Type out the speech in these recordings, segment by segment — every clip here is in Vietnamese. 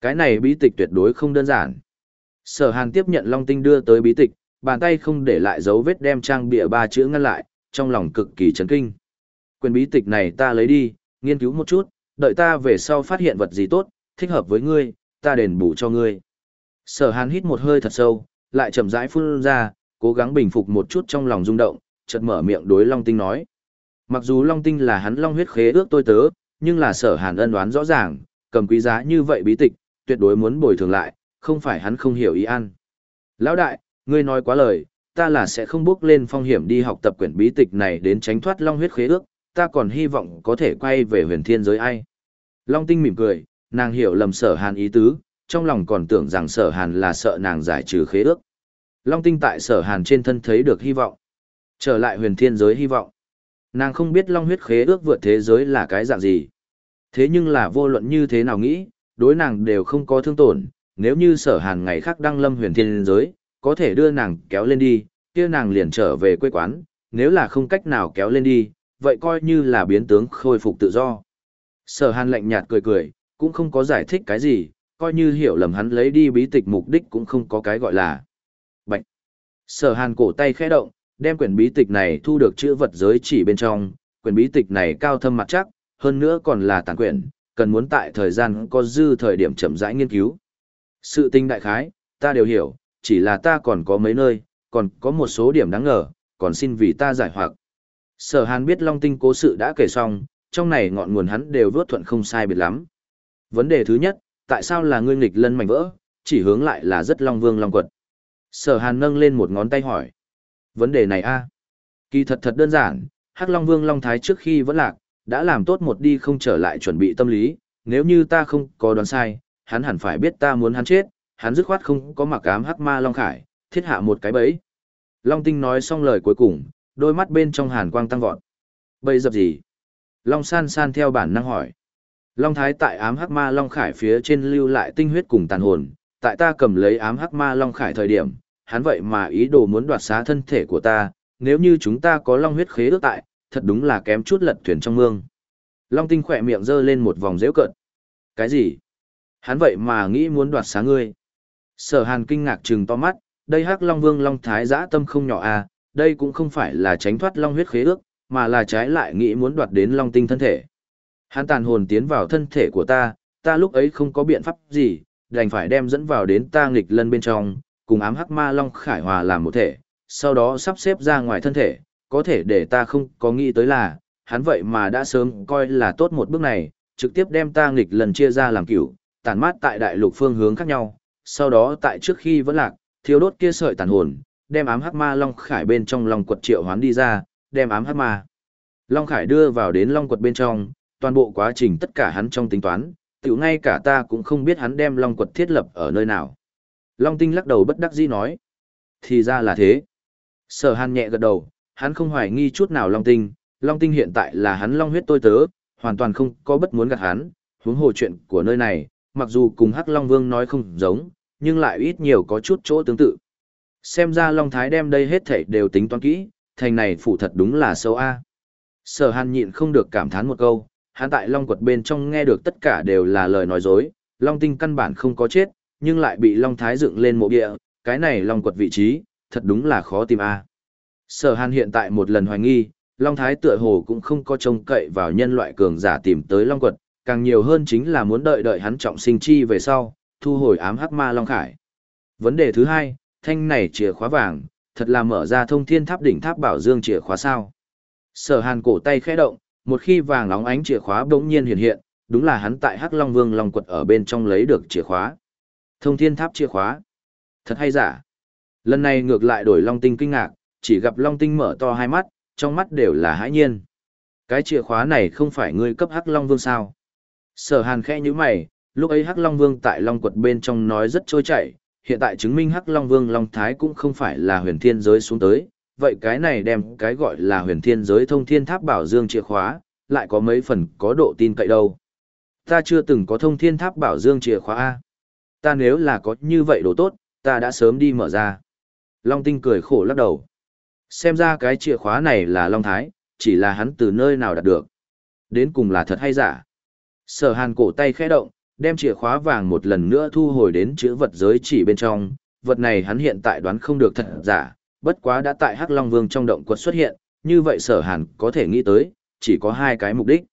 Cái này bí tịch tuyệt đối không đơn giản. Sở hàn tiếp nhận Long Tinh đưa tới bí tịch, bàn tay không để lại dấu vết đem trang bịa ba chữ ngăn lại, trong lòng cực kỳ chấn kinh. Quyền bí tịch này ta lấy đi, nghiên cứu một chút, đợi ta về sau phát hiện vật gì tốt, thích hợp với ngươi, ta đền bù cho ngươi. Sở hàn hít một hơi thật sâu, lại chậm rãi phun ra, cố gắng bình phục một chút trong lòng rung động, chợt mở miệng đối Long Tinh nói. Mặc dù Long Tinh là hắn Long huyết khế ước tôi tớ, nhưng là sở hàn ân đoán rõ ràng, cầm quý giá như vậy bí tịch, tuyệt đối muốn bồi thường lại, không phải hắn không hiểu ý ăn. Lão đại, ngươi nói quá lời, ta là sẽ không bước lên phong hiểm đi học tập quyển bí tịch này đến tránh thoát Long huyết khế ước, ta còn hy vọng có thể quay về huyền thiên giới ai. Long Tinh mỉm cười, nàng hiểu lầm sở hàn ý tứ, trong lòng còn tưởng rằng sở hàn là sợ nàng giải trừ khế ước. Long Tinh tại sở hàn trên thân thấy được hy vọng. Trở lại huyền thiên giới hy vọng. Nàng không biết long huyết khế ước vượt thế giới là cái dạng gì. Thế nhưng là vô luận như thế nào nghĩ, đối nàng đều không có thương tổn, nếu như sở hàn ngày khác đăng lâm huyền thiên giới, có thể đưa nàng kéo lên đi, kia nàng liền trở về quê quán, nếu là không cách nào kéo lên đi, vậy coi như là biến tướng khôi phục tự do. Sở hàn lạnh nhạt cười cười, cũng không có giải thích cái gì, coi như hiểu lầm hắn lấy đi bí tịch mục đích cũng không có cái gọi là. Bạch! Sở hàn cổ tay khẽ động, đem quyển bí tịch này thu được chữ vật giới chỉ bên trong, quyển bí tịch này cao thâm mặt chắc, hơn nữa còn là tàn quyển, cần muốn tại thời gian có dư thời điểm chậm rãi nghiên cứu. Sự tinh đại khái, ta đều hiểu, chỉ là ta còn có mấy nơi, còn có một số điểm đáng ngờ, còn xin vì ta giải hoặc. Sở Hàn biết Long Tinh cố sự đã kể xong, trong này ngọn nguồn hắn đều vớt thuận không sai biệt lắm. Vấn đề thứ nhất, tại sao là ngươi nghịch lân mảnh vỡ, chỉ hướng lại là rất Long Vương Long Quật. Sở Hàn nâng lên một ngón tay hỏi. Vấn đề này a Kỳ thật thật đơn giản, Hắc Long Vương Long Thái trước khi vẫn lạc, đã làm tốt một đi không trở lại chuẩn bị tâm lý, nếu như ta không có đoán sai, hắn hẳn phải biết ta muốn hắn chết, hắn dứt khoát không có mặc ám Hắc Ma Long Khải, thiết hạ một cái bẫy. Long Tinh nói xong lời cuối cùng, đôi mắt bên trong hàn quang tăng vọt. Bẫy dập gì? Long San San theo bản năng hỏi. Long Thái tại ám Hắc Ma Long Khải phía trên lưu lại tinh huyết cùng tàn hồn, tại ta cầm lấy ám Hắc Ma Long Khải thời điểm, hắn vậy mà ý đồ muốn đoạt xá thân thể của ta, nếu như chúng ta có long huyết khế ước tại, thật đúng là kém chút lật thuyền trong mương. Long tinh khỏe miệng giơ lên một vòng dễu cận. Cái gì? Hắn vậy mà nghĩ muốn đoạt xá ngươi. Sở hàn kinh ngạc trừng to mắt, đây hắc long vương long thái giã tâm không nhỏ à, đây cũng không phải là tránh thoát long huyết khế ước, mà là trái lại nghĩ muốn đoạt đến long tinh thân thể. Hắn tàn hồn tiến vào thân thể của ta, ta lúc ấy không có biện pháp gì, đành phải đem dẫn vào đến ta nghịch lân bên trong, cùng ám hắc ma long khải hòa làm một thể, sau đó sắp xếp ra ngoài thân thể, có thể để ta không có nghĩ tới là, hắn vậy mà đã sớm coi là tốt một bước này, trực tiếp đem ta nghịch lần chia ra làm cửu, tàn mát tại đại lục phương hướng khác nhau, sau đó tại trước khi vẫn lạc, thiếu đốt kia sợi tàn hồn, đem ám hắc ma long khải bên trong long quật triệu hoán đi ra, đem ám hắc ma long khải đưa vào đến long quật bên trong, toàn bộ quá trình tất cả hắn trong tính toán, tiểu ngay cả ta cũng không biết hắn đem long quật thiết lập ở nơi nào. Long Tinh lắc đầu bất đắc dĩ nói. Thì ra là thế. Sở Hàn nhẹ gật đầu, hắn không hoài nghi chút nào Long Tinh, Long Tinh hiện tại là hắn Long huyết tôi tớ, hoàn toàn không có bất muốn gạt hắn, huống hồ chuyện của nơi này, mặc dù cùng Hắc Long Vương nói không giống, nhưng lại ít nhiều có chút chỗ tương tự. Xem ra Long Thái đem đây hết thảy đều tính toán kỹ, thành này phụ thật đúng là sâu A. Sở Hàn nhịn không được cảm thán một câu, hắn tại Long quật bên trong nghe được tất cả đều là lời nói dối, Long Tinh căn bản không có chết, nhưng lại bị Long Thái dựng lên mộ địa, cái này Long quật vị trí, thật đúng là khó tìm a. Sở Hàn hiện tại một lần hoài nghi, Long Thái tựa hồ cũng không có trông cậy vào nhân loại cường giả tìm tới Long quật, càng nhiều hơn chính là muốn đợi đợi hắn trọng sinh chi về sau, thu hồi ám hắc ma Long Khải. Vấn đề thứ hai, thanh này chìa khóa vàng, thật là mở ra thông thiên tháp đỉnh tháp bảo dương chìa khóa sao. Sở Hàn cổ tay khẽ động, một khi vàng nóng ánh chìa khóa bỗng nhiên hiện hiện, đúng là hắn tại Hắc Long Vương Long quật ở bên trong lấy được chìa khóa. Thông thiên tháp chìa khóa. Thật hay giả. Lần này ngược lại đổi Long Tinh kinh ngạc, chỉ gặp Long Tinh mở to hai mắt, trong mắt đều là hãi nhiên. Cái chìa khóa này không phải ngươi cấp Hắc Long Vương sao? Sở Hàn khẽ như mày, lúc ấy Hắc Long Vương tại Long quật bên trong nói rất trôi chảy, hiện tại chứng minh Hắc Long Vương Long Thái cũng không phải là huyền thiên giới xuống tới, vậy cái này đem cái gọi là huyền thiên giới thông thiên tháp bảo dương chìa khóa, lại có mấy phần có độ tin cậy đâu. Ta chưa từng có thông thiên tháp bảo dương chìa khóa A. Ta nếu là có như vậy đồ tốt, ta đã sớm đi mở ra. Long tinh cười khổ lắc đầu. Xem ra cái chìa khóa này là Long Thái, chỉ là hắn từ nơi nào đạt được. Đến cùng là thật hay giả. Sở hàn cổ tay khẽ động, đem chìa khóa vàng một lần nữa thu hồi đến chữ vật giới chỉ bên trong, vật này hắn hiện tại đoán không được thật giả, bất quá đã tại Hắc Long Vương trong động quật xuất hiện, như vậy sở hàn có thể nghĩ tới, chỉ có hai cái mục đích.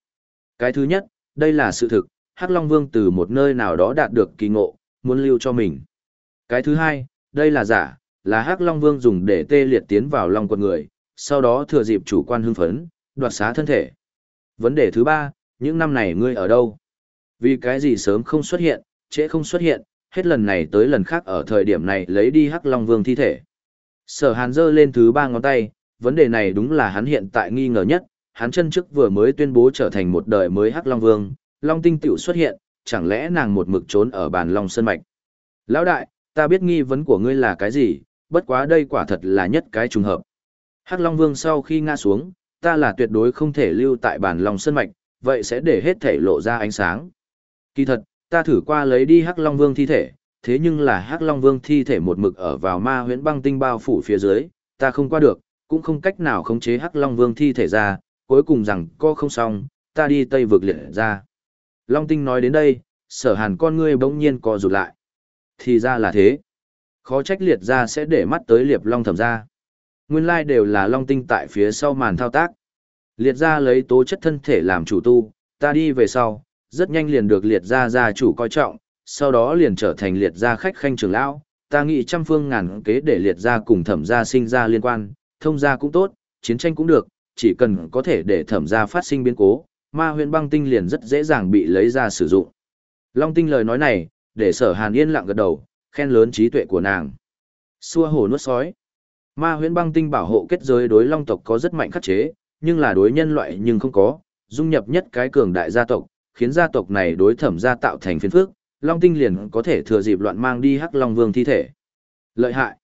Cái thứ nhất, đây là sự thực, Hắc Long Vương từ một nơi nào đó đạt được kỳ ngộ, muốn lưu cho mình. Cái thứ hai, đây là giả, là Hắc Long Vương dùng để tê liệt tiến vào Long quật người, sau đó thừa dịp chủ quan hưng phấn, đoạt xá thân thể. Vấn đề thứ ba, những năm này ngươi ở đâu? Vì cái gì sớm không xuất hiện, trễ không xuất hiện, hết lần này tới lần khác ở thời điểm này lấy đi Hắc Long Vương thi thể. Sở Hàn giơ lên thứ ba ngón tay, vấn đề này đúng là hắn hiện tại nghi ngờ nhất, hắn chân trước vừa mới tuyên bố trở thành một đời mới Hắc Long Vương, Long Tinh tiểu xuất hiện, chẳng lẽ nàng một mực trốn ở bàn Long Sơn Mạch. Lão đại, ta biết nghi vấn của ngươi là cái gì, bất quá đây quả thật là nhất cái trùng hợp. Hắc Long Vương sau khi ngã xuống, ta là tuyệt đối không thể lưu tại bản lòng Sơn Mạch, vậy sẽ để hết thể lộ ra ánh sáng. Kỳ thật, ta thử qua lấy đi Hắc Long Vương thi thể, thế nhưng là Hắc Long Vương thi thể một mực ở vào ma huyễn băng tinh bao phủ phía dưới, ta không qua được, cũng không cách nào khống chế Hắc Long Vương thi thể ra, cuối cùng rằng co không xong, ta đi Tây vực liệt ra. Long Tinh nói đến đây, sở hàn con ngươi bỗng nhiên co rụt lại. Thì ra là thế. Khó trách liệt ra sẽ để mắt tới liệp Long thẩm ra. Nguyên lai đều là Long Tinh tại phía sau màn thao tác. Liệt ra lấy tố chất thân thể làm chủ tu, ta đi về sau, rất nhanh liền được liệt ra gia chủ coi trọng, sau đó liền trở thành liệt gia khách khanh trưởng lão. Ta nghĩ trăm phương ngàn kế để liệt gia cùng thẩm gia sinh ra liên quan, thông gia cũng tốt, chiến tranh cũng được, chỉ cần có thể để thẩm gia phát sinh biến cố, ma huyền băng tinh liền rất dễ dàng bị lấy ra sử dụng. Long tinh lời nói này, để sở hàn yên lặng gật đầu, khen lớn trí tuệ của nàng. Xua hổ nuốt sói. Ma huyễn băng tinh bảo hộ kết giới đối long tộc có rất mạnh khắc chế, nhưng là đối nhân loại nhưng không có, dung nhập nhất cái cường đại gia tộc, khiến gia tộc này đối thẩm gia tạo thành phiền phức, long tinh liền có thể thừa dịp loạn mang đi hắc long vương thi thể. Lợi hại.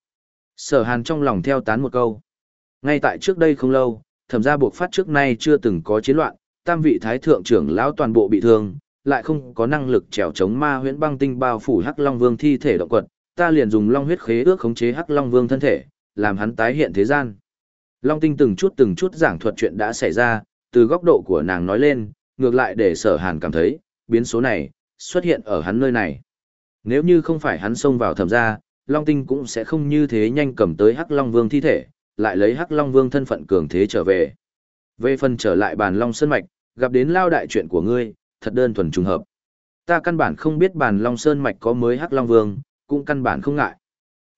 Sở hàn trong lòng theo tán một câu. Ngay tại trước đây không lâu, thẩm gia buộc phát trước nay chưa từng có chiến loạn, tam vị thái thượng trưởng lão toàn bộ bị thương, lại không có năng lực trèo chống ma huyễn băng tinh bao phủ hắc long vương thi thể động quật, ta liền dùng long huyết khế ước khống chế hắc long vương thân thể, làm hắn tái hiện thế gian. Long tinh từng chút từng chút giảng thuật chuyện đã xảy ra, từ góc độ của nàng nói lên, ngược lại để sở hàn cảm thấy, biến số này, xuất hiện ở hắn nơi này. Nếu như không phải hắn xông vào thẩm ra Long Tinh cũng sẽ không như thế nhanh cầm tới Hắc Long Vương thi thể, lại lấy Hắc Long Vương thân phận cường thế trở về. Về phần trở lại bàn Long Sơn Mạch, gặp đến lao đại chuyện của ngươi, thật đơn thuần trùng hợp. Ta căn bản không biết bàn Long Sơn Mạch có mới Hắc Long Vương, cũng căn bản không ngại.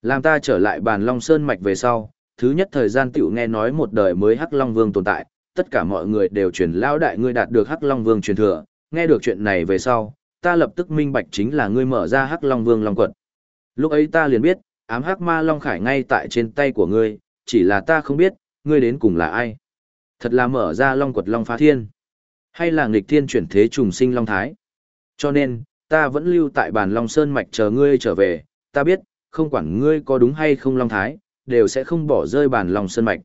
Làm ta trở lại bàn Long Sơn Mạch về sau, thứ nhất thời gian tiểu nghe nói một đời mới Hắc Long Vương tồn tại, tất cả mọi người đều truyền lao đại ngươi đạt được Hắc Long Vương truyền thừa, nghe được chuyện này về sau, ta lập tức minh bạch chính là ngươi mở ra Hắc Long Vương Long quật. Lúc ấy ta liền biết, ám Hắc Ma Long Khải ngay tại trên tay của ngươi, chỉ là ta không biết, ngươi đến cùng là ai. Thật là mở ra Long quật Long phá thiên, hay là nghịch thiên chuyển thế trùng sinh Long Thái. Cho nên, ta vẫn lưu tại bàn Long Sơn Mạch chờ ngươi trở về, ta biết, không quản ngươi có đúng hay không Long Thái, đều sẽ không bỏ rơi bàn Long Sơn Mạch.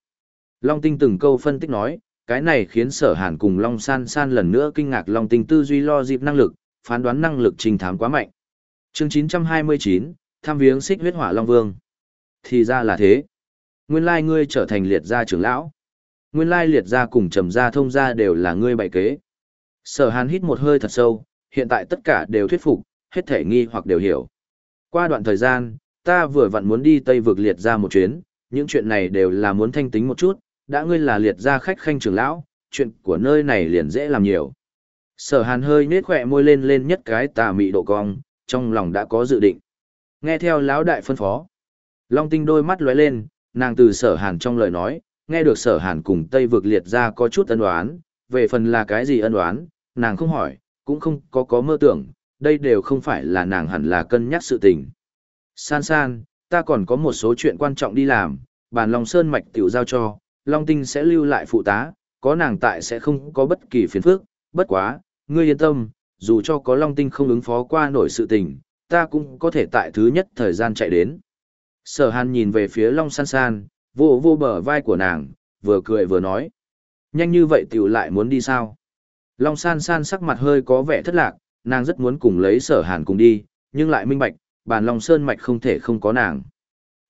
Long Tinh từng câu phân tích nói, cái này khiến sở hàn cùng Long San San lần nữa kinh ngạc Long Tinh tư duy lo dịp năng lực, phán đoán năng lực trình thám quá mạnh. chương 929, tham viếng xích huyết hỏa Long Vương. Thì ra là thế. Nguyên lai ngươi trở thành liệt gia trưởng lão. Nguyên lai liệt gia cùng trầm gia thông gia đều là ngươi bày kế. Sở hàn hít một hơi thật sâu, hiện tại tất cả đều thuyết phục, hết thể nghi hoặc đều hiểu. Qua đoạn thời gian, ta vừa vặn muốn đi Tây vực liệt ra một chuyến, những chuyện này đều là muốn thanh tính một chút, đã ngươi là liệt gia khách khanh trưởng lão, chuyện của nơi này liền dễ làm nhiều. Sở hàn hơi nết khỏe môi lên lên nhất cái tà mị độ cong, trong lòng đã có dự định. Nghe theo lão đại phân phó. Long tinh đôi mắt lóe lên, nàng từ sở hàn trong lời nói, nghe được sở hàn cùng Tây vực liệt ra có chút ân oán, về phần là cái gì ân oán, nàng không hỏi, cũng không có có mơ tưởng, đây đều không phải là nàng hẳn là cân nhắc sự tình. San san, ta còn có một số chuyện quan trọng đi làm, bàn Long Sơn mạch tiểu giao cho, Long Tinh sẽ lưu lại phụ tá, có nàng tại sẽ không có bất kỳ phiền phức, bất quá, ngươi yên tâm, dù cho có Long Tinh không ứng phó qua nổi sự tình, ta cũng có thể tại thứ nhất thời gian chạy đến. Sở Hàn nhìn về phía Long San San, vô vô bờ vai của nàng, vừa cười vừa nói. Nhanh như vậy tiểu lại muốn đi sao? Long San San sắc mặt hơi có vẻ thất lạc, nàng rất muốn cùng lấy sở hàn cùng đi, nhưng lại minh bạch, bàn Long Sơn Mạch không thể không có nàng.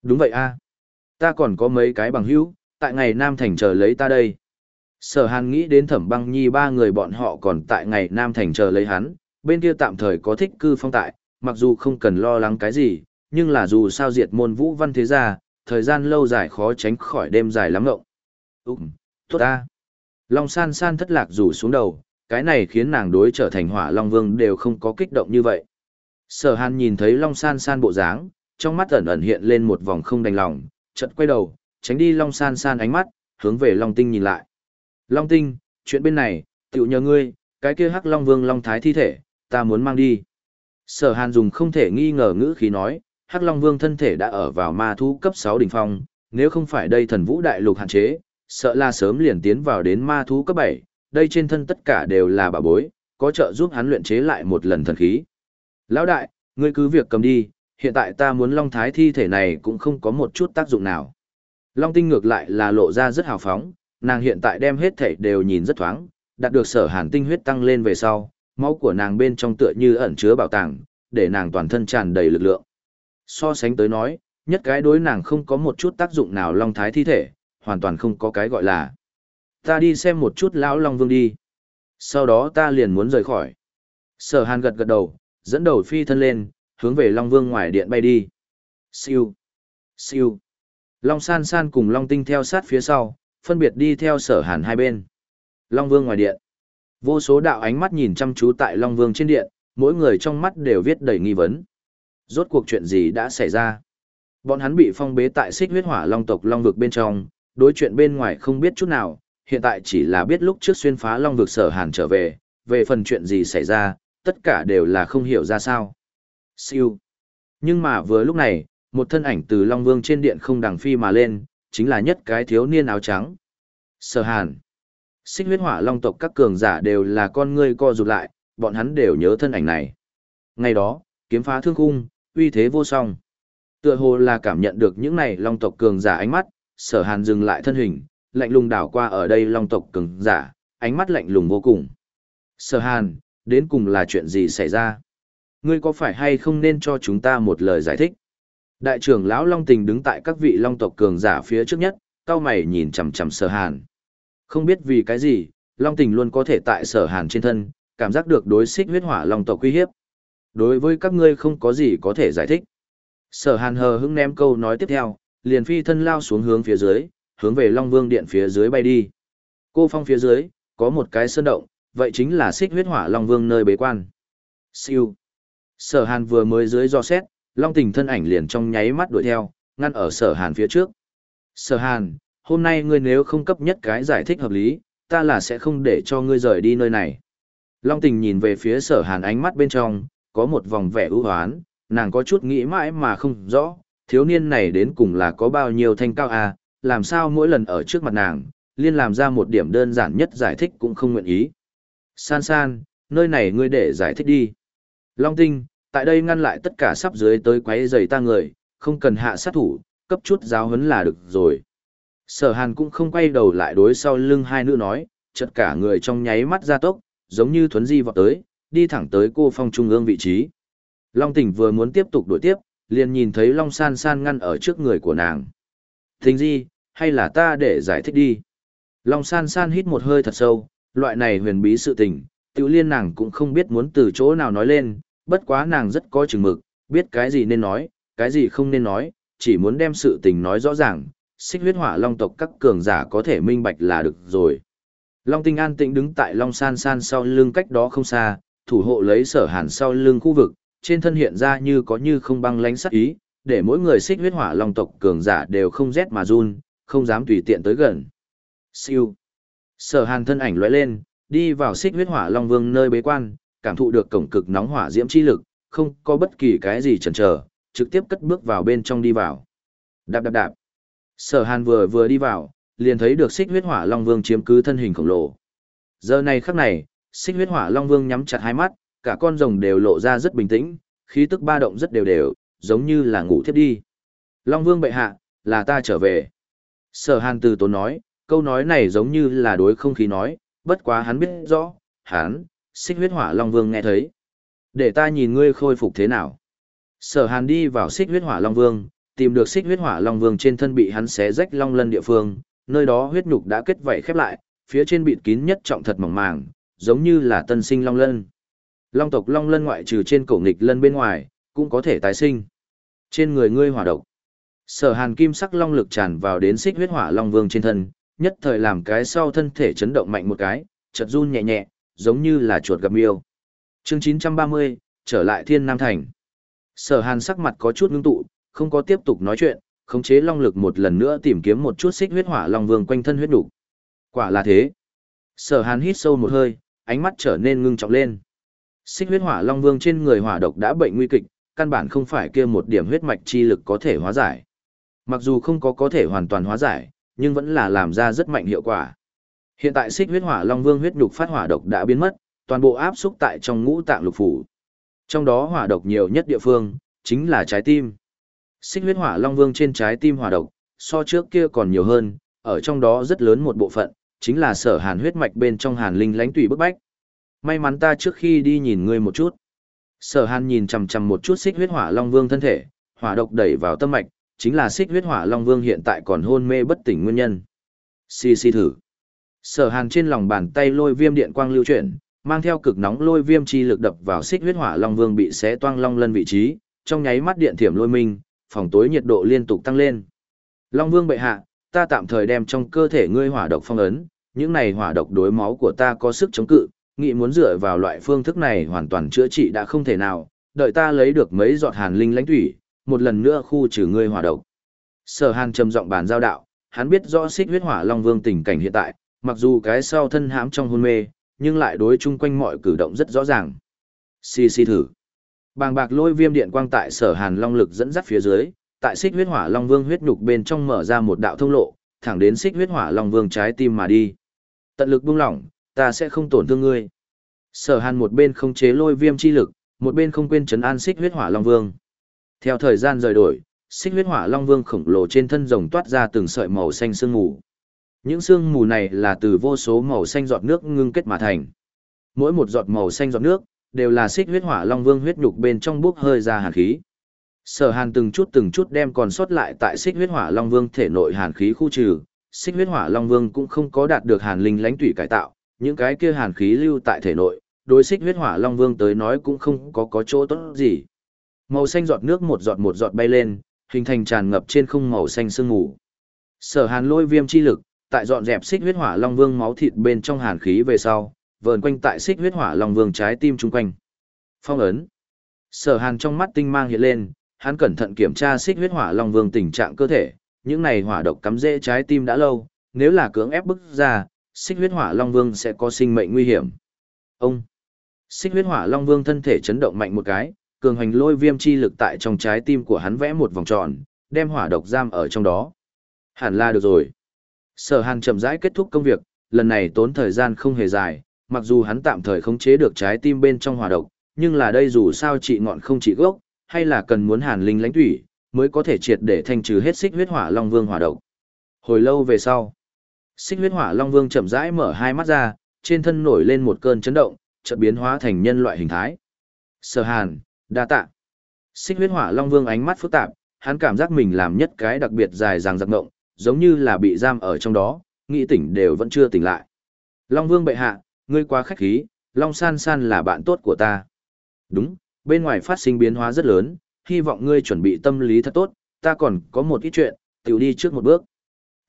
Đúng vậy a Ta còn có mấy cái bằng hữu, tại ngày Nam Thành chờ lấy ta đây. Sở hàn nghĩ đến thẩm băng nhi ba người bọn họ còn tại ngày Nam Thành chờ lấy hắn, bên kia tạm thời có thích cư phong tại, mặc dù không cần lo lắng cái gì, nhưng là dù sao diệt môn vũ văn thế gia, thời gian lâu dài khó tránh khỏi đêm dài lắm ngộng. Ừm, tốt ta. Long san san thất lạc rủ xuống đầu, cái này khiến nàng đối trở thành hỏa Long Vương đều không có kích động như vậy. Sở hàn nhìn thấy Long san san bộ dáng, trong mắt ẩn ẩn hiện lên một vòng không đành lòng, chợt quay đầu, tránh đi Long san san ánh mắt, hướng về Long tinh nhìn lại. Long tinh, chuyện bên này, tiểu nhờ ngươi, cái kia hắc Long Vương Long Thái thi thể, ta muốn mang đi. Sở hàn dùng không thể nghi ngờ ngữ khí nói, hắc Long Vương thân thể đã ở vào ma thú cấp 6 đỉnh phong, nếu không phải đây thần vũ đại lục hạn chế, sợ là sớm liền tiến vào đến ma thú cấp 7, đây trên thân tất cả đều là bảo bối, có trợ giúp hắn luyện chế lại một lần thần khí. Lão đại, ngươi cứ việc cầm đi, hiện tại ta muốn Long Thái thi thể này cũng không có một chút tác dụng nào. Long Tinh ngược lại là lộ ra rất hào phóng, nàng hiện tại đem hết thể đều nhìn rất thoáng, đạt được sở hàn tinh huyết tăng lên về sau, máu của nàng bên trong tựa như ẩn chứa bảo tàng, để nàng toàn thân tràn đầy lực lượng. So sánh tới nói, nhất cái đối nàng không có một chút tác dụng nào Long Thái thi thể, hoàn toàn không có cái gọi là. Ta đi xem một chút lão Long Vương đi. Sau đó ta liền muốn rời khỏi. Sở Hàn gật gật đầu, dẫn đầu phi thân lên, hướng về Long Vương ngoài điện bay đi. Siêu. Siêu. Long San San cùng Long Tinh theo sát phía sau, phân biệt đi theo sở hàn hai bên. Long Vương ngoài điện. Vô số đạo ánh mắt nhìn chăm chú tại Long Vương trên điện, mỗi người trong mắt đều viết đầy nghi vấn. Rốt cuộc chuyện gì đã xảy ra? Bọn hắn bị phong bế tại xích huyết hỏa long tộc long vực bên trong, đối chuyện bên ngoài không biết chút nào, hiện tại chỉ là biết lúc trước xuyên phá long vực sở hàn trở về, về phần chuyện gì xảy ra, tất cả đều là không hiểu ra sao. Siêu. Nhưng mà vừa lúc này, một thân ảnh từ Long Vương trên điện không đằng phi mà lên, chính là nhất cái thiếu niên áo trắng. Sở Hàn. Xích huyết hỏa long tộc các cường giả đều là con ngươi co rụt lại, bọn hắn đều nhớ thân ảnh này. Ngày đó, kiếm phá thương khung, uy thế vô song. Tựa hồ là cảm nhận được những này long tộc cường giả ánh mắt, sở hàn dừng lại thân hình, lạnh lùng đảo qua ở đây long tộc cường giả, ánh mắt lạnh lùng vô cùng. Sở hàn, đến cùng là chuyện gì xảy ra? Ngươi có phải hay không nên cho chúng ta một lời giải thích? Đại trưởng lão Long Tình đứng tại các vị Long tộc cường giả phía trước nhất, cao mày nhìn chằm chằm Sở Hàn. Không biết vì cái gì, Long Tình luôn có thể tại Sở Hàn trên thân, cảm giác được đối xích huyết hỏa Long tộc uy hiếp. Đối với các ngươi không có gì có thể giải thích. Sở Hàn hờ hững ném câu nói tiếp theo, liền phi thân lao xuống hướng phía dưới, hướng về Long Vương điện phía dưới bay đi. Cô phong phía dưới, có một cái sơn động, vậy chính là xích huyết hỏa Long Vương nơi bế quan. Siêu. Sở Hàn vừa mới dưới do xét, Long tình thân ảnh liền trong nháy mắt đuổi theo, ngăn ở sở hàn phía trước. Sở hàn, hôm nay ngươi nếu không cấp nhất cái giải thích hợp lý, ta là sẽ không để cho ngươi rời đi nơi này. Long tình nhìn về phía sở hàn ánh mắt bên trong, có một vòng vẻ ưu hoán, nàng có chút nghĩ mãi mà không rõ, thiếu niên này đến cùng là có bao nhiêu thanh cao à, làm sao mỗi lần ở trước mặt nàng, liên làm ra một điểm đơn giản nhất giải thích cũng không nguyện ý. San san, nơi này ngươi để giải thích đi. Long tinh, tại đây ngăn lại tất cả sắp dưới tới quấy rầy ta người, không cần hạ sát thủ, cấp chút giáo huấn là được rồi. Sở hàn cũng không quay đầu lại đối sau lưng hai nữ nói, chợt cả người trong nháy mắt ra tốc, giống như thuấn di vọt tới, đi thẳng tới cô phong trung ương vị trí. Long tỉnh vừa muốn tiếp tục đuổi tiếp, liền nhìn thấy Long san san ngăn ở trước người của nàng. Thình di, hay là ta để giải thích đi. Long san san hít một hơi thật sâu, loại này huyền bí sự tình, tiểu liên nàng cũng không biết muốn từ chỗ nào nói lên, bất quá nàng rất có chừng mực, biết cái gì nên nói, cái gì không nên nói, chỉ muốn đem sự tình nói rõ ràng, xích huyết hỏa long tộc các cường giả có thể minh bạch là được rồi. Long tinh an tĩnh đứng tại long san san sau lưng cách đó không xa, thủ hộ lấy sở hàn sau lưng khu vực, trên thân hiện ra như có như không băng lánh sắc ý, để mỗi người xích huyết hỏa long tộc cường giả đều không rét mà run, không dám tùy tiện tới gần. Siêu. Sở hàn thân ảnh lóe lên, đi vào xích huyết hỏa long vương nơi bế quan, cảm thụ được cổng cực nóng hỏa diễm chi lực, không có bất kỳ cái gì chần chờ, trực tiếp cất bước vào bên trong đi vào. Đạp đạp đạp. Sở Hàn vừa vừa đi vào, liền thấy được Xích Huyết Hỏa Long Vương chiếm cứ thân hình khổng lồ. Giờ này khắc này, Xích Huyết Hỏa Long Vương nhắm chặt hai mắt, cả con rồng đều lộ ra rất bình tĩnh, khí tức ba động rất đều đều, giống như là ngủ thiếp đi. Long Vương bệ hạ, là ta trở về. Sở Hàn từ tốn nói, câu nói này giống như là đối không khí nói, bất quá hắn biết rõ, hắn, xích huyết hỏa long vương nghe thấy để ta nhìn ngươi khôi phục thế nào sở hàn đi vào xích huyết hỏa long vương tìm được xích huyết hỏa long vương trên thân bị hắn xé rách long lân địa phương nơi đó huyết nhục đã kết vảy khép lại phía trên bịt kín nhất trọng thật mỏng màng giống như là tân sinh long lân Long tộc long lân ngoại trừ trên cổ nghịch lân bên ngoài, cũng có thể tái sinh. Trên người ngươi hỏa độc. Sở hàn kim sắc long lực tràn vào đến xích huyết hỏa long vương trên thân, nhất thời làm cái sau thân thể chấn động mạnh một cái, chợt run nhẹ nhẹ, giống như là chuột gặp miêu. Chương 930, trở lại Thiên Nam Thành. Sở Hàn sắc mặt có chút ngưng tụ, không có tiếp tục nói chuyện, khống chế long lực một lần nữa tìm kiếm một chút xích huyết hỏa long vương quanh thân huyết đủ. Quả là thế. Sở Hàn hít sâu một hơi, ánh mắt trở nên ngưng trọng lên. Xích huyết hỏa long vương trên người hỏa độc đã bệnh nguy kịch, căn bản không phải kia một điểm huyết mạch chi lực có thể hóa giải. Mặc dù không có có thể hoàn toàn hóa giải, nhưng vẫn là làm ra rất mạnh hiệu quả. Hiện tại xích huyết hỏa long vương huyết nhục phát hỏa độc đã biến mất, toàn bộ áp xúc tại trong ngũ tạng lục phủ. Trong đó hỏa độc nhiều nhất địa phương, chính là trái tim. Xích huyết hỏa long vương trên trái tim hỏa độc, so trước kia còn nhiều hơn, ở trong đó rất lớn một bộ phận, chính là sở hàn huyết mạch bên trong hàn linh lánh tùy bức bách. May mắn ta trước khi đi nhìn ngươi một chút. Sở hàn nhìn chằm chằm một chút xích huyết hỏa long vương thân thể, hỏa độc đẩy vào tâm mạch, chính là xích huyết hỏa long vương hiện tại còn hôn mê bất tỉnh nguyên nhân. Xì xì thử. Sở hàn trên lòng bàn tay lôi viêm điện quang lưu chuyển, mang theo cực nóng lôi viêm chi lực đập vào xích huyết hỏa long vương bị xé toang long lân vị trí, trong nháy mắt điện thiểm lôi minh, phòng tối nhiệt độ liên tục tăng lên. Long vương bệ hạ, ta tạm thời đem trong cơ thể ngươi hỏa độc phong ấn, những này hỏa độc đối máu của ta có sức chống cự, nghĩ muốn dựa vào loại phương thức này hoàn toàn chữa trị đã không thể nào, đợi ta lấy được mấy giọt hàn linh lãnh thủy, một lần nữa khu trừ ngươi hỏa độc. Sở Hàn trầm giọng bàn giao đạo, hắn biết rõ xích huyết hỏa long vương tình cảnh hiện tại, mặc dù cái sau thân hãm trong hôn mê, nhưng lại đối chung quanh mọi cử động rất rõ ràng. Xì xì thử. Bàng bạc lôi viêm điện quang tại sở hàn long lực dẫn dắt phía dưới, tại xích huyết hỏa long vương huyết nhục bên trong mở ra một đạo thông lộ, thẳng đến xích huyết hỏa long vương trái tim mà đi. Tận lực buông lỏng, ta sẽ không tổn thương ngươi. Sở hàn một bên không chế lôi viêm chi lực, một bên không quên chấn an xích huyết hỏa long vương. Theo thời gian rời đổi, xích huyết hỏa long vương khổng lồ trên thân rồng toát ra từng sợi màu xanh sương mù. Những sương mù này là từ vô số màu xanh giọt nước ngưng kết mà thành. Mỗi một giọt màu xanh giọt nước đều là xích huyết hỏa long vương huyết nhục bên trong bốc hơi ra hàn khí. Sở Hàn từng chút từng chút đem còn sót lại tại xích huyết hỏa long vương thể nội hàn khí khu trừ, xích huyết hỏa long vương cũng không có đạt được hàn linh lãnh tủy cải tạo, những cái kia hàn khí lưu tại thể nội, đối xích huyết hỏa long vương tới nói cũng không có có chỗ tốt gì. Màu xanh giọt nước một giọt một giọt bay lên, hình thành tràn ngập trên không màu xanh sương mù. Sở Hàn lôi viêm chi lực, tại dọn dẹp xích huyết hỏa long vương máu thịt bên trong hàn khí về sau, vờn quanh tại xích huyết hỏa long vương trái tim chung quanh. Phong ấn. Sở Hàn trong mắt tinh mang hiện lên, hắn cẩn thận kiểm tra xích huyết hỏa long vương tình trạng cơ thể, những này hỏa độc cắm rễ trái tim đã lâu, nếu là cưỡng ép bức ra, xích huyết hỏa long vương sẽ có sinh mệnh nguy hiểm. Ông. Xích huyết hỏa long vương thân thể chấn động mạnh một cái, cường hành lôi viêm chi lực tại trong trái tim của hắn vẽ một vòng tròn, đem hỏa độc giam ở trong đó. Hẳn là được rồi. Sở Hàn chậm rãi kết thúc công việc, lần này tốn thời gian không hề dài, mặc dù hắn tạm thời khống chế được trái tim bên trong hỏa độc, nhưng là đây dù sao trị ngọn không trị gốc, hay là cần muốn Hàn Linh lãnh thủy, mới có thể triệt để thanh trừ hết xích huyết hỏa long vương hỏa độc. Hồi lâu về sau, xích huyết hỏa long vương chậm rãi mở hai mắt ra, trên thân nổi lên một cơn chấn động, chợt biến hóa thành nhân loại hình thái. Sở Hàn, đa tạ. Xích huyết hỏa long vương ánh mắt phức tạp, hắn cảm giác mình làm nhất cái đặc biệt dài dằng dặc ngộng, giống như là bị giam ở trong đó, nghĩ tỉnh đều vẫn chưa tỉnh lại. Long Vương bệ hạ, ngươi quá khách khí, Long San San là bạn tốt của ta. Đúng, bên ngoài phát sinh biến hóa rất lớn, hy vọng ngươi chuẩn bị tâm lý thật tốt, ta còn có một ít chuyện, tiểu đi trước một bước.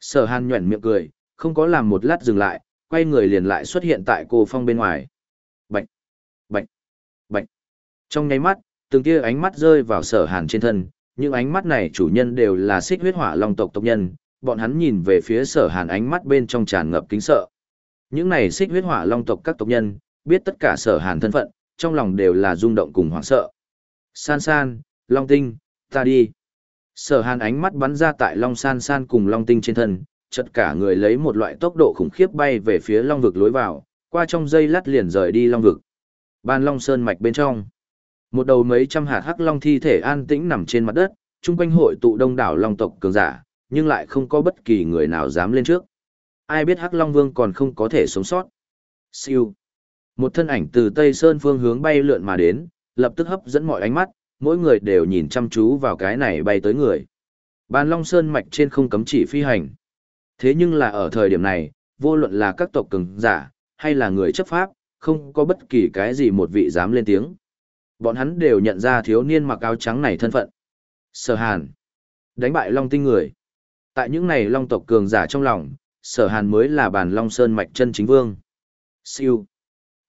Sở Hàn nhuẩn miệng cười, không có làm một lát dừng lại, quay người liền lại xuất hiện tại cô phong bên ngoài. Bệnh, bệnh, bệnh. Trong nháy mắt, từng tia ánh mắt rơi vào sở Hàn trên thân, những ánh mắt này chủ nhân đều là xích huyết hỏa long tộc tộc nhân, bọn hắn nhìn về phía sở hàn ánh mắt bên trong tràn ngập kính sợ. Những này xích huyết hỏa long tộc các tộc nhân, biết tất cả sở hàn thân phận, trong lòng đều là rung động cùng hoảng sợ. San san, long tinh, ta đi. Sở hàn ánh mắt bắn ra tại long san san cùng long tinh trên thân, chật cả người lấy một loại tốc độ khủng khiếp bay về phía long vực lối vào, qua trong dây lát liền rời đi long vực. Ban long sơn mạch bên trong. Một đầu mấy trăm hạt hắc long thi thể an tĩnh nằm trên mặt đất, chung quanh hội tụ đông đảo long tộc cường giả, nhưng lại không có bất kỳ người nào dám lên trước. Ai biết Hắc Long Vương còn không có thể sống sót. Siêu. Một thân ảnh từ Tây Sơn phương hướng bay lượn mà đến, lập tức hấp dẫn mọi ánh mắt, mỗi người đều nhìn chăm chú vào cái này bay tới người. Bàn Long Sơn mạch trên không cấm chỉ phi hành. Thế nhưng là ở thời điểm này, vô luận là các tộc cường giả, hay là người chấp pháp, không có bất kỳ cái gì một vị dám lên tiếng. Bọn hắn đều nhận ra thiếu niên mặc áo trắng này thân phận. Sở Hàn. Đánh bại Long Tinh người. Tại những này Long tộc cường giả trong lòng, Sở Hàn mới là bản Long Sơn mạch chân chính vương. Siêu.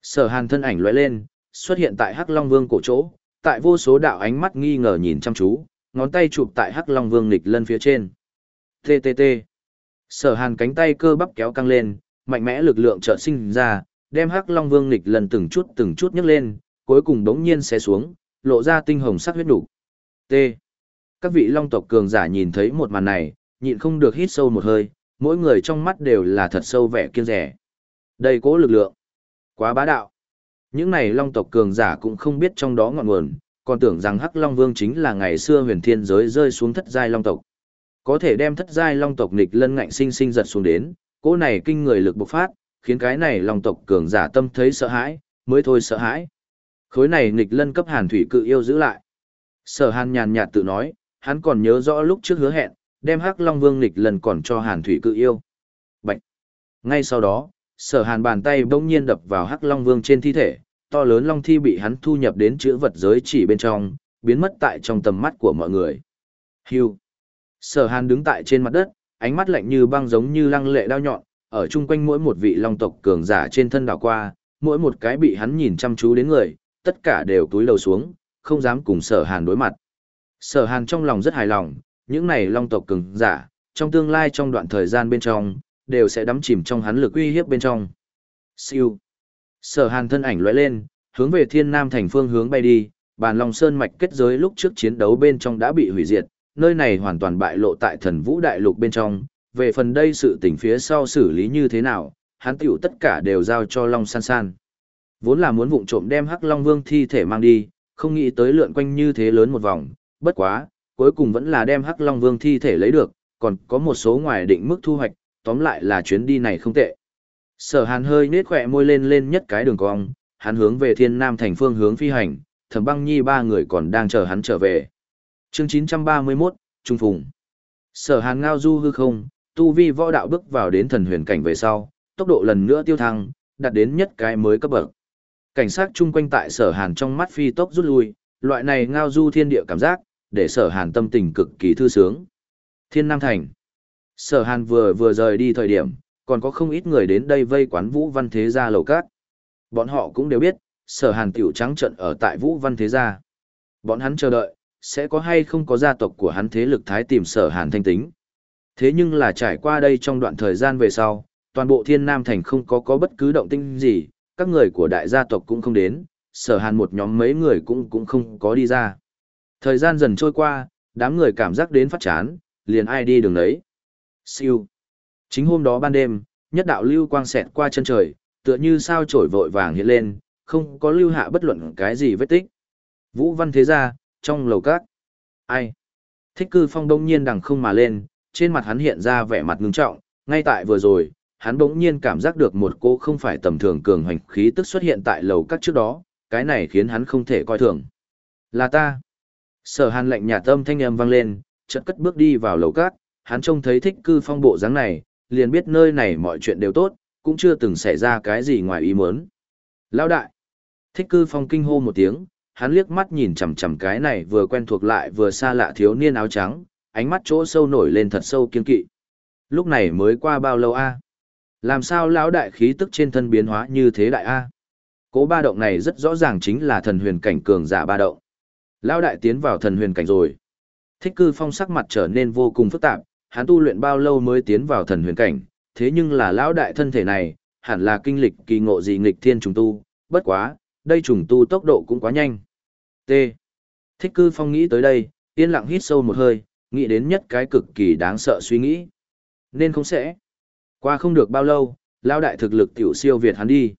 Sở Hàn thân ảnh lóe lên, xuất hiện tại Hắc Long Vương cổ chỗ, tại vô số đạo ánh mắt nghi ngờ nhìn chăm chú, ngón tay chụp tại Hắc Long Vương nghịch lân phía trên. TTT. Sở Hàn cánh tay cơ bắp kéo căng lên, mạnh mẽ lực lượng trợ sinh ra, đem Hắc Long Vương nghịch lần từng chút từng chút nhấc lên, cuối cùng đống nhiên xé xuống, lộ ra tinh hồng sắc huyết đủ. T. Các vị Long tộc cường giả nhìn thấy một màn này, nhịn không được hít sâu một hơi, mỗi người trong mắt đều là thật sâu vẻ kiêng rẻ. Đây cố lực lượng. Quá bá đạo. Những này Long tộc cường giả cũng không biết trong đó ngọn nguồn, còn tưởng rằng Hắc Long Vương chính là ngày xưa huyền thiên giới rơi xuống thất giai Long tộc. Có thể đem thất giai Long tộc nghịch lân ngạnh sinh sinh giật xuống đến, cỗ này kinh người lực bộc phát, khiến cái này Long tộc cường giả tâm thấy sợ hãi, mới thôi sợ hãi. Khối này nghịch lân cấp Hàn Thủy cự yêu giữ lại. Sở Hàn nhàn nhạt tự nói, hắn còn nhớ rõ lúc trước hứa hẹn, đem Hắc Long Vương nghịch lân còn cho Hàn Thủy cự yêu. Bạch. Ngay sau đó, Sở Hàn bàn tay bỗng nhiên đập vào Hắc Long Vương trên thi thể, to lớn long thi bị hắn thu nhập đến chữ vật giới chỉ bên trong, biến mất tại trong tầm mắt của mọi người. Hiu, Sở Hàn đứng tại trên mặt đất, ánh mắt lạnh như băng giống như lăng lệ đao nhọn, ở chung quanh mỗi một vị long tộc cường giả trên thân đảo qua, mỗi một cái bị hắn nhìn chăm chú đến người, tất cả đều túi đầu xuống, không dám cùng Sở Hàn đối mặt. Sở Hàn trong lòng rất hài lòng, những này long tộc cường giả, trong tương lai trong đoạn thời gian bên trong, đều sẽ đắm chìm trong hắn lực uy hiếp bên trong. Siêu. Sở Hàn thân ảnh lóe lên, hướng về Thiên Nam thành phương hướng bay đi, bàn Long Sơn mạch kết giới lúc trước chiến đấu bên trong đã bị hủy diệt, nơi này hoàn toàn bại lộ tại Thần Vũ Đại Lục bên trong, về phần đây sự tình phía sau xử lý như thế nào, hắn tiểu tất cả đều giao cho Long San San. Vốn là muốn vụng trộm đem Hắc Long Vương thi thể mang đi, không nghĩ tới lượn quanh như thế lớn một vòng, bất quá, cuối cùng vẫn là đem Hắc Long Vương thi thể lấy được, còn có một số ngoài định mức thu hoạch, tóm lại là chuyến đi này không tệ. Sở hàn hơi nết khỏe môi lên lên nhất cái đường cong, hắn hướng về thiên nam thành phương hướng phi hành, thẩm băng nhi ba người còn đang chờ hắn trở về. Chương 931, Trung Phùng. Sở hàn ngao du hư không, tu vi võ đạo bước vào đến thần huyền cảnh về sau, tốc độ lần nữa tiêu thăng, đạt đến nhất cái mới cấp bậc. Cảnh sát chung quanh tại sở hàn trong mắt phi tốc rút lui, loại này ngao du thiên địa cảm giác, để sở hàn tâm tình cực kỳ thư sướng. Thiên Nam Thành. Sở hàn vừa vừa rời đi thời điểm, còn có không ít người đến đây vây quán Vũ Văn Thế Gia lầu cát. Bọn họ cũng đều biết, sở hàn tiểu trắng trận ở tại Vũ Văn Thế Gia. Bọn hắn chờ đợi, sẽ có hay không có gia tộc của hắn thế lực thái tìm sở hàn thanh tính. Thế nhưng là trải qua đây trong đoạn thời gian về sau, toàn bộ thiên nam thành không có có bất cứ động tinh gì, các người của đại gia tộc cũng không đến, sở hàn một nhóm mấy người cũng cũng không có đi ra. Thời gian dần trôi qua, đám người cảm giác đến phát chán, liền ai đi đường đấy. Siêu. Chính hôm đó ban đêm, nhất đạo lưu quang xẹt qua chân trời, tựa như sao trổi vội vàng hiện lên, không có lưu hạ bất luận cái gì vết tích. Vũ văn thế ra, trong lầu cát. Ai? Thích cư phong đông nhiên đằng không mà lên, trên mặt hắn hiện ra vẻ mặt ngưng trọng, ngay tại vừa rồi, hắn bỗng nhiên cảm giác được một cô không phải tầm thường cường hoành khí tức xuất hiện tại lầu cát trước đó, cái này khiến hắn không thể coi thường. Là ta. Sở hàn lệnh nhà tâm thanh âm vang lên, chợt cất bước đi vào lầu cát, hắn trông thấy thích cư phong bộ dáng này, liền biết nơi này mọi chuyện đều tốt, cũng chưa từng xảy ra cái gì ngoài ý muốn. Lão đại! Thích cư phong kinh hô một tiếng, hắn liếc mắt nhìn chằm chằm cái này vừa quen thuộc lại vừa xa lạ thiếu niên áo trắng, ánh mắt chỗ sâu nổi lên thật sâu kiên kỵ. Lúc này mới qua bao lâu a? Làm sao lão đại khí tức trên thân biến hóa như thế đại a? Cố ba động này rất rõ ràng chính là thần huyền cảnh cường giả ba động. Lão đại tiến vào thần huyền cảnh rồi. Thích cư phong sắc mặt trở nên vô cùng phức tạp, hắn tu luyện bao lâu mới tiến vào thần huyền cảnh, thế nhưng là lão đại thân thể này, hẳn là kinh lịch kỳ ngộ gì nghịch thiên trùng tu, bất quá, đây trùng tu tốc độ cũng quá nhanh. T. Thích cư phong nghĩ tới đây, yên lặng hít sâu một hơi, nghĩ đến nhất cái cực kỳ đáng sợ suy nghĩ. Nên không sẽ. Qua không được bao lâu, lão đại thực lực tiểu siêu việt hắn đi.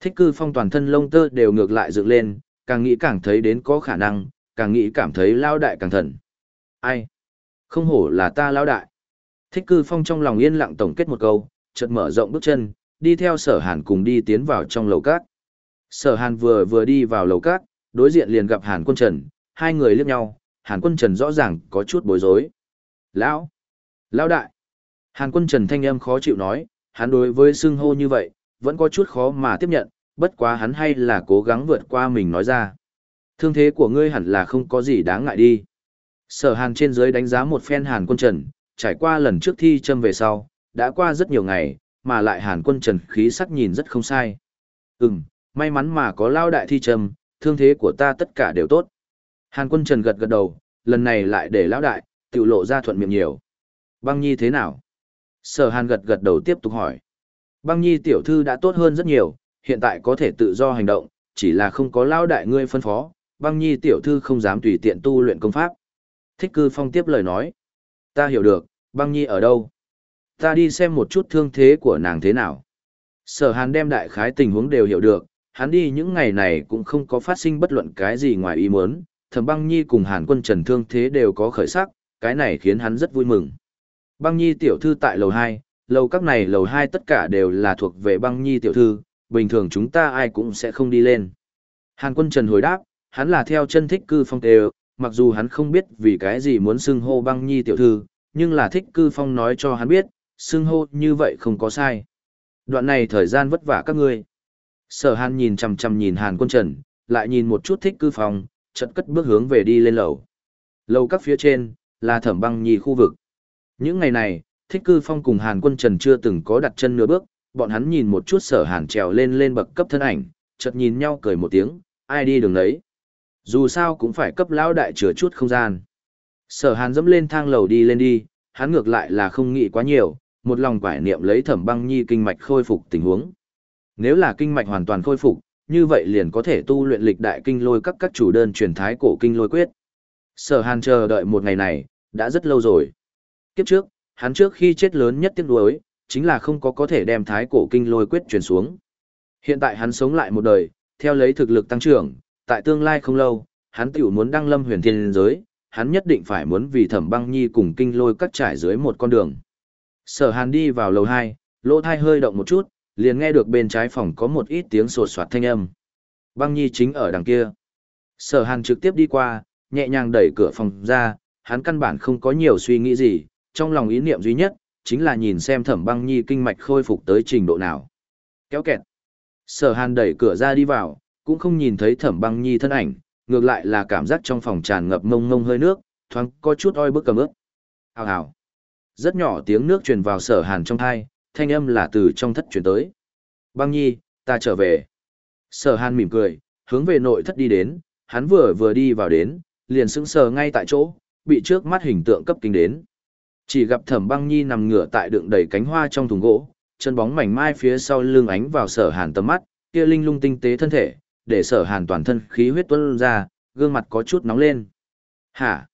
Thích cư phong toàn thân lông tơ đều ngược lại dựng lên, càng nghĩ càng thấy đến có khả năng, càng nghĩ cảm thấy lão đại càng thần. Ai? Không hổ là ta lão đại. Thích cư phong trong lòng yên lặng tổng kết một câu, chợt mở rộng bước chân, đi theo sở hàn cùng đi tiến vào trong lầu cát. Sở hàn vừa vừa đi vào lầu cát, đối diện liền gặp hàn quân trần, hai người liếc nhau, hàn quân trần rõ ràng có chút bối rối. Lão! Lão đại! Hàn quân trần thanh âm khó chịu nói, hắn đối với xưng hô như vậy, vẫn có chút khó mà tiếp nhận, bất quá hắn hay là cố gắng vượt qua mình nói ra. Thương thế của ngươi hẳn là không có gì đáng ngại đi. Sở hàn trên dưới đánh giá một phen hàn quân trần, trải qua lần trước thi châm về sau, đã qua rất nhiều ngày, mà lại hàn quân trần khí sắc nhìn rất không sai. Ừm, may mắn mà có lao đại thi châm, thương thế của ta tất cả đều tốt. Hàn quân trần gật gật đầu, lần này lại để lão đại, tự lộ ra thuận miệng nhiều. Băng nhi thế nào? Sở hàn gật gật đầu tiếp tục hỏi. Băng nhi tiểu thư đã tốt hơn rất nhiều, hiện tại có thể tự do hành động, chỉ là không có lao đại ngươi phân phó, băng nhi tiểu thư không dám tùy tiện tu luyện công pháp. Thích cư phong tiếp lời nói. Ta hiểu được, băng nhi ở đâu? Ta đi xem một chút thương thế của nàng thế nào. Sở hàn đem đại khái tình huống đều hiểu được, hắn đi những ngày này cũng không có phát sinh bất luận cái gì ngoài ý muốn, thẩm băng nhi cùng hàn quân trần thương thế đều có khởi sắc, cái này khiến hắn rất vui mừng. Băng nhi tiểu thư tại lầu 2, lầu các này lầu 2 tất cả đều là thuộc về băng nhi tiểu thư, bình thường chúng ta ai cũng sẽ không đi lên. Hàn quân trần hồi đáp, hắn là theo chân thích cư phong tê mặc dù hắn không biết vì cái gì muốn xưng hô băng nhi tiểu thư, nhưng là thích cư phong nói cho hắn biết, xưng hô như vậy không có sai. Đoạn này thời gian vất vả các ngươi. Sở hàn nhìn chằm chằm nhìn hàn quân trần, lại nhìn một chút thích cư phong, chợt cất bước hướng về đi lên lầu. Lầu các phía trên, là thẩm băng nhi khu vực. Những ngày này, thích cư phong cùng hàn quân trần chưa từng có đặt chân nửa bước, bọn hắn nhìn một chút sở hàn trèo lên lên bậc cấp thân ảnh, chợt nhìn nhau cười một tiếng, ai đi đường đấy. Dù sao cũng phải cấp lão đại chừa chút không gian. Sở hàn dẫm lên thang lầu đi lên đi, hắn ngược lại là không nghĩ quá nhiều, một lòng quải niệm lấy thẩm băng nhi kinh mạch khôi phục tình huống. Nếu là kinh mạch hoàn toàn khôi phục, như vậy liền có thể tu luyện lịch đại kinh lôi các các chủ đơn truyền thái cổ kinh lôi quyết. Sở hàn chờ đợi một ngày này, đã rất lâu rồi. Kiếp trước, hắn trước khi chết lớn nhất tiếc nuối, chính là không có có thể đem thái cổ kinh lôi quyết truyền xuống. Hiện tại hắn sống lại một đời, theo lấy thực lực tăng trưởng, tại tương lai không lâu, hắn tiểu muốn đăng lâm huyền thiên giới, hắn nhất định phải muốn vì thẩm băng nhi cùng kinh lôi cắt trải dưới một con đường. Sở hàn đi vào lầu 2, lỗ thai hơi động một chút, liền nghe được bên trái phòng có một ít tiếng sột soạt thanh âm. Băng nhi chính ở đằng kia. Sở hàn trực tiếp đi qua, nhẹ nhàng đẩy cửa phòng ra, hắn căn bản không có nhiều suy nghĩ gì, trong lòng ý niệm duy nhất, chính là nhìn xem thẩm băng nhi kinh mạch khôi phục tới trình độ nào. Kéo kẹt. Sở hàn đẩy cửa ra đi vào, cũng không nhìn thấy thẩm băng nhi thân ảnh, ngược lại là cảm giác trong phòng tràn ngập mông mông hơi nước, thoáng có chút oi bức cầm ướp. Hào hào. Rất nhỏ tiếng nước truyền vào sở hàn trong thai, thanh âm là từ trong thất truyền tới. Băng nhi, ta trở về. Sở hàn mỉm cười, hướng về nội thất đi đến, hắn vừa vừa đi vào đến, liền sững sờ ngay tại chỗ, bị trước mắt hình tượng cấp kinh đến. Chỉ gặp thẩm băng nhi nằm ngửa tại đựng đầy cánh hoa trong thùng gỗ, chân bóng mảnh mai phía sau lưng ánh vào sở hàn tầm mắt, kia linh lung tinh tế thân thể, để sở hàn toàn thân khí huyết tuôn ra, gương mặt có chút nóng lên. Hả?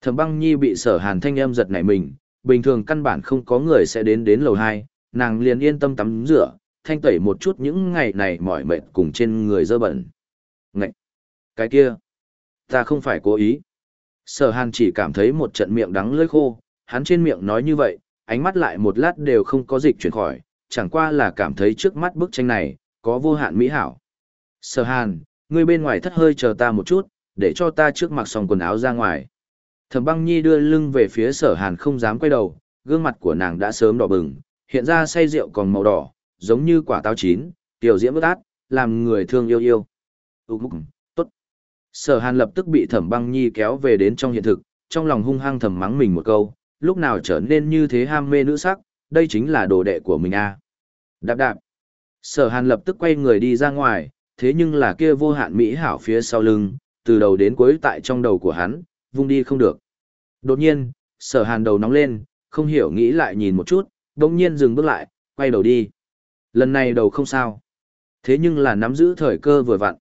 Thẩm băng nhi bị sở hàn thanh âm giật nảy mình, bình thường căn bản không có người sẽ đến đến lầu 2, nàng liền yên tâm tắm rửa, thanh tẩy một chút những ngày này mỏi mệt cùng trên người dơ bẩn. Ngậy! Cái kia! Ta không phải cố ý. Sở hàn chỉ cảm thấy một trận miệng đắng lưỡi khô, hắn trên miệng nói như vậy, ánh mắt lại một lát đều không có dịch chuyển khỏi, chẳng qua là cảm thấy trước mắt bức tranh này, có vô hạn mỹ hảo. Sở hàn, ngươi bên ngoài thất hơi chờ ta một chút, để cho ta trước mặc xong quần áo ra ngoài. Thẩm băng nhi đưa lưng về phía sở hàn không dám quay đầu, gương mặt của nàng đã sớm đỏ bừng, hiện ra say rượu còn màu đỏ, giống như quả táo chín, tiểu diễm bất át, làm người thương yêu yêu. Úc tốt. Sở hàn lập tức bị thẩm băng nhi kéo về đến trong hiện thực, trong lòng hung hăng thầm mắng mình một câu, lúc nào trở nên như thế ham mê nữ sắc, đây chính là đồ đệ của mình à. Đạp đạp. Sở hàn lập tức quay người đi ra ngoài, thế nhưng là kia vô hạn mỹ hảo phía sau lưng, từ đầu đến cuối tại trong đầu của hắn, vung đi không được. Đột nhiên, sở hàn đầu nóng lên, không hiểu nghĩ lại nhìn một chút, đồng nhiên dừng bước lại, quay đầu đi. Lần này đầu không sao. Thế nhưng là nắm giữ thời cơ vừa vặn.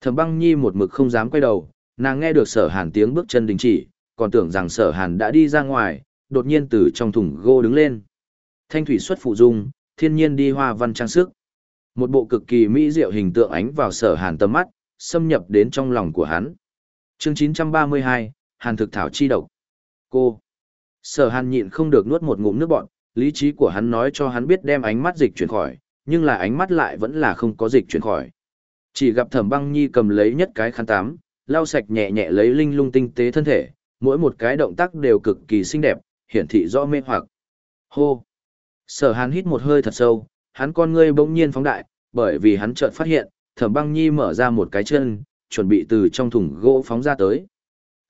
Thẩm băng nhi một mực không dám quay đầu, nàng nghe được sở hàn tiếng bước chân đình chỉ, còn tưởng rằng sở hàn đã đi ra ngoài, đột nhiên từ trong thùng gô đứng lên. Thanh thủy xuất phụ dung, thiên nhiên đi hoa văn trang sức. Một bộ cực kỳ mỹ diệu hình tượng ánh vào sở hàn tầm mắt, xâm nhập đến trong lòng của hắn. Chương 932, Hàn thực thảo chi độc. Cô. Sở hàn nhịn không được nuốt một ngụm nước bọn, lý trí của hắn nói cho hắn biết đem ánh mắt dịch chuyển khỏi, nhưng là ánh mắt lại vẫn là không có dịch chuyển khỏi. Chỉ gặp thẩm băng nhi cầm lấy nhất cái khăn tắm, lau sạch nhẹ nhẹ lấy linh lung tinh tế thân thể, mỗi một cái động tác đều cực kỳ xinh đẹp, hiển thị rõ mê hoặc. Hô! Sở hàn hít một hơi thật sâu, hắn con ngươi bỗng nhiên phóng đại, bởi vì hắn chợt phát hiện, thẩm băng nhi mở ra một cái chân, chuẩn bị từ trong thùng gỗ phóng ra tới.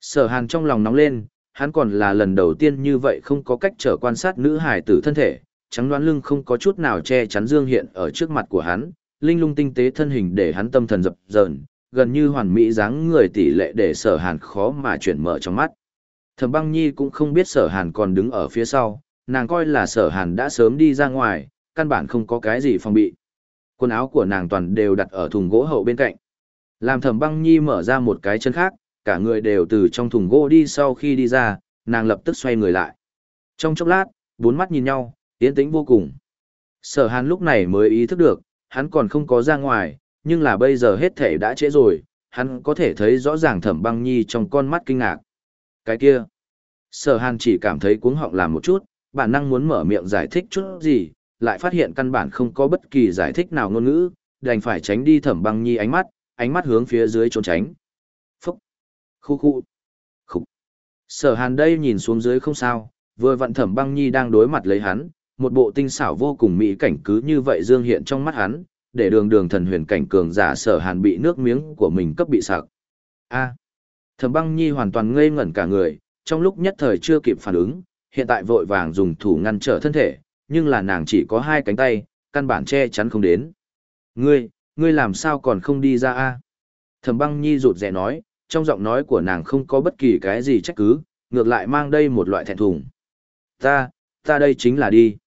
Sở hàn trong lòng nóng lên, hắn còn là lần đầu tiên như vậy không có cách trở quan sát nữ hải tử thân thể, trắng đoán lưng không có chút nào che chắn dương hiện ở trước mặt của hắn, linh lung tinh tế thân hình để hắn tâm thần dập dờn, gần như hoàn mỹ dáng người tỷ lệ để sở hàn khó mà chuyển mở trong mắt. Thẩm băng nhi cũng không biết sở hàn còn đứng ở phía sau, nàng coi là sở hàn đã sớm đi ra ngoài, căn bản không có cái gì phòng bị. Quần áo của nàng toàn đều đặt ở thùng gỗ hậu bên cạnh. Làm thẩm băng nhi mở ra một cái chân khác, cả người đều từ trong thùng gỗ đi sau khi đi ra, nàng lập tức xoay người lại. Trong chốc lát, bốn mắt nhìn nhau, tiến tĩnh vô cùng. Sở hàn lúc này mới ý thức được, hắn còn không có ra ngoài, nhưng là bây giờ hết thể đã trễ rồi, hắn có thể thấy rõ ràng thẩm băng nhi trong con mắt kinh ngạc. Cái kia, sở hàn chỉ cảm thấy cuống họng làm một chút, bản năng muốn mở miệng giải thích chút gì, lại phát hiện căn bản không có bất kỳ giải thích nào ngôn ngữ, đành phải tránh đi thẩm băng nhi ánh mắt, ánh mắt hướng phía dưới trốn tránh. Phúc! Khu khu! Khúc! Sở hàn đây nhìn xuống dưới không sao, vừa vặn thẩm băng nhi đang đối mặt lấy hắn, một bộ tinh xảo vô cùng mỹ cảnh cứ như vậy dương hiện trong mắt hắn, để đường đường thần huyền cảnh cường giả sở hàn bị nước miếng của mình cấp bị sặc. A. Thẩm băng nhi hoàn toàn ngây ngẩn cả người, trong lúc nhất thời chưa kịp phản ứng, hiện tại vội vàng dùng thủ ngăn trở thân thể, nhưng là nàng chỉ có hai cánh tay, căn bản che chắn không đến. Ngươi, ngươi làm sao còn không đi ra a? Thẩm băng nhi rụt rè nói, trong giọng nói của nàng không có bất kỳ cái gì trách cứ, ngược lại mang đây một loại thẹn thùng. Ta, ta đây chính là đi.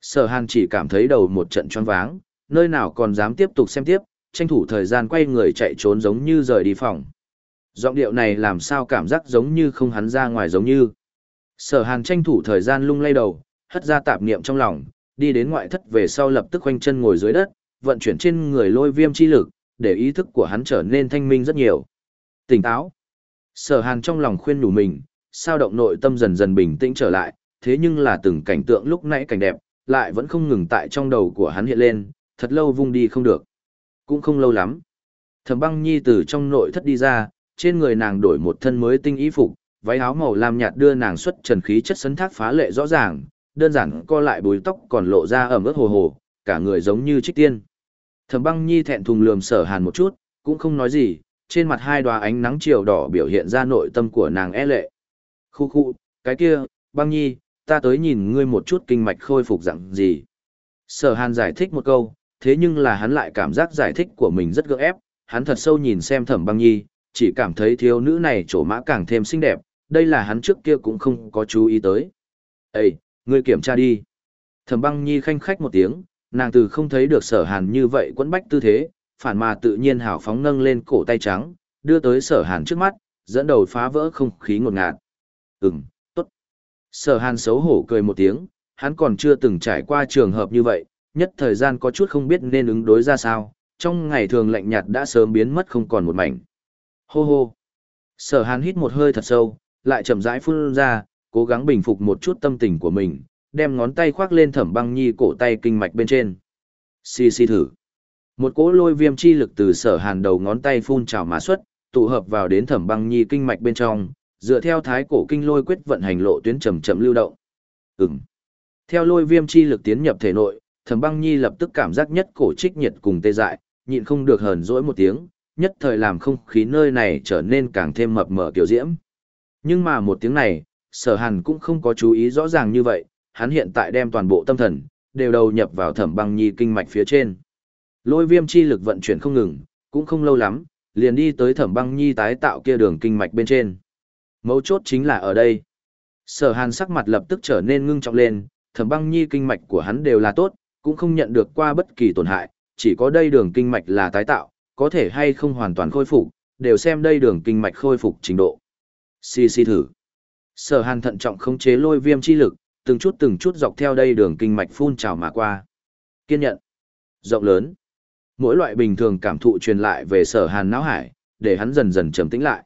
Sở hàn chỉ cảm thấy đầu một trận choáng váng, nơi nào còn dám tiếp tục xem tiếp, tranh thủ thời gian quay người chạy trốn giống như rời đi phòng. Giọng điệu này làm sao cảm giác giống như không hắn ra ngoài giống như. Sở hàn tranh thủ thời gian lung lay đầu, hất ra tạp niệm trong lòng, đi đến ngoại thất về sau lập tức quanh chân ngồi dưới đất, vận chuyển trên người lôi viêm chi lực, để ý thức của hắn trở nên thanh minh rất nhiều. Tỉnh táo. Sở hàn trong lòng khuyên nhủ mình, sao động nội tâm dần dần bình tĩnh trở lại, thế nhưng là từng cảnh tượng lúc nãy cảnh đẹp, lại vẫn không ngừng tại trong đầu của hắn hiện lên, thật lâu vung đi không được. Cũng không lâu lắm. Thẩm băng nhi từ trong nội thất đi ra, trên người nàng đổi một thân mới tinh ý phục, váy áo màu lam nhạt đưa nàng xuất trần khí chất sấn thác phá lệ rõ ràng, đơn giản co lại bùi tóc còn lộ ra ẩm ướt hồ hồ, cả người giống như trích tiên. Thẩm băng nhi thẹn thùng lườm sở hàn một chút, cũng không nói gì, trên mặt hai đoá ánh nắng chiều đỏ biểu hiện ra nội tâm của nàng e lệ. Khu khu, cái kia, băng nhi, ta tới nhìn ngươi một chút kinh mạch khôi phục dạng gì. Sở hàn giải thích một câu, thế nhưng là hắn lại cảm giác giải thích của mình rất gượng ép, hắn thật sâu nhìn xem thẩm băng nhi, chỉ cảm thấy thiếu nữ này trổ mã càng thêm xinh đẹp, đây là hắn trước kia cũng không có chú ý tới. Ê, ngươi kiểm tra đi. Thẩm băng nhi khanh khách một tiếng, nàng từ không thấy được sở hàn như vậy quẫn bách tư thế, phản mà tự nhiên hào phóng nâng lên cổ tay trắng, đưa tới sở hàn trước mắt, dẫn đầu phá vỡ không khí ngột ngạt. Ừm, tốt. Sở hàn xấu hổ cười một tiếng, hắn còn chưa từng trải qua trường hợp như vậy, nhất thời gian có chút không biết nên ứng đối ra sao, trong ngày thường lạnh nhạt đã sớm biến mất không còn một mảnh. Hô hô. Sở hàn hít một hơi thật sâu, lại chậm rãi phun ra, cố gắng bình phục một chút tâm tình của mình, đem ngón tay khoác lên thẩm băng nhi cổ tay kinh mạch bên trên. Xì xì thử. Một cỗ lôi viêm chi lực từ sở hàn đầu ngón tay phun trào mà xuất, tụ hợp vào đến thẩm băng nhi kinh mạch bên trong, dựa theo thái cổ kinh lôi quyết vận hành lộ tuyến chậm chậm lưu động. Ừm. Theo lôi viêm chi lực tiến nhập thể nội, thẩm băng nhi lập tức cảm giác nhất cổ trích nhiệt cùng tê dại, nhịn không được hờn dỗi một tiếng, nhất thời làm không khí nơi này trở nên càng thêm mập mờ kiểu diễm. Nhưng mà một tiếng này, sở hàn cũng không có chú ý rõ ràng như vậy, hắn hiện tại đem toàn bộ tâm thần, đều đầu nhập vào thẩm băng nhi kinh mạch phía trên. Lôi viêm chi lực vận chuyển không ngừng, cũng không lâu lắm, liền đi tới thẩm băng nhi tái tạo kia đường kinh mạch bên trên. Mấu chốt chính là ở đây. Sở hàn sắc mặt lập tức trở nên ngưng trọng lên, thẩm băng nhi kinh mạch của hắn đều là tốt, cũng không nhận được qua bất kỳ tổn hại, chỉ có đây đường kinh mạch là tái tạo, có thể hay không hoàn toàn khôi phục, đều xem đây đường kinh mạch khôi phục trình độ. Xì xì thử. Sở hàn thận trọng khống chế lôi viêm chi lực, từng chút từng chút dọc theo đây đường kinh mạch phun trào mà qua. Kiên nhận. Rộng lớn. Mỗi loại bình thường cảm thụ truyền lại về sở hàn não hải, để hắn dần dần trầm tĩnh lại.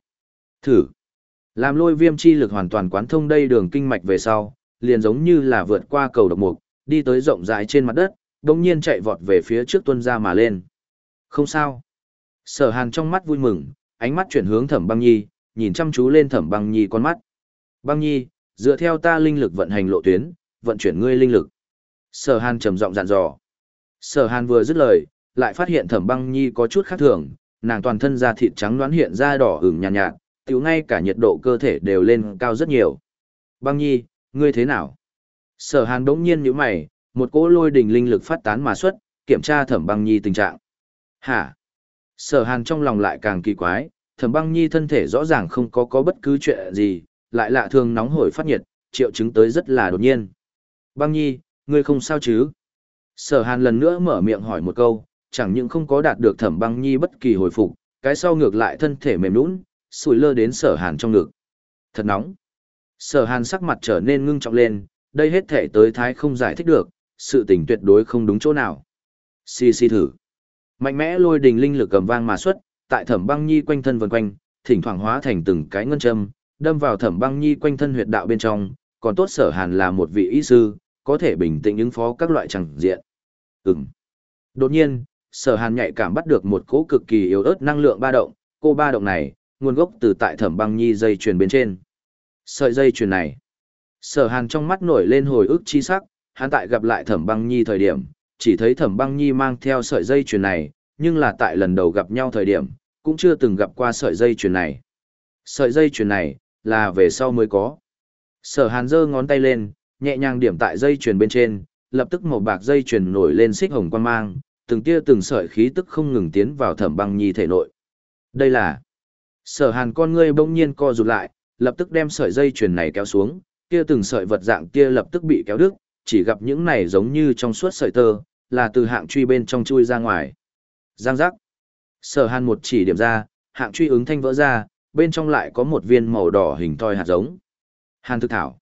Thử. Làm lôi viêm chi lực hoàn toàn quán thông đây đường kinh mạch về sau, liền giống như là vượt qua cầu độc mục, đi tới rộng rãi trên mặt đất, đồng nhiên chạy vọt về phía trước tuân ra mà lên. Không sao. Sở hàn trong mắt vui mừng, ánh mắt chuyển hướng thẩm băng nhi, nhìn chăm chú lên thẩm băng nhi con mắt. Băng nhi, dựa theo ta linh lực vận hành lộ tuyến, vận chuyển ngươi linh lực. Sở hàn trầm giọng dặn dò. Sở hàn vừa dứt lời, lại phát hiện thẩm băng nhi có chút khác thường, nàng toàn thân da thịt trắng loáng hiện ra đỏ ửng nhàn nhạt, nhạt tiểu ngay cả nhiệt độ cơ thể đều lên cao rất nhiều. Băng nhi, ngươi thế nào? Sở hàn đống nhiên nhíu mày, một cỗ lôi đỉnh linh lực phát tán mà xuất, kiểm tra thẩm băng nhi tình trạng. Hả? Sở hàn trong lòng lại càng kỳ quái, thẩm băng nhi thân thể rõ ràng không có có bất cứ chuyện gì, lại lạ thường nóng hổi phát nhiệt, triệu chứng tới rất là đột nhiên. Băng nhi, ngươi không sao chứ? Sở hàn lần nữa mở miệng hỏi một câu, chẳng những không có đạt được thẩm băng nhi bất kỳ hồi phục, cái sau ngược lại thân thể mềm nũng, sủi lơ đến sở hàn trong ngực. Thật nóng. Sở hàn sắc mặt trở nên ngưng trọng lên, đây hết thể tới thái không giải thích được, sự tình tuyệt đối không đúng chỗ nào. Xì xì thử. Mạnh mẽ lôi đình linh lực cầm vang mà xuất, tại thẩm băng nhi quanh thân vần quanh, thỉnh thoảng hóa thành từng cái ngân châm, đâm vào thẩm băng nhi quanh thân huyệt đạo bên trong, còn tốt sở hàn là một vị y sư, có thể bình tĩnh ứng phó các loại chẳng diện. Ừm. Đột nhiên, sở hàn nhạy cảm bắt được một cỗ cực kỳ yếu ớt năng lượng ba động, cô ba động này, nguồn gốc từ tại thẩm băng nhi dây chuyền bên trên. Sợi dây chuyền này. Sở hàn trong mắt nổi lên hồi ức chi sắc, hắn tại gặp lại thẩm băng nhi thời điểm, chỉ thấy thẩm băng nhi mang theo sợi dây chuyền này, nhưng là tại lần đầu gặp nhau thời điểm, cũng chưa từng gặp qua sợi dây chuyền này. Sợi dây chuyền này, là về sau mới có. Sở hàn giơ ngón tay lên, nhẹ nhàng điểm tại dây chuyền bên trên, lập tức màu bạc dây chuyền nổi lên xích hồng quan mang, từng tia từng sợi khí tức không ngừng tiến vào thẩm băng nhi thể nội. Đây là... Sở hàn con ngươi bỗng nhiên co rụt lại, lập tức đem sợi dây chuyền này kéo xuống, kia từng sợi vật dạng kia lập tức bị kéo đứt, chỉ gặp những này giống như trong suốt sợi tơ, là từ hạng truy bên trong chui ra ngoài. Giang giác. Sở hàn một chỉ điểm ra, hạng truy ứng thanh vỡ ra, bên trong lại có một viên màu đỏ hình thoi hạt giống. Hàn thực thảo.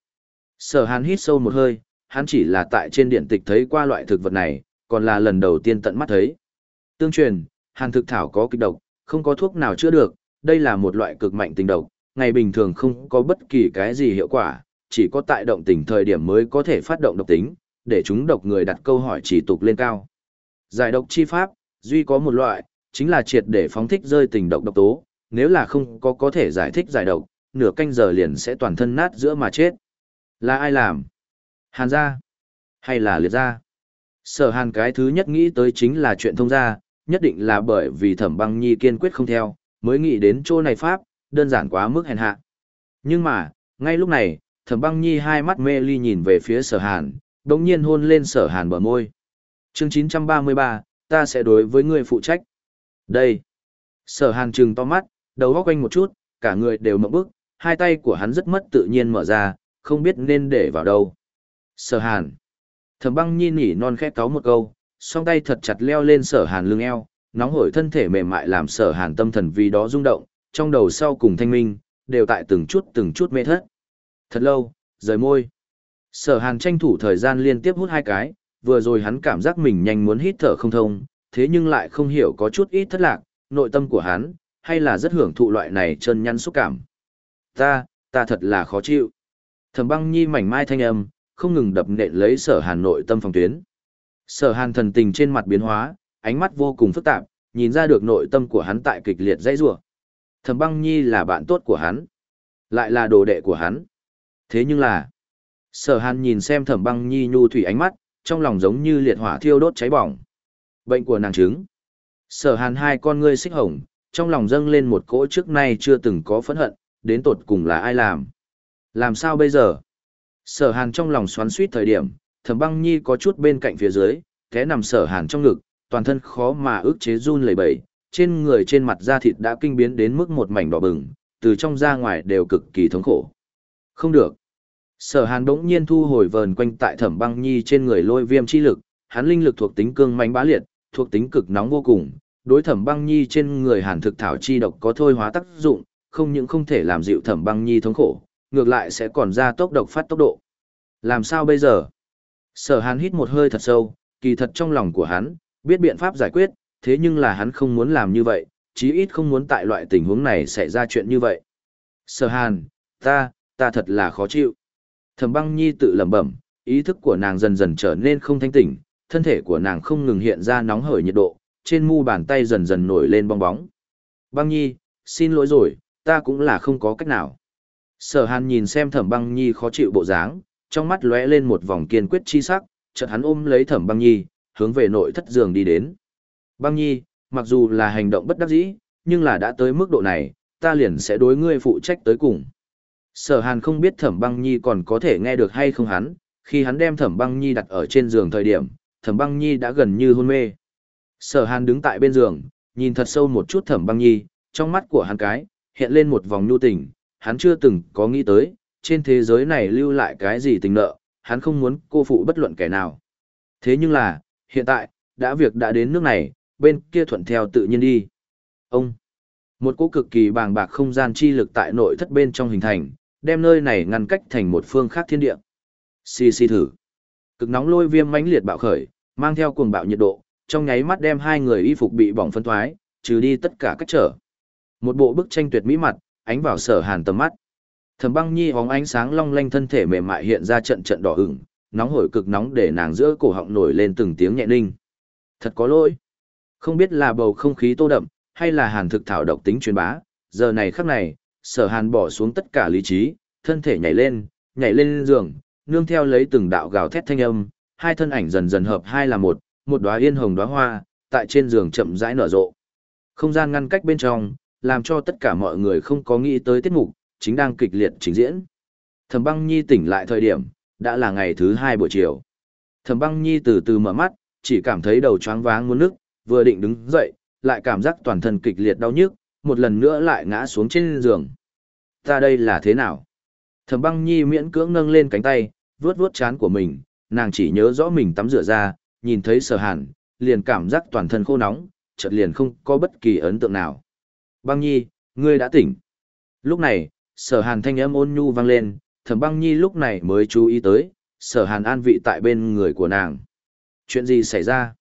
Sở hàn hít sâu một hơi, hắn chỉ là tại trên điện tịch thấy qua loại thực vật này, còn là lần đầu tiên tận mắt thấy. Tương truyền, hàn thực thảo có kịch độc, không có thuốc nào chữa được, đây là một loại cực mạnh tình độc, ngày bình thường không có bất kỳ cái gì hiệu quả, chỉ có tại động tình thời điểm mới có thể phát động độc tính, để chúng độc người đặt câu hỏi chỉ tục lên cao. Giải độc chi pháp, duy có một loại, chính là triệt để phóng thích rơi tình độc độc tố, nếu là không có có thể giải thích giải độc, nửa canh giờ liền sẽ toàn thân nát giữa mà chết. Là ai làm? Hàn gia? Hay là liệt gia? Sở hàn cái thứ nhất nghĩ tới chính là chuyện thông gia, nhất định là bởi vì thẩm băng nhi kiên quyết không theo, mới nghĩ đến chỗ này pháp, đơn giản quá mức hèn hạ. Nhưng mà, ngay lúc này, thẩm băng nhi hai mắt mê ly nhìn về phía sở hàn, đồng nhiên hôn lên sở hàn bờ môi. chương 933, ta sẽ đối với người phụ trách. Đây. Sở hàn trừng to mắt, đầu góc quanh một chút, cả người đều mộng bức, hai tay của hắn rất mất tự nhiên mở ra, không biết nên để vào đâu. Sở hàn. Thẩm băng nhi nỉ non khẽ cáo một câu, song tay thật chặt leo lên sở hàn lưng eo, nóng hổi thân thể mềm mại làm sở hàn tâm thần vì đó rung động, trong đầu sau cùng thanh minh, đều tại từng chút từng chút mê thất. Thật lâu, rời môi. Sở hàn tranh thủ thời gian liên tiếp hút hai cái, vừa rồi hắn cảm giác mình nhanh muốn hít thở không thông, thế nhưng lại không hiểu có chút ít thất lạc, nội tâm của hắn, hay là rất hưởng thụ loại này chân nhăn xúc cảm. Ta, ta thật là khó chịu. Thẩm băng nhi mảnh mai thanh âm, không ngừng đập nện lấy sở hàn nội tâm phòng tuyến. Sở hàn thần tình trên mặt biến hóa, ánh mắt vô cùng phức tạp, nhìn ra được nội tâm của hắn tại kịch liệt dãy rủa. Thẩm băng nhi là bạn tốt của hắn, lại là đồ đệ của hắn. Thế nhưng là, sở hàn nhìn xem thẩm băng nhi nhu thủy ánh mắt, trong lòng giống như liệt hỏa thiêu đốt cháy bỏng. Bệnh của nàng trứng. Sở hàn hai con ngươi xích hồng, trong lòng dâng lên một cỗ trước nay chưa từng có phẫn hận, đến tột cùng là ai làm. Làm sao bây giờ? Sở hàn trong lòng xoắn suýt thời điểm, thẩm băng nhi có chút bên cạnh phía dưới, thế nằm sở hàn trong ngực, toàn thân khó mà ức chế run lẩy bẩy, trên người trên mặt da thịt đã kinh biến đến mức một mảnh đỏ bừng, từ trong ra ngoài đều cực kỳ thống khổ. Không được. Sở hàn đống nhiên thu hồi vờn quanh tại thẩm băng nhi trên người lôi viêm chi lực, hắn linh lực thuộc tính cương mãnh bá liệt, thuộc tính cực nóng vô cùng, đối thẩm băng nhi trên người hàn thực thảo chi độc có thôi hóa tác dụng, không những không thể làm dịu thẩm băng nhi thống khổ, ngược lại sẽ còn ra tốc độc phát tốc độ. Làm sao bây giờ? Sở hàn hít một hơi thật sâu, kỳ thật trong lòng của hắn, biết biện pháp giải quyết, thế nhưng là hắn không muốn làm như vậy, chí ít không muốn tại loại tình huống này xảy ra chuyện như vậy. Sở hàn, ta, ta thật là khó chịu. Thẩm băng nhi tự lẩm bẩm, ý thức của nàng dần dần trở nên không thanh tỉnh, thân thể của nàng không ngừng hiện ra nóng hởi nhiệt độ, trên mu bàn tay dần dần nổi lên bong bóng. Băng nhi, xin lỗi rồi, ta cũng là không có cách nào. Sở hàn nhìn xem thẩm băng nhi khó chịu bộ dáng, trong mắt lóe lên một vòng kiên quyết chi sắc, chợt hắn ôm lấy thẩm băng nhi, hướng về nội thất giường đi đến. Băng nhi, mặc dù là hành động bất đắc dĩ, nhưng là đã tới mức độ này, ta liền sẽ đối ngươi phụ trách tới cùng. Sở hàn không biết thẩm băng nhi còn có thể nghe được hay không hắn, khi hắn đem thẩm băng nhi đặt ở trên giường thời điểm, thẩm băng nhi đã gần như hôn mê. Sở hàn đứng tại bên giường, nhìn thật sâu một chút thẩm băng nhi, trong mắt của hắn cái, hiện lên một vòng nhu tình, hắn chưa từng có nghĩ tới, trên thế giới này lưu lại cái gì tình nợ, hắn không muốn cô phụ bất luận kẻ nào. Thế nhưng là, hiện tại, đã việc đã đến nước này, bên kia thuận theo tự nhiên đi. Ông, một cỗ cực kỳ bàng bạc không gian chi lực tại nội thất bên trong hình thành, đem nơi này ngăn cách thành một phương khác thiên địa. Xì xì thử. Cực nóng lôi viêm mãnh liệt bạo khởi, mang theo cuồng bạo nhiệt độ, trong nháy mắt đem hai người y phục bị bỏng phân thoái, trừ đi tất cả cách trở. Một bộ bức tranh tuyệt mỹ mặt, ánh vào sở hàn tầm mắt. Thẩm băng nhi hóng ánh sáng long lanh thân thể mềm mại hiện ra trận trận đỏ ửng, nóng hổi cực nóng để nàng giữa cổ họng nổi lên từng tiếng nhẹ ninh. Thật có lỗi. Không biết là bầu không khí tô đậm, hay là hàn thực thảo độc tính truyền bá, giờ này khắc này, sở hàn bỏ xuống tất cả lý trí, thân thể nhảy lên, nhảy lên giường, nương theo lấy từng đạo gào thét thanh âm, hai thân ảnh dần dần hợp hai là một, một đóa yên hồng đóa hoa, tại trên giường chậm rãi nở rộ. Không gian ngăn cách bên trong, làm cho tất cả mọi người không có nghĩ tới tiết mục, chính đang kịch liệt trình diễn. Thẩm băng nhi tỉnh lại thời điểm, đã là ngày thứ hai buổi chiều. Thẩm băng nhi từ từ mở mắt, chỉ cảm thấy đầu choáng váng muốn nức, vừa định đứng dậy, lại cảm giác toàn thân kịch liệt đau nhức, một lần nữa lại ngã xuống trên giường. Ta đây là thế nào? Thẩm băng nhi miễn cưỡng nâng lên cánh tay, vuốt vuốt chán của mình, nàng chỉ nhớ rõ mình tắm rửa ra, nhìn thấy sở hàn, liền cảm giác toàn thân khô nóng, chợt liền không có bất kỳ ấn tượng nào. Băng nhi, ngươi đã tỉnh. Lúc này, sở hàn thanh âm ôn nhu vang lên, thẩm băng nhi lúc này mới chú ý tới, sở hàn an vị tại bên người của nàng. Chuyện gì xảy ra?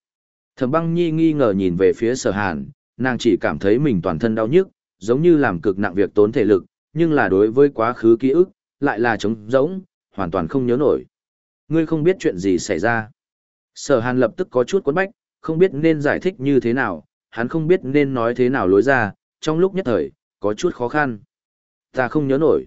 Thẩm băng nhi nghi ngờ nhìn về phía sở hàn, nàng chỉ cảm thấy mình toàn thân đau nhức, giống như làm cực nặng việc tốn thể lực, nhưng là đối với quá khứ ký ức, lại là trống rỗng, hoàn toàn không nhớ nổi. Ngươi không biết chuyện gì xảy ra. Sở hàn lập tức có chút quấn bách, không biết nên giải thích như thế nào, hắn không biết nên nói thế nào lối ra, trong lúc nhất thời, có chút khó khăn. Ta không nhớ nổi.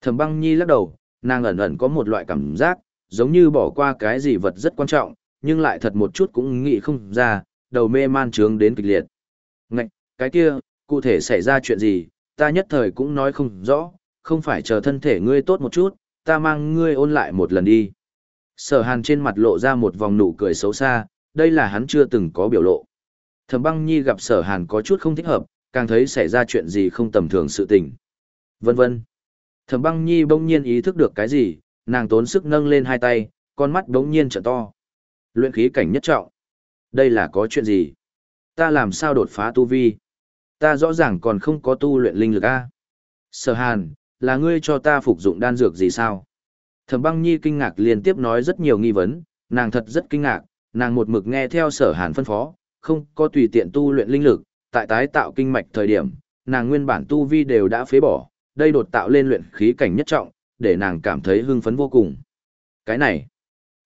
Thẩm băng nhi lắc đầu, nàng ẩn ẩn có một loại cảm giác, giống như bỏ qua cái gì vật rất quan trọng, nhưng lại thật một chút cũng nghĩ không ra, đầu mê man trướng đến kịch liệt. Ngạch, cái kia, cụ thể xảy ra chuyện gì, ta nhất thời cũng nói không rõ, không phải chờ thân thể ngươi tốt một chút, ta mang ngươi ôn lại một lần đi. Sở hàn trên mặt lộ ra một vòng nụ cười xấu xa, đây là hắn chưa từng có biểu lộ. Thẩm băng nhi gặp sở hàn có chút không thích hợp, càng thấy xảy ra chuyện gì không tầm thường sự tình. Vân vân. Thẩm băng nhi bỗng nhiên ý thức được cái gì, nàng tốn sức nâng lên hai tay, con mắt bỗng nhiên trợ to. Luyện khí cảnh nhất trọng. Đây là có chuyện gì? Ta làm sao đột phá tu vi? Ta rõ ràng còn không có tu luyện linh lực a. Sở Hàn, là ngươi cho ta phục dụng đan dược gì sao? Thẩm băng nhi kinh ngạc liên tiếp nói rất nhiều nghi vấn, nàng thật rất kinh ngạc, nàng một mực nghe theo sở hàn phân phó, không có tùy tiện tu luyện linh lực, tại tái tạo kinh mạch thời điểm, nàng nguyên bản tu vi đều đã phế bỏ, đây đột tạo lên luyện khí cảnh nhất trọng, để nàng cảm thấy hưng phấn vô cùng. Cái này,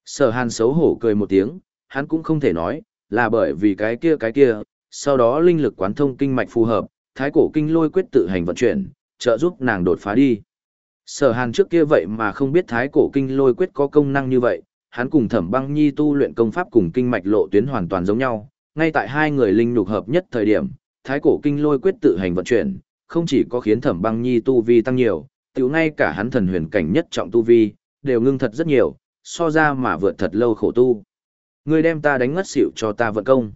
sở hàn xấu hổ cười một tiếng, hắn cũng không thể nói, là bởi vì cái kia cái kia, sau đó linh lực quán thông kinh mạch phù hợp, thái cổ kinh lôi quyết tự hành vận chuyển, trợ giúp nàng đột phá đi. Sở hàn trước kia vậy mà không biết thái cổ kinh lôi quyết có công năng như vậy, hắn cùng thẩm băng nhi tu luyện công pháp cùng kinh mạch lộ tuyến hoàn toàn giống nhau, ngay tại hai người linh nhục hợp nhất thời điểm, thái cổ kinh lôi quyết tự hành vận chuyển, không chỉ có khiến thẩm băng nhi tu vi tăng nhiều, tiểu ngay cả hắn thần huyền cảnh nhất trọng tu vi, đều ngưng thật rất nhiều, so ra mà vượt thật lâu khổ tu. Người đem ta đánh ngất xỉu cho ta vận công.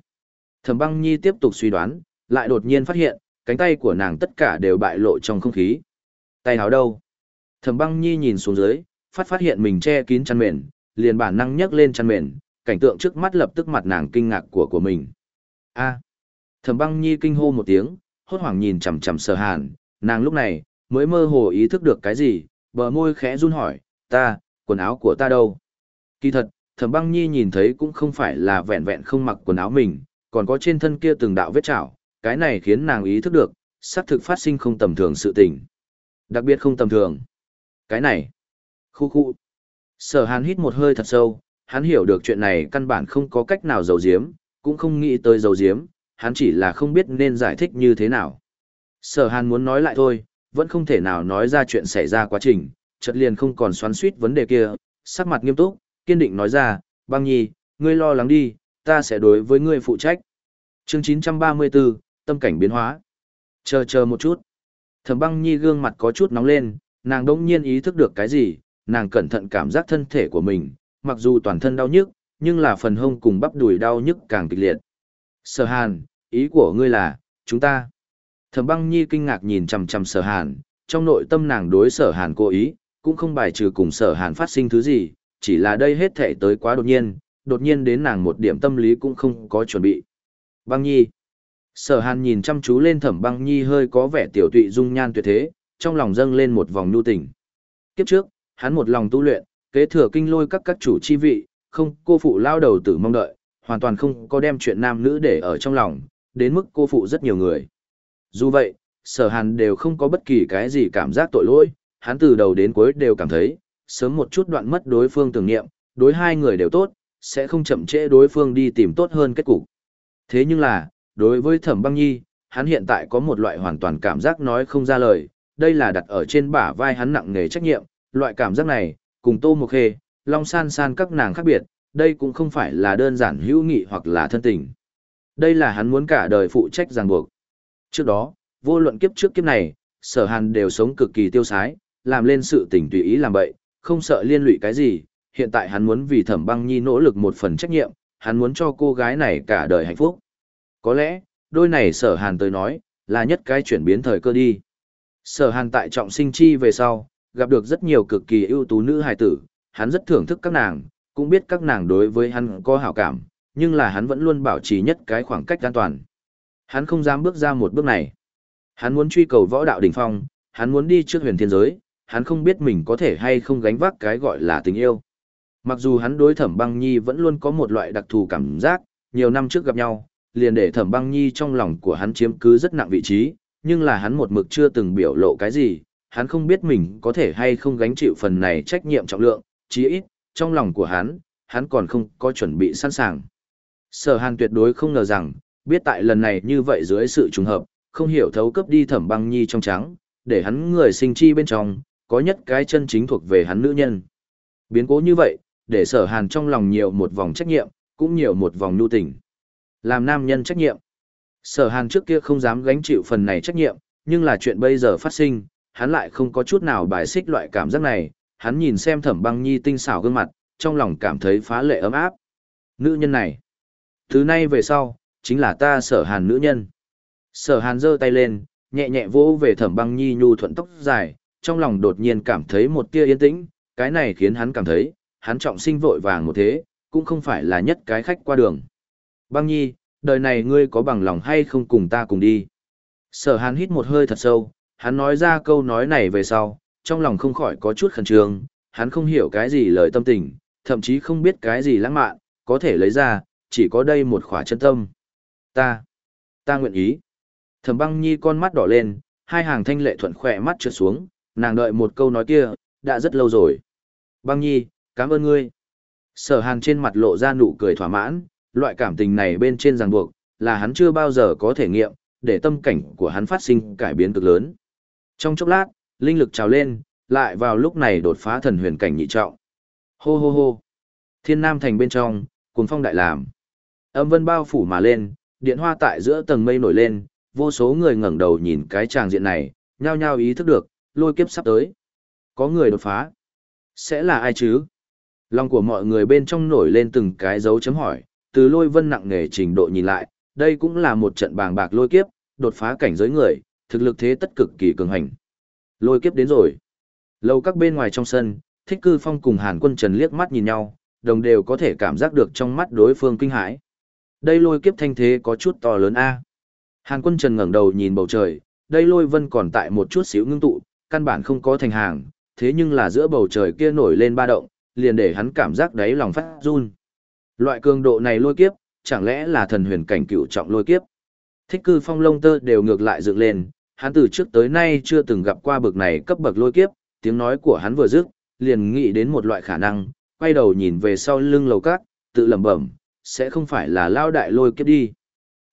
Thẩm băng nhi tiếp tục suy đoán, lại đột nhiên phát hiện, cánh tay của nàng tất cả đều bại lộ trong không khí. Tay háo đâu? Thẩm băng nhi nhìn xuống dưới, phát phát hiện mình che kín chăn mền, liền bản năng nhấc lên chăn mền, cảnh tượng trước mắt lập tức mặt nàng kinh ngạc của của mình. A. Thẩm băng nhi kinh hô một tiếng, hốt hoảng nhìn chằm chằm sở hàn, nàng lúc này, mới mơ hồ ý thức được cái gì, bờ môi khẽ run hỏi, ta, quần áo của ta đâu? Kỳ thật, thẩm băng nhi nhìn thấy cũng không phải là vẹn vẹn không mặc quần áo mình, còn có trên thân kia từng đạo vết chảo, cái này khiến nàng ý thức được, xác thực phát sinh không tầm thường sự tình. Đặc biệt không tầm thường. Cái này, khu khu. Sở hàn hít một hơi thật sâu, hắn hiểu được chuyện này căn bản không có cách nào giấu giếm, cũng không nghĩ tới giấu giếm, hắn chỉ là không biết nên giải thích như thế nào. Sở hàn muốn nói lại thôi, vẫn không thể nào nói ra chuyện xảy ra quá trình, chợt liền không còn xoắn suýt vấn đề kia, sắc mặt nghiêm túc, kiên định nói ra, băng nhi, ngươi lo lắng đi, ta sẽ đối với ngươi phụ trách. Chương 934, tâm cảnh biến hóa. Chờ chờ một chút. Thẩm băng nhi gương mặt có chút nóng lên, nàng đông nhiên ý thức được cái gì, nàng cẩn thận cảm giác thân thể của mình, mặc dù toàn thân đau nhức, nhưng là phần hông cùng bắp đùi đau nhức càng kịch liệt. Sở hàn, ý của ngươi là, chúng ta. Thẩm băng nhi kinh ngạc nhìn chằm chằm sở hàn, trong nội tâm nàng đối sở hàn cố ý, cũng không bài trừ cùng sở hàn phát sinh thứ gì, chỉ là đây hết thể tới quá đột nhiên, đột nhiên đến nàng một điểm tâm lý cũng không có chuẩn bị. Băng nhi. Sở hàn nhìn chăm chú lên thẩm băng nhi hơi có vẻ tiểu tụy dung nhan tuyệt thế, trong lòng dâng lên một vòng nhu tình. Kiếp trước, hắn một lòng tu luyện, kế thừa kinh lôi các các chủ chi vị, không cô phụ lao đầu tử mong đợi, hoàn toàn không có đem chuyện nam nữ để ở trong lòng, đến mức cô phụ rất nhiều người. Dù vậy, sở hàn đều không có bất kỳ cái gì cảm giác tội lỗi, hắn từ đầu đến cuối đều cảm thấy, sớm một chút đoạn mất đối phương tưởng niệm, đối hai người đều tốt, sẽ không chậm trễ đối phương đi tìm tốt hơn kết cục. Thế nhưng là, đối với thẩm băng nhi, hắn hiện tại có một loại hoàn toàn cảm giác nói không ra lời, đây là đặt ở trên bả vai hắn nặng nề trách nhiệm, loại cảm giác này, cùng tô một khê, long san san các nàng khác biệt, đây cũng không phải là đơn giản hữu nghị hoặc là thân tình. Đây là hắn muốn cả đời phụ trách ràng buộc. Trước đó, vô luận kiếp trước kiếp này, sở hàn đều sống cực kỳ tiêu sái, làm lên sự tình tùy ý làm bậy, không sợ liên lụy cái gì, hiện tại hắn muốn vì thẩm băng nhi nỗ lực một phần trách nhiệm, hắn muốn cho cô gái này cả đời hạnh phúc. Có lẽ, đôi này sở hàn tới nói, là nhất cái chuyển biến thời cơ đi. Sở hàn tại trọng sinh chi về sau, gặp được rất nhiều cực kỳ ưu tú nữ hài tử, hắn rất thưởng thức các nàng, cũng biết các nàng đối với hắn có hảo cảm, nhưng là hắn vẫn luôn bảo trì nhất cái khoảng cách an toàn. Hắn không dám bước ra một bước này. Hắn muốn truy cầu võ đạo đỉnh phong, hắn muốn đi trước huyền thiên giới, hắn không biết mình có thể hay không gánh vác cái gọi là tình yêu. Mặc dù hắn đối thẩm băng nhi vẫn luôn có một loại đặc thù cảm giác, nhiều năm trước gặp nhau, liền để thẩm băng nhi trong lòng của hắn chiếm cứ rất nặng vị trí, nhưng là hắn một mực chưa từng biểu lộ cái gì, hắn không biết mình có thể hay không gánh chịu phần này trách nhiệm trọng lượng, chí ít, trong lòng của hắn, hắn còn không có chuẩn bị sẵn sàng. Sở hàn tuyệt đối không ngờ rằng, biết tại lần này như vậy dưới sự trùng hợp, không hiểu thấu cấp đi thẩm băng nhi trong trắng, để hắn người sinh chi bên trong, có nhất cái chân chính thuộc về hắn nữ nhân. Biến cố như vậy, để sở hàn trong lòng nhiều một vòng trách nhiệm, cũng nhiều một vòng nhu tình. Làm nam nhân trách nhiệm. Sở hàn trước kia không dám gánh chịu phần này trách nhiệm, nhưng là chuyện bây giờ phát sinh, hắn lại không có chút nào bài xích loại cảm giác này, hắn nhìn xem thẩm băng nhi tinh xảo gương mặt, trong lòng cảm thấy phá lệ ấm áp. Nữ nhân này, thứ nay về sau, chính là ta sở hàn nữ nhân. Sở hàn giơ tay lên, nhẹ nhẹ vỗ về thẩm băng nhi nhu thuận tóc dài, trong lòng đột nhiên cảm thấy một tia yên tĩnh, cái này khiến hắn cảm thấy, hắn trọng sinh vội vàng một thế, cũng không phải là nhất cái khách qua đường. Băng nhi, đời này ngươi có bằng lòng hay không cùng ta cùng đi? Sở hàn hít một hơi thật sâu, hắn nói ra câu nói này về sau, trong lòng không khỏi có chút khẩn trương, hắn không hiểu cái gì lời tâm tình, thậm chí không biết cái gì lãng mạn, có thể lấy ra, chỉ có đây một khỏa chân tâm. Ta, ta nguyện ý. Thẩm băng nhi con mắt đỏ lên, hai hàng thanh lệ thuận khỏe mắt trượt xuống, nàng đợi một câu nói kia, đã rất lâu rồi. Băng nhi, cảm ơn ngươi. Sở hàn trên mặt lộ ra nụ cười thỏa mãn, loại cảm tình này bên trên ràng buộc, là hắn chưa bao giờ có thể nghiệm, để tâm cảnh của hắn phát sinh cải biến cực lớn. Trong chốc lát, linh lực trào lên, lại vào lúc này đột phá thần huyền cảnh nhị trọng. Hô hô hô. Thiên Nam thành bên trong, cuồng phong đại làm. Âm vân bao phủ mà lên, điện hoa tại giữa tầng mây nổi lên, vô số người ngẩng đầu nhìn cái tràng diện này, nhao nhao ý thức được, lôi kiếp sắp tới. Có người đột phá. Sẽ là ai chứ? Lòng của mọi người bên trong nổi lên từng cái dấu chấm hỏi, từ lôi vân nặng nề trình độ nhìn lại, đây cũng là một trận bàng bạc lôi kiếp, đột phá cảnh giới người, thực lực thế tất cực kỳ cường hành. Lôi kiếp đến rồi. Lâu các bên ngoài trong sân, thích cư phong cùng hàn quân trần liếc mắt nhìn nhau, đồng đều có thể cảm giác được trong mắt đối phương kinh hãi. Đây lôi kiếp thanh thế có chút to lớn a. Hàn quân trần ngẩng đầu nhìn bầu trời, đây lôi vân còn tại một chút xíu ngưng tụ, căn bản không có thành hàng, thế nhưng là giữa bầu trời kia nổi lên ba động, liền để hắn cảm giác đáy lòng phát run. Loại cường độ này lôi kiếp, chẳng lẽ là thần huyền cảnh cựu trọng lôi kiếp? Thích cư phong lông tơ đều ngược lại dựng lên, hắn từ trước tới nay chưa từng gặp qua bực này cấp bậc lôi kiếp, tiếng nói của hắn vừa dứt, liền nghĩ đến một loại khả năng, quay đầu nhìn về sau lưng lầu cát, tự lẩm bẩm, sẽ không phải là lao đại lôi kiếp đi.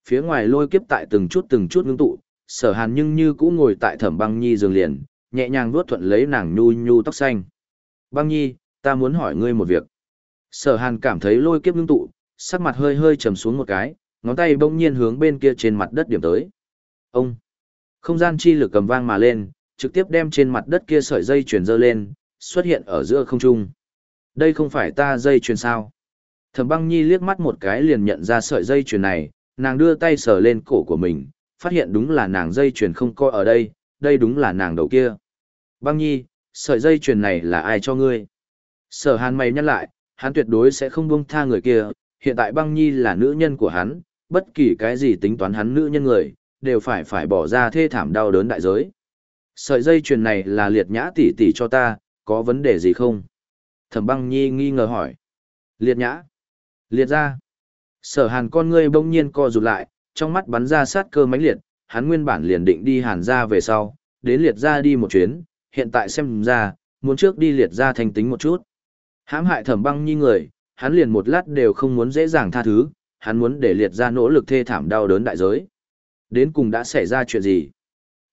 Phía ngoài lôi kiếp tại từng chút từng chút ngưng tụ, sở hàn nhưng như cũ ngồi tại thẩm băng nhi giường liền, nhẹ nhàng vuốt thuận lấy nàng nhu nhu tóc xanh. Băng nhi, ta muốn hỏi ngươi một việc. Sở hàn cảm thấy lôi kiếp ngưng tụ, sắc mặt hơi hơi trầm xuống một cái, ngón tay bỗng nhiên hướng bên kia trên mặt đất điểm tới. Ông! Không gian chi lực cầm vang mà lên, trực tiếp đem trên mặt đất kia sợi dây chuyển dơ lên, xuất hiện ở giữa không trung. Đây không phải ta dây chuyền sao? Thẩm băng nhi liếc mắt một cái liền nhận ra sợi dây chuyền này, nàng đưa tay sờ lên cổ của mình, phát hiện đúng là nàng dây chuyền không coi ở đây, đây đúng là nàng đầu kia. Băng nhi, sợi dây chuyền này là ai cho ngươi? Sở hàn mày nhắc lại, hắn tuyệt đối sẽ không buông tha người kia, hiện tại băng nhi là nữ nhân của hắn, bất kỳ cái gì tính toán hắn nữ nhân người, đều phải phải bỏ ra thê thảm đau đớn đại giới. Sợi dây chuyền này là liệt nhã tỷ tỷ cho ta, có vấn đề gì không? Thẩm băng nhi nghi ngờ hỏi. Liệt nhã. Liệt ra. Sở hàn con ngươi bỗng nhiên co rụt lại, trong mắt bắn ra sát cơ mãnh liệt, hắn nguyên bản liền định đi hàn ra về sau, đến liệt ra đi một chuyến, hiện tại xem ra, muốn trước đi liệt ra thành tính một chút. Hãm hại thẩm băng nhi người, hắn liền một lát đều không muốn dễ dàng tha thứ, hắn muốn để liệt ra nỗ lực thê thảm đau đớn đại giới. Đến cùng đã xảy ra chuyện gì?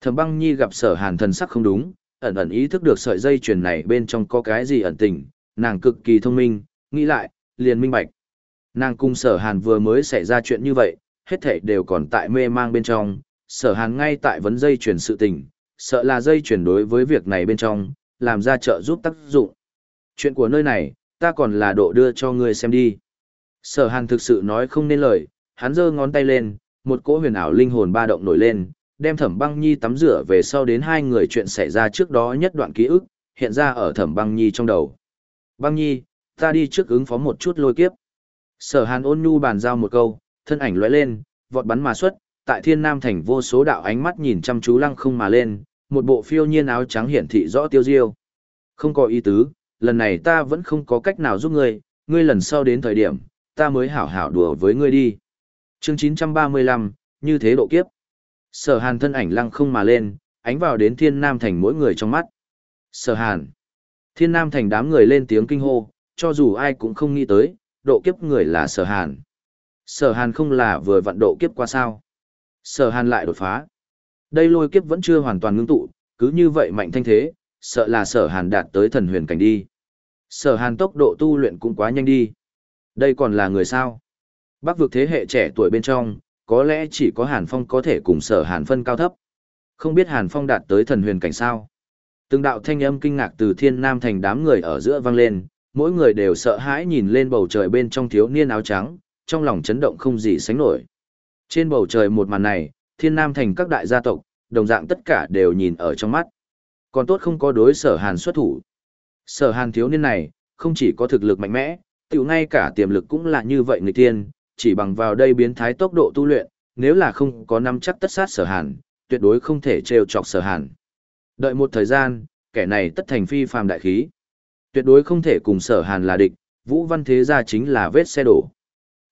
Thẩm băng nhi gặp sở hàn thần sắc không đúng, ẩn ẩn ý thức được sợi dây chuyền này bên trong có cái gì ẩn tình, nàng cực kỳ thông minh, nghĩ lại, liền minh bạch. Nàng cùng sở hàn vừa mới xảy ra chuyện như vậy, hết thảy đều còn tại mê mang bên trong, sở hàn ngay tại vấn dây chuyển sự tình, sợ là dây chuyển đối với việc này bên trong, làm ra trợ giúp tác dụng. Chuyện của nơi này, ta còn là độ đưa cho ngươi xem đi. Sở hàn thực sự nói không nên lời, hắn giơ ngón tay lên, một cỗ huyền ảo linh hồn ba động nổi lên, đem thẩm băng nhi tắm rửa về sau đến hai người chuyện xảy ra trước đó nhất đoạn ký ức, hiện ra ở thẩm băng nhi trong đầu. Băng nhi, ta đi trước ứng phó một chút lôi kiếp. Sở hàn ôn nhu bàn giao một câu, thân ảnh lóe lên, vọt bắn mà xuất, tại thiên nam thành vô số đạo ánh mắt nhìn chăm chú lăng không mà lên, một bộ phiêu nhiên áo trắng hiển thị rõ tiêu diêu. Không có ý tứ, lần này ta vẫn không có cách nào giúp ngươi, ngươi lần sau đến thời điểm, ta mới hảo hảo đùa với ngươi đi. Chương 935, như thế độ kiếp. Sở hàn thân ảnh lăng không mà lên, ánh vào đến thiên nam thành mỗi người trong mắt. Sở hàn. Thiên nam thành đám người lên tiếng kinh hô, cho dù ai cũng không nghĩ tới, độ kiếp người là sở hàn. Sở hàn không là vừa vận độ kiếp qua sao. Sở hàn lại đột phá. Đây lôi kiếp vẫn chưa hoàn toàn ngưng tụ, cứ như vậy mạnh thanh thế, sợ là sở hàn đạt tới thần huyền cảnh đi. Sở hàn tốc độ tu luyện cũng quá nhanh đi. Đây còn là người sao? Bắc vực thế hệ trẻ tuổi bên trong, có lẽ chỉ có Hàn Phong có thể cùng sở Hàn phân cao thấp. Không biết Hàn Phong đạt tới thần huyền cảnh sao? Từng đạo thanh âm kinh ngạc từ thiên nam thành đám người ở giữa vang lên, mỗi người đều sợ hãi nhìn lên bầu trời bên trong thiếu niên áo trắng, trong lòng chấn động không gì sánh nổi. Trên bầu trời một màn này, thiên nam thành các đại gia tộc, đồng dạng tất cả đều nhìn ở trong mắt. Còn tốt không có đối sở hàn xuất thủ. Sở hàn thiếu niên này, không chỉ có thực lực mạnh mẽ, tiểu ngay cả tiềm lực cũng là như vậy người tiên, chỉ bằng vào đây biến thái tốc độ tu luyện, nếu là không có nắm chắc tất sát sở hàn, tuyệt đối không thể trêu chọc sở hàn. Đợi một thời gian, kẻ này tất thành phi phàm đại khí. Tuyệt đối không thể cùng sở hàn là địch, vũ văn thế gia chính là vết xe đổ.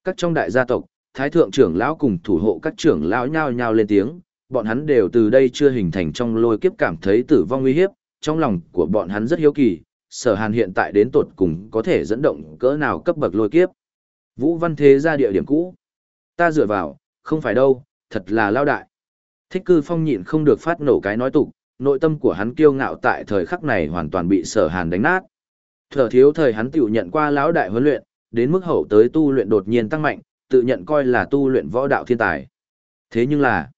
Các trong đại gia tộc, thái thượng trưởng lão cùng thủ hộ các trưởng lão nhao nhao lên tiếng, bọn hắn đều từ đây chưa hình thành trong lôi kiếp cảm thấy tử vong nguy hiếp, trong lòng của bọn hắn rất hiếu kỳ, sở hàn hiện tại đến tột cùng có thể dẫn động cỡ nào cấp bậc lôi kiếp. Vũ văn thế ra địa điểm cũ. Ta dựa vào, không phải đâu, thật là lao đại. Thích cư phong nhịn không được phát nổ cái nói tục, nội tâm của hắn kiêu ngạo tại thời khắc này hoàn toàn bị sở hàn đánh nát. Thở thiếu thời hắn tự nhận qua lão đại huấn luyện, đến mức hậu tới tu luyện đột nhiên tăng mạnh, tự nhận coi là tu luyện võ đạo thiên tài. Thế nhưng là,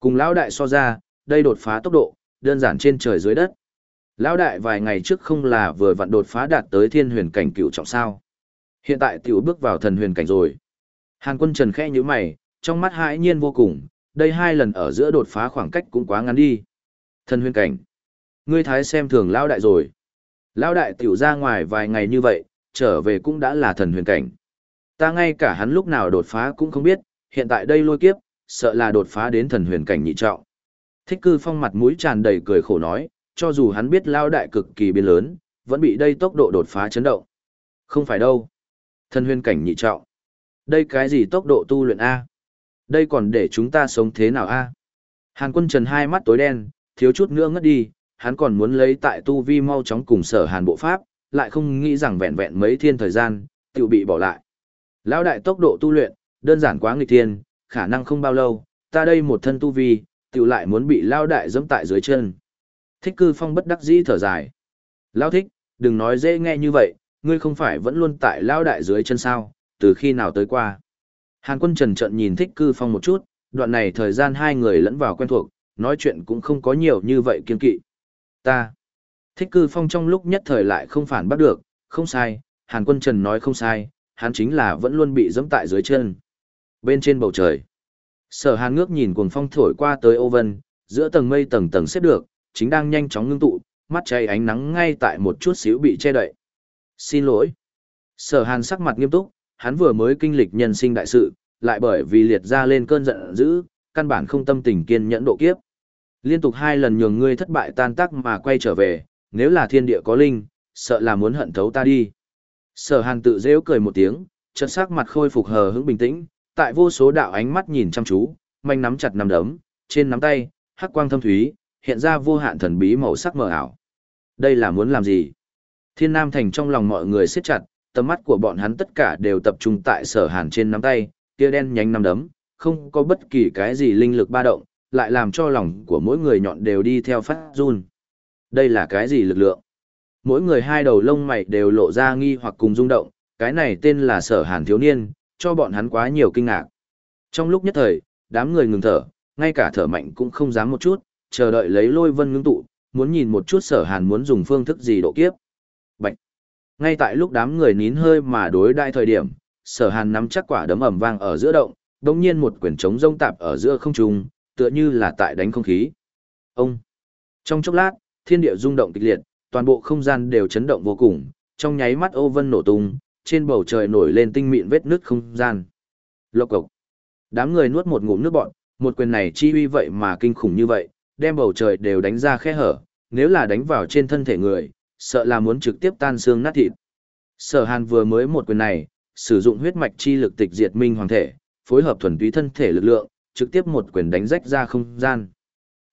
cùng lão đại so ra, đây đột phá tốc độ, đơn giản trên trời dưới đất. Lão đại vài ngày trước không là vừa vặn đột phá đạt tới thiên huyền cảnh cựu trọng sao. Hiện tại tiểu bước vào thần huyền cảnh rồi. Hàn quân trần khẽ như mày, trong mắt hãi nhiên vô cùng, đây hai lần ở giữa đột phá khoảng cách cũng quá ngắn đi. Thần huyền cảnh. Ngươi thái xem thường lão đại rồi. Lão đại tiểu ra ngoài vài ngày như vậy, trở về cũng đã là thần huyền cảnh. Ta ngay cả hắn lúc nào đột phá cũng không biết, hiện tại đây lôi kiếp, sợ là đột phá đến thần huyền cảnh nhị trọng. Thích cư phong mặt mũi tràn đầy cười khổ nói, cho dù hắn biết lao đại cực kỳ biến lớn, vẫn bị đây tốc độ đột phá chấn động. Không phải đâu. Thần huyền cảnh nhị trọng. Đây cái gì tốc độ tu luyện A? Đây còn để chúng ta sống thế nào A? Hàn quân trần hai mắt tối đen, thiếu chút nữa ngất đi, hắn còn muốn lấy tại tu vi mau chóng cùng sở hàn bộ pháp, lại không nghĩ rằng vẹn vẹn mấy thiên thời gian, tự bị bỏ lại. Lão đại tốc độ tu luyện, đơn giản quá nghịch thiên, khả năng không bao lâu, ta đây một thân tu vi, tự lại muốn bị lao đại dẫm tại dưới chân. Thích cư phong bất đắc dĩ thở dài. Lao thích, đừng nói dễ nghe như vậy, ngươi không phải vẫn luôn tại lao đại dưới chân sao, từ khi nào tới qua. Hàn quân trần trận nhìn thích cư phong một chút, đoạn này thời gian hai người lẫn vào quen thuộc, nói chuyện cũng không có nhiều như vậy kiên kỵ. Ta. Thích cư phong trong lúc nhất thời lại không phản bắt được, không sai, Hàn quân trần nói không sai, hắn chính là vẫn luôn bị dẫm tại dưới chân. Bên trên bầu trời. Sở hàn ngước nhìn cuồng phong thổi qua tới ô vân, giữa tầng mây tầng tầng xếp được, chính đang nhanh chóng ngưng tụ, mắt cháy ánh nắng ngay tại một chút xíu bị che đậy. Xin lỗi. Sở hàn sắc mặt nghiêm túc, hắn vừa mới kinh lịch nhân sinh đại sự, lại bởi vì liệt ra lên cơn giận dữ, căn bản không tâm tình kiên nhẫn độ kiếp. Liên tục hai lần nhường ngươi thất bại tan tác mà quay trở về, nếu là thiên địa có linh, sợ là muốn hận thấu ta đi. Sở hàn tự rêu cười một tiếng, chợt sắc mặt khôi phục hờ hững bình tĩnh, tại vô số đạo ánh mắt nhìn chăm chú, manh nắm chặt nắm đấm, trên nắm tay, hắc quang thâm thúy, hiện ra vô hạn thần bí màu sắc mờ ảo. Đây là muốn làm gì? Thiên Nam Thành trong lòng mọi người siết chặt, tầm mắt của bọn hắn tất cả đều tập trung tại sở hàn trên nắm tay, tia đen nhánh nắm đấm, không có bất kỳ cái gì linh lực ba động, lại làm cho lòng của mỗi người nhọn đều đi theo phát run. Đây là cái gì lực lượng? Mỗi người hai đầu lông mày đều lộ ra nghi hoặc cùng rung động, cái này tên là sở hàn thiếu niên, cho bọn hắn quá nhiều kinh ngạc. Trong lúc nhất thời, đám người ngừng thở, ngay cả thở mạnh cũng không dám một chút, chờ đợi lấy lôi vân ngưng tụ, muốn nhìn một chút sở hàn muốn dùng phương thức gì độ kiếp. Bạch! Ngay tại lúc đám người nín hơi mà đối đại thời điểm, sở hàn nắm chắc quả đấm ẩm vang ở giữa động, đồng nhiên một quyển trống rông tạp ở giữa không trung, tựa như là tại đánh không khí. Ông! Trong chốc lát, thiên địa rung động kịch liệt, toàn bộ không gian đều chấn động vô cùng, trong nháy mắt ô vân nổ tung, trên bầu trời nổi lên tinh mịn vết nứt không gian. Lộc cộc. Đám người nuốt một ngụm nước bọn, một quyền này chi uy vậy mà kinh khủng như vậy, đem bầu trời đều đánh ra khe hở, nếu là đánh vào trên thân thể người, sợ là muốn trực tiếp tan xương nát thịt. Sở Hàn vừa mới một quyền này, sử dụng huyết mạch chi lực tịch diệt minh hoàng thể, phối hợp thuần túy thân thể lực lượng, trực tiếp một quyền đánh rách ra không gian.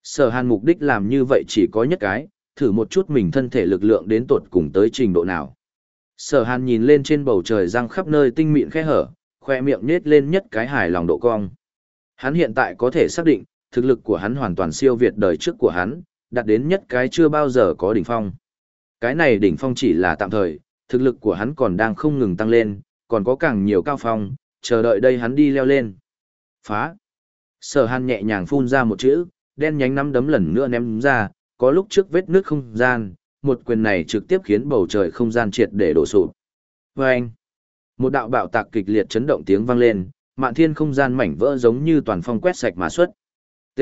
Sở Hàn mục đích làm như vậy chỉ có nhất cái, thử một chút mình thân thể lực lượng đến tột cùng tới trình độ nào. Sở Hàn nhìn lên trên bầu trời răng khắp nơi tinh mịn khe hở, khoe miệng nết lên nhất cái hài lòng độ cong. Hắn hiện tại có thể xác định, thực lực của hắn hoàn toàn siêu việt đời trước của hắn, đạt đến nhất cái chưa bao giờ có đỉnh phong. Cái này đỉnh phong chỉ là tạm thời, thực lực của hắn còn đang không ngừng tăng lên, còn có càng nhiều cao phong, chờ đợi đây hắn đi leo lên. Phá. Sở Hàn nhẹ nhàng phun ra một chữ, đen nhánh nắm đấm lần nữa ném ra, có lúc trước vết nước không gian, một quyền này trực tiếp khiến bầu trời không gian triệt để đổ sụp. Vâng! anh, một đạo bạo tạc kịch liệt chấn động tiếng vang lên, mạn thiên không gian mảnh vỡ giống như toàn phong quét sạch mà xuất. T.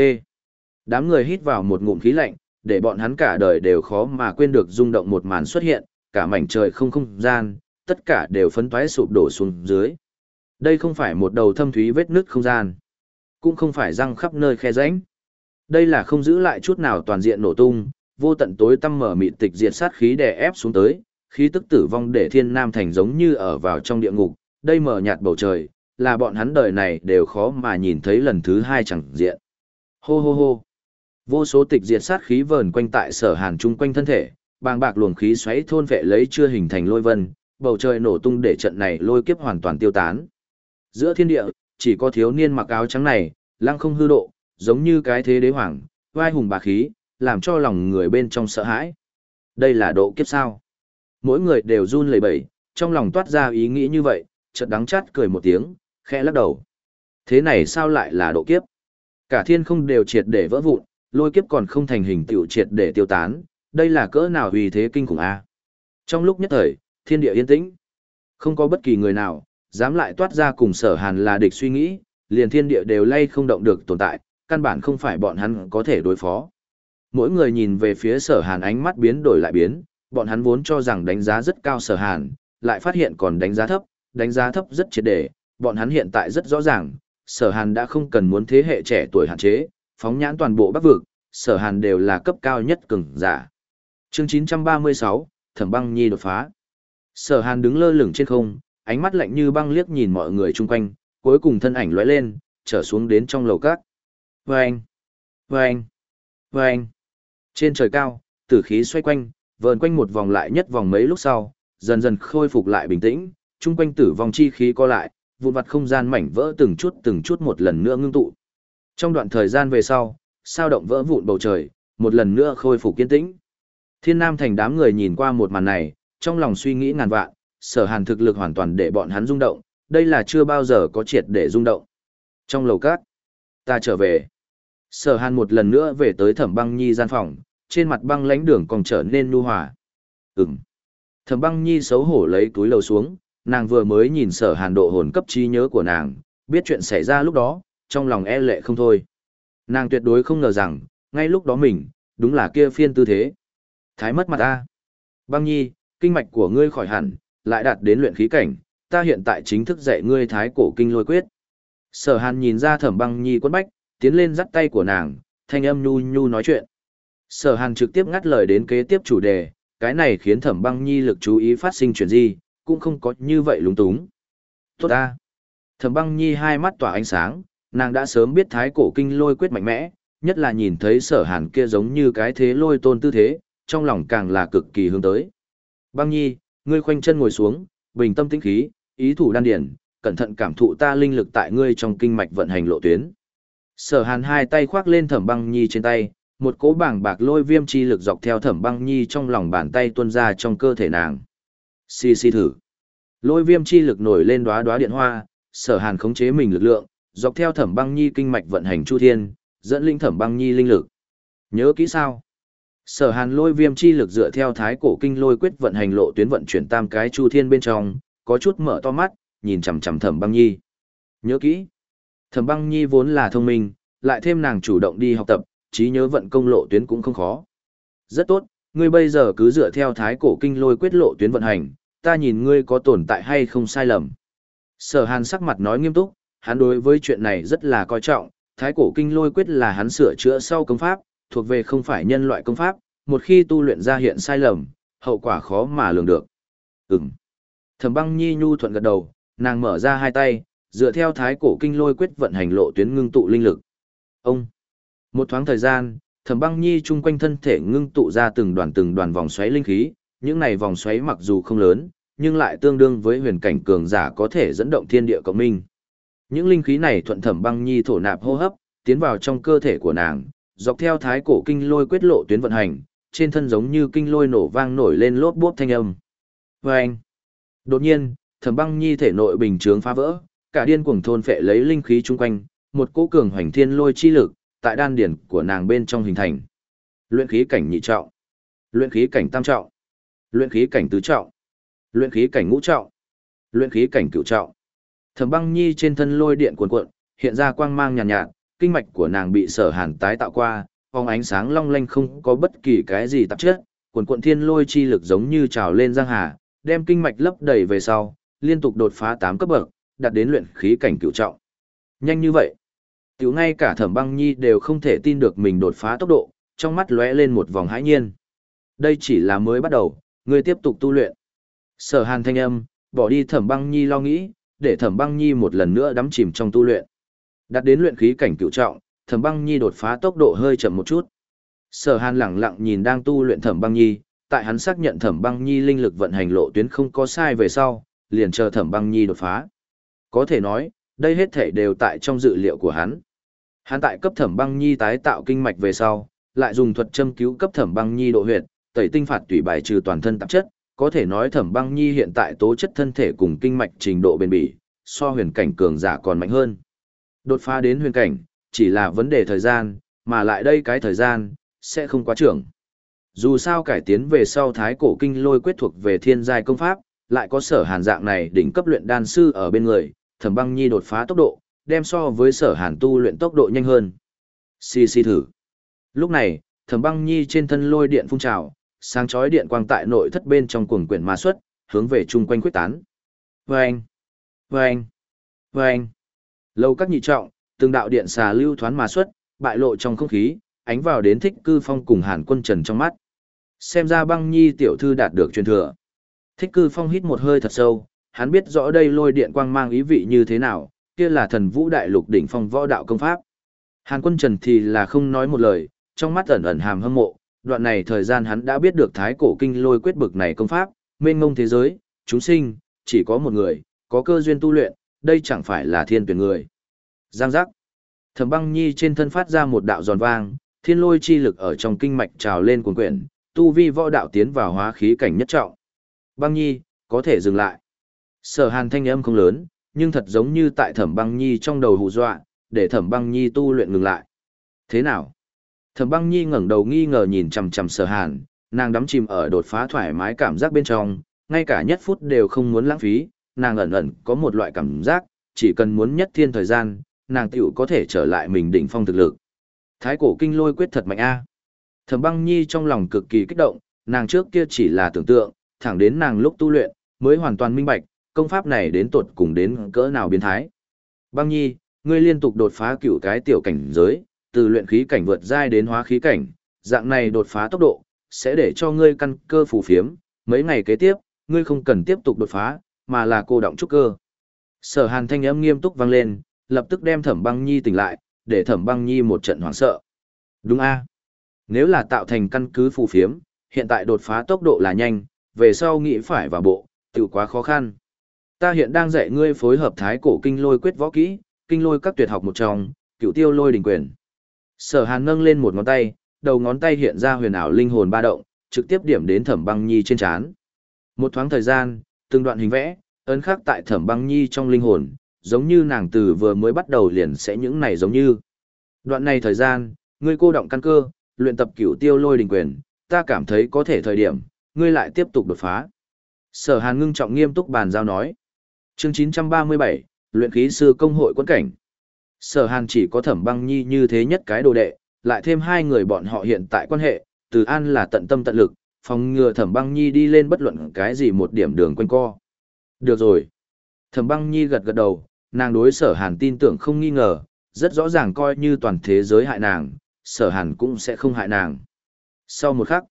Đám người hít vào một ngụm khí lạnh, để bọn hắn cả đời đều khó mà quên được rung động một màn xuất hiện, cả mảnh trời không không gian, tất cả đều phấn toái sụp đổ xuống dưới. Đây không phải một đầu thâm thúy vết nứt không gian, cũng không phải răng khắp nơi khe rãnh. Đây là không giữ lại chút nào toàn diện nổ tung, vô tận tối tăm mở mịt tịch diệt sát khí đè ép xuống tới, khí tức tử vong để thiên nam thành giống như ở vào trong địa ngục, đây mở nhạt bầu trời, là bọn hắn đời này đều khó mà nhìn thấy lần thứ hai chẳng diện. Hô hô hô. Vô số tịch diệt sát khí vờn quanh tại sở hàn chung quanh thân thể, bàng bạc luồng khí xoáy thôn vệ lấy chưa hình thành lôi vân, bầu trời nổ tung để trận này lôi kiếp hoàn toàn tiêu tán. Giữa thiên địa, chỉ có thiếu niên mặc áo trắng này, lăng không hư độ, giống như cái thế đế hoàng, vai hùng bà khí, làm cho lòng người bên trong sợ hãi. Đây là độ kiếp sao? Mỗi người đều run lẩy bẩy, trong lòng toát ra ý nghĩ như vậy, chợt đắng chát cười một tiếng, khẽ lắc đầu. Thế này sao lại là độ kiếp? Cả thiên không đều triệt để vỡ vụn, lôi kiếp còn không thành hình tiểu triệt để tiêu tán, đây là cỡ nào vì thế kinh khủng a. Trong lúc nhất thời, thiên địa yên tĩnh. Không có bất kỳ người nào, dám lại toát ra cùng sở hàn là địch suy nghĩ, liền thiên địa đều lay không động được tồn tại, căn bản không phải bọn hắn có thể đối phó. Mỗi người nhìn về phía sở hàn ánh mắt biến đổi lại biến, bọn hắn vốn cho rằng đánh giá rất cao sở hàn, lại phát hiện còn đánh giá thấp, đánh giá thấp rất triệt để, bọn hắn hiện tại rất rõ ràng, sở hàn đã không cần muốn thế hệ trẻ tuổi hạn chế, phóng nhãn toàn bộ bắc vực, sở hàn đều là cấp cao nhất cường giả. Chương 936, Thẩm Băng Nhi đột phá. Sở Hàn đứng lơ lửng trên không, ánh mắt lạnh như băng liếc nhìn mọi người chung quanh, cuối cùng thân ảnh lóe lên, trở xuống đến trong lầu các. Vâng! Vâng! Vâng! Trên trời cao, tử khí xoay quanh, vờn quanh một vòng lại nhất vòng mấy lúc sau, dần dần khôi phục lại bình tĩnh, chung quanh tử vong chi khí co lại, vụn vặt không gian mảnh vỡ từng chút từng chút một lần nữa ngưng tụ. Trong đoạn thời gian về sau, sao động vỡ vụn bầu trời, một lần nữa khôi phục kiên tĩnh. Thiên Nam thành đám người nhìn qua một màn này, trong lòng suy nghĩ ngàn vạn, sở hàn thực lực hoàn toàn để bọn hắn rung động, đây là chưa bao giờ có triệt để rung động. Trong lầu cát, ta trở về. Sở hàn một lần nữa về tới thẩm băng nhi gian phòng, trên mặt băng lãnh đường còn trở nên nu hòa. Ừm. Thẩm băng nhi xấu hổ lấy túi lầu xuống, nàng vừa mới nhìn sở hàn độ hồn cấp trí nhớ của nàng, biết chuyện xảy ra lúc đó, trong lòng e lệ không thôi. Nàng tuyệt đối không ngờ rằng, ngay lúc đó mình, đúng là kia phiên tư thế. Thái mất mặt ta. Băng nhi, kinh mạch của ngươi khỏi hẳn, lại đạt đến luyện khí cảnh, ta hiện tại chính thức dạy ngươi thái cổ kinh lôi quyết. Sở hàn nhìn ra thẩm băng nhi quấn bách, tiến lên dắt tay của nàng, thanh âm nhu nhu nói chuyện. Sở hàn trực tiếp ngắt lời đến kế tiếp chủ đề, cái này khiến thẩm băng nhi lực chú ý phát sinh chuyện gì, cũng không có như vậy lúng túng. Tốt ta. Thẩm băng nhi hai mắt tỏa ánh sáng, nàng đã sớm biết thái cổ kinh lôi quyết mạnh mẽ, nhất là nhìn thấy sở hàn kia giống như cái thế lôi tôn tư thế, trong lòng càng là cực kỳ hướng tới. Băng nhi, ngươi khoanh chân ngồi xuống, bình tâm tĩnh khí, ý thủ đan điển, cẩn thận cảm thụ ta linh lực tại ngươi trong kinh mạch vận hành lộ tuyến. Sở hàn hai tay khoác lên thẩm băng nhi trên tay, một cỗ bảng bạc lôi viêm chi lực dọc theo thẩm băng nhi trong lòng bàn tay tuôn ra trong cơ thể nàng. Xì xì thử. Lôi viêm chi lực nổi lên đóa đóa điện hoa, sở hàn khống chế mình lực lượng, dọc theo thẩm băng nhi kinh mạch vận hành chu thiên, dẫn linh thẩm băng nhi linh lực. Nhớ kỹ sao? Sở hàn lôi viêm chi lực dựa theo thái cổ kinh lôi quyết vận hành lộ tuyến vận chuyển tam cái chu thiên bên trong, có chút mở to mắt, nhìn chằm chằm thẩm băng nhi. Nhớ kỹ. Thẩm băng nhi vốn là thông minh, lại thêm nàng chủ động đi học tập, trí nhớ vận công lộ tuyến cũng không khó. Rất tốt, ngươi bây giờ cứ dựa theo thái cổ kinh lôi quyết lộ tuyến vận hành, ta nhìn ngươi có tồn tại hay không sai lầm. Sở hàn sắc mặt nói nghiêm túc, hắn đối với chuyện này rất là coi trọng, thái cổ kinh lôi quyết là hắn sửa chữa sau công pháp, thuộc về không phải nhân loại công pháp, một khi tu luyện ra hiện sai lầm, hậu quả khó mà lường được. Ừm. Thẩm băng nhi nhu thuận gật đầu, nàng mở ra hai tay, dựa theo thái cổ kinh lôi quyết vận hành lộ tuyến ngưng tụ linh lực. Ông. Một thoáng thời gian, thẩm băng nhi chung quanh thân thể ngưng tụ ra từng đoàn từng đoàn vòng xoáy linh khí, những này vòng xoáy mặc dù không lớn, nhưng lại tương đương với huyền cảnh cường giả có thể dẫn động thiên địa cộng minh. Những linh khí này thuận thẩm băng nhi thổ nạp hô hấp, tiến vào trong cơ thể của nàng, dọc theo thái cổ kinh lôi quyết lộ tuyến vận hành, trên thân giống như kinh lôi nổ vang nổi lên lốp bốp thanh âm. Và anh, đột nhiên, thẩm băng nhi thể nội bình chướng phá vỡ, cả điên cuồng thôn phệ lấy linh khí chung quanh, một cỗ cường hoành thiên lôi chi lực, tại đan điển của nàng bên trong hình thành. Luyện khí cảnh nhị trọng, luyện khí cảnh tam trọng, luyện khí cảnh tứ trọng, luyện khí cảnh ngũ trọng, luyện khí cảnh cửu trọng. Thẩm Băng Nhi trên thân lôi điện cuồn cuộn, hiện ra quang mang nhàn nhạt, nhạt, kinh mạch của nàng bị sở hàn tái tạo qua, phóng ánh sáng long lanh không có bất kỳ cái gì tạp chất, cuồn cuộn thiên lôi chi lực giống như trào lên giang hà, đem kinh mạch lấp đầy về sau, liên tục đột phá 8 cấp bậc, đạt đến luyện khí cảnh cửu trọng. Nhanh như vậy, tiểu ngay cả Thẩm Băng Nhi đều không thể tin được mình đột phá tốc độ, trong mắt lóe lên một vòng hãi nhiên. Đây chỉ là mới bắt đầu, ngươi tiếp tục tu luyện. Sở Hàn thanh âm, bỏ đi Thẩm Băng Nhi lo nghĩ, để Thẩm Băng Nhi một lần nữa đắm chìm trong tu luyện. Đạt đến luyện khí cảnh cửu trọng, Thẩm Băng Nhi đột phá tốc độ hơi chậm một chút. Sở Hàn lẳng lặng nhìn đang tu luyện Thẩm Băng Nhi, tại hắn xác nhận Thẩm Băng Nhi linh lực vận hành lộ tuyến không có sai về sau, liền chờ Thẩm Băng Nhi đột phá. Có thể nói, đây hết thể đều tại trong dự liệu của hắn. Hắn tại cấp Thẩm Băng Nhi tái tạo kinh mạch về sau, lại dùng thuật châm cứu cấp Thẩm Băng Nhi độ huyệt, tẩy tinh phạt tùy bài trừ toàn thân tạp chất, có thể nói Thẩm Băng Nhi hiện tại tố chất thân thể cùng kinh mạch trình độ bền bỉ, so huyền cảnh cường giả còn mạnh hơn. Đột phá đến huyền cảnh, chỉ là vấn đề thời gian, mà lại đây cái thời gian, sẽ không quá trưởng. Dù sao cải tiến về sau thái cổ kinh lôi quyết thuộc về thiên giai công pháp, lại có sở hàn dạng này đỉnh cấp luyện đan sư ở bên người, thẩm băng nhi đột phá tốc độ, đem so với sở hàn tu luyện tốc độ nhanh hơn. Xì xì thử. Lúc này, thẩm băng nhi trên thân lôi điện phun trào, sáng chói điện quang tại nội thất bên trong cuồng quyển ma xuất, hướng về chung quanh quyết tán. Vâng! Vâng! Vâng! Lâu các nhị trọng, từng đạo điện xà lưu thoán ma xuất, bại lộ trong không khí, ánh vào đến thích cư phong cùng hàn quân trần trong mắt. Xem ra băng nhi tiểu thư đạt được truyền thừa. Thích cư phong hít một hơi thật sâu, hắn biết rõ đây lôi điện quang mang ý vị như thế nào, kia là thần vũ đại lục đỉnh phong võ đạo công pháp. Hàn quân trần thì là không nói một lời, trong mắt ẩn ẩn hàm hâm mộ, đoạn này thời gian hắn đã biết được thái cổ kinh lôi quyết bực này công pháp, mênh ngông thế giới, chúng sinh, chỉ có một người, có cơ duyên tu luyện, đây chẳng phải là thiên tuyển người. Giang giác. Thẩm băng nhi trên thân phát ra một đạo giòn vang, thiên lôi chi lực ở trong kinh mạch trào lên cuồn quyển, tu vi võ đạo tiến vào hóa khí cảnh nhất trọng. Băng nhi, có thể dừng lại. Sở hàn thanh âm không lớn, nhưng thật giống như tại thẩm băng nhi trong đầu hù dọa, để thẩm băng nhi tu luyện ngừng lại. Thế nào? Thẩm băng nhi ngẩng đầu nghi ngờ nhìn chằm chằm sở hàn, nàng đắm chìm ở đột phá thoải mái cảm giác bên trong, ngay cả nhất phút đều không muốn lãng phí, nàng ẩn ẩn có một loại cảm giác, chỉ cần muốn nhất thiên thời gian, nàng tiểu có thể trở lại mình đỉnh phong thực lực. Thái cổ kinh lôi quyết thật mạnh a. Thẩm băng nhi trong lòng cực kỳ kích động, nàng trước kia chỉ là tưởng tượng, thẳng đến nàng lúc tu luyện, mới hoàn toàn minh bạch, công pháp này đến tột cùng đến cỡ nào biến thái. Băng nhi, ngươi liên tục đột phá cửu cái tiểu cảnh giới, từ luyện khí cảnh vượt giai đến hóa khí cảnh, dạng này đột phá tốc độ, sẽ để cho ngươi căn cơ phù phiếm, mấy ngày kế tiếp, ngươi không cần tiếp tục đột phá, mà là cô động trúc cơ. Sở hàn thanh âm nghiêm túc vang lên, lập tức đem thẩm băng nhi tỉnh lại, để thẩm băng nhi một trận hoảng sợ. Đúng a Nếu là tạo thành căn cứ phù phiếm, hiện tại đột phá tốc độ là nhanh, về sau nghĩ phải vào bộ, tự quá khó khăn. Ta hiện đang dạy ngươi phối hợp thái cổ kinh lôi quyết võ kỹ, kinh lôi các tuyệt học một trong, cựu tiêu lôi đỉnh quyền. Sở hàn nâng lên một ngón tay, đầu ngón tay hiện ra huyền ảo linh hồn ba động, trực tiếp điểm đến thẩm băng nhi trên trán. Một thoáng thời gian, từng đoạn hình vẽ, ấn khắc tại thẩm băng nhi trong linh hồn, giống như nàng từ vừa mới bắt đầu liền sẽ những này giống như. Đoạn này thời gian, ngươi cô động căn cơ, luyện tập cửu tiêu lôi đình quyền, ta cảm thấy có thể thời điểm, ngươi lại tiếp tục đột phá. Sở Hàn ngưng trọng nghiêm túc bàn giao nói. Chương 937, luyện khí sư công hội quân cảnh. Sở Hàn chỉ có Thẩm Băng Nhi như thế nhất cái đồ đệ, lại thêm hai người bọn họ hiện tại quan hệ, Từ An là tận tâm tận lực, phòng ngừa Thẩm Băng Nhi đi lên bất luận cái gì một điểm đường quanh co. Được rồi. Thẩm Băng Nhi gật gật đầu, nàng đối Sở Hàn tin tưởng không nghi ngờ, rất rõ ràng coi như toàn thế giới hại nàng, Sở Hàn cũng sẽ không hại nàng. Sau một khắc,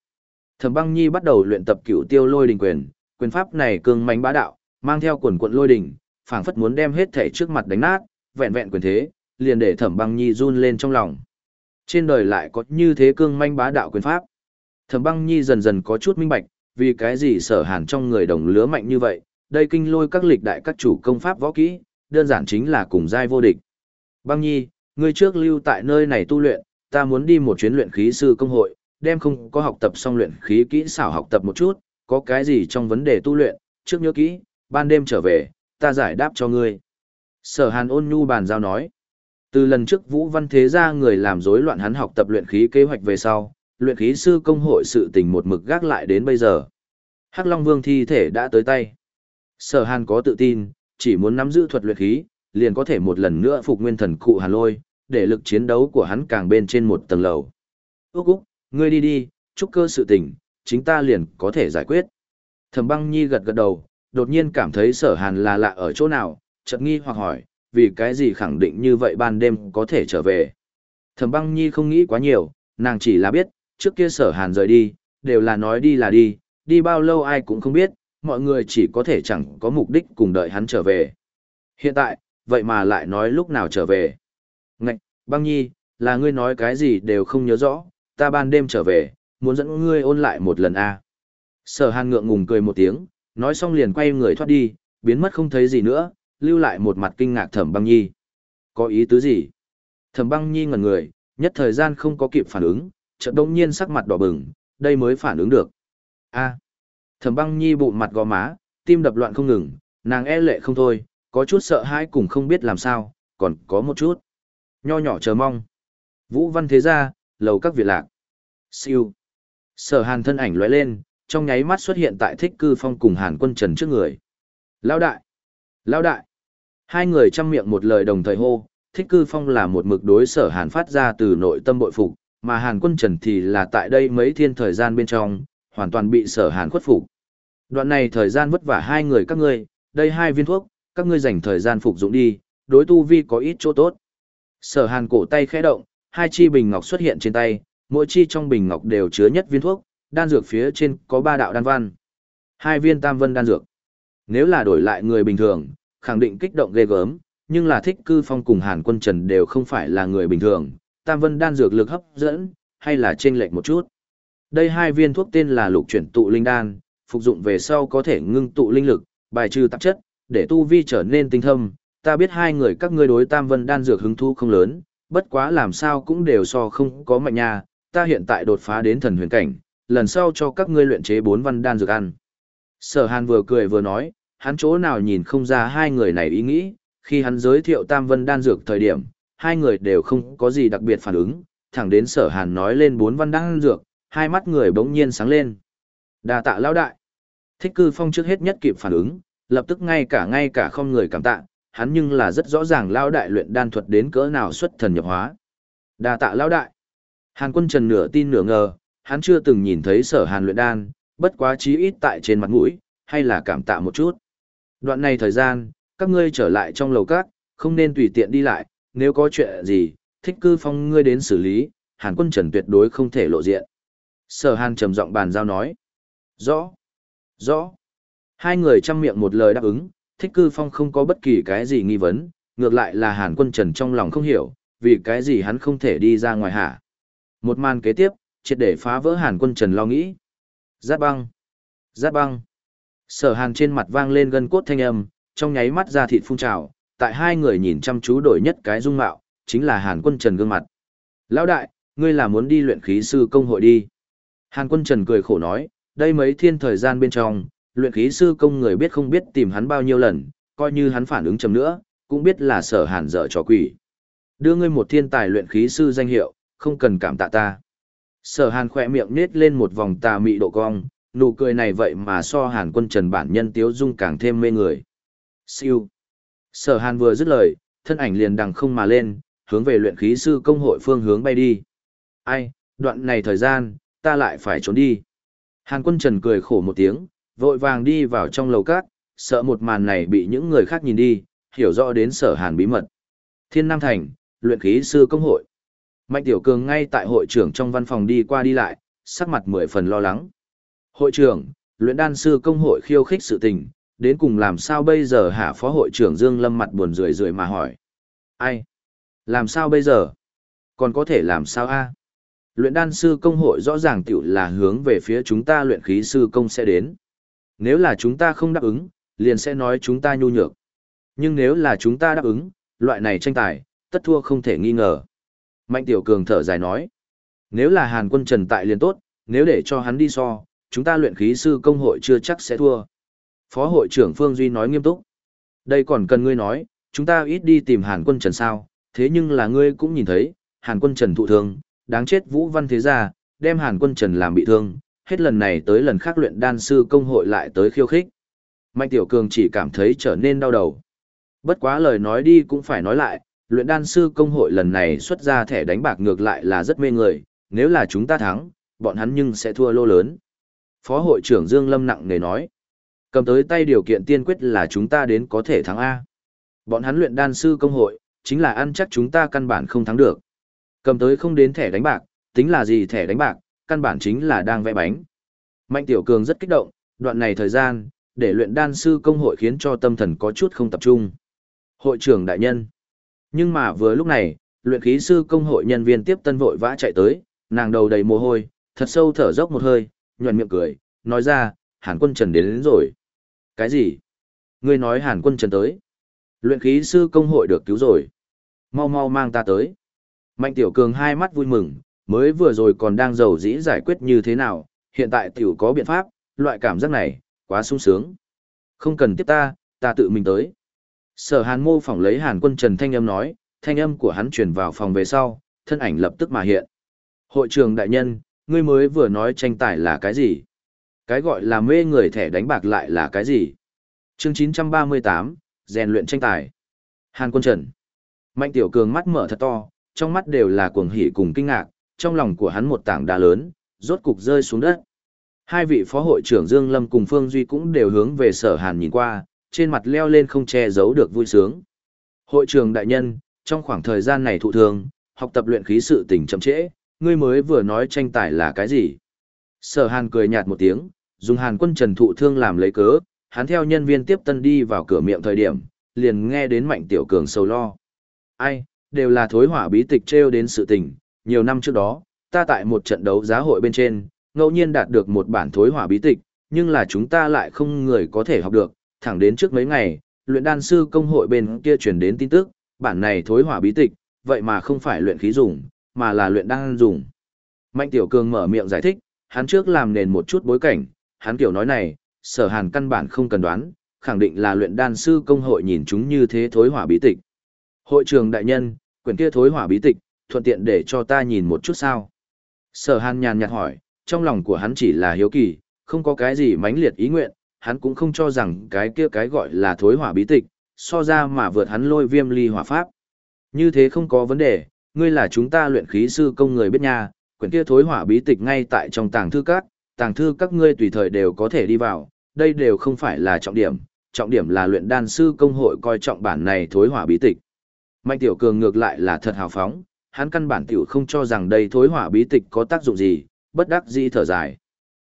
Thẩm Băng Nhi bắt đầu luyện tập Cửu Tiêu Lôi Đình Quyền, quyền pháp này cường mạnh bá đạo, mang theo quần quận lôi đỉnh, phảng phất muốn đem hết thể trước mặt đánh nát, vẹn vẹn quyền thế, liền để Thẩm Băng Nhi run lên trong lòng. Trên đời lại có như thế cương manh bá đạo quyền pháp. Thẩm Băng Nhi dần dần có chút minh bạch, vì cái gì sở hàn trong người đồng lứa mạnh như vậy, đây kinh lôi các lịch đại các chủ công pháp võ kỹ, đơn giản chính là cùng giai vô địch. Băng Nhi, ngươi trước lưu tại nơi này tu luyện, ta muốn đi một chuyến luyện khí sư công hội, đem không có học tập xong luyện khí kỹ xảo học tập một chút, có cái gì trong vấn đề tu luyện, trước nhớ kỹ, ban đêm trở về, ta giải đáp cho ngươi. Sở hàn ôn nhu bàn giao nói. Từ lần trước Vũ Văn Thế ra người làm rối loạn hắn học tập luyện khí kế hoạch về sau, luyện khí sư công hội sự tình một mực gác lại đến bây giờ. Hắc Long Vương thi thể đã tới tay. Sở Hàn có tự tin, chỉ muốn nắm giữ thuật luyện khí, liền có thể một lần nữa phục nguyên thần cụ Hàn Lôi, để lực chiến đấu của hắn càng bên trên một tầng lầu. Úc Úc, ngươi đi đi, chúc cơ sự tình, chính ta liền có thể giải quyết. Thẩm băng nhi gật gật đầu, đột nhiên cảm thấy sở hàn là lạ ở chỗ nào, chợt nghi hoặc hỏi, vì cái gì khẳng định như vậy ban đêm có thể trở về. Thẩm băng nhi không nghĩ quá nhiều, nàng chỉ là biết, trước kia sở hàn rời đi, đều là nói đi là đi, đi bao lâu ai cũng không biết, mọi người chỉ có thể chẳng có mục đích cùng đợi hắn trở về. Hiện tại, vậy mà lại nói lúc nào trở về. Ngạch, băng nhi, là ngươi nói cái gì đều không nhớ rõ, ta ban đêm trở về, muốn dẫn ngươi ôn lại một lần a à. Sở hàn ngượng ngùng cười một tiếng, nói xong liền quay người thoát đi, biến mất không thấy gì nữa, lưu lại một mặt kinh ngạc thẩm băng nhi. Có ý tứ gì? Thẩm băng nhi ngẩn người, nhất thời gian không có kịp phản ứng, chợt đông nhiên sắc mặt đỏ bừng, đây mới phản ứng được. a Thẩm băng nhi bụng mặt gò má, tim đập loạn không ngừng, nàng e lệ không thôi, có chút sợ hãi cùng không biết làm sao, còn có một chút. Nho nhỏ chờ mong. Vũ văn thế gia, lầu các việt lạc. Siêu. Sở hàn thân ảnh lóe lên, trong nháy mắt xuất hiện tại thích cư phong cùng hàn quân trần trước người. Lao đại! Lao đại! Hai người chăm miệng một lời đồng thời hô, thích cư phong là một mực đối sở hàn phát ra từ nội tâm bội phục, mà hàn quân trần thì là tại đây mấy thiên thời gian bên trong, hoàn toàn bị sở hàn khuất phục. Đoạn này thời gian vất vả hai người các ngươi, đây hai viên thuốc, các ngươi dành thời gian phục dụng đi, đối tu vi có ít chỗ tốt. Sở hàn cổ tay khẽ động, hai chi bình ngọc xuất hiện trên tay, mỗi chi trong bình ngọc đều chứa nhất viên thuốc, đan dược phía trên có ba đạo đan văn. Hai viên tam vân đan dược. Nếu là đổi lại người bình thường, khẳng định kích động ghê gớm, nhưng là thích cư phong cùng Hàn Quân Trần đều không phải là người bình thường, tam vân đan dược lực hấp dẫn, hay là chênh lệch một chút. Đây hai viên thuốc tên là lục chuyển tụ linh đan, phục dụng về sau có thể ngưng tụ linh lực, bài trừ tạp chất, để tu vi trở nên tinh thâm. Ta biết hai người các ngươi đối tam vân đan dược hứng thú không lớn, bất quá làm sao cũng đều so không có mạnh nha, ta hiện tại đột phá đến thần huyền cảnh, lần sau cho các ngươi luyện chế bốn văn đan dược ăn. Sở Hàn vừa cười vừa nói, hắn chỗ nào nhìn không ra hai người này ý nghĩ, khi hắn giới thiệu Tam Vân đan dược thời điểm, hai người đều không có gì đặc biệt phản ứng, thẳng đến sở hàn nói lên bốn văn đan dược, hai mắt người bỗng nhiên sáng lên. đa tạ lão đại. Thích cư phong trước hết nhất kịp phản ứng, lập tức ngay cả ngay cả không người cảm tạ, hắn nhưng là rất rõ ràng lão đại luyện đan thuật đến cỡ nào xuất thần nhập hóa. đa tạ lão đại. Hàn quân trần nửa tin nửa ngờ, hắn chưa từng nhìn thấy sở hàn luyện đan, bất quá chí ít tại trên mặt mũi, hay là cảm tạ một chút. Đoạn này thời gian, các ngươi trở lại trong lầu các, không nên tùy tiện đi lại, nếu có chuyện gì, thích cư phong ngươi đến xử lý, hàn quân trần tuyệt đối không thể lộ diện. Sở hàn trầm giọng bàn giao nói. Rõ. Rõ. Hai người chăm miệng một lời đáp ứng, thích cư phong không có bất kỳ cái gì nghi vấn, ngược lại là hàn quân trần trong lòng không hiểu, vì cái gì hắn không thể đi ra ngoài hả. Một màn kế tiếp, triệt để phá vỡ hàn quân trần lo nghĩ. Giáp băng. Giáp băng. Sở hàn trên mặt vang lên gân cốt thanh âm, trong nháy mắt ra thịt phun trào, tại hai người nhìn chăm chú đổi nhất cái dung mạo, chính là hàn quân trần gương mặt. Lão đại, ngươi là muốn đi luyện khí sư công hội đi. Hàn quân trần cười khổ nói, đây mấy thiên thời gian bên trong, luyện khí sư công người biết không biết tìm hắn bao nhiêu lần, coi như hắn phản ứng chầm nữa, cũng biết là sở hàn dở trò quỷ. Đưa ngươi một thiên tài luyện khí sư danh hiệu, không cần cảm tạ ta. Sở hàn khỏe miệng nết lên một vòng tà mị độ cong, nụ cười này vậy mà so hàn quân trần bản nhân tiếu dung càng thêm mê người. Siêu. Sở hàn vừa dứt lời, thân ảnh liền đằng không mà lên, hướng về luyện khí sư công hội phương hướng bay đi. Ai, đoạn này thời gian, ta lại phải trốn đi. Hàn quân trần cười khổ một tiếng, vội vàng đi vào trong lầu cát, sợ một màn này bị những người khác nhìn đi, hiểu rõ đến sở hàn bí mật. Thiên Nam Thành, luyện khí sư công hội. Mạnh Tiểu Cường ngay tại hội trưởng trong văn phòng đi qua đi lại, sắc mặt mười phần lo lắng. Hội trưởng, luyện đan sư công hội khiêu khích sự tình, đến cùng làm sao bây giờ hả phó hội trưởng Dương Lâm mặt buồn rười rười mà hỏi. Ai? Làm sao bây giờ? Còn có thể làm sao a? Luyện đan sư công hội rõ ràng tiểu là hướng về phía chúng ta luyện khí sư công sẽ đến. Nếu là chúng ta không đáp ứng, liền sẽ nói chúng ta nhu nhược. Nhưng nếu là chúng ta đáp ứng, loại này tranh tài, tất thua không thể nghi ngờ. Mạnh Tiểu Cường thở dài nói. Nếu là Hàn quân trần tại liền tốt, nếu để cho hắn đi so, chúng ta luyện khí sư công hội chưa chắc sẽ thua. Phó hội trưởng Phương Duy nói nghiêm túc. Đây còn cần ngươi nói, chúng ta ít đi tìm Hàn quân trần sao, thế nhưng là ngươi cũng nhìn thấy, Hàn quân trần thụ thương, đáng chết Vũ Văn Thế Gia, đem Hàn quân trần làm bị thương, hết lần này tới lần khác luyện đan sư công hội lại tới khiêu khích. Mạnh Tiểu Cường chỉ cảm thấy trở nên đau đầu. Bất quá lời nói đi cũng phải nói lại, luyện đan sư công hội lần này xuất ra thẻ đánh bạc ngược lại là rất mê người, nếu là chúng ta thắng, bọn hắn nhưng sẽ thua lô lớn. Phó hội trưởng Dương Lâm nặng nề nói, cầm tới tay điều kiện tiên quyết là chúng ta đến có thể thắng A. Bọn hắn luyện đan sư công hội, chính là ăn chắc chúng ta căn bản không thắng được. Cầm tới không đến thẻ đánh bạc, tính là gì thẻ đánh bạc, căn bản chính là đang vẽ bánh. Mạnh Tiểu Cường rất kích động, đoạn này thời gian, để luyện đan sư công hội khiến cho tâm thần có chút không tập trung. Hội trưởng đại nhân. Nhưng mà vừa lúc này, luyện khí sư công hội nhân viên tiếp tân vội vã chạy tới, nàng đầu đầy mồ hôi, thật sâu thở dốc một hơi, nhuận miệng cười, nói ra, Hàn Quân Trần đến, đến rồi. Cái gì? Ngươi nói Hàn Quân Trần tới. Luyện khí sư công hội được cứu rồi. Mau mau mang ta tới. Mạnh Tiểu Cường hai mắt vui mừng, mới vừa rồi còn đang giàu dĩ giải quyết như thế nào, hiện tại tiểu có biện pháp, loại cảm giác này, quá sung sướng. Không cần tiếp ta, ta tự mình tới. Sở hàn mô phỏng lấy hàn quân trần thanh âm nói, thanh âm của hắn truyền vào phòng về sau, thân ảnh lập tức mà hiện. Hội trường đại nhân, ngươi mới vừa nói tranh tài là cái gì? Cái gọi là mê người thẻ đánh bạc lại là cái gì? Chương 938, rèn luyện tranh tài. Hàn quân trần. Mạnh tiểu cường mắt mở thật to, trong mắt đều là cuồng hỉ cùng kinh ngạc, trong lòng của hắn một tảng đá lớn, rốt cục rơi xuống đất. Hai vị phó hội trưởng Dương Lâm cùng Phương Duy cũng đều hướng về sở hàn nhìn qua, trên mặt leo lên không che giấu được vui sướng. Hội trường đại nhân, trong khoảng thời gian này thụ thương, học tập luyện khí sự tình chậm trễ, ngươi mới vừa nói tranh tài là cái gì? Sở hàn cười nhạt một tiếng, dùng hàn quân trần thụ thương làm lấy cớ, hắn theo nhân viên tiếp tân đi vào cửa miệng thời điểm, liền nghe đến mạnh tiểu cường sầu lo. Ai, đều là thối hỏa bí tịch treo đến sự tình, nhiều năm trước đó, ta tại một trận đấu giá hội bên trên, ngẫu nhiên đạt được một bản thối hỏa bí tịch, nhưng là chúng ta lại không người có thể học được, thẳng đến trước mấy ngày, luyện đan sư công hội bên kia truyền đến tin tức, bản này thối hỏa bí tịch, vậy mà không phải luyện khí dùng, mà là luyện đan dùng. Mạnh Tiểu Cường mở miệng giải thích, hắn trước làm nền một chút bối cảnh, hắn tiểu nói này, sở hàn căn bản không cần đoán, khẳng định là luyện đan sư công hội nhìn chúng như thế thối hỏa bí tịch. Hội trường đại nhân, quyển kia thối hỏa bí tịch, thuận tiện để cho ta nhìn một chút sao. Sở hàn nhàn nhạt hỏi, trong lòng của hắn chỉ là hiếu kỳ, không có cái gì mãnh liệt ý nguyện, hắn cũng không cho rằng cái kia cái gọi là thối hỏa bí tịch, so ra mà vượt hắn lôi viêm ly hỏa pháp. Như thế không có vấn đề, ngươi là chúng ta luyện khí sư công người biết nha, quyển kia thối hỏa bí tịch ngay tại trong tàng thư các, tàng thư các ngươi tùy thời đều có thể đi vào, đây đều không phải là trọng điểm, trọng điểm là luyện đan sư công hội coi trọng bản này thối hỏa bí tịch. Mạnh Tiểu Cường ngược lại là thật hào phóng, hắn căn bản tiểu không cho rằng đây thối hỏa bí tịch có tác dụng gì, bất đắc dĩ thở dài.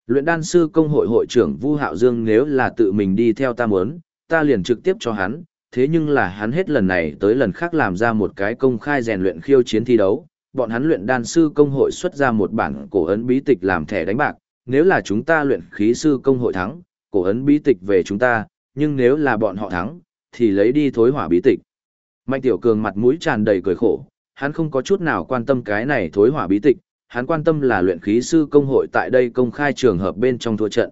Luyện đan sư công hội hội trưởng Vu Hạo Dương nếu là tự mình đi theo ta muốn, ta liền trực tiếp cho hắn, thế nhưng là hắn hết lần này tới lần khác làm ra một cái công khai rèn luyện khiêu chiến thi đấu, bọn hắn luyện đan sư công hội xuất ra một bản cổ ấn bí tịch làm thẻ đánh bạc, nếu là chúng ta luyện khí sư công hội thắng, cổ ấn bí tịch về chúng ta, nhưng nếu là bọn họ thắng, thì lấy đi thối hỏa bí tịch. Mạnh Tiểu Cường mặt mũi tràn đầy cười khổ, hắn không có chút nào quan tâm cái này thối hỏa bí tịch, hắn quan tâm là luyện khí sư công hội tại đây công khai trường hợp bên trong thua trận.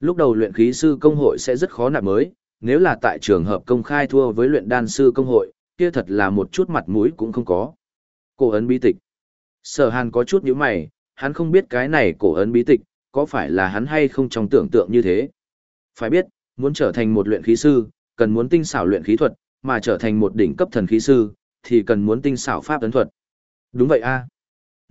Lúc đầu luyện khí sư công hội sẽ rất khó nạp mới, nếu là tại trường hợp công khai thua với luyện đan sư công hội, kia thật là một chút mặt mũi cũng không có. Cổ ấn bí tịch. Sở Hàn có chút nhíu mày, hắn không biết cái này cổ ấn bí tịch, có phải là hắn hay không trong tưởng tượng như thế. Phải biết, muốn trở thành một luyện khí sư, cần muốn tinh xảo luyện khí thuật, mà trở thành một đỉnh cấp thần khí sư, thì cần muốn tinh xảo pháp ấn thuật. Đúng vậy a.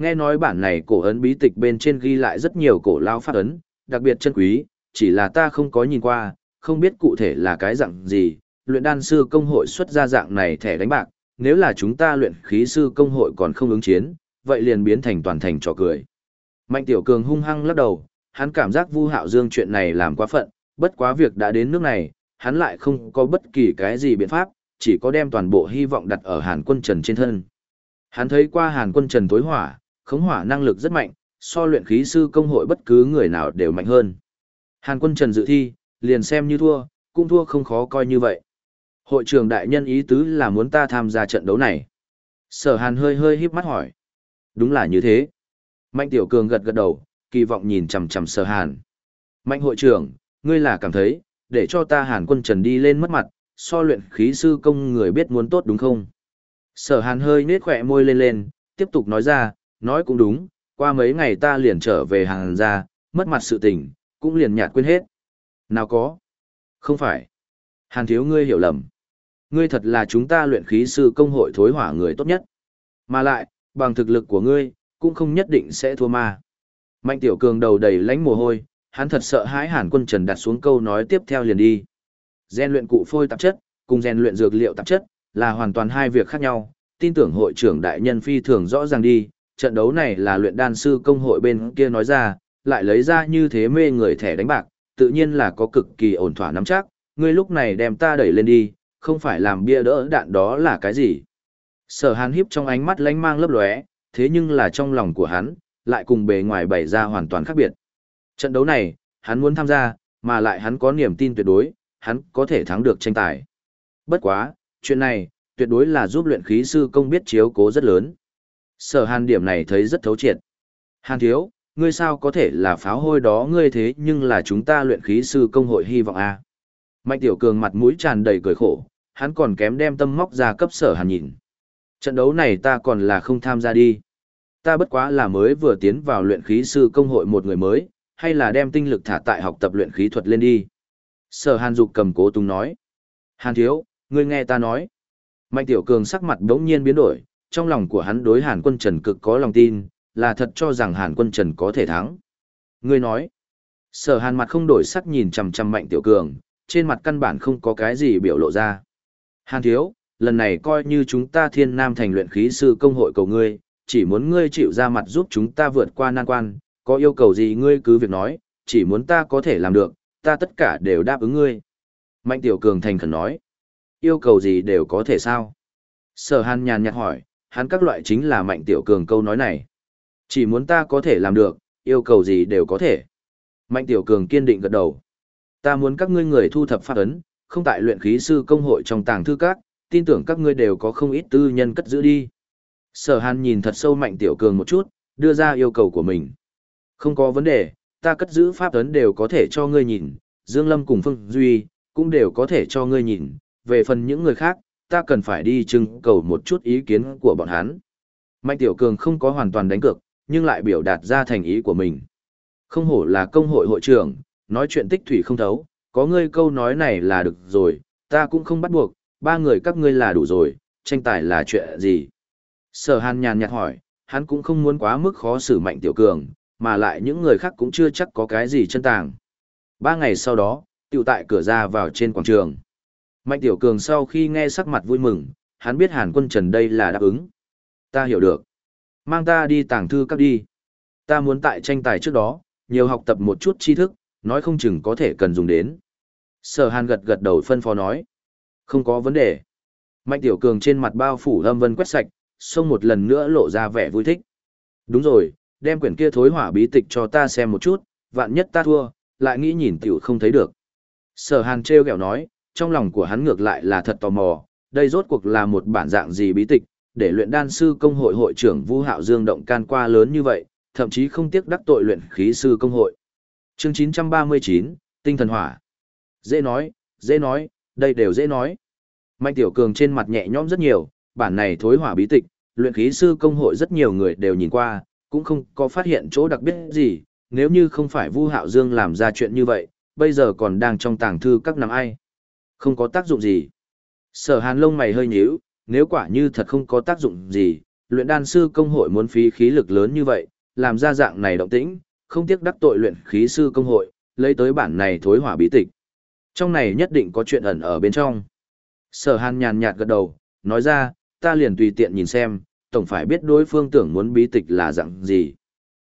Nghe nói bản này cổ ấn bí tịch bên trên ghi lại rất nhiều cổ lao pháp ấn, đặc biệt chân quý, chỉ là ta không có nhìn qua, không biết cụ thể là cái dạng gì. Luyện đan sư công hội xuất ra dạng này thẻ đánh bạc, nếu là chúng ta luyện khí sư công hội còn không ứng chiến, vậy liền biến thành toàn thành trò cười. Mạnh Tiểu Cường hung hăng lắc đầu, hắn cảm giác Vu Hạo Dương chuyện này làm quá phận, bất quá việc đã đến nước này, hắn lại không có bất kỳ cái gì biện pháp, chỉ có đem toàn bộ hy vọng đặt ở Hàn Quân Trần trên thân. Hắn thấy qua Hàn Quân Trần tối hỏa, khống hỏa năng lực rất mạnh, so luyện khí sư công hội bất cứ người nào đều mạnh hơn. Hàn Quân Trần dự thi, liền xem như thua, cũng thua không khó coi như vậy. Hội trưởng đại nhân ý tứ là muốn ta tham gia trận đấu này. Sở Hàn hơi hơi híp mắt hỏi. Đúng là như thế. Mạnh Tiểu Cường gật gật đầu, kỳ vọng nhìn chằm chằm Sở Hàn. Mạnh hội trưởng, ngươi là cảm thấy, để cho ta Hàn Quân Trần đi lên mất mặt, so luyện khí sư công người biết muốn tốt đúng không? Sở Hàn hơi nết khỏe môi lên lên, tiếp tục nói ra, nói cũng đúng, qua mấy ngày ta liền trở về hàng ra, mất mặt sự tình, cũng liền nhạt quên hết. Nào có? Không phải. Hàn thiếu ngươi hiểu lầm. Ngươi thật là chúng ta luyện khí sư công hội thối hỏa người tốt nhất. Mà lại, bằng thực lực của ngươi, cũng không nhất định sẽ thua ma. Mạnh tiểu cường đầu đầy lánh mồ hôi, hắn thật sợ hãi hàn quân trần đặt xuống câu nói tiếp theo liền đi. Gen luyện cụ phôi tạp chất, cùng gen luyện dược liệu tạp chất, là hoàn toàn hai việc khác nhau, tin tưởng hội trưởng đại nhân phi thường rõ ràng đi, trận đấu này là luyện đan sư công hội bên kia nói ra, lại lấy ra như thế mê người thẻ đánh bạc, tự nhiên là có cực kỳ ổn thỏa nắm chắc, ngươi lúc này đem ta đẩy lên đi, không phải làm bia đỡ đạn đó là cái gì. Sở hàn hiếp trong ánh mắt lánh mang lấp lóe, thế nhưng là trong lòng của hắn, lại cùng bề ngoài bày ra hoàn toàn khác biệt. Trận đấu này, hắn muốn tham gia, mà lại hắn có niềm tin tuyệt đối, hắn có thể thắng được tranh tài. Bất quá, chuyện này, tuyệt đối là giúp luyện khí sư công biết chiếu cố rất lớn. Sở hàn điểm này thấy rất thấu triệt. Hàn thiếu, ngươi sao có thể là pháo hôi đó ngươi thế nhưng là chúng ta luyện khí sư công hội hy vọng a Mạnh tiểu cường mặt mũi tràn đầy cười khổ, hắn còn kém đem tâm móc ra cấp sở hàn nhìn. Trận đấu này ta còn là không tham gia đi. Ta bất quá là mới vừa tiến vào luyện khí sư công hội một người mới, hay là đem tinh lực thả tại học tập luyện khí thuật lên đi. Sở hàn dục cầm cố tùng nói. Hàn thiếu, ngươi nghe ta nói. Mạnh tiểu cường sắc mặt đống nhiên biến đổi, trong lòng của hắn đối hàn quân trần cực có lòng tin, là thật cho rằng hàn quân trần có thể thắng. Ngươi nói. Sở hàn mặt không đổi sắc nhìn chằm chằm mạnh tiểu cường, trên mặt căn bản không có cái gì biểu lộ ra. Hàn thiếu, lần này coi như chúng ta thiên nam thành luyện khí sư công hội cầu ngươi, chỉ muốn ngươi chịu ra mặt giúp chúng ta vượt qua nan quan, có yêu cầu gì ngươi cứ việc nói, chỉ muốn ta có thể làm được, ta tất cả đều đáp ứng ngươi. Mạnh tiểu cường thành khẩn nói, yêu cầu gì đều có thể sao? Sở hàn nhàn nhạt hỏi, hắn các loại chính là mạnh tiểu cường câu nói này. Chỉ muốn ta có thể làm được, yêu cầu gì đều có thể. Mạnh tiểu cường kiên định gật đầu. Ta muốn các ngươi người thu thập pháp ấn, không tại luyện khí sư công hội trong tàng thư các, tin tưởng các ngươi đều có không ít tư nhân cất giữ đi. Sở hàn nhìn thật sâu mạnh tiểu cường một chút, đưa ra yêu cầu của mình. Không có vấn đề, ta cất giữ pháp ấn đều có thể cho ngươi nhìn, Dương Lâm cùng Phương Duy, cũng đều có thể cho ngươi nhìn, về phần những người khác, ta cần phải đi trưng cầu một chút ý kiến của bọn hắn. Mạnh Tiểu Cường không có hoàn toàn đánh cược, nhưng lại biểu đạt ra thành ý của mình. Không hổ là công hội hội trưởng, nói chuyện tích thủy không thấu, có ngươi câu nói này là được rồi, ta cũng không bắt buộc, ba người các ngươi là đủ rồi, tranh tài là chuyện gì. Sở hàn nhàn nhạt hỏi, hắn cũng không muốn quá mức khó xử mạnh tiểu cường, mà lại những người khác cũng chưa chắc có cái gì chân tàng. Ba ngày sau đó, tiểu tại cửa ra vào trên quảng trường. Mạnh tiểu cường sau khi nghe sắc mặt vui mừng, hắn biết hàn quân trần đây là đáp ứng. Ta hiểu được. Mang ta đi tàng thư các đi. Ta muốn tại tranh tài trước đó, nhiều học tập một chút tri thức, nói không chừng có thể cần dùng đến. Sở hàn gật gật đầu phân phó nói. Không có vấn đề. Mạnh tiểu cường trên mặt bao phủ âm vân quét sạch, xông một lần nữa lộ ra vẻ vui thích. Đúng rồi, đem quyển kia thối hỏa bí tịch cho ta xem một chút, vạn nhất ta thua, lại nghĩ nhìn tiểu không thấy được. Sở hàn treo kẹo nói, trong lòng của hắn ngược lại là thật tò mò, đây rốt cuộc là một bản dạng gì bí tịch, để luyện đan sư công hội hội trưởng Vu Hạo Dương động can qua lớn như vậy, thậm chí không tiếc đắc tội luyện khí sư công hội. Chương 939, Tinh thần hỏa. Dễ nói, dễ nói, đây đều dễ nói. Mạnh Tiểu Cường trên mặt nhẹ nhõm rất nhiều, bản này thối hỏa bí tịch, luyện khí sư công hội rất nhiều người đều nhìn qua, cũng không có phát hiện chỗ đặc biệt gì, nếu như không phải Vu Hạo Dương làm ra chuyện như vậy, bây giờ còn đang trong tàng thư các năm ai. Không có tác dụng gì. Sở Hàn lông mày hơi nhíu, nếu quả như thật không có tác dụng gì, luyện đan sư công hội muốn phí khí lực lớn như vậy, làm ra dạng này động tĩnh, không tiếc đắc tội luyện khí sư công hội, lấy tới bản này thối hỏa bí tịch. Trong này nhất định có chuyện ẩn ở bên trong. Sở hàn nhàn nhạt gật đầu, nói ra, ta liền tùy tiện nhìn xem, tổng phải biết đối phương tưởng muốn bí tịch là dạng gì.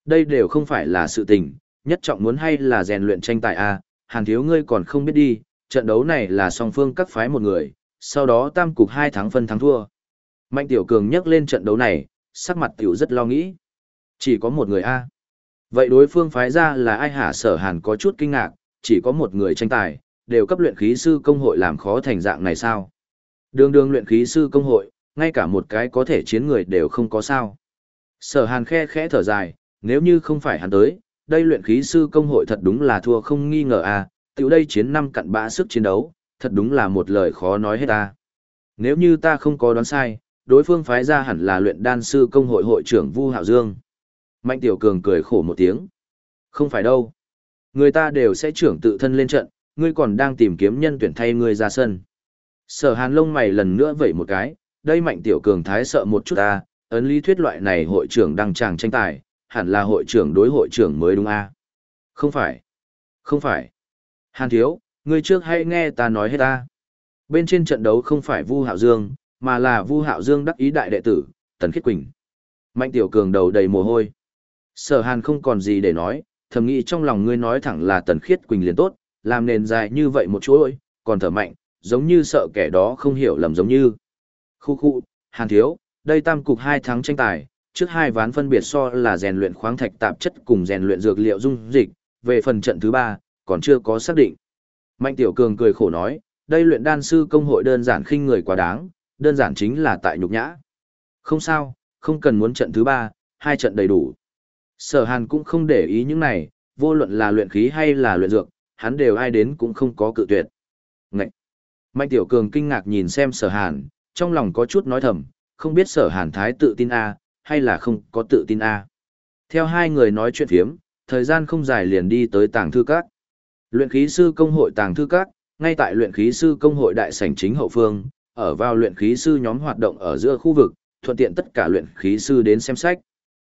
Đây đều không phải là sự tình, nhất trọng muốn hay là rèn luyện tranh tài A, hàn thiếu ngươi còn không biết đi, trận đấu này là song phương các phái một người, sau đó tam cục hai thắng phân thắng thua. Mạnh tiểu cường nhắc lên trận đấu này, sắc mặt tiểu rất lo nghĩ. Chỉ có một người A. Vậy đối phương phái ra là ai hả sở hàn có chút kinh ngạc, chỉ có một người tranh tài, đều cấp luyện khí sư công hội làm khó thành dạng này sao? Đường đường luyện khí sư công hội, ngay cả một cái có thể chiến người đều không có sao. Sở hàn khe khẽ thở dài, nếu như không phải hắn tới, đây luyện khí sư công hội thật đúng là thua không nghi ngờ à, tiểu đây chiến năm cặn bã sức chiến đấu, thật đúng là một lời khó nói hết ta. Nếu như ta không có đoán sai, đối phương phái ra hẳn là luyện đan sư công hội hội trưởng Vu Hạo Dương. Mạnh Tiểu Cường cười khổ một tiếng. Không phải đâu. Người ta đều sẽ trưởng tự thân lên trận, ngươi còn đang tìm kiếm nhân tuyển thay ngươi ra sân. Sở hàn lông mày lần nữa vẩy một cái, đây mạnh tiểu cường thái sợ một chút ta, ấn lý thuyết loại này hội trưởng đang chàng tranh tài, hẳn là hội trưởng đối hội trưởng mới đúng a Không phải. Không phải. Hàn thiếu, ngươi trước hãy nghe ta nói hết ta. Bên trên trận đấu không phải Vu Hạo Dương, mà là Vu Hạo Dương đắc ý đại đệ tử, Tần Khiết Quỳnh. Mạnh tiểu cường đầu đầy mồ hôi. Sở hàn không còn gì để nói, thầm nghĩ trong lòng ngươi nói thẳng là Tần Khiết Quỳnh liền tốt, làm nền dài như vậy một chuỗi, còn thở mạnh, giống như sợ kẻ đó không hiểu lầm giống như. Khu khu, hàn thiếu, đây tam cục hai tháng tranh tài, trước hai ván phân biệt so là rèn luyện khoáng thạch tạp chất cùng rèn luyện dược liệu dung dịch, về phần trận thứ ba, còn chưa có xác định. Mạnh Tiểu Cường cười khổ nói, đây luyện đan sư công hội đơn giản khinh người quá đáng, đơn giản chính là tại nhục nhã. Không sao, không cần muốn trận thứ ba, hai trận đầy đủ. Sở Hàn cũng không để ý những này, vô luận là luyện khí hay là luyện dược, hắn đều ai đến cũng không có cự tuyệt. Ngậy! Mạnh Tiểu Cường kinh ngạc nhìn xem sở hàn, trong lòng có chút nói thầm, không biết sở hàn thái tự tin A, hay là không có tự tin A. Theo hai người nói chuyện phiếm, thời gian không dài liền đi tới tàng thư các. Luyện khí sư công hội tàng thư các, ngay tại luyện khí sư công hội đại sảnh chính hậu phương, ở vào luyện khí sư nhóm hoạt động ở giữa khu vực, thuận tiện tất cả luyện khí sư đến xem sách.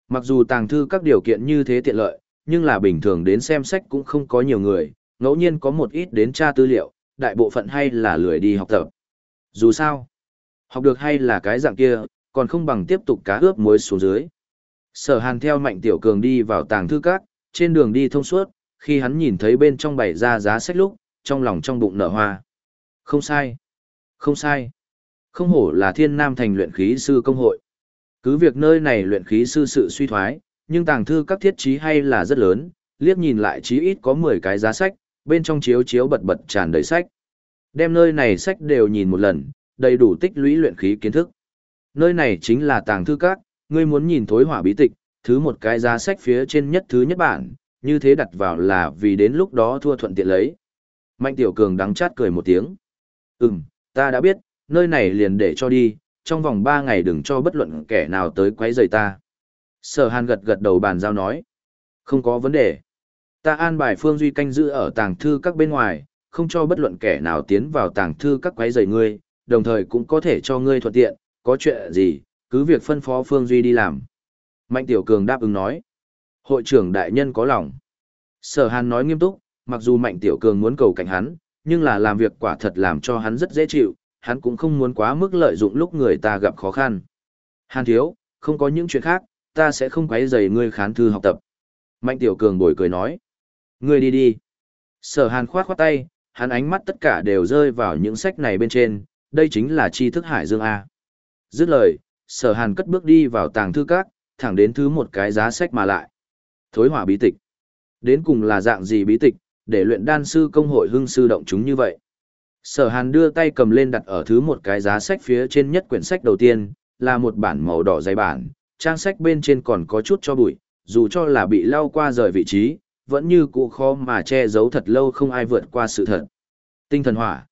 Mặc dù tàng thư các điều kiện như thế tiện lợi, nhưng là bình thường đến xem sách cũng không có nhiều người, ngẫu nhiên có một ít đến tra tư liệu, đại bộ phận hay là lười đi học tập. Dù sao, học được hay là cái dạng kia, còn không bằng tiếp tục cá ướp muối xuống dưới. Sở hàn theo mạnh tiểu cường đi vào tàng thư các, trên đường đi thông suốt, khi hắn nhìn thấy bên trong bày ra giá sách lúc, trong lòng trong bụng nở hoa. Không sai. Không sai. Không hổ là thiên nam thành luyện khí sư công hội. Cứ việc nơi này luyện khí sư sự suy thoái, nhưng tàng thư các thiết trí hay là rất lớn, liếc nhìn lại chí ít có 10 cái giá sách, bên trong chiếu chiếu bật bật tràn đầy sách. Đem nơi này sách đều nhìn một lần, đầy đủ tích lũy luyện khí kiến thức. Nơi này chính là tàng thư các, ngươi muốn nhìn thối hỏa bí tịch, thứ một cái giá sách phía trên nhất thứ nhất bản, như thế đặt vào là vì đến lúc đó thua thuận tiện lấy. Mạnh Tiểu Cường đắng chát cười một tiếng. Ừm, ta đã biết, nơi này liền để cho đi, trong vòng 3 ngày đừng cho bất luận kẻ nào tới quấy rầy ta. Sở Hàn gật gật đầu bàn giao nói. Không có vấn đề. Ta an bài Phương Duy canh giữ ở tàng thư các bên ngoài, không cho bất luận kẻ nào tiến vào tàng thư các quấy rầy ngươi, đồng thời cũng có thể cho ngươi thuận tiện, có chuyện gì, cứ việc phân phó Phương Duy đi làm. Mạnh Tiểu Cường đáp ứng nói. Hội trưởng đại nhân có lòng. Sở Hàn nói nghiêm túc, mặc dù Mạnh Tiểu Cường muốn cầu cạnh hắn, nhưng là làm việc quả thật làm cho hắn rất dễ chịu, hắn cũng không muốn quá mức lợi dụng lúc người ta gặp khó khăn. Hàn thiếu, không có những chuyện khác, ta sẽ không quấy rầy ngươi khán thư học tập. Mạnh Tiểu Cường bồi cười nói. Ngươi đi đi. Sở Hàn khoát khoát tay, hắn ánh mắt tất cả đều rơi vào những sách này bên trên, đây chính là tri thức hải dương A. Dứt lời, sở hàn cất bước đi vào tàng thư các, thẳng đến thứ một cái giá sách mà lại. Thối hỏa bí tịch. Đến cùng là dạng gì bí tịch, để luyện đan sư công hội hưng sư động chúng như vậy. Sở hàn đưa tay cầm lên đặt ở thứ một cái giá sách phía trên nhất quyển sách đầu tiên, là một bản màu đỏ dày bản, trang sách bên trên còn có chút cho bụi, dù cho là bị lau qua rời vị trí, vẫn như cũ khó mà che giấu thật lâu không ai vượt qua sự thật. Tinh thần hỏa.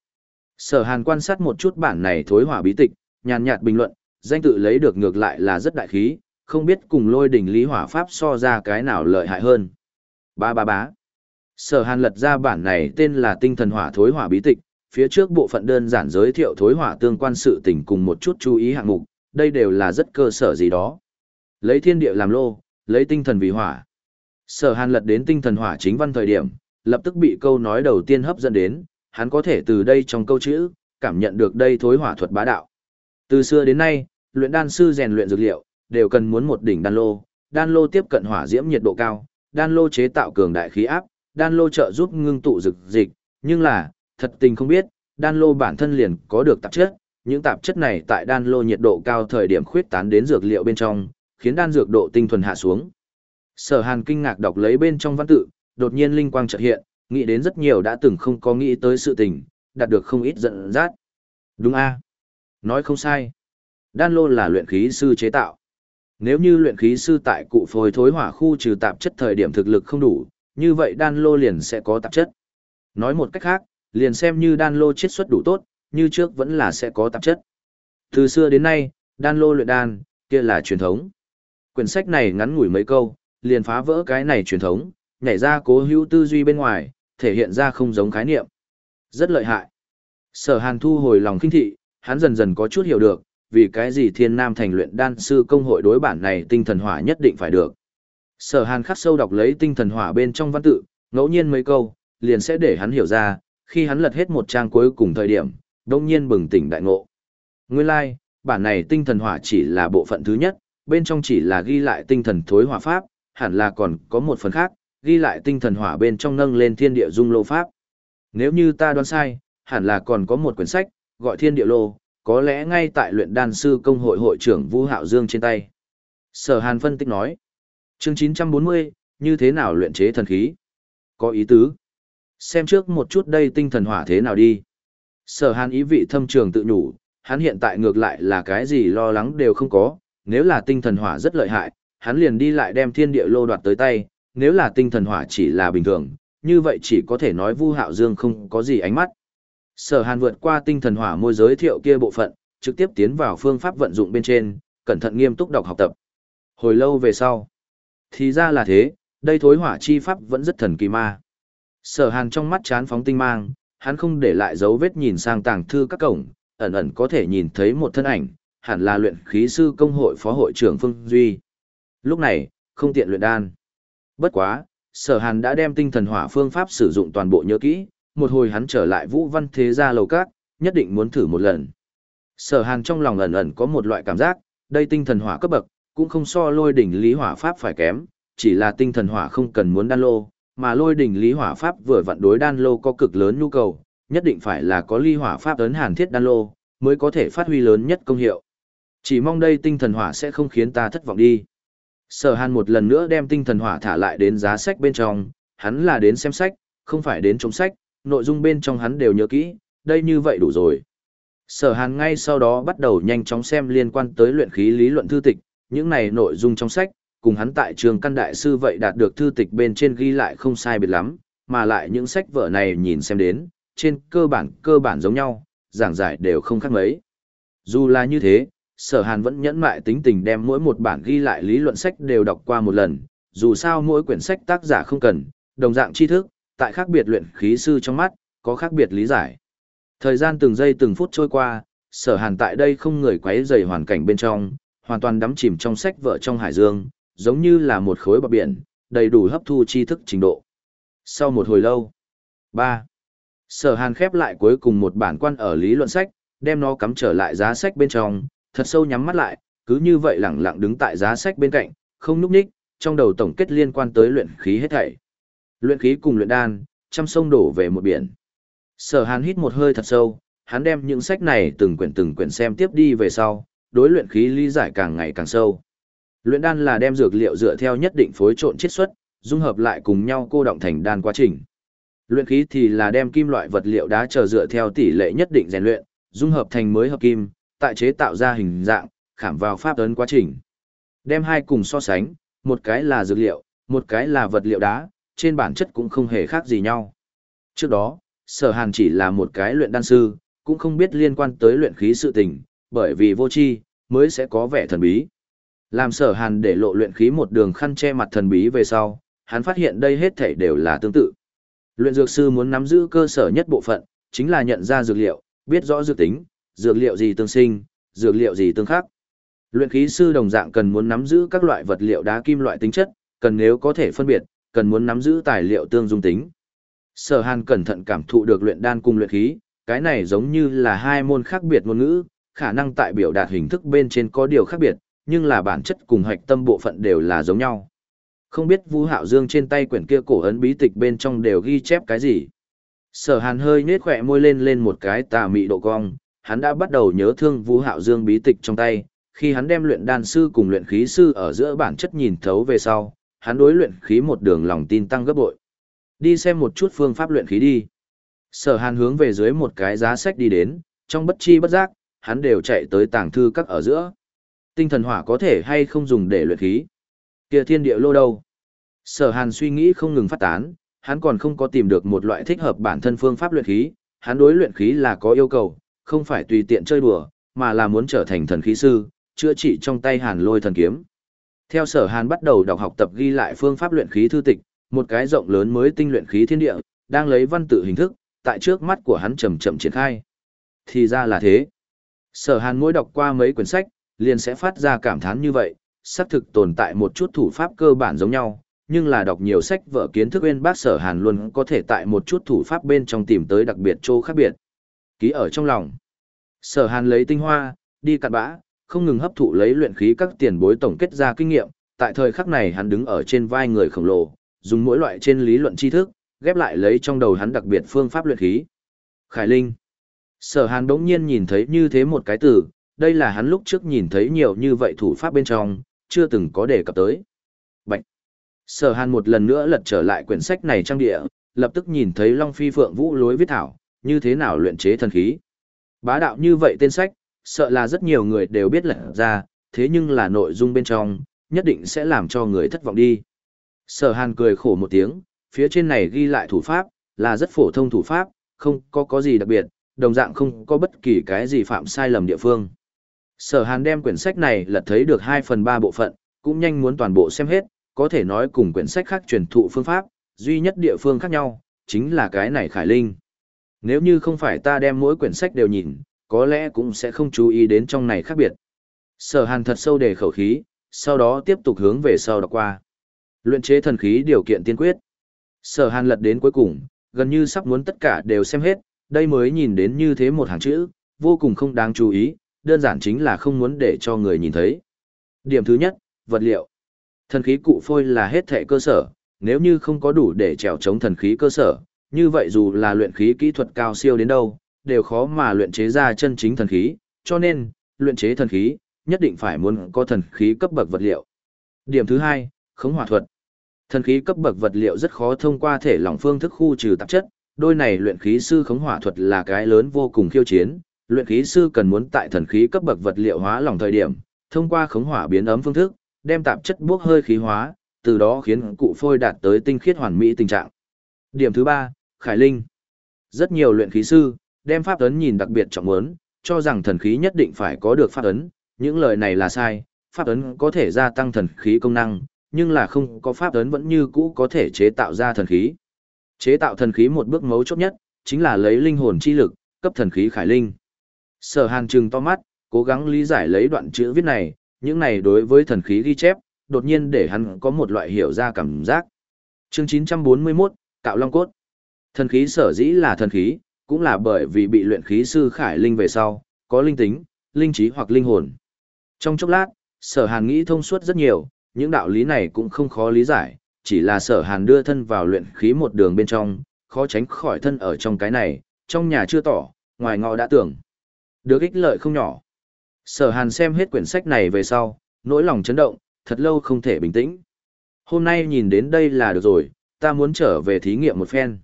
Sở Hàn quan sát một chút bản này thối hỏa bí tịch, nhàn nhạt bình luận, danh tự lấy được ngược lại là rất đại khí, không biết cùng lôi đỉnh lý hỏa pháp so ra cái nào lợi hại hơn. Ba ba bá. Sở Hàn lật ra bản này tên là tinh thần hỏa thối hỏa bí tịch, phía trước bộ phận đơn giản giới thiệu thối hỏa tương quan sự tình cùng một chút chú ý hạng mục, đây đều là rất cơ sở gì đó. Lấy thiên địa làm lô, lấy tinh thần vì hỏa. Sở Hàn lật đến tinh thần hỏa chính văn thời điểm, lập tức bị câu nói đầu tiên hấp dẫn đến, hắn có thể từ đây trong câu chữ, cảm nhận được đây thối hỏa thuật bá đạo. Từ xưa đến nay, luyện đan sư rèn luyện dược liệu, đều cần muốn một đỉnh đan lô, đan lô tiếp cận hỏa diễm nhiệt độ cao, đan lô chế tạo cường đại khí áp, đan lô trợ giúp ngưng tụ dược dịch, nhưng là, thật tình không biết, đan lô bản thân liền có được tạp chất, những tạp chất này tại đan lô nhiệt độ cao thời điểm khuyết tán đến dược liệu bên trong, khiến đan dược độ tinh thuần hạ xuống. Sở Hàn kinh ngạc đọc lấy bên trong văn tự, đột nhiên linh quang chợt hiện, nghĩ đến rất nhiều đã từng không có nghĩ tới sự tình, đạt được không ít giận dắt. Đúng a Nói không sai. Đan lô là luyện khí sư chế tạo. Nếu như luyện khí sư tại cụ phối thối hỏa khu trừ tạp chất thời điểm thực lực không đủ, như vậy đan lô liền sẽ có tạp chất. Nói một cách khác, liền xem như đan lô chiết xuất đủ tốt, như trước vẫn là sẽ có tạp chất. Từ xưa đến nay, đan lô luyện đan, kia là truyền thống. Quyển sách này ngắn ngủi mấy câu, liền phá vỡ cái này truyền thống, nhảy ra cố hữu tư duy bên ngoài, thể hiện ra không giống khái niệm. Rất lợi hại. Sở Hàn thu hồi lòng kinh thị, hắn dần dần có chút hiểu được, vì cái gì thiên nam thành luyện đan sư công hội đối bản này tinh thần hỏa nhất định phải được. Sở Hàn khắc sâu đọc lấy tinh thần hỏa bên trong văn tự, ngẫu nhiên mấy câu, liền sẽ để hắn hiểu ra, khi hắn lật hết một trang cuối cùng thời điểm, đông nhiên bừng tỉnh đại ngộ. Nguyên lai, like, bản này tinh thần hỏa chỉ là bộ phận thứ nhất, bên trong chỉ là ghi lại tinh thần thối hỏa pháp, hẳn là còn có một phần khác, ghi lại tinh thần hỏa bên trong nâng lên thiên địa dung lô pháp. Nếu như ta đoán sai, hẳn là còn có một quyển sách, gọi thiên địa lô, có lẽ ngay tại luyện đan sư công hội hội trưởng Vũ Hạo Dương trên tay. Sở Hàn phân tích nói, chương 940, như thế nào luyện chế thần khí? Có ý tứ. Xem trước một chút đây tinh thần hỏa thế nào đi. Sở Hàn ý vị thâm trường tự nhủ, hắn hiện tại ngược lại là cái gì lo lắng đều không có, nếu là tinh thần hỏa rất lợi hại, hắn liền đi lại đem thiên địa lô đoạt tới tay, nếu là tinh thần hỏa chỉ là bình thường, như vậy chỉ có thể nói Vu Hạo Dương không có gì ánh mắt. Sở Hàn vượt qua tinh thần hỏa môi giới thiệu kia bộ phận, trực tiếp tiến vào phương pháp vận dụng bên trên, cẩn thận nghiêm túc đọc học tập. Hồi lâu về sau, thì ra là thế, đây thối hỏa chi pháp vẫn rất thần kỳ ma. Sở Hàn trong mắt chán phóng tinh mang, hắn không để lại dấu vết nhìn sang tàng thư các cổng, ẩn ẩn có thể nhìn thấy một thân ảnh, hẳn là luyện khí sư công hội phó hội trưởng Phương Duy. Lúc này, không tiện luyện đan. Bất quá, sở hàn đã đem tinh thần hỏa phương pháp sử dụng toàn bộ nhớ kỹ, một hồi hắn trở lại vũ văn thế gia lầu cát, nhất định muốn thử một lần. Sở hàn trong lòng ẩn ẩn có một loại cảm giác, đây tinh thần hỏa cấp bậc, cũng không so lôi đỉnh lý hỏa pháp phải kém, chỉ là tinh thần hỏa không cần muốn đan lô, mà lôi đỉnh lý hỏa pháp vừa vặn đối đan lô có cực lớn nhu cầu, nhất định phải là có ly hỏa pháp ấn hàn thiết đan lô, mới có thể phát huy lớn nhất công hiệu. Chỉ mong đây tinh thần hỏa sẽ không khiến ta thất vọng đi. Sở Hàn một lần nữa đem tinh thần hỏa thả lại đến giá sách bên trong, hắn là đến xem sách, không phải đến chống sách, nội dung bên trong hắn đều nhớ kỹ, đây như vậy đủ rồi. Sở Hàn ngay sau đó bắt đầu nhanh chóng xem liên quan tới luyện khí lý luận thư tịch, những này nội dung trong sách, cùng hắn tại trường căn đại sư vậy đạt được thư tịch bên trên ghi lại không sai biệt lắm, mà lại những sách vở này nhìn xem đến, trên cơ bản cơ bản giống nhau, giảng giải đều không khác mấy. Dù là như thế, sở hàn vẫn nhẫn mại tính tình đem mỗi một bản ghi lại lý luận sách đều đọc qua một lần, dù sao mỗi quyển sách tác giả không cần, đồng dạng tri thức, tại khác biệt luyện khí sư trong mắt, có khác biệt lý giải. Thời gian từng giây từng phút trôi qua, sở hàn tại đây không người quấy rầy hoàn cảnh bên trong, hoàn toàn đắm chìm trong sách vợ trong hải dương, giống như là một khối bờ biển, đầy đủ hấp thu tri thức trình độ. Sau một hồi lâu, 3. Sở hàn khép lại cuối cùng một bản quan ở lý luận sách, đem nó cắm trở lại giá sách bên trong, thật sâu nhắm mắt lại, cứ như vậy lẳng lặng đứng tại giá sách bên cạnh, không núp ních, trong đầu tổng kết liên quan tới luyện khí hết thảy. Luyện khí cùng luyện đan, trăm sông đổ về một biển. Sở Hàn hít một hơi thật sâu, hắn đem những sách này từng quyển từng quyển xem tiếp đi về sau, đối luyện khí lý giải càng ngày càng sâu. Luyện đan là đem dược liệu dựa theo nhất định phối trộn chiết xuất, dung hợp lại cùng nhau cô động thành đan quá trình. Luyện khí thì là đem kim loại vật liệu đá chờ dựa theo tỷ lệ nhất định rèn luyện, dung hợp thành mới hợp kim, tại chế tạo ra hình dạng, khảm vào pháp ấn quá trình. Đem hai cùng so sánh, một cái là dược liệu, một cái là vật liệu đá, trên bản chất cũng không hề khác gì nhau. Trước đó, sở hàn chỉ là một cái luyện đan sư, cũng không biết liên quan tới luyện khí sự tình, bởi vì vô chi mới sẽ có vẻ thần bí. Làm sở hàn để lộ luyện khí một đường khăn che mặt thần bí về sau, hắn phát hiện đây hết thảy đều là tương tự. Luyện dược sư muốn nắm giữ cơ sở nhất bộ phận, chính là nhận ra dược liệu, biết rõ dược tính, dược liệu gì tương sinh, dược liệu gì tương khắc. Luyện khí sư đồng dạng cần muốn nắm giữ các loại vật liệu đá kim loại tính chất, cần nếu có thể phân biệt, cần muốn nắm giữ tài liệu tương dung tính. Sở Hàn cẩn thận cảm thụ được luyện đan cùng luyện khí, cái này giống như là hai môn khác biệt ngôn ngữ, khả năng tại biểu đạt hình thức bên trên có điều khác biệt, nhưng là bản chất cùng hạch tâm bộ phận đều là giống nhau. Không biết Vũ Hạo Dương trên tay quyển kia cổ ấn bí tịch bên trong đều ghi chép cái gì. Sở Hàn hơi nhếch khóe môi lên lên một cái tà mị độ cong, hắn đã bắt đầu nhớ thương Vũ Hạo Dương bí tịch trong tay, khi hắn đem luyện đan sư cùng luyện khí sư ở giữa bản chất nhìn thấu về sau, hắn đối luyện khí một đường lòng tin tăng gấp bội. Đi xem một chút phương pháp luyện khí đi. Sở Hàn hướng về dưới một cái giá sách đi đến, trong bất chi bất giác, hắn đều chạy tới tàng thư các ở giữa. Tinh thần hỏa có thể hay không dùng để luyện khí? Kia thiên địa lô đâu? Sở Hàn suy nghĩ không ngừng phát tán, hắn còn không có tìm được một loại thích hợp bản thân phương pháp luyện khí, hắn đối luyện khí là có yêu cầu, không phải tùy tiện chơi đùa, mà là muốn trở thành thần khí sư, chữa trị trong tay Hàn Lôi thần kiếm. Theo Sở Hàn bắt đầu đọc học tập ghi lại phương pháp luyện khí thư tịch, một cái rộng lớn mới tinh luyện khí thiên địa, đang lấy văn tự hình thức, tại trước mắt của hắn chậm chậm triển khai. Thì ra là thế. Sở Hàn mỗi đọc qua mấy quyển sách, liền sẽ phát ra cảm thán như vậy, xác thực tồn tại một chút thủ pháp cơ bản giống nhau, nhưng là đọc nhiều sách vở kiến thức bên bác Sở Hàn luôn có thể tại một chút thủ pháp bên trong tìm tới đặc biệt chỗ khác biệt. Ký ở trong lòng. Sở Hàn lấy tinh hoa, đi cặn bã, không ngừng hấp thụ lấy luyện khí các tiền bối tổng kết ra kinh nghiệm, tại thời khắc này hắn đứng ở trên vai người khổng lồ, dùng mỗi loại trên lý luận tri thức, ghép lại lấy trong đầu hắn đặc biệt phương pháp luyện khí. Khải Linh. Sở Hàn đống nhiên nhìn thấy như thế một cái từ, đây là hắn lúc trước nhìn thấy nhiều như vậy thủ pháp bên trong, chưa từng có đề cập tới. Bạch. Sở Hàn một lần nữa lật trở lại quyển sách này trang địa, lập tức nhìn thấy Long Phi Phượng Vũ lối viết thảo, như thế nào luyện chế thần khí. Bá đạo như vậy tên sách, sợ là rất nhiều người đều biết lật ra, thế nhưng là nội dung bên trong, nhất định sẽ làm cho người thất vọng đi. Sở Hàn cười khổ một tiếng, phía trên này ghi lại thủ pháp, là rất phổ thông thủ pháp, không có có gì đặc biệt, đồng dạng không có bất kỳ cái gì phạm sai lầm địa phương. Sở Hàn đem quyển sách này lật thấy được 2 phần 3 bộ phận, cũng nhanh muốn toàn bộ xem hết, có thể nói cùng quyển sách khác truyền thụ phương pháp, duy nhất địa phương khác nhau, chính là cái này Khải Linh. Nếu như không phải ta đem mỗi quyển sách đều nhìn, có lẽ cũng sẽ không chú ý đến trong này khác biệt. Sở Hàn thật sâu để khẩu khí, sau đó tiếp tục hướng về sau đọc qua. Luyện chế thần khí điều kiện tiên quyết. Sở Hàn lật đến cuối cùng, gần như sắp muốn tất cả đều xem hết, đây mới nhìn đến như thế một hàng chữ, vô cùng không đáng chú ý, đơn giản chính là không muốn để cho người nhìn thấy. Điểm thứ nhất, vật liệu. Thần khí cụ phôi là hết thể cơ sở, nếu như không có đủ để trèo chống thần khí cơ sở, như vậy dù là luyện khí kỹ thuật cao siêu đến đâu, đều khó mà luyện chế ra chân chính thần khí, cho nên, luyện chế thần khí, nhất định phải muốn có thần khí cấp bậc vật liệu. Điểm thứ hai, khống hỏa thuật. Thần khí cấp bậc vật liệu rất khó thông qua thể lỏng phương thức khu trừ tạp chất, đôi này luyện khí sư khống hỏa thuật là cái lớn vô cùng khiêu chiến, luyện khí sư cần muốn tại thần khí cấp bậc vật liệu hóa lỏng thời điểm, thông qua khống hỏa biến ấm phương thức, đem tạp chất bốc hơi khí hóa, từ đó khiến cụ phôi đạt tới tinh khiết hoàn mỹ tình trạng. Điểm thứ ba, Khải Linh. Rất nhiều luyện khí sư, đem pháp ấn nhìn đặc biệt trọng muốn, cho rằng thần khí nhất định phải có được pháp ấn, những lời này là sai, pháp ấn có thể gia tăng thần khí công năng, nhưng là không có pháp ấn vẫn như cũ có thể chế tạo ra thần khí. Chế tạo thần khí một bước mấu chốt nhất, chính là lấy linh hồn chi lực, cấp thần khí khải linh. Sở Hàn trừng to mắt, cố gắng lý giải lấy đoạn chữ viết này, những này đối với thần khí ghi chép, đột nhiên để hắn có một loại hiểu ra cảm giác. Chương 941, Cạo Long Cốt. Thần khí sở dĩ là thần khí, cũng là bởi vì bị luyện khí sư khải linh về sau, có linh tính, linh trí hoặc linh hồn. Trong chốc lát, sở hàn nghĩ thông suốt rất nhiều, những đạo lý này cũng không khó lý giải, chỉ là sở hàn đưa thân vào luyện khí một đường bên trong, khó tránh khỏi thân ở trong cái này, trong nhà chưa tỏ, ngoài ngọ đã tưởng. Được ích lợi không nhỏ. Sở hàn xem hết quyển sách này về sau, nỗi lòng chấn động, thật lâu không thể bình tĩnh. Hôm nay nhìn đến đây là được rồi, ta muốn trở về thí nghiệm một phen.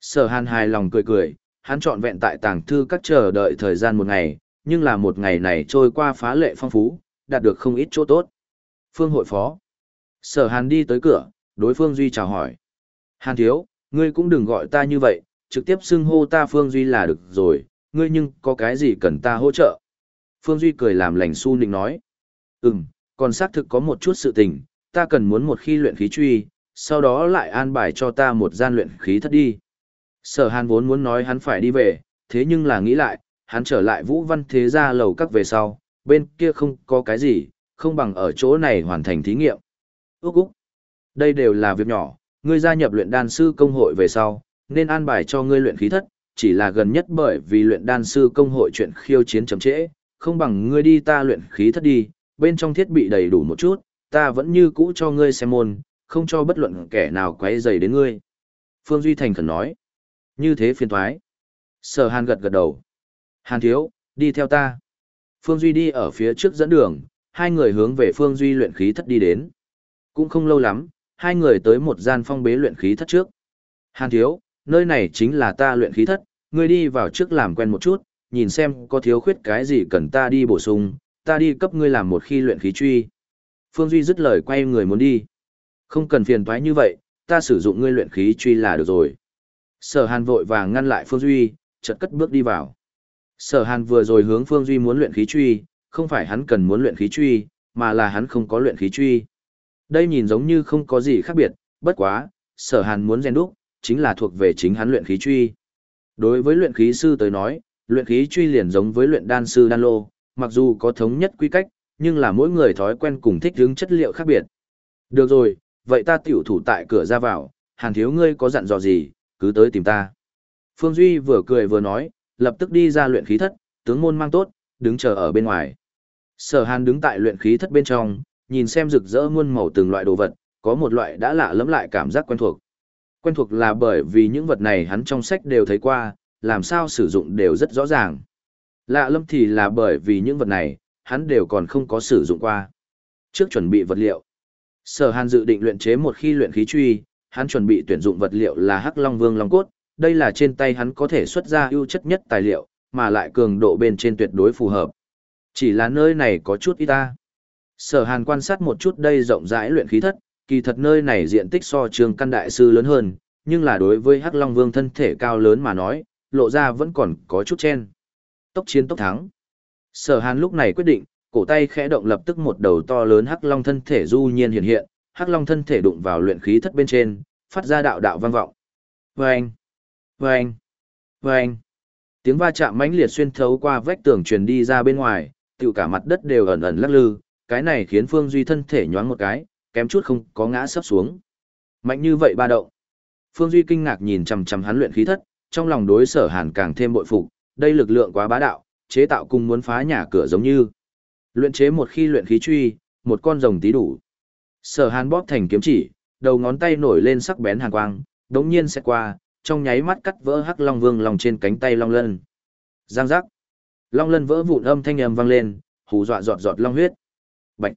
Sở hàn hài lòng cười cười, hắn trọn vẹn tại tàng thư các chờ đợi thời gian một ngày, nhưng là một ngày này trôi qua phá lệ phong phú, đạt được không ít chỗ tốt. Phương hội phó. Sở hàn đi tới cửa, đối phương Duy chào hỏi. Hàn thiếu, ngươi cũng đừng gọi ta như vậy, trực tiếp xưng hô ta Phương Duy là được rồi, ngươi nhưng có cái gì cần ta hỗ trợ. Phương Duy cười làm lành su nịnh nói. Ừm, còn xác thực có một chút sự tình, ta cần muốn một khi luyện khí truy, sau đó lại an bài cho ta một gian luyện khí thất đi. Sở hàn vốn muốn nói hắn phải đi về, thế nhưng là nghĩ lại, hắn trở lại vũ văn thế gia lầu các về sau, bên kia không có cái gì, không bằng ở chỗ này hoàn thành thí nghiệm. Úc Úc, đây đều là việc nhỏ, ngươi gia nhập luyện đan sư công hội về sau, nên an bài cho ngươi luyện khí thất, chỉ là gần nhất bởi vì luyện đan sư công hội chuyện khiêu chiến chậm trễ, không bằng ngươi đi ta luyện khí thất đi, bên trong thiết bị đầy đủ một chút, ta vẫn như cũ cho ngươi xem môn, không cho bất luận kẻ nào quấy rầy đến ngươi. Phương Duy Thành khẩn nói, như thế phiền thoái. Sở Hàn gật gật đầu. Hàn thiếu, đi theo ta. Phương Duy đi ở phía trước dẫn đường, hai người hướng về Phương Duy luyện khí thất đi đến. Cũng không lâu lắm, hai người tới một gian phong bế luyện khí thất trước. Hàn thiếu, nơi này chính là ta luyện khí thất, ngươi đi vào trước làm quen một chút, nhìn xem có thiếu khuyết cái gì cần ta đi bổ sung, ta đi cấp ngươi làm một khi luyện khí truy. Phương Duy dứt lời quay người muốn đi. Không cần phiền toái như vậy, ta sử dụng ngươi luyện khí truy là được rồi. Sở Hàn vội vàng ngăn lại Phương Duy, chợt cất bước đi vào. Sở Hàn vừa rồi hướng Phương Duy muốn luyện khí truy, không phải hắn cần muốn luyện khí truy, mà là hắn không có luyện khí truy. Đây nhìn giống như không có gì khác biệt, bất quá, Sở Hàn muốn rèn đúc, chính là thuộc về chính hắn luyện khí truy. Đối với luyện khí sư tới nói, luyện khí truy liền giống với luyện đan sư đan lô, mặc dù có thống nhất quy cách, nhưng là mỗi người thói quen cùng thích hướng chất liệu khác biệt. Được rồi, vậy ta tiểu thủ tại cửa ra vào, Hàn thiếu ngươi có dặn dò gì, cứ tới tìm ta. Phương Duy vừa cười vừa nói, lập tức đi ra luyện khí thất, tướng môn mang tốt, đứng chờ ở bên ngoài. Sở Hàn đứng tại luyện khí thất bên trong, nhìn xem rực rỡ muôn màu từng loại đồ vật, có một loại đã lạ lẫm lại cảm giác quen thuộc. Quen thuộc là bởi vì những vật này hắn trong sách đều thấy qua, làm sao sử dụng đều rất rõ ràng. Lạ lẫm thì là bởi vì những vật này, hắn đều còn không có sử dụng qua. Trước chuẩn bị vật liệu, Sở Hàn dự định luyện chế một khi luyện khí truy, hắn chuẩn bị tuyển dụng vật liệu là Hắc Long Vương Long cốt, đây là trên tay hắn có thể xuất ra ưu chất nhất tài liệu, mà lại cường độ bên trên tuyệt đối phù hợp. Chỉ là nơi này có chút ít ta. Sở Hàn quan sát một chút đây rộng rãi luyện khí thất, kỳ thật nơi này diện tích so trường căn đại sư lớn hơn, nhưng là đối với Hắc Long Vương thân thể cao lớn mà nói, lộ ra vẫn còn có chút chen. Tốc chiến tốc thắng. Sở Hàn lúc này quyết định, cổ tay khẽ động lập tức một đầu to lớn Hắc Long thân thể du nhiên hiện hiện, Hắc Long thân thể đụng vào luyện khí thất bên trên, phát ra đạo đạo vang vọng. Vâng! Vâng! Vâng! Tiếng va chạm mãnh liệt xuyên thấu qua vách tường truyền đi ra bên ngoài, tự cả mặt đất đều ẩn ẩn lắc lư, cái này khiến Phương Duy thân thể nhoáng một cái, kém chút không có ngã sấp xuống. Mạnh như vậy ba động. Phương Duy kinh ngạc nhìn chằm chằm hắn luyện khí thất, trong lòng đối sở hàn càng thêm bội phục, đây lực lượng quá bá đạo, chế tạo cùng muốn phá nhà cửa giống như. Luyện chế một khi luyện khí truy, một con rồng tí đủ. Sở hàn bóp thành kiếm chỉ, đầu ngón tay nổi lên sắc bén hàn quang, đống nhiên sẽ qua, trong nháy mắt cắt vỡ hắc long vương lòng trên cánh tay long lân. Giang giác. Long lân vỡ vụn âm thanh ầm vang lên, hù dọa giọt giọt long huyết. Bạch.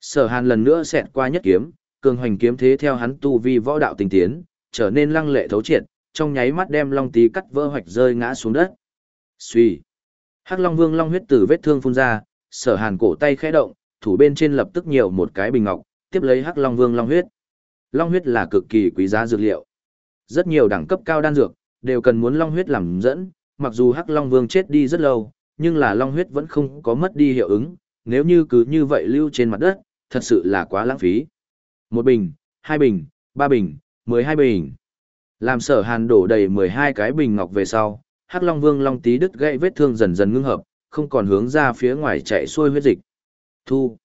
Sở Hàn lần nữa xẹt qua nhất kiếm, cường hoành kiếm thế theo hắn tu vi võ đạo tinh tiến, trở nên lăng lệ thấu triệt, trong nháy mắt đem long tí cắt vỡ hoạch rơi ngã xuống đất. Suy. Hắc Long Vương long huyết từ vết thương phun ra, Sở Hàn cổ tay khẽ động, thủ bên trên lập tức nhiều một cái bình ngọc, tiếp lấy Hắc Long Vương long huyết. Long huyết là cực kỳ quý giá dược liệu. Rất nhiều đẳng cấp cao đan dược đều cần muốn long huyết làm dẫn, mặc dù Hắc Long Vương chết đi rất lâu, nhưng là long huyết vẫn không có mất đi hiệu ứng, nếu như cứ như vậy lưu trên mặt đất, thật sự là quá lãng phí. Một bình, hai bình, ba bình, mười hai bình. Làm sở hàn đổ đầy mười hai cái bình ngọc về sau, Hắc Long Vương Long tí đứt gãy vết thương dần dần ngưng hợp, không còn hướng ra phía ngoài chạy xuôi huyết dịch. Thu.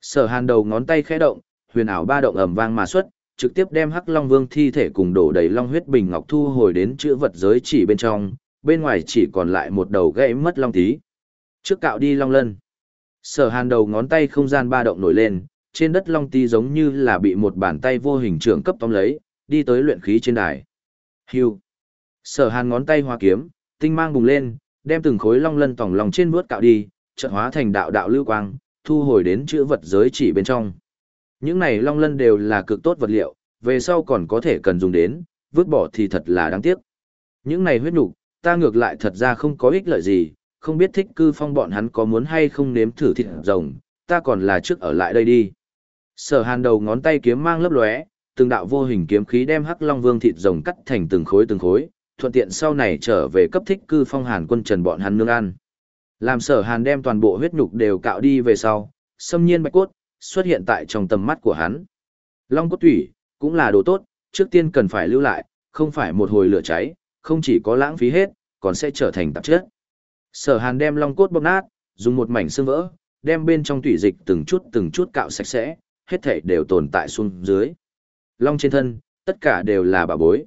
Sở hàn đầu ngón tay khẽ động, huyền ảo ba động ầm vang mà xuất, trực tiếp đem Hắc Long Vương thi thể cùng đổ đầy long huyết bình ngọc thu hồi đến chữ vật giới chỉ bên trong, bên ngoài chỉ còn lại một đầu gãy mất long tí. Trước cạo đi long lân. Sở hàn đầu ngón tay không gian ba động nổi lên, trên đất long tí giống như là bị một bàn tay vô hình trưởng cấp tóm lấy, đi tới luyện khí trên đài. Hưu. Sở hàn ngón tay hoa kiếm, tinh mang bùng lên, đem từng khối long lân tỏng lòng trên vuốt cạo đi, trận hóa thành đạo đạo lưu quang, thu hồi đến chữ vật giới chỉ bên trong. Những này long lân đều là cực tốt vật liệu, về sau còn có thể cần dùng đến, vứt bỏ thì thật là đáng tiếc. Những này huyết nục, ta ngược lại thật ra không có ích lợi gì, không biết thích cư phong bọn hắn có muốn hay không nếm thử thịt rồng, ta còn là trước ở lại đây đi. Sở hàn đầu ngón tay kiếm mang lấp lóe, từng đạo vô hình kiếm khí đem hắc long vương thịt rồng cắt thành từng khối từng khối, thuận tiện sau này trở về cấp thích cư phong hàn quân trần bọn hắn nương ăn. Làm sở hàn đem toàn bộ huyết nhục đều cạo đi về sau, xâm nhiên bạch cốt, xuất hiện tại trong tầm mắt của hắn. Long cốt thủy, cũng là đồ tốt, trước tiên cần phải lưu lại, không phải một hồi lửa cháy, không chỉ có lãng phí hết, còn sẽ trở thành tạp chất. Sở hàn đem long cốt bóc nát, dùng một mảnh xương vỡ, đem bên trong thủy dịch từng chút từng chút cạo sạch sẽ, hết thảy đều tồn tại xuống dưới. Long trên thân, tất cả đều là bà bối.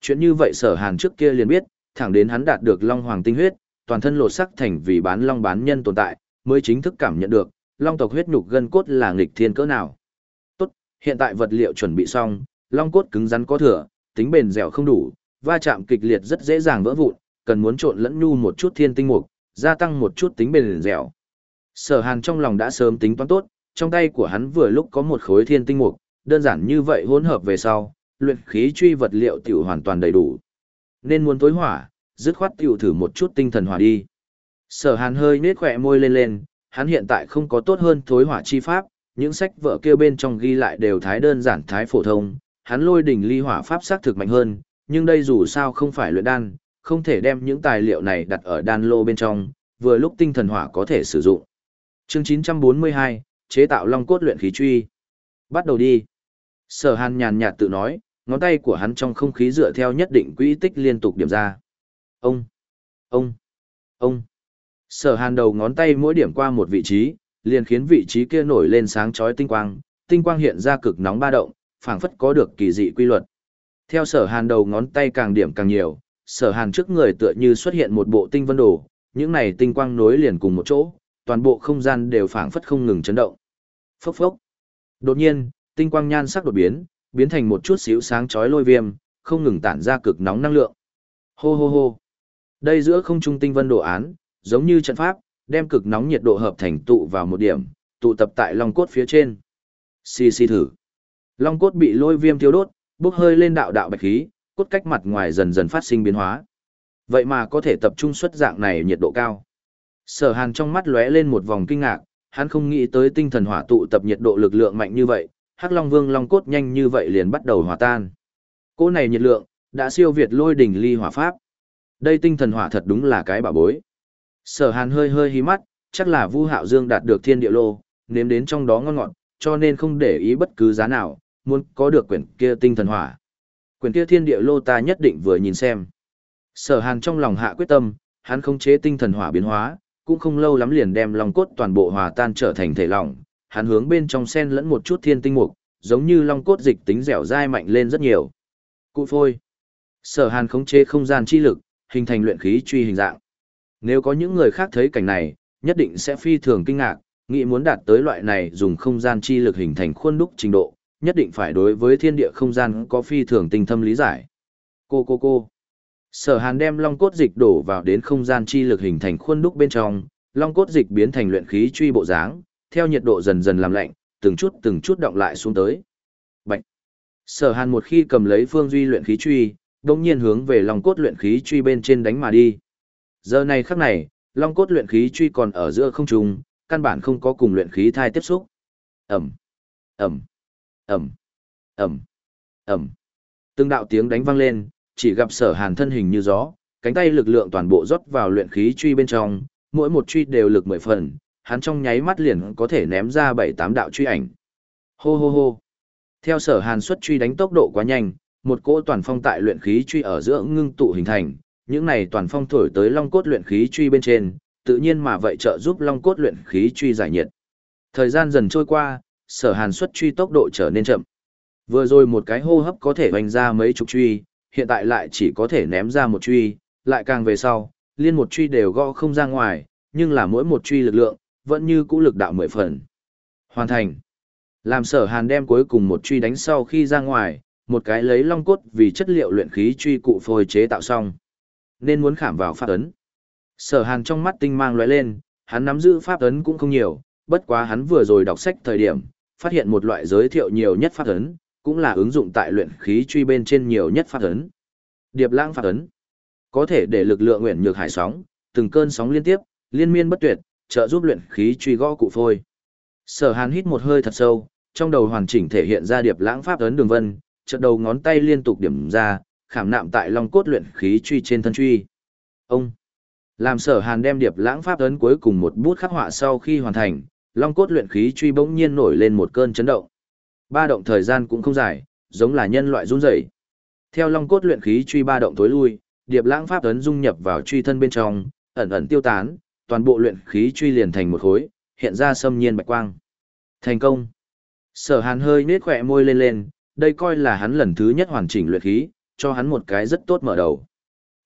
Chuyện như vậy sở hàn trước kia liền biết, thẳng đến hắn đạt được long hoàng tinh huyết, toàn thân lột sắc thành vì bán long bán nhân tồn tại, mới chính thức cảm nhận được, long tộc huyết nhục gân cốt là nghịch thiên cỡ nào. Tốt, hiện tại vật liệu chuẩn bị xong, long cốt cứng rắn có thừa, tính bền dẻo không đủ, va chạm kịch liệt rất dễ dàng vỡ vụn, cần muốn trộn lẫn nhu một chút thiên tinh mục, gia tăng một chút tính bền dẻo. Sở Hàn trong lòng đã sớm tính toán tốt, trong tay của hắn vừa lúc có một khối thiên tinh mục, đơn giản như vậy hỗn hợp về sau, luyện khí truy vật liệu tiểu hoàn toàn đầy đủ. Nên muốn tối hỏa, dứt khoát tiểu thử một chút tinh thần hỏa đi. Sở Hàn hơi nết khỏe môi lên lên, hắn hiện tại không có tốt hơn thối hỏa chi pháp, những sách vở kia bên trong ghi lại đều thái đơn giản thái phổ thông, hắn lôi đỉnh ly hỏa pháp xác thực mạnh hơn, nhưng đây dù sao không phải luyện đan, không thể đem những tài liệu này đặt ở đan lô bên trong, vừa lúc tinh thần hỏa có thể sử dụng. Chương 942, chế tạo long cốt luyện khí truy. Bắt đầu đi. Sở Hàn nhàn nhạt tự nói, ngón tay của hắn trong không khí dựa theo nhất định quỹ tích liên tục điểm ra. Ông, ông, ông. Sở Hàn đầu ngón tay mỗi điểm qua một vị trí, liền khiến vị trí kia nổi lên sáng chói tinh quang, tinh quang hiện ra cực nóng ba động, phảng phất có được kỳ dị quy luật. Theo Sở Hàn đầu ngón tay càng điểm càng nhiều, Sở Hàn trước người tựa như xuất hiện một bộ tinh vân đồ, những này tinh quang nối liền cùng một chỗ, toàn bộ không gian đều phảng phất không ngừng chấn động. Phốc phốc. Đột nhiên, tinh quang nhan sắc đột biến, biến thành một chút xíu sáng chói lôi viêm, không ngừng tản ra cực nóng năng lượng. Hô hô hô. Đây giữa không trung tinh vân đồ án, giống như trận pháp, đem cực nóng nhiệt độ hợp thành tụ vào một điểm, tụ tập tại long cốt phía trên. Xì xì thử. Long cốt bị lôi viêm thiêu đốt, bốc hơi lên đạo đạo bạch khí, cốt cách mặt ngoài dần dần phát sinh biến hóa. Vậy mà có thể tập trung xuất dạng này nhiệt độ cao. Sở Hàn trong mắt lóe lên một vòng kinh ngạc, hắn không nghĩ tới tinh thần hỏa tụ tập nhiệt độ lực lượng mạnh như vậy, Hắc Long Vương Long cốt nhanh như vậy liền bắt đầu hòa tan. Cỗ này nhiệt lượng đã siêu việt lôi đỉnh ly hỏa pháp. Đây tinh thần hỏa thật đúng là cái bảo bối. Sở Hàn hơi hơi hí mắt, chắc là Vu Hạo Dương đạt được thiên địa lô, nếm đến trong đó ngon ngọt, cho nên không để ý bất cứ giá nào, muốn có được quyển kia tinh thần hỏa. Quyển kia thiên địa lô ta nhất định vừa nhìn xem. Sở Hàn trong lòng hạ quyết tâm, hắn không chế tinh thần hỏa biến hóa, cũng không lâu lắm liền đem long cốt toàn bộ hòa tan trở thành thể lỏng, hắn hướng bên trong sen lẫn một chút thiên tinh mục, giống như long cốt dịch tính dẻo dai mạnh lên rất nhiều. Cụ phôi. Sở Hàn khống chế không gian chi lực, hình thành luyện khí truy hình dạng. Nếu có những người khác thấy cảnh này, nhất định sẽ phi thường kinh ngạc, nghĩ muốn đạt tới loại này dùng không gian chi lực hình thành khuôn đúc trình độ, nhất định phải đối với thiên địa không gian có phi thường tinh thâm lý giải. Cô cô cô. Sở Hàn đem long cốt dịch đổ vào đến không gian chi lực hình thành khuôn đúc bên trong, long cốt dịch biến thành luyện khí truy bộ dáng, theo nhiệt độ dần dần làm lạnh, từng chút từng chút động lại xuống tới. Bạch. Sở Hàn một khi cầm lấy phương duy luyện khí truy, đồng nhiên hướng về long cốt luyện khí truy bên trên đánh mà đi. Giờ này khắc này, long cốt luyện khí truy còn ở giữa không trung, căn bản không có cùng luyện khí thai tiếp xúc. Ẩm, Ẩm, Ẩm, Ẩm, Ẩm. Từng đạo tiếng đánh vang lên, chỉ gặp sở hàn thân hình như gió, cánh tay lực lượng toàn bộ rót vào luyện khí truy bên trong, mỗi một truy đều lực mười phần, hắn trong nháy mắt liền có thể ném ra bảy tám đạo truy ảnh. Hô hô hô. Theo sở hàn xuất truy đánh tốc độ quá nhanh, một cỗ toàn phong tại luyện khí truy ở giữa ngưng tụ hình thành, những này toàn phong thổi tới long cốt luyện khí truy bên trên, tự nhiên mà vậy trợ giúp long cốt luyện khí truy giải nhiệt. Thời gian dần trôi qua, sở hàn xuất truy tốc độ trở nên chậm. Vừa rồi một cái hô hấp có thể hoành ra mấy chục truy, hiện tại lại chỉ có thể ném ra một truy, lại càng về sau, liên một truy đều gõ không ra ngoài, nhưng là mỗi một truy lực lượng, vẫn như cũ lực đạo mười phần. Hoàn thành. Làm sở hàn đem cuối cùng một truy đánh sau khi ra ngoài, một cái lấy long cốt vì chất liệu luyện khí truy cụ phôi chế tạo xong. Nên muốn khảm vào pháp ấn. Sở hàn trong mắt tinh mang lóe lên, hắn nắm giữ pháp ấn cũng không nhiều, bất quá hắn vừa rồi đọc sách thời điểm, phát hiện một loại giới thiệu nhiều nhất pháp ấn, cũng là ứng dụng tại luyện khí truy bên trên nhiều nhất pháp ấn. Điệp lãng pháp ấn, có thể để lực lượng nguyện nhược hải sóng, từng cơn sóng liên tiếp, liên miên bất tuyệt, trợ giúp luyện khí truy gõ cụ phôi. Sở Hàn hít một hơi thật sâu, trong đầu hoàn chỉnh thể hiện ra điệp lãng pháp ấn đường vân, chợt đầu ngón tay liên tục điểm ra, khảm nạm tại long cốt luyện khí truy trên thân truy. Ông làm Sở Hàn đem điệp lãng pháp ấn cuối cùng một bút khắc họa sau khi hoàn thành, long cốt luyện khí truy bỗng nhiên nổi lên một cơn chấn động. Ba động thời gian cũng không dài, giống là nhân loại run rẩy. Theo long cốt luyện khí truy ba động tối lui, điệp lãng pháp ấn dung nhập vào truy thân bên trong, ẩn ẩn tiêu tán, toàn bộ luyện khí truy liền thành một khối, hiện ra sâm nhiên bạch quang. Thành công. Sở Hàn hơi nết khỏe môi lên lên, đây coi là hắn lần thứ nhất hoàn chỉnh luyện khí, cho hắn một cái rất tốt mở đầu.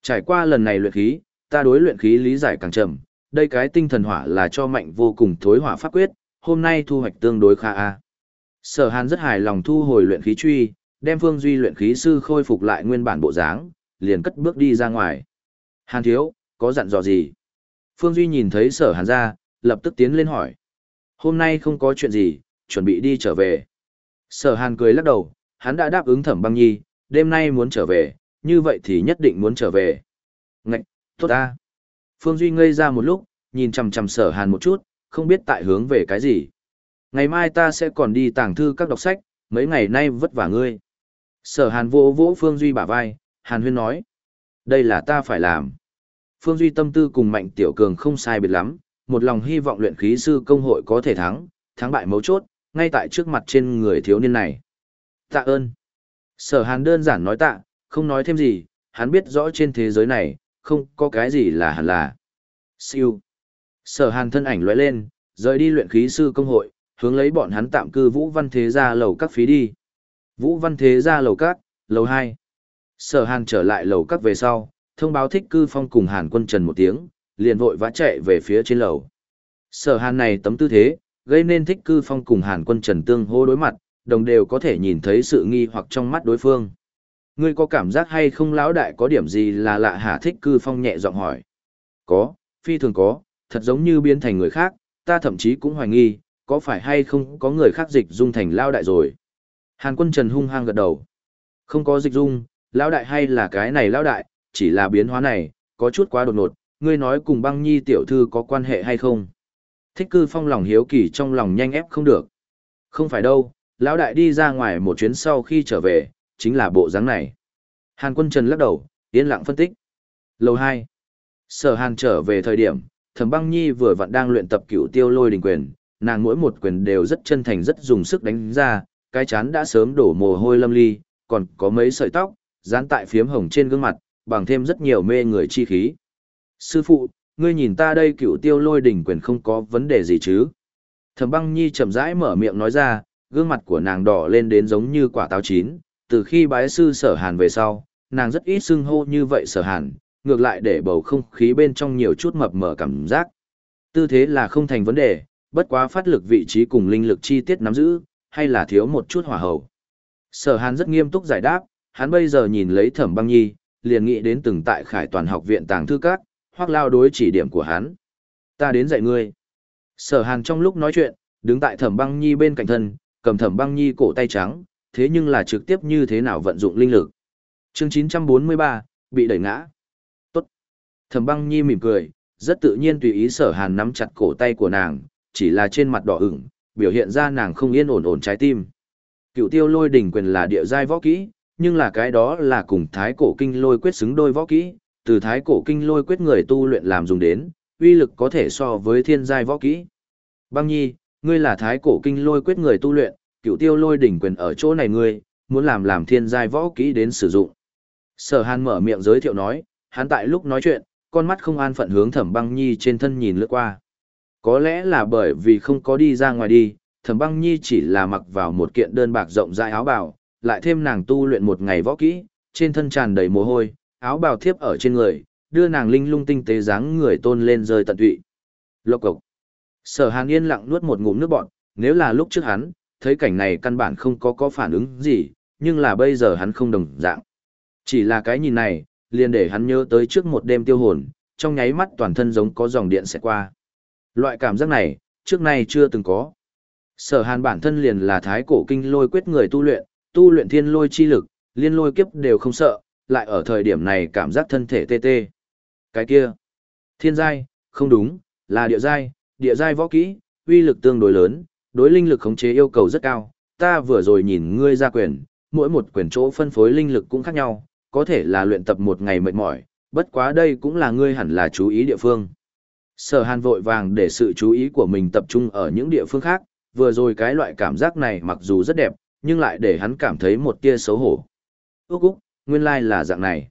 Trải qua lần này luyện khí, ta đối luyện khí lý giải càng chậm, đây cái tinh thần hỏa là cho mạnh vô cùng thối hỏa pháp quyết, hôm nay thu hoạch tương đối khá a. Sở Hàn rất hài lòng thu hồi luyện khí truy, đem Phương Duy luyện khí sư khôi phục lại nguyên bản bộ dáng, liền cất bước đi ra ngoài. Hàn thiếu, có dặn dò gì? Phương Duy nhìn thấy Sở Hàn ra, lập tức tiến lên hỏi. Hôm nay không có chuyện gì, chuẩn bị đi trở về. Sở Hàn cười lắc đầu, hắn đã đáp ứng Thẩm Băng Nhi, đêm nay muốn trở về, như vậy thì nhất định muốn trở về. Ngạch, tốt ta. Phương Duy ngây ra một lúc, nhìn chằm chằm Sở Hàn một chút, không biết tại hướng về cái gì. Ngày mai ta sẽ còn đi tàng thư các đọc sách, mấy ngày nay vất vả ngươi. Sở hàn vỗ vỗ Phương Duy bả vai, hàn huyên nói. Đây là ta phải làm. Phương Duy tâm tư cùng mạnh tiểu cường không sai biệt lắm, một lòng hy vọng luyện khí sư công hội có thể thắng, thắng bại mấu chốt, ngay tại trước mặt trên người thiếu niên này. Tạ ơn. Sở hàn đơn giản nói tạ, không nói thêm gì, hắn biết rõ trên thế giới này, không có cái gì là hẳn là. Siêu. Sở hàn thân ảnh lóe lên, rời đi luyện khí sư công hội, hướng lấy bọn hắn tạm cư Vũ Văn Thế Gia lầu các phí đi. Vũ Văn Thế Gia lầu các, lầu 2. Sở Hàn trở lại lầu các về sau, thông báo thích cư phong cùng Hàn quân trần một tiếng, liền vội vã chạy về phía trên lầu. Sở Hàn này tấm tư thế, gây nên thích cư phong cùng Hàn quân trần tương hô đối mặt, đồng đều có thể nhìn thấy sự nghi hoặc trong mắt đối phương. Ngươi có cảm giác hay không lão đại có điểm gì là lạ hả thích cư phong nhẹ giọng hỏi. Có, phi thường có, thật giống như biến thành người khác, ta thậm chí cũng hoài nghi, có phải hay không có người khác dịch dung thành lao đại rồi? Hàn quân Trần hung hăng gật đầu. Không có dịch dung, lão đại hay là cái này lão đại, chỉ là biến hóa này, có chút quá đột ngột, ngươi nói cùng băng nhi tiểu thư có quan hệ hay không? Thích cư phong lòng hiếu kỳ trong lòng nhanh ép không được. Không phải đâu, lão đại đi ra ngoài một chuyến sau khi trở về, chính là bộ dáng này. Hàn quân Trần lắc đầu, yên lặng phân tích. Lầu 2. Sở Hàn trở về thời điểm, Thẩm Băng Nhi vừa vặn đang luyện tập cửu tiêu lôi đình quyền, nàng mỗi một quyền đều rất chân thành rất dùng sức đánh ra, cái chán đã sớm đổ mồ hôi lâm ly, còn có mấy sợi tóc, dán tại phiếm hồng trên gương mặt, bằng thêm rất nhiều mê người chi khí. Sư phụ, ngươi nhìn ta đây cựu tiêu lôi đỉnh quyền không có vấn đề gì chứ? Thẩm băng nhi chậm rãi mở miệng nói ra, gương mặt của nàng đỏ lên đến giống như quả táo chín, từ khi bái sư sở hàn về sau, nàng rất ít xưng hô như vậy sở hàn, ngược lại để bầu không khí bên trong nhiều chút mập mờ cảm giác. Tư thế là không thành vấn đề, bất quá phát lực vị trí cùng linh lực chi tiết nắm giữ, hay là thiếu một chút hỏa hầu. Sở Hàn rất nghiêm túc giải đáp, hắn bây giờ nhìn lấy Thẩm Băng Nhi, liền nghĩ đến từng tại Khải Toàn học viện tàng thư các, hoặc lao đối chỉ điểm của hắn. Ta đến dạy ngươi. Sở Hàn trong lúc nói chuyện, đứng tại Thẩm Băng Nhi bên cạnh thân, cầm Thẩm Băng Nhi cổ tay trắng, thế nhưng là trực tiếp như thế nào vận dụng linh lực. Chương 943, bị đẩy ngã. Tốt. Thẩm Băng Nhi mỉm cười, rất tự nhiên tùy ý Sở Hàn nắm chặt cổ tay của nàng, chỉ là trên mặt đỏ ửng, biểu hiện ra nàng không yên ổn ổn trái tim. Cựu tiêu lôi đỉnh quyền là địa giai võ kỹ, nhưng là cái đó là cùng thái cổ kinh lôi quyết xứng đôi võ kỹ, từ thái cổ kinh lôi quyết người tu luyện làm dùng đến, uy lực có thể so với thiên giai võ kỹ. Băng nhi, ngươi là thái cổ kinh lôi quyết người tu luyện, cựu tiêu lôi đỉnh quyền ở chỗ này ngươi, muốn làm làm thiên giai võ kỹ đến sử dụng. Sở hàn mở miệng giới thiệu nói, hắn tại lúc nói chuyện, con mắt không an phận hướng thẩm băng nhi trên thân nhìn lướt qua. Có lẽ là bởi vì không có đi ra ngoài đi, thẩm băng nhi chỉ là mặc vào một kiện đơn bạc rộng rãi áo bào, lại thêm nàng tu luyện một ngày võ kỹ, trên thân tràn đầy mồ hôi, áo bào thiếp ở trên người, đưa nàng linh lung tinh tế dáng người tôn lên rơi tận tụy. Lộc cộc. Sở Hàn yên lặng nuốt một ngụm nước bọt, nếu là lúc trước hắn, thấy cảnh này căn bản không có có phản ứng gì, nhưng là bây giờ hắn không đồng dạng. Chỉ là cái nhìn này, liền để hắn nhớ tới trước một đêm tiêu hồn, trong nháy mắt toàn thân giống có dòng điện sẽ qua. Loại cảm giác này, trước nay chưa từng có. Sở hàn bản thân liền là thái cổ kinh lôi quyết người tu luyện, tu luyện thiên lôi chi lực, liên lôi kiếp đều không sợ, lại ở thời điểm này cảm giác thân thể tê tê. Cái kia, thiên giai, không đúng, là địa giai, địa giai võ kỹ, uy lực tương đối lớn, đối linh lực khống chế yêu cầu rất cao. Ta vừa rồi nhìn ngươi ra quyền, mỗi một quyền chỗ phân phối linh lực cũng khác nhau, có thể là luyện tập một ngày mệt mỏi, bất quá đây cũng là ngươi hẳn là chú ý địa phương. Sở hàn vội vàng để sự chú ý của mình tập trung ở những địa phương khác, vừa rồi cái loại cảm giác này mặc dù rất đẹp, nhưng lại để hắn cảm thấy một tia xấu hổ. Úc Úc, nguyên lai là dạng này.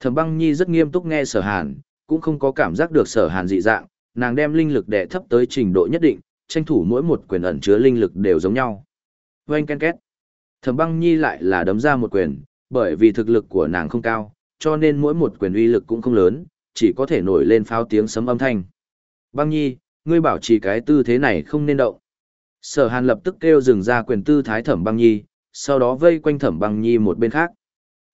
Thẩm băng nhi rất nghiêm túc nghe sở hàn, cũng không có cảm giác được sở hàn dị dạng, nàng đem linh lực đè thấp tới trình độ nhất định, tranh thủ mỗi một quyền ẩn chứa linh lực đều giống nhau. Oanh ken két. Thẩm băng nhi lại là đấm ra một quyền, bởi vì thực lực của nàng không cao, cho nên mỗi một quyền uy lực cũng không lớn, chỉ có thể nổi lên pháo tiếng sấm âm thanh. Băng nhi, ngươi bảo trì cái tư thế này không nên động. Sở hàn lập tức kêu dừng ra quyền tư thái thẩm băng nhi, sau đó vây quanh thẩm băng nhi một bên khác.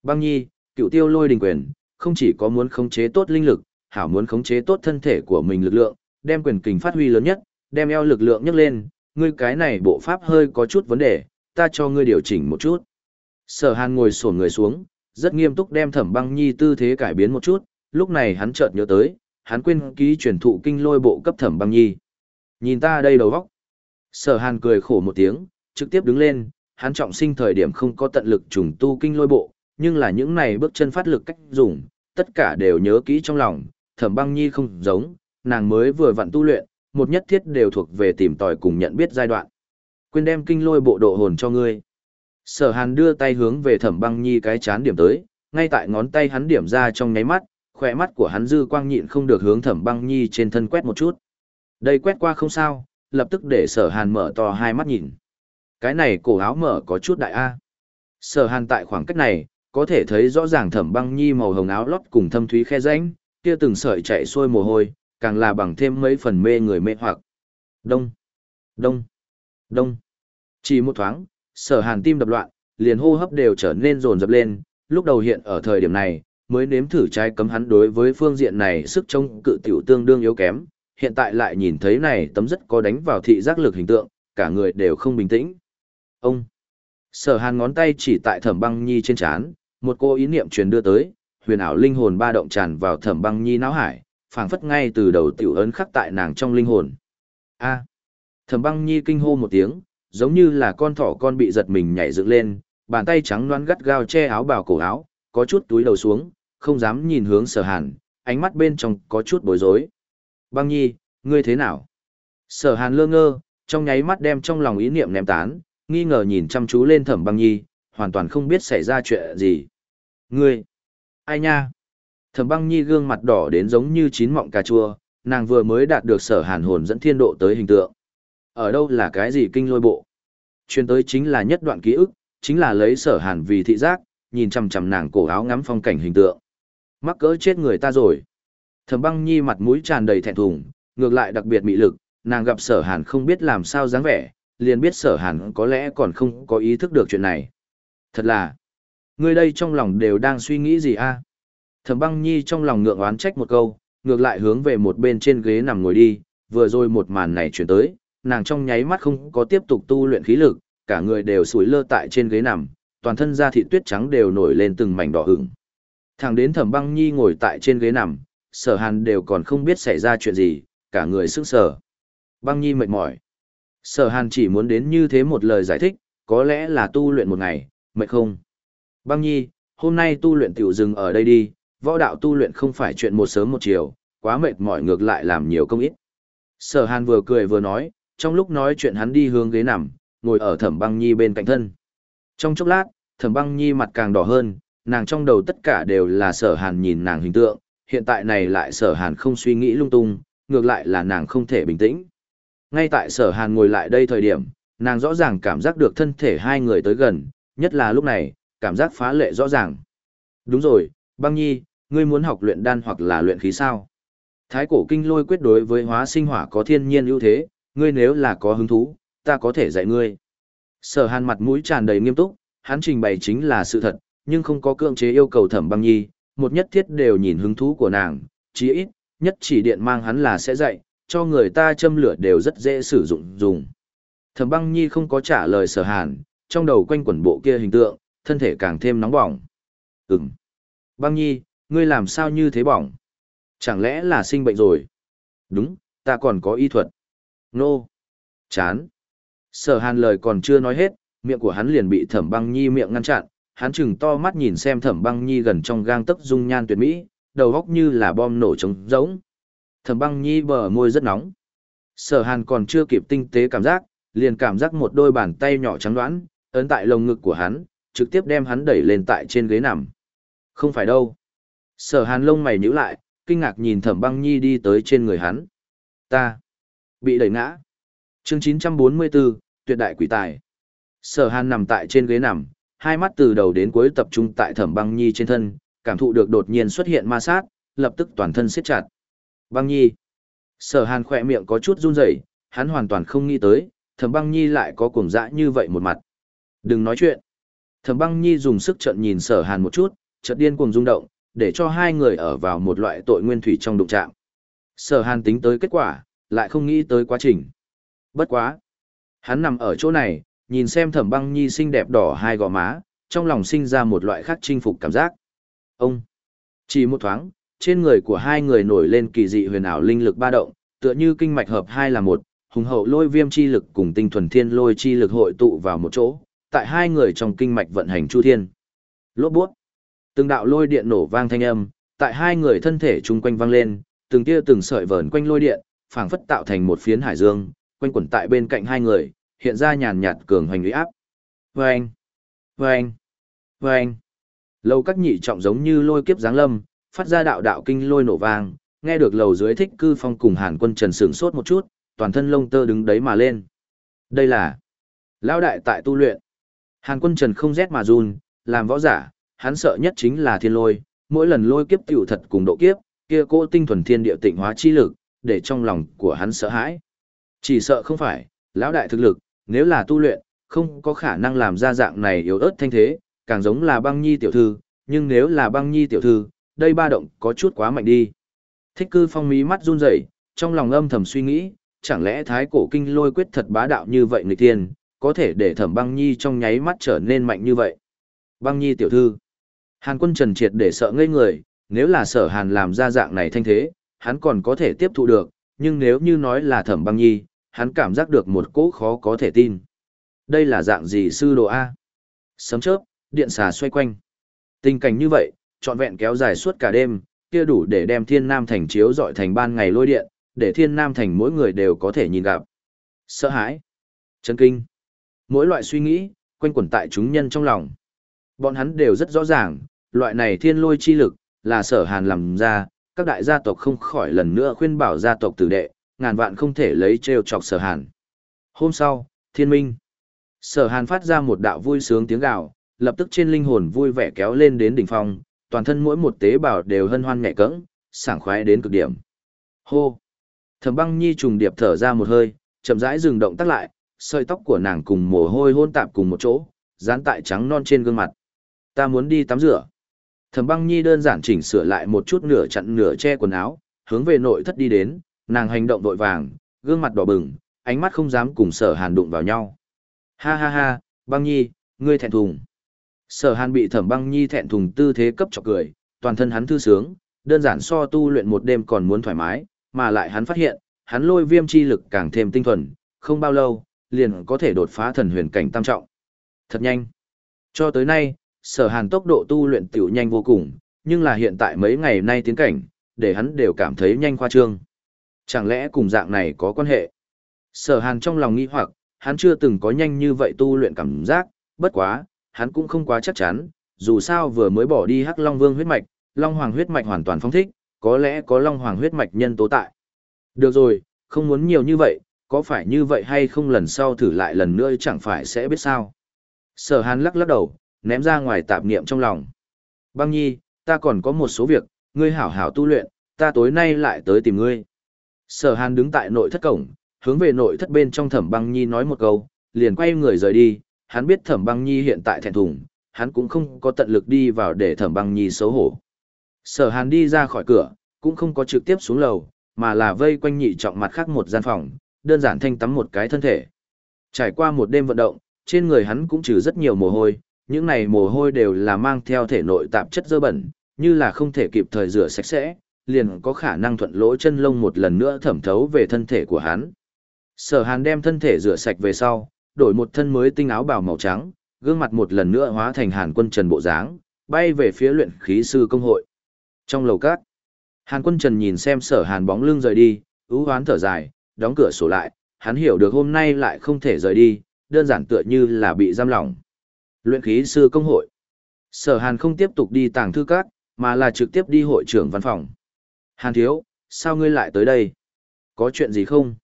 Băng nhi, cựu tiêu lôi đình quyền, không chỉ có muốn khống chế tốt linh lực, hảo muốn khống chế tốt thân thể của mình lực lượng, đem quyền kình phát huy lớn nhất, đem eo lực lượng nhấc lên, ngươi cái này bộ pháp hơi có chút vấn đề, ta cho ngươi điều chỉnh một chút. Sở hàn ngồi xổm người xuống, rất nghiêm túc đem thẩm băng nhi tư thế cải biến một chút, lúc này hắn chợt nhớ tới, hắn quên ký truyền thụ kinh lôi bộ cấp thẩm băng nhi. Nhìn ta đây đầu góc, Sở hàn cười khổ một tiếng, trực tiếp đứng lên, hắn trọng sinh thời điểm không có tận lực trùng tu kinh lôi bộ, nhưng là những này bước chân phát lực cách dùng, tất cả đều nhớ kỹ trong lòng, thẩm băng nhi không giống, nàng mới vừa vặn tu luyện, một nhất thiết đều thuộc về tìm tòi cùng nhận biết giai đoạn. Quên đem kinh lôi bộ độ hồn cho ngươi. Sở hàn đưa tay hướng về thẩm băng nhi cái chán điểm tới, ngay tại ngón tay hắn điểm ra trong nháy mắt, khỏe mắt của hắn dư quang nhịn không được hướng thẩm băng nhi trên thân quét một chút. Đây quét qua không sao, lập tức để sở hàn mở to hai mắt nhìn. Cái này cổ áo mở có chút đại A. Sở hàn tại khoảng cách này, có thể thấy rõ ràng thẩm băng nhi màu hồng áo lót cùng thâm thúy khe rãnh, kia từng sợi chạy xuôi mồ hôi, càng là bằng thêm mấy phần mê người mê hoặc. Đông, đông, đông. Chỉ một thoáng, sở hàn tim đập loạn, liền hô hấp đều trở nên rồn rập lên, lúc đầu hiện ở thời điểm này, mới nếm thử trái cấm hắn đối với phương diện này sức chống cự tiểu tương đương yếu kém, hiện tại lại nhìn thấy này tấm rất có đánh vào thị giác lực hình tượng, cả người đều không bình tĩnh. Ông! Sở hàn ngón tay chỉ tại thẩm băng nhi trên chán, một cô ý niệm truyền đưa tới, huyền ảo linh hồn ba động tràn vào thẩm băng nhi não hải, phảng phất ngay từ đầu tiểu ấn khắc tại nàng trong linh hồn. A! Thẩm băng nhi kinh hô một tiếng, giống như là con thỏ con bị giật mình nhảy dựng lên, bàn tay trắng loáng gắt gao che áo bào cổ áo, có chút túi đầu xuống, không dám nhìn hướng sở hàn, ánh mắt bên trong có chút bối rối. Băng nhi, ngươi thế nào? Sở hàn lơ ngơ, trong nháy mắt đem trong lòng ý niệm ném tán, nghi ngờ nhìn chăm chú lên thẩm băng nhi, hoàn toàn không biết xảy ra chuyện gì. Ngươi! Ai nha? Thẩm băng nhi gương mặt đỏ đến giống như chín mọng cà chua, nàng vừa mới đạt được sở hàn hồn dẫn thiên độ tới hình tượng. Ở đâu là cái gì kinh lôi bộ? Chuyên tới chính là nhất đoạn ký ức, chính là lấy sở hàn vì thị giác, nhìn chằm chằm nàng cổ áo ngắm phong cảnh hình tượng. Mắc cỡ chết người ta rồi. Thẩm băng nhi mặt mũi tràn đầy thẹn thùng, ngược lại đặc biệt mị lực, nàng gặp sở hàn không biết làm sao dáng vẻ, liền biết sở hàn có lẽ còn không có ý thức được chuyện này. Thật là, người đây trong lòng đều đang suy nghĩ gì a? Thẩm băng nhi trong lòng ngượng oán trách một câu, ngược lại hướng về một bên trên ghế nằm ngồi đi, vừa rồi một màn này chuyển tới, nàng trong nháy mắt không có tiếp tục tu luyện khí lực, cả người đều sủi lơ tại trên ghế nằm, toàn thân da thịt tuyết trắng đều nổi lên từng mảnh đỏ ửng. Thẳng đến Thẩm Băng Nhi ngồi tại trên ghế nằm, Sở Hàn đều còn không biết xảy ra chuyện gì, cả người sững sờ. Băng Nhi mệt mỏi. Sở Hàn chỉ muốn đến như thế một lời giải thích, có lẽ là tu luyện một ngày, mệt không? Băng nhi, hôm nay tu luyện tiểu dừng ở đây đi, võ đạo tu luyện không phải chuyện một sớm một chiều, quá mệt mỏi ngược lại làm nhiều công ít. Sở hàn vừa cười vừa nói, trong lúc nói chuyện hắn đi hướng ghế nằm, ngồi ở thẩm băng nhi bên cạnh thân. Trong chốc lát, thẩm băng nhi mặt càng đỏ hơn, nàng trong đầu tất cả đều là sở hàn nhìn nàng hình tượng, hiện tại này lại sở hàn không suy nghĩ lung tung, ngược lại là nàng không thể bình tĩnh. Ngay tại sở hàn ngồi lại đây thời điểm, nàng rõ ràng cảm giác được thân thể hai người tới gần, nhất là lúc này, cảm giác phá lệ rõ ràng. Đúng rồi, băng nhi, ngươi muốn học luyện đan hoặc là luyện khí sao? Thái cổ kinh lôi quyết đối với hóa sinh hỏa có thiên nhiên ưu thế, ngươi nếu là có hứng thú, ta có thể dạy ngươi. Sở hàn mặt mũi tràn đầy nghiêm túc, hắn trình bày chính là sự thật, nhưng không có cưỡng chế yêu cầu thẩm băng nhi, một nhất thiết đều nhìn hứng thú của nàng, chí ít, nhất chỉ điện mang hắn là sẽ dạy, cho người ta châm lửa đều rất dễ sử dụng dùng. Thẩm băng nhi không có trả lời sở hàn, trong đầu quanh quẩn bộ kia hình tượng, thân thể càng thêm nóng bỏng. Ừm. Băng nhi, ngươi làm sao như thế bỏng? Chẳng lẽ là sinh bệnh rồi? Đúng, ta còn có y thuật. Nô. Chán. Sở hàn lời còn chưa nói hết, miệng của hắn liền bị thẩm băng nhi miệng ngăn chặn, hắn chừng to mắt nhìn xem thẩm băng nhi gần trong gang tấc dung nhan tuyệt mỹ, đầu góc như là bom nổ trống rỗng. Thẩm băng nhi bờ môi rất nóng. Sở hàn còn chưa kịp tinh tế cảm giác, liền cảm giác một đôi bàn tay nhỏ trắng đoán, ấn tại lồng ngực của hắn, trực tiếp đem hắn đẩy lên tại trên ghế nằm. Không phải đâu. Sở hàn lông mày nhíu lại, kinh ngạc nhìn thẩm băng nhi đi tới trên người hắn. Ta. Bị đẩy ngã. chương 944, tuyệt đại quỷ tài. Sở hàn nằm tại trên ghế nằm, hai mắt từ đầu đến cuối tập trung tại thẩm băng nhi trên thân, cảm thụ được đột nhiên xuất hiện ma sát, lập tức toàn thân siết chặt. Băng nhi. Sở hàn khỏe miệng có chút run rẩy, hắn hoàn toàn không nghĩ tới, thẩm băng nhi lại có cuồng dã như vậy một mặt. Đừng nói chuyện. Thẩm băng nhi dùng sức trận nhìn sở hàn một chút, chợt điên cuồng rung động, để cho hai người ở vào một loại tội nguyên thủy trong đụng trạng. Sở hàn tính tới kết quả, lại không nghĩ tới quá trình. Bất quá. Hắn nằm ở chỗ này, nhìn xem thẩm băng nhi xinh đẹp đỏ hai gò má, trong lòng sinh ra một loại khác chinh phục cảm giác. Ông. Chỉ một thoáng, trên người của hai người nổi lên kỳ dị huyền ảo linh lực ba động, tựa như kinh mạch hợp hai là một, hùng hậu lôi viêm chi lực cùng tinh thuần thiên lôi chi lực hội tụ vào một chỗ, tại hai người trong kinh mạch vận hành chu thiên. Lốt buốt. Từng đạo lôi điện nổ vang thanh âm, tại hai người thân thể chung quanh vang lên, từng tia từng sợi vờn quanh lôi điện, phảng phất tạo thành một phiến hải dương, quanh quẩn tại bên cạnh hai người, hiện ra nhàn nhạt cường hoành uy áp. Vâng! Vâng! Vâng! Lâu các nhị trọng giống như lôi kiếp giáng lâm, phát ra đạo đạo kinh lôi nổ vang, nghe được lầu dưới thích cư phong cùng hàn quân trần sướng sốt một chút, toàn thân lông tơ đứng đấy mà lên. Đây là lão đại tại tu luyện. Hàn quân trần không rét mà run, làm võ giả, hắn sợ nhất chính là thiên lôi, mỗi lần lôi kiếp tiểu thật cùng độ kiếp, kia cô tinh thuần thiên địa tịnh hóa chi lực, để trong lòng của hắn sợ hãi. Chỉ sợ không phải, lão đại thực lực, nếu là tu luyện, không có khả năng làm ra dạng này yếu ớt thanh thế, càng giống là băng nhi tiểu thư, nhưng nếu là băng nhi tiểu thư, đây ba động có chút quá mạnh đi. Thích cư phong mí mắt run rẩy, trong lòng âm thầm suy nghĩ, chẳng lẽ thái cổ kinh lôi quyết thật bá đạo như vậy người tiên, có thể để thẩm băng nhi trong nháy mắt trở nên mạnh như vậy. Băng nhi tiểu thư. Hàn quân trần triệt để sợ ngây người, nếu là sở hàn làm ra dạng này thanh thế, hắn còn có thể tiếp thụ được, nhưng nếu như nói là thẩm băng nhi, hắn cảm giác được một cỗ khó có thể tin. Đây là dạng gì sư đồ A? Sấm chớp, điện xà xoay quanh. Tình cảnh như vậy, trọn vẹn kéo dài suốt cả đêm, kia đủ để đem thiên nam thành chiếu dọi thành ban ngày lôi điện, để thiên nam thành mỗi người đều có thể nhìn gặp. Sợ hãi, chấn kinh, mỗi loại suy nghĩ, quanh quẩn tại chúng nhân trong lòng. Bọn hắn đều rất rõ ràng, loại này thiên lôi chi lực, là sở hàn làm ra, các đại gia tộc không khỏi lần nữa khuyên bảo gia tộc tử đệ, ngàn vạn không thể lấy trêu chọc sở hàn. Hôm sau, thiên minh. Sở hàn phát ra một đạo vui sướng tiếng gạo, lập tức trên linh hồn vui vẻ kéo lên đến đỉnh phong, toàn thân mỗi một tế bào đều hân hoan nhẹ cẫng, sảng khoái đến cực điểm. Hô! Thẩm băng nhi trùng điệp thở ra một hơi, chậm rãi dừng động tác lại, sợi tóc của nàng cùng mồ hôi hôn tạp cùng một chỗ, dán tại trắng non trên gương mặt. Ta muốn đi tắm rửa. Thẩm băng nhi đơn giản chỉnh sửa lại một chút nửa chặn nửa che quần áo, hướng về nội thất đi đến, nàng hành động vội vàng, gương mặt đỏ bừng, ánh mắt không dám cùng sở hàn đụng vào nhau. Ha ha ha, băng nhi, ngươi thẹn thùng. Sở hàn bị thẩm băng nhi thẹn thùng tư thế cấp cho cười, toàn thân hắn thư sướng, đơn giản so tu luyện một đêm còn muốn thoải mái, mà lại hắn phát hiện, hắn lôi viêm chi lực càng thêm tinh thuần, không bao lâu, liền có thể đột phá thần huyền cảnh tam trọng. Thật nhanh. Cho tới nay, Sở hàn tốc độ tu luyện tiểu nhanh vô cùng, nhưng là hiện tại mấy ngày nay tiến cảnh, để hắn đều cảm thấy nhanh khoa trương. Chẳng lẽ cùng dạng này có quan hệ? Sở hàn trong lòng nghi hoặc, hắn chưa từng có nhanh như vậy tu luyện cảm giác, bất quá, hắn cũng không quá chắc chắn, dù sao vừa mới bỏ đi hắc long vương huyết mạch, long hoàng huyết mạch hoàn toàn phong thích, có lẽ có long hoàng huyết mạch nhân tố tại. Được rồi, không muốn nhiều như vậy, có phải như vậy hay không lần sau thử lại lần nữa chẳng phải sẽ biết sao. Sở hàn lắc lắc đầu, ném ra ngoài tạp niệm trong lòng. Băng nhi, ta còn có một số việc, ngươi hảo hảo tu luyện, ta tối nay lại tới tìm ngươi. Sở hàn đứng tại nội thất cổng, hướng về nội thất bên trong thẩm băng nhi nói một câu, liền quay người rời đi, hắn biết thẩm băng nhi hiện tại thẹn thùng, hắn cũng không có tận lực đi vào để thẩm băng nhi xấu hổ. Sở hàn đi ra khỏi cửa, cũng không có trực tiếp xuống lầu, mà là vây quanh nhị trọng mặt khác một gian phòng, đơn giản thanh tắm một cái thân thể. Trải qua một đêm vận động, trên người hắn cũng trừ rất nhiều mồ hôi, những này mồ hôi đều là mang theo thể nội tạp chất dơ bẩn, như là không thể kịp thời rửa sạch sẽ, liền có khả năng thuận lỗ chân lông một lần nữa thẩm thấu về thân thể của hắn. Sở Hàn đem thân thể rửa sạch về sau, đổi một thân mới tinh áo bào màu trắng, gương mặt một lần nữa hóa thành Hàn Quân Trần bộ dáng, bay về phía luyện khí sư công hội. Trong lầu cát, Hàn Quân Trần nhìn xem Sở Hàn bóng lưng rời đi, ưu hoán thở dài, đóng cửa sổ lại, hắn hiểu được hôm nay lại không thể rời đi, đơn giản tựa như là bị giam lỏng. Luyện khí sư công hội. Sở Hàn không tiếp tục đi tàng thư cát, mà là trực tiếp đi hội trưởng văn phòng. Hàn thiếu, sao ngươi lại tới đây? Có chuyện gì không?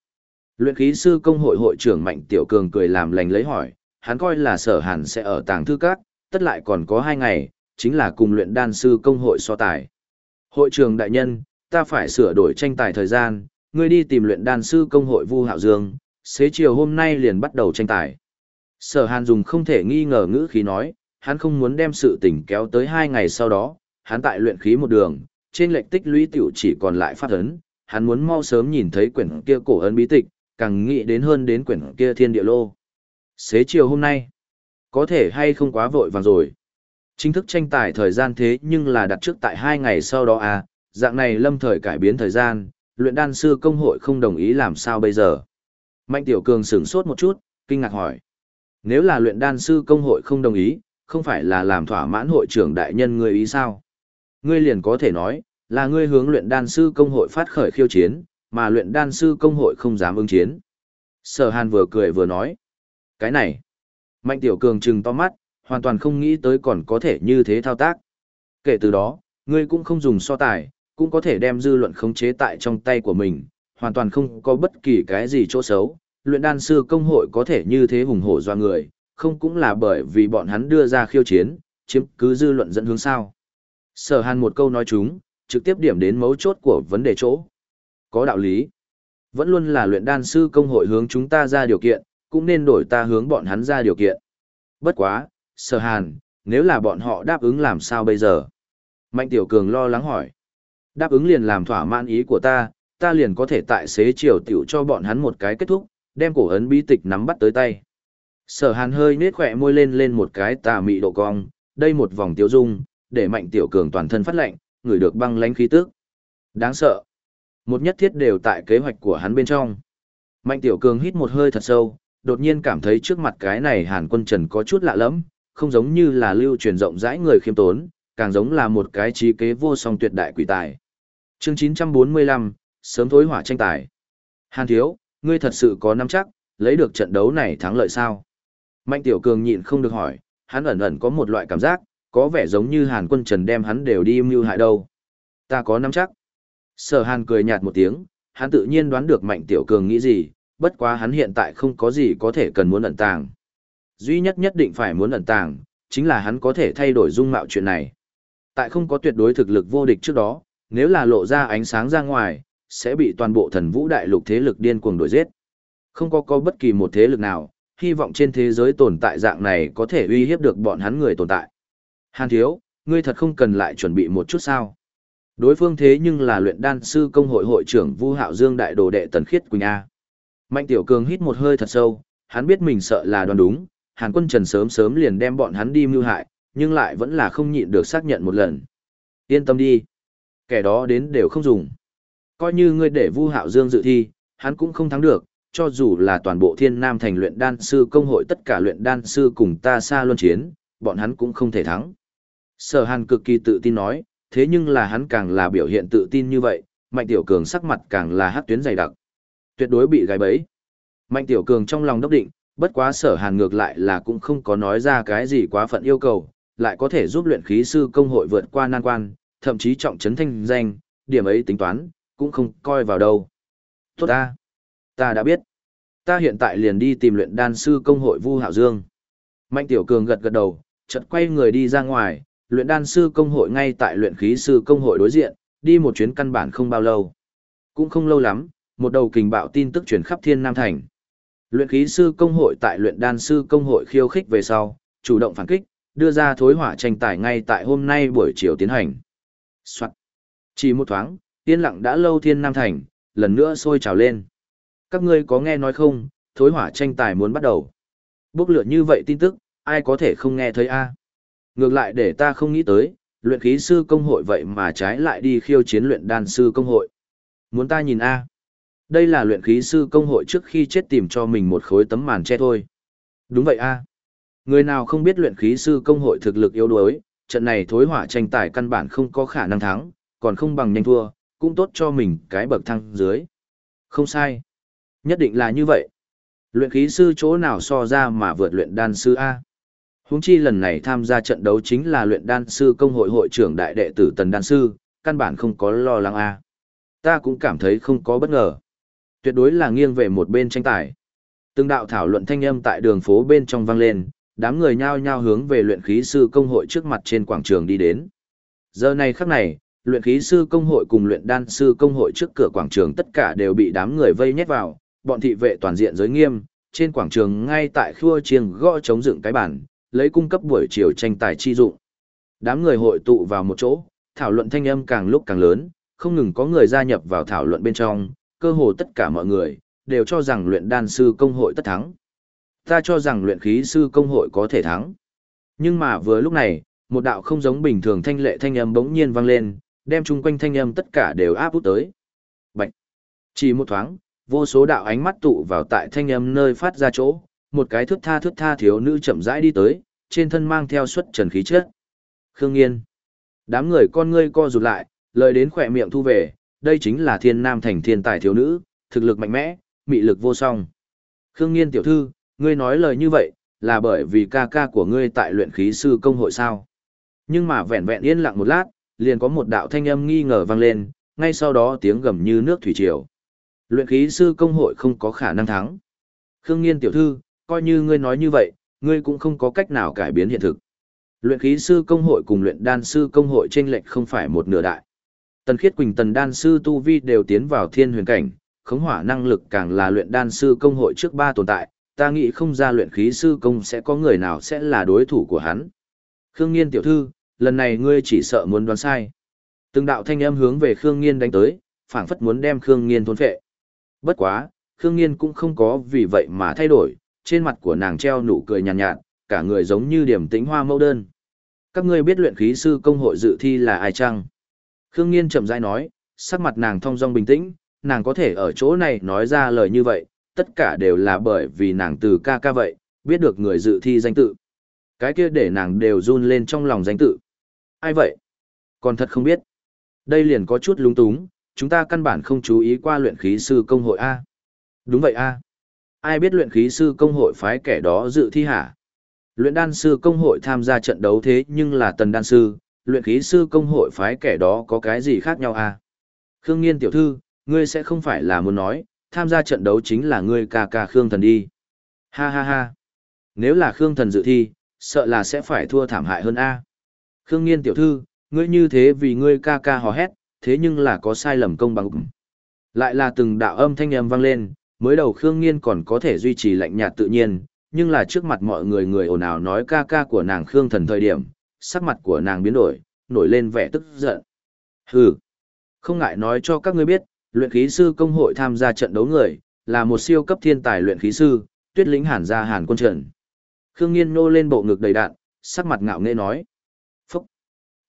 Luyện khí sư công hội hội trưởng Mạnh Tiểu Cường cười làm lành lấy hỏi, hắn coi là sở hàn sẽ ở tàng thư cát, tất lại còn có hai ngày, chính là cùng luyện đan sư công hội so tài. Hội trưởng đại nhân, ta phải sửa đổi tranh tài thời gian, ngươi đi tìm luyện đan sư công hội Vu Hạo Dương, xế chiều hôm nay liền bắt đầu tranh tài. Sở hàn dùng không thể nghi ngờ ngữ khí nói, hắn không muốn đem sự tình kéo tới hai ngày sau đó, hắn tại luyện khí một đường, trên lệch tích lũy tiểu chỉ còn lại phát ấn, hắn muốn mau sớm nhìn thấy quyển kia cổ ấn bí tịch, càng nghĩ đến hơn đến quyển kia thiên địa lô. Xế chiều hôm nay, có thể hay không quá vội vàng rồi. Chính thức tranh tài thời gian thế nhưng là đặt trước tại hai ngày sau đó à, dạng này lâm thời cải biến thời gian, luyện đan sư công hội không đồng ý làm sao bây giờ. Mạnh Tiểu Cường sửng sốt một chút, kinh ngạc hỏi. Nếu là luyện đan sư công hội không đồng ý, không phải là làm thỏa mãn hội trưởng đại nhân người ý sao? Ngươi liền có thể nói, là ngươi hướng luyện đan sư công hội phát khởi khiêu chiến, mà luyện đan sư công hội không dám ứng chiến. Sở Hàn vừa cười vừa nói. Cái này, Mạnh Tiểu Cường trừng to mắt, hoàn toàn không nghĩ tới còn có thể như thế thao tác. Kể từ đó, ngươi cũng không dùng so tài, cũng có thể đem dư luận khống chế tại trong tay của mình, hoàn toàn không có bất kỳ cái gì chỗ xấu. Luyện đan sư công hội có thể như thế hùng hổ doa người, không cũng là bởi vì bọn hắn đưa ra khiêu chiến, chiếm cứ dư luận dẫn hướng sao. Sở hàn một câu nói chúng, trực tiếp điểm đến mấu chốt của vấn đề chỗ. Có đạo lý. Vẫn luôn là luyện đan sư công hội hướng chúng ta ra điều kiện, cũng nên đổi ta hướng bọn hắn ra điều kiện. Bất quá, sở hàn, nếu là bọn họ đáp ứng làm sao bây giờ? Mạnh Tiểu Cường lo lắng hỏi. Đáp ứng liền làm thỏa mãn ý của ta, ta liền có thể tại xế chiều tiểu cho bọn hắn một cái kết thúc, đem cổ ấn bí tịch nắm bắt tới tay. Sở hàn hơi nết khỏe môi lên lên một cái tà mị độ cong, đây một vòng tiêu dung, để mạnh tiểu cường toàn thân phát lệnh, người được băng lánh khí tức. Đáng sợ. Một nhất thiết đều tại kế hoạch của hắn bên trong. Mạnh tiểu cường hít một hơi thật sâu, đột nhiên cảm thấy trước mặt cái này hàn quân trần có chút lạ lẫm, không giống như là lưu truyền rộng rãi người khiêm tốn, càng giống là một cái trí kế vô song tuyệt đại quỷ tài. Chương 945, sớm thối hỏa tranh tài. Hàn thiếu, ngươi thật sự có nắm chắc, lấy được trận đấu này thắng lợi sao? Mạnh tiểu cường nhịn không được hỏi, hắn ẩn ẩn có một loại cảm giác, có vẻ giống như Hàn quân Trần đem hắn đều đi mưu hại đâu. Ta có nắm chắc. Sở Hàn cười nhạt một tiếng, hắn tự nhiên đoán được Mạnh Tiểu Cường nghĩ gì, bất quá hắn hiện tại không có gì có thể cần muốn ẩn tàng. Duy nhất nhất định phải muốn ẩn tàng, chính là hắn có thể thay đổi dung mạo chuyện này. Tại không có tuyệt đối thực lực vô địch trước đó, nếu là lộ ra ánh sáng ra ngoài, sẽ bị toàn bộ thần vũ đại lục thế lực điên cuồng đuổi giết. Không có có bất kỳ một thế lực nào, hy vọng trên thế giới tồn tại dạng này có thể uy hiếp được bọn hắn người tồn tại. Hàn thiếu, ngươi thật không cần lại chuẩn bị một chút sao. Đối phương thế nhưng là luyện đan sư công hội hội trưởng Vu Hạo Dương đại đồ đệ Tần Khiết Quỳnh A. Mạnh Tiểu Cường hít một hơi thật sâu, hắn biết mình sợ là đoán đúng, Hàn Quân Trần sớm sớm liền đem bọn hắn đi mưu hại, nhưng lại vẫn là không nhịn được xác nhận một lần. Yên tâm đi, kẻ đó đến đều không dùng. Coi như ngươi để Vu Hạo Dương dự thi, hắn cũng không thắng được, cho dù là toàn bộ Thiên Nam thành luyện đan sư công hội tất cả luyện đan sư cùng ta xa luân chiến, bọn hắn cũng không thể thắng. Sở hàn cực kỳ tự tin nói, thế nhưng là hắn càng là biểu hiện tự tin như vậy, Mạnh Tiểu Cường sắc mặt càng là hát tuyến dày đặc. Tuyệt đối bị gái bẫy. Mạnh Tiểu Cường trong lòng đốc định, bất quá sở hàn ngược lại là cũng không có nói ra cái gì quá phận yêu cầu, lại có thể giúp luyện khí sư công hội vượt qua nan quan, thậm chí trọng trấn thanh danh, điểm ấy tính toán, cũng không coi vào đâu. Tốt ta, ta đã biết. Ta hiện tại liền đi tìm luyện đan sư công hội Vu Hạo Dương. Mạnh Tiểu Cường gật gật đầu, chợt quay người đi ra ngoài, luyện đan sư công hội ngay tại luyện khí sư công hội đối diện, đi một chuyến căn bản không bao lâu. Cũng không lâu lắm, một đầu kình bạo tin tức truyền khắp Thiên Nam thành. Luyện khí sư công hội tại luyện đan sư công hội khiêu khích về sau, chủ động phản kích, đưa ra thối hỏa tranh tài ngay tại hôm nay buổi chiều tiến hành. Soạn. Chỉ một thoáng, yên lặng đã lâu Thiên Nam thành, lần nữa sôi trào lên. Các ngươi có nghe nói không, thối hỏa tranh tài muốn bắt đầu. Bốc lửa như vậy tin tức, ai có thể không nghe thấy a? Ngược lại để ta không nghĩ tới, luyện khí sư công hội vậy mà trái lại đi khiêu chiến luyện đan sư công hội. Muốn ta nhìn a? Đây là luyện khí sư công hội trước khi chết tìm cho mình một khối tấm màn che thôi. Đúng vậy a. Người nào không biết luyện khí sư công hội thực lực yếu đuối, trận này thối hỏa tranh tài căn bản không có khả năng thắng, còn không bằng nhanh thua, cũng tốt cho mình cái bậc thăng dưới. Không sai. Nhất định là như vậy. Luyện khí sư chỗ nào so ra mà vượt luyện đan sư A. Huống chi lần này tham gia trận đấu chính là luyện đan sư công hội hội trưởng đại đệ tử Tần Đan Sư, căn bản không có lo lắng A. Ta cũng cảm thấy không có bất ngờ. Tuyệt đối là nghiêng về một bên tranh tài. Từng đạo thảo luận thanh âm tại đường phố bên trong vang lên, đám người nhao nhao hướng về luyện khí sư công hội trước mặt trên quảng trường đi đến. Giờ này khắc này, luyện khí sư công hội cùng luyện đan sư công hội trước cửa quảng trường tất cả đều bị đám người vây nhét vào, bọn thị vệ toàn diện giới nghiêm, trên quảng trường ngay tại khua chiêng gõ chống dựng cái bản, lấy cung cấp buổi chiều tranh tài chi dụng. Đám người hội tụ vào một chỗ, thảo luận thanh âm càng lúc càng lớn, không ngừng có người gia nhập vào thảo luận bên trong, cơ hồ tất cả mọi người đều cho rằng luyện đan sư công hội tất thắng. Ta cho rằng luyện khí sư công hội có thể thắng. Nhưng mà vừa lúc này, một đạo không giống bình thường thanh lệ thanh âm bỗng nhiên vang lên, đem chung quanh thanh âm tất cả đều áp út tới. Bạch. Chỉ một thoáng, vô số đạo ánh mắt tụ vào tại thanh âm nơi phát ra chỗ, một cái thước tha thước tha thiếu nữ chậm rãi đi tới, trên thân mang theo xuất trần khí chất. Khương Nghiên. Đám người con ngươi co rụt lại, lời đến khỏe miệng thu về, đây chính là thiên nam thành thiên tài thiếu nữ, thực lực mạnh mẽ, mị lực vô song. Khương Nghiên tiểu thư, ngươi nói lời như vậy, là bởi vì ca ca của ngươi tại luyện khí sư công hội sao. Nhưng mà vẹn vẹn yên lặng một lát, liền có một đạo thanh âm nghi ngờ vang lên, ngay sau đó tiếng gầm như nước thủy triều. Luyện khí sư công hội không có khả năng thắng. Khương Nghiên tiểu thư, coi như ngươi nói như vậy, ngươi cũng không có cách nào cải biến hiện thực. Luyện khí sư công hội cùng luyện đan sư công hội chênh lệch không phải một nửa đại. Tần Khiết Quỳnh tần đan sư tu vi đều tiến vào thiên huyền cảnh, khống hỏa năng lực càng là luyện đan sư công hội trước ba tồn tại, ta nghĩ không ra luyện khí sư công sẽ có người nào sẽ là đối thủ của hắn. Khương Nghiên tiểu thư, lần này ngươi chỉ sợ muốn đoán sai. Từng đạo thanh âm hướng về Khương Nghiên đánh tới, phảng phất muốn đem Khương Nghiên thôn phệ. Bất quá, Khương Nghiên cũng không có vì vậy mà thay đổi, trên mặt của nàng treo nụ cười nhàn nhạt, nhạt, cả người giống như điểm tĩnh hoa mẫu đơn. Các ngươi biết luyện khí sư công hội dự thi là ai chăng? Khương Nghiên chậm rãi nói, sắc mặt nàng thong dong bình tĩnh, nàng có thể ở chỗ này nói ra lời như vậy, tất cả đều là bởi vì nàng từ ca ca vậy, biết được người dự thi danh tự. Cái kia để nàng đều run lên trong lòng danh tự. Ai vậy? Còn thật không biết. Đây liền có chút lúng túng, chúng ta căn bản không chú ý qua luyện khí sư công hội A. Đúng vậy A. Ai biết luyện khí sư công hội phái kẻ đó dự thi hả? Luyện đan sư công hội tham gia trận đấu thế nhưng là tần đan sư, luyện khí sư công hội phái kẻ đó có cái gì khác nhau à? Khương Nghiên tiểu thư, ngươi sẽ không phải là muốn nói, tham gia trận đấu chính là ngươi ca ca Khương Thần đi. Ha ha ha. Nếu là Khương Thần dự thi, sợ là sẽ phải thua thảm hại hơn a. Khương Nghiên tiểu thư, ngươi như thế vì ngươi ca ca hò hét, thế nhưng là có sai lầm công bằng. Lại là từng đạo âm thanh âm vang lên, mới đầu Khương Nghiên còn có thể duy trì lạnh nhạt tự nhiên, nhưng là trước mặt mọi người người ồn ào nói ca ca của nàng Khương Thần thời điểm, sắc mặt của nàng biến đổi, nổi lên vẻ tức giận. Hừ, không ngại nói cho các ngươi biết, luyện khí sư công hội tham gia trận đấu người, là một siêu cấp thiên tài luyện khí sư, tuyết lĩnh hàn gia hàn quân trần. Khương Nghiên nô lên bộ ngực đầy đạn, sắc mặt ngạo nghễ nói. Phúc!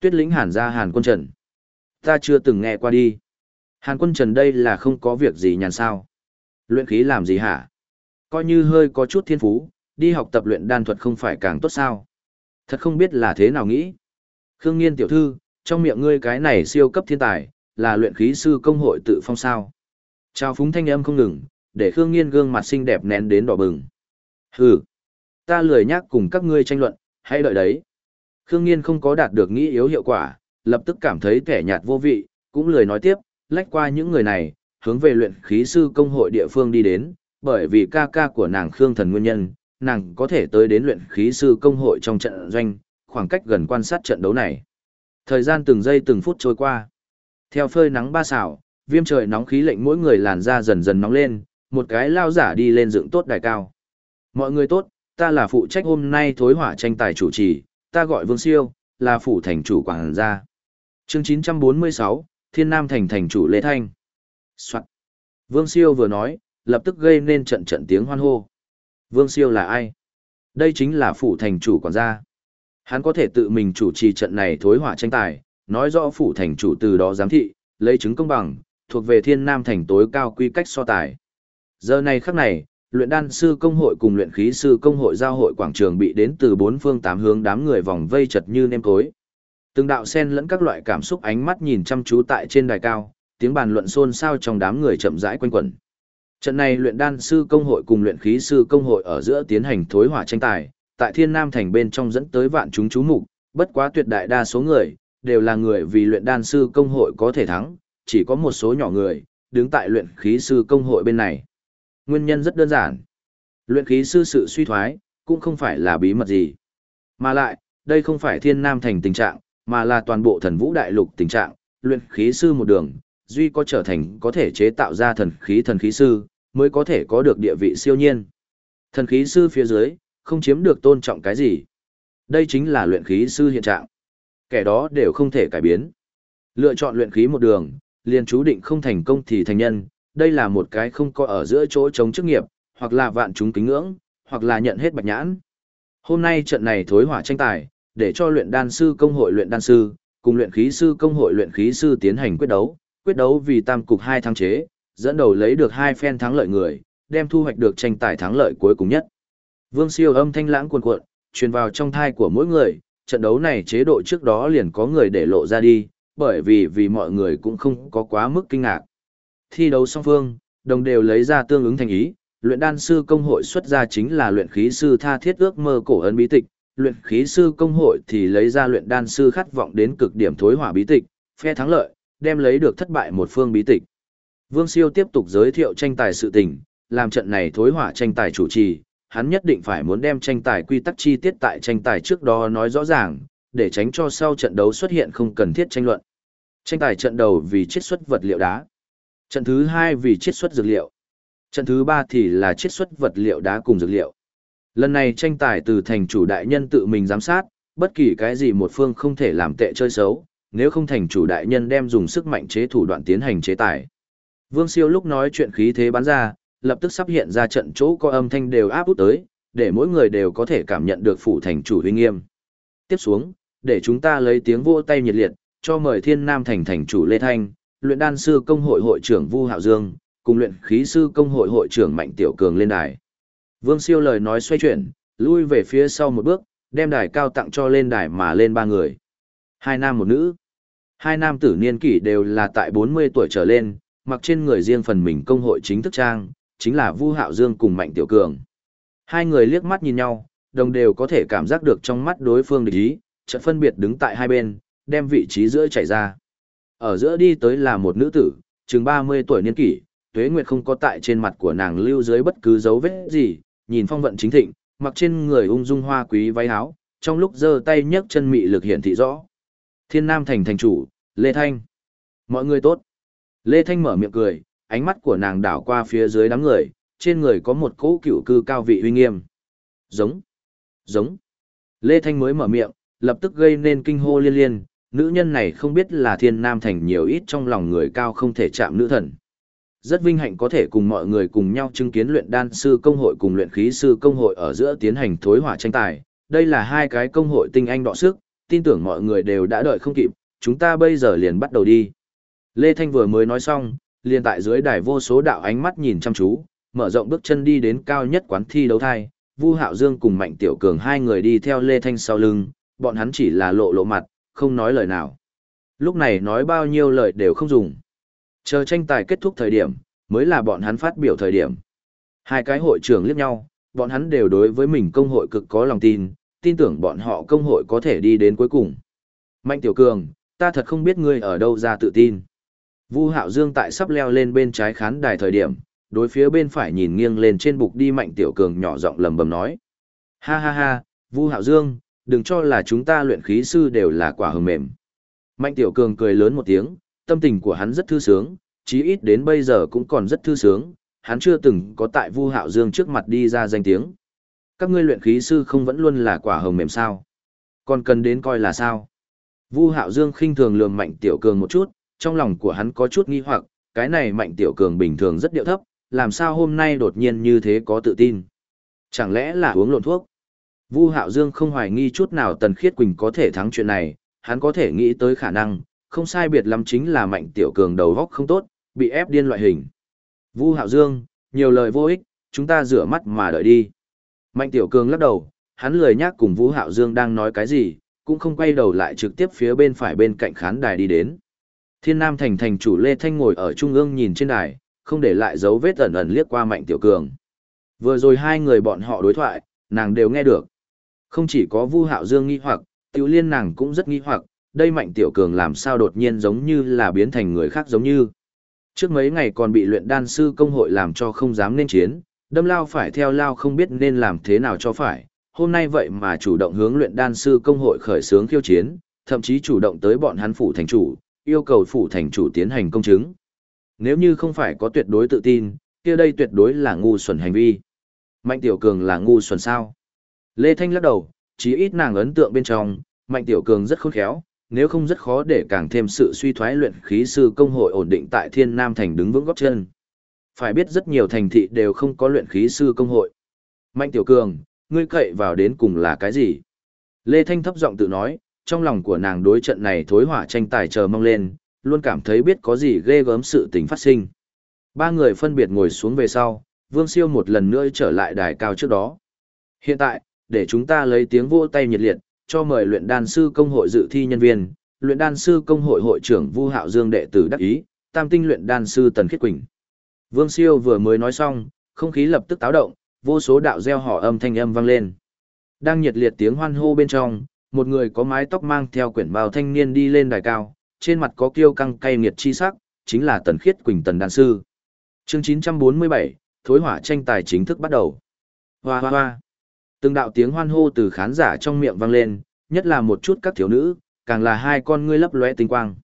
Tuyết lĩnh hàn gia hàn quân trần. Ta chưa từng nghe qua đi. Hàn quân trần đây là không có việc gì nhàn sao. Luyện khí làm gì hả? Coi như hơi có chút thiên phú, đi học tập luyện đan thuật không phải càng tốt sao. Thật không biết là thế nào nghĩ. Khương Nghiên tiểu thư, trong miệng ngươi cái này siêu cấp thiên tài, là luyện khí sư công hội tự phong sao. Chào phúng thanh âm không ngừng, để Khương Nghiên gương mặt xinh đẹp nén đến đỏ bừng. Hừ, ta lười nhắc cùng các ngươi tranh luận, hãy đợi đấy. Khương Nghiên không có đạt được nghĩ yếu hiệu quả, lập tức cảm thấy kẻ nhạt vô vị, cũng lười nói tiếp, lách qua những người này, hướng về luyện khí sư công hội địa phương đi đến, bởi vì ca ca của nàng Khương Thần nguyên nhân, nàng có thể tới đến luyện khí sư công hội trong trận doanh, khoảng cách gần quan sát trận đấu này. Thời gian từng giây từng phút trôi qua. Theo phơi nắng ba xảo, viêm trời nóng khí lệnh mỗi người làn da dần dần nóng lên, một cái lao giả đi lên dựng tốt đài cao. Mọi người tốt, ta là phụ trách hôm nay thối hỏa tranh tài chủ trì, ta gọi Vương Siêu, là phủ thành chủ quảng gia. Chương 946, Thiên Nam thành thành chủ Lê Thanh. Soạn. Vương Siêu vừa nói, lập tức gây nên trận trận tiếng hoan hô. Vương Siêu là ai? Đây chính là phủ thành chủ quản gia. Hắn có thể tự mình chủ trì trận này thối hỏa tranh tài, nói rõ phủ thành chủ từ đó giám thị, lấy chứng công bằng, thuộc về thiên nam thành tối cao quy cách so tài. Giờ này khắc này, luyện đan sư công hội cùng luyện khí sư công hội giao hội quảng trường bị đến từ bốn phương tám hướng đám người vòng vây chật như nêm cối. Từng đạo sen lẫn các loại cảm xúc ánh mắt nhìn chăm chú tại trên đài cao, tiếng bàn luận xôn xao trong đám người chậm rãi quanh quẩn. Trận này luyện đan sư công hội cùng luyện khí sư công hội ở giữa tiến hành thối hỏa tranh tài, tại Thiên Nam thành bên trong dẫn tới vạn chúng chú mục, bất quá tuyệt đại đa số người đều là người vì luyện đan sư công hội có thể thắng, chỉ có một số nhỏ người đứng tại luyện khí sư công hội bên này. Nguyên nhân rất đơn giản. Luyện khí sư sự suy thoái cũng không phải là bí mật gì. Mà lại, đây không phải Thiên Nam thành tình trạng, mà là toàn bộ thần vũ đại lục tình trạng, luyện khí sư một đường, duy có trở thành có thể chế tạo ra thần khí thần khí sư, mới có thể có được địa vị siêu nhiên. Thần khí sư phía dưới, không chiếm được tôn trọng cái gì. Đây chính là luyện khí sư hiện trạng. Kẻ đó đều không thể cải biến. Lựa chọn luyện khí một đường, liền chú định không thành công thì thành nhân, đây là một cái không có ở giữa chỗ chống chức nghiệp, hoặc là vạn chúng kính ngưỡng, hoặc là nhận hết bạch nhãn. Hôm nay trận này thối hỏa tranh tài, để cho luyện đan sư công hội luyện đan sư, cùng luyện khí sư công hội luyện khí sư tiến hành quyết đấu, quyết đấu vì tam cục hai thắng chế, dẫn đầu lấy được hai phen thắng lợi người, đem thu hoạch được tranh tài thắng lợi cuối cùng nhất. Vương siêu âm thanh lãng cuồn cuộn, truyền vào trong thai của mỗi người, trận đấu này chế độ trước đó liền có người để lộ ra đi, bởi vì vì mọi người cũng không có quá mức kinh ngạc. Thi đấu song phương, đồng đều lấy ra tương ứng thành ý, luyện đan sư công hội xuất ra chính là luyện khí sư tha thiết ước mơ cổ ấn bí tịch, luyện khí sư công hội thì lấy ra luyện đan sư khát vọng đến cực điểm thối hỏa bí tịch, phe thắng lợi, đem lấy được thất bại một phương bí tịch. Vương Siêu tiếp tục giới thiệu tranh tài sự tình, làm trận này thối hỏa tranh tài chủ trì, hắn nhất định phải muốn đem tranh tài quy tắc chi tiết tại tranh tài trước đó nói rõ ràng, để tránh cho sau trận đấu xuất hiện không cần thiết tranh luận. Tranh tài trận đầu vì chiết xuất vật liệu đá. Trận thứ hai vì chiết xuất dược liệu. Trận thứ ba thì là chiết xuất vật liệu đá cùng dược liệu. Lần này tranh tài từ thành chủ đại nhân tự mình giám sát, bất kỳ cái gì một phương không thể làm tệ chơi xấu, nếu không thành chủ đại nhân đem dùng sức mạnh chế thủ đoạn tiến hành chế tài. Vương Siêu lúc nói chuyện khí thế bắn ra, lập tức sắp hiện ra trận chỗ có âm thanh đều áp út tới, để mỗi người đều có thể cảm nhận được phủ thành chủ uy nghiêm. Tiếp xuống, để chúng ta lấy tiếng vỗ tay nhiệt liệt, cho mời Thiên Nam thành thành chủ Lê Thanh, luyện đan sư công hội hội trưởng Vu Hạo Dương, cùng luyện khí sư công hội hội trưởng Mạnh Tiểu Cường lên đài. Vương Siêu lời nói xoay chuyển, lui về phía sau một bước, đem đài cao tặng cho lên đài mà lên ba người. Hai nam một nữ. Hai nam tử niên kỷ đều là tại 40 tuổi trở lên, mặc trên người riêng phần mình công hội chính thức trang, chính là Vu Hạo Dương cùng Mạnh Tiểu Cường. Hai người liếc mắt nhìn nhau, đồng đều có thể cảm giác được trong mắt đối phương địch ý, chợt phân biệt đứng tại hai bên, đem vị trí giữa chảy ra. Ở giữa đi tới là một nữ tử, chừng 30 tuổi niên kỷ, tuế nguyệt không có tại trên mặt của nàng lưu dưới bất cứ dấu vết gì, nhìn phong vận chính thịnh, mặc trên người ung dung hoa quý váy áo, trong lúc giơ tay nhấc chân mị lực hiển thị rõ. Thiên Nam thành thành chủ, Lê Thanh. Mọi người tốt. Lê Thanh mở miệng cười, ánh mắt của nàng đảo qua phía dưới đám người, trên người có một cỗ cựu cư cao vị uy nghiêm. Giống. Giống. Lê Thanh mới mở miệng, lập tức gây nên kinh hô liên liên, nữ nhân này không biết là thiên nam thành nhiều ít trong lòng người cao không thể chạm nữ thần. Rất vinh hạnh có thể cùng mọi người cùng nhau chứng kiến luyện đan sư công hội cùng luyện khí sư công hội ở giữa tiến hành thối hỏa tranh tài. Đây là hai cái công hội tinh anh đọ sức, tin tưởng mọi người đều đã đợi không kịp, chúng ta bây giờ liền bắt đầu đi. Lê Thanh vừa mới nói xong, liền tại dưới đài vô số đạo ánh mắt nhìn chăm chú, mở rộng bước chân đi đến cao nhất quán thi đấu thai, Vu Hạo Dương cùng Mạnh Tiểu Cường hai người đi theo Lê Thanh sau lưng, bọn hắn chỉ là lộ lộ mặt, không nói lời nào. Lúc này nói bao nhiêu lời đều không dùng. Chờ tranh tài kết thúc thời điểm, mới là bọn hắn phát biểu thời điểm. Hai cái hội trưởng liếc nhau, bọn hắn đều đối với mình công hội cực có lòng tin, tin tưởng bọn họ công hội có thể đi đến cuối cùng. Mạnh Tiểu Cường, ta thật không biết ngươi ở đâu ra tự tin. Vu Hạo Dương tại sắp leo lên bên trái khán đài thời điểm, đối phía bên phải nhìn nghiêng lên trên bục đi Mạnh Tiểu Cường nhỏ giọng lầm bầm nói. Ha ha ha, Vu Hạo Dương, đừng cho là chúng ta luyện khí sư đều là quả hờ mềm. Mạnh Tiểu Cường cười lớn một tiếng, tâm tình của hắn rất thư sướng, chí ít đến bây giờ cũng còn rất thư sướng, hắn chưa từng có tại Vu Hạo Dương trước mặt đi ra danh tiếng. Các ngươi luyện khí sư không vẫn luôn là quả hồng mềm sao? Còn cần đến coi là sao? Vu Hạo Dương khinh thường lườm Mạnh Tiểu Cường một chút, trong lòng của hắn có chút nghi hoặc, cái này Mạnh Tiểu Cường bình thường rất điệu thấp, làm sao hôm nay đột nhiên như thế có tự tin? Chẳng lẽ là uống lộn thuốc? Vu Hạo Dương không hoài nghi chút nào Tần Khiết Quỳnh có thể thắng chuyện này, hắn có thể nghĩ tới khả năng, không sai biệt lắm chính là Mạnh Tiểu Cường đầu góc không tốt, bị ép điên loại hình. Vu Hạo Dương, nhiều lời vô ích, chúng ta rửa mắt mà đợi đi. Mạnh Tiểu Cường lắc đầu, hắn lười nhác cùng Vũ Hạo Dương đang nói cái gì, cũng không quay đầu lại trực tiếp phía bên phải bên cạnh khán đài đi đến. Thiên Nam thành thành chủ Lê Thanh ngồi ở trung ương nhìn trên đài, không để lại dấu vết ẩn ẩn liếc qua Mạnh Tiểu Cường. Vừa rồi hai người bọn họ đối thoại, nàng đều nghe được. Không chỉ có Vu Hạo Dương nghi hoặc, Tiểu Liên nàng cũng rất nghi hoặc, đây Mạnh Tiểu Cường làm sao đột nhiên giống như là biến thành người khác giống như. Trước mấy ngày còn bị luyện đan sư công hội làm cho không dám nên chiến, đâm lao phải theo lao không biết nên làm thế nào cho phải. Hôm nay vậy mà chủ động hướng luyện đan sư công hội khởi xướng khiêu chiến, thậm chí chủ động tới bọn hắn phủ thành chủ, yêu cầu phủ thành chủ tiến hành công chứng. Nếu như không phải có tuyệt đối tự tin, kia đây tuyệt đối là ngu xuẩn hành vi. Mạnh Tiểu Cường là ngu xuẩn sao? Lê Thanh lắc đầu, chí ít nàng ấn tượng bên trong, Mạnh Tiểu Cường rất khôn khéo, nếu không rất khó để càng thêm sự suy thoái luyện khí sư công hội ổn định tại Thiên Nam thành đứng vững góp chân. Phải biết rất nhiều thành thị đều không có luyện khí sư công hội. Mạnh Tiểu Cường, ngươi cậy vào đến cùng là cái gì? Lê Thanh thấp giọng tự nói, trong lòng của nàng đối trận này thối hỏa tranh tài chờ mong lên, luôn cảm thấy biết có gì ghê gớm sự tình phát sinh. Ba người phân biệt ngồi xuống về sau, Vương Siêu một lần nữa trở lại đài cao trước đó. Hiện tại, để chúng ta lấy tiếng vỗ tay nhiệt liệt, cho mời luyện đan sư công hội dự thi nhân viên, luyện đan sư công hội hội trưởng Vu Hạo Dương đệ tử đắc ý, tam tinh luyện đan sư Tần Khiết Quỳnh. Vương Siêu vừa mới nói xong, không khí lập tức táo động, vô số đạo gieo họ âm thanh âm vang lên. Đang nhiệt liệt tiếng hoan hô bên trong, một người có mái tóc mang theo quyển bào thanh niên đi lên đài cao, trên mặt có kiêu căng cay nghiệt chi sắc, chính là Tần Khiết Quỳnh Tần đan sư. Chương 947, thối hỏa tranh tài chính thức bắt đầu. Hoa hoa hoa. Từng đạo tiếng hoan hô từ khán giả trong miệng vang lên, nhất là một chút các thiếu nữ, càng là hai con ngươi lấp lóe tinh quang.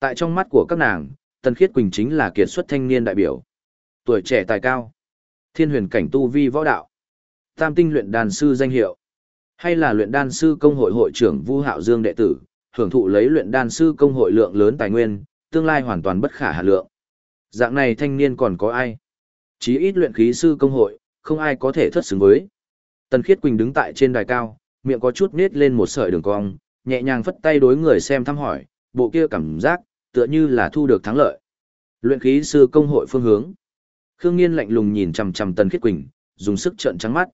Tại trong mắt của các nàng, Tần Khiết Quỳnh chính là kiệt xuất thanh niên đại biểu. Tuổi trẻ tài cao, thiên huyền cảnh tu vi võ đạo, tam tinh luyện đàn sư danh hiệu, hay là luyện đan sư công hội hội trưởng Vu Hạo Dương đệ tử, hưởng thụ lấy luyện đan sư công hội lượng lớn tài nguyên, tương lai hoàn toàn bất khả hạn lượng. Dạng này thanh niên còn có ai? Chí ít luyện khí sư công hội, không ai có thể thất xứng với. Tần Khiết Quỳnh đứng tại trên đài cao, miệng có chút nết lên một sợi đường cong, nhẹ nhàng phất tay đối người xem thăm hỏi, bộ kia cảm giác, tựa như là thu được thắng lợi. Luyện khí sư công hội phương hướng. Khương Nghiên lạnh lùng nhìn chằm chằm Tần Khiết Quỳnh, dùng sức trợn trắng mắt.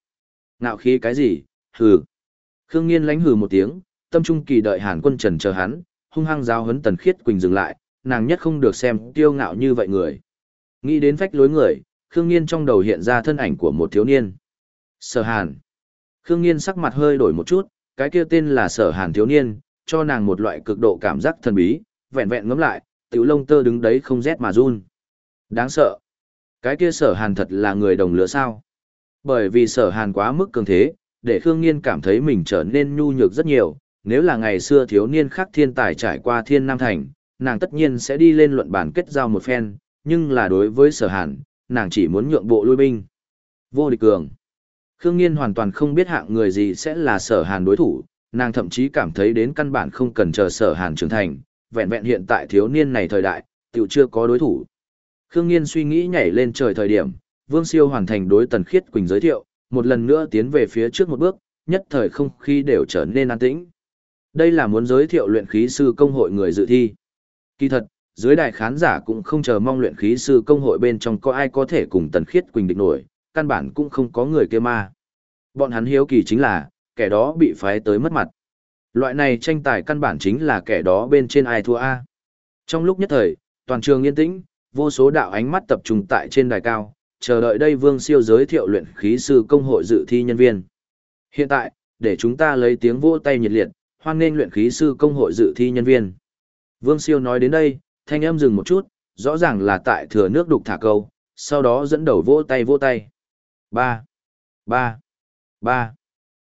Ngạo khí cái gì? Hừ. Khương Nghiên lánh hừ một tiếng, tâm trung kỳ đợi Hàn Quân Trần chờ hắn, hung hăng giáo huấn Tần Khiết Quỳnh dừng lại, nàng nhất không được xem tiêu ngạo như vậy người. Nghĩ đến phách lối người, Khương Nghiên trong đầu hiện ra thân ảnh của một thiếu niên. Sở Hàn. Khương Nghiên sắc mặt hơi đổi một chút, cái kia tên là Sở Hàn thiếu niên, cho nàng một loại cực độ cảm giác thần bí, vẹn vẹn ngẫm lại, tiểu lông tơ đứng đấy không rét mà run. Đáng sợ. Cái kia Sở Hàn thật là người đồng lửa sao? Bởi vì Sở Hàn quá mức cường thế, để Khương Nghiên cảm thấy mình trở nên nhu nhược rất nhiều, nếu là ngày xưa thiếu niên khác thiên tài trải qua thiên nam thành, nàng tất nhiên sẽ đi lên luận bản kết giao một phen, nhưng là đối với Sở Hàn, nàng chỉ muốn nhượng bộ lui binh. Vô địch cường. Khương Nghiên hoàn toàn không biết hạng người gì sẽ là sở hàn đối thủ, nàng thậm chí cảm thấy đến căn bản không cần chờ sở hàn trưởng thành, vẹn vẹn hiện tại thiếu niên này thời đại, tiểu chưa có đối thủ. Khương Nghiên suy nghĩ nhảy lên trời thời điểm, Vương Siêu hoàn thành đối Tần Khiết Quỳnh giới thiệu, một lần nữa tiến về phía trước một bước, nhất thời không khí đều trở nên an tĩnh. Đây là muốn giới thiệu luyện khí sư công hội người dự thi. Kỳ thật, dưới đại khán giả cũng không chờ mong luyện khí sư công hội bên trong có ai có thể cùng Tần Khiết Quỳnh địch nổi, căn bản cũng không có người kia ma. Bọn hắn hiếu kỳ chính là, kẻ đó bị phái tới mất mặt. Loại này tranh tài căn bản chính là kẻ đó bên trên ai thua A. Trong lúc nhất thời, toàn trường yên tĩnh, vô số đạo ánh mắt tập trung tại trên đài cao, chờ đợi đây Vương Siêu giới thiệu luyện khí sư công hội dự thi nhân viên. Hiện tại, để chúng ta lấy tiếng vỗ tay nhiệt liệt, hoan nghênh luyện khí sư công hội dự thi nhân viên. Vương Siêu nói đến đây, thanh âm dừng một chút, rõ ràng là tại thừa nước đục thả câu, sau đó dẫn đầu vỗ tay vỗ tay. Ba, ba, ba.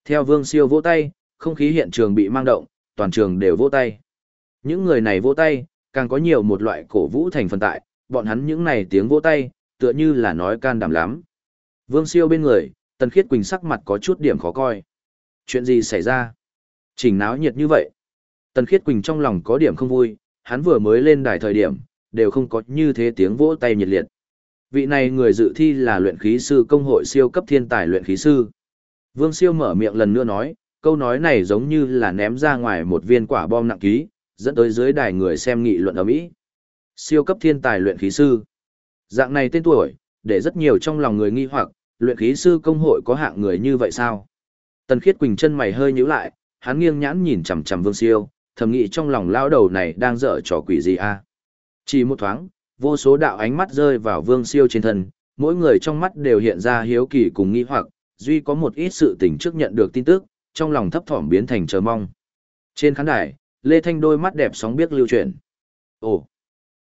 Theo Vương Siêu vỗ tay, không khí hiện trường bị mang động, toàn trường đều vỗ tay. Những người này vỗ tay, càng có nhiều một loại cổ vũ thành phần tại, bọn hắn những này tiếng vỗ tay, tựa như là nói can đảm lắm. Vương Siêu bên người, Tần Khiết Quỳnh sắc mặt có chút điểm khó coi. Chuyện gì xảy ra? Chỉnh náo nhiệt như vậy. Tần Khiết Quỳnh trong lòng có điểm không vui, hắn vừa mới lên đài thời điểm, đều không có như thế tiếng vỗ tay nhiệt liệt. Vị này người dự thi là luyện khí sư công hội siêu cấp thiên tài luyện khí sư. Vương Siêu mở miệng lần nữa nói, câu nói này giống như là ném ra ngoài một viên quả bom nặng ký, dẫn tới dưới đài người xem nghị luận ở Mỹ. Siêu cấp thiên tài luyện khí sư. Dạng này tên tuổi, để rất nhiều trong lòng người nghi hoặc, luyện khí sư công hội có hạng người như vậy sao? Tần Khiết Quỳnh chân mày hơi nhíu lại, hắn nghiêng nhãn nhìn chằm chằm Vương Siêu, thầm nghĩ trong lòng lão đầu này đang dở trò quỷ gì a? Chỉ một thoáng, vô số đạo ánh mắt rơi vào Vương Siêu trên thân, mỗi người trong mắt đều hiện ra hiếu kỳ cùng nghi hoặc, duy có một ít sự tình trước nhận được tin tức, trong lòng thấp thỏm biến thành chờ mong. Trên khán đài, Lê Thanh đôi mắt đẹp sóng biết lưu chuyển. Ồ!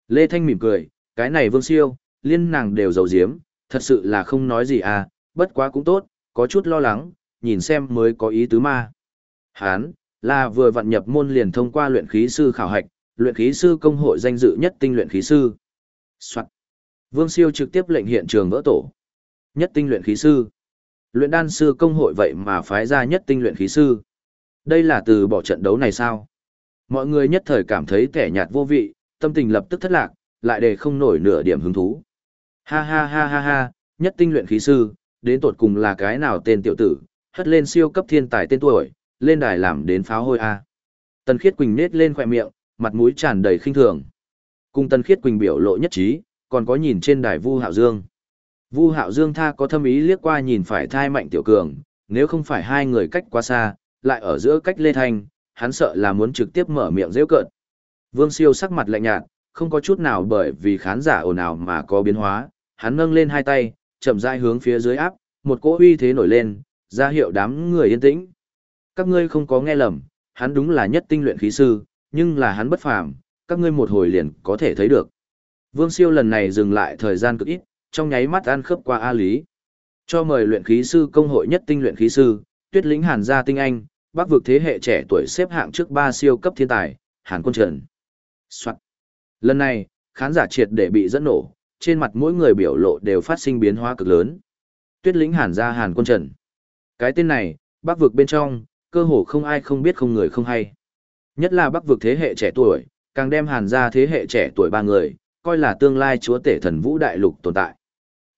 Lê Thanh mỉm cười, cái này Vương Siêu, liên nàng đều giấu giếm, thật sự là không nói gì à, bất quá cũng tốt, có chút lo lắng, nhìn xem mới có ý tứ ma. Hán, là vừa vận nhập môn liền thông qua luyện khí sư khảo hạch, luyện khí sư công hội danh dự nhất tinh luyện khí sư. Soạn. Vương Siêu trực tiếp lệnh hiện trường vỡ tổ. Nhất tinh luyện khí sư. Luyện đan sư công hội vậy mà phái ra nhất tinh luyện khí sư. Đây là từ bỏ trận đấu này sao? Mọi người nhất thời cảm thấy kẻ nhạt vô vị, tâm tình lập tức thất lạc, lại để không nổi nửa điểm hứng thú. Ha ha ha ha ha, nhất tinh luyện khí sư, đến tột cùng là cái nào tên tiểu tử, hất lên siêu cấp thiên tài tên tuổi, lên đài làm đến pháo hôi a. Tần Khiết Quỳnh nết lên khỏe miệng, mặt mũi tràn đầy khinh thường. Cùng Tần Khiết Quỳnh biểu lộ nhất trí, còn có nhìn trên đài Vu Hạo Dương. Vu Hạo Dương tha có thâm ý liếc qua nhìn phải thai mạnh tiểu cường, nếu không phải hai người cách quá xa, lại ở giữa cách Lê Thanh, hắn sợ là muốn trực tiếp mở miệng rêu cợt. Vương Siêu sắc mặt lạnh nhạt, không có chút nào bởi vì khán giả ồn ào mà có biến hóa, hắn nâng lên hai tay, chậm rãi hướng phía dưới áp, một cỗ uy thế nổi lên, ra hiệu đám người yên tĩnh. Các ngươi không có nghe lầm, hắn đúng là nhất tinh luyện khí sư, nhưng là hắn bất phàm, các ngươi một hồi liền có thể thấy được. Vương Siêu lần này dừng lại thời gian cực ít, trong nháy mắt ăn khớp qua A Lý. Cho mời luyện khí sư công hội nhất tinh luyện khí sư, Tuyết lĩnh Hàn gia tinh anh, Bắc vực thế hệ trẻ tuổi xếp hạng trước ba siêu cấp thiên tài, Hàn Quân Trần. Soạn. Lần này, khán giả triệt để bị dẫn nổ, trên mặt mỗi người biểu lộ đều phát sinh biến hóa cực lớn. Tuyết lĩnh Hàn gia Hàn Quân Trần. Cái tên này, Bắc vực bên trong, cơ hồ không ai không biết không người không hay. Nhất là Bắc vực thế hệ trẻ tuổi, càng đem Hàn gia thế hệ trẻ tuổi ba người, coi là tương lai chúa tể thần vũ đại lục tồn tại.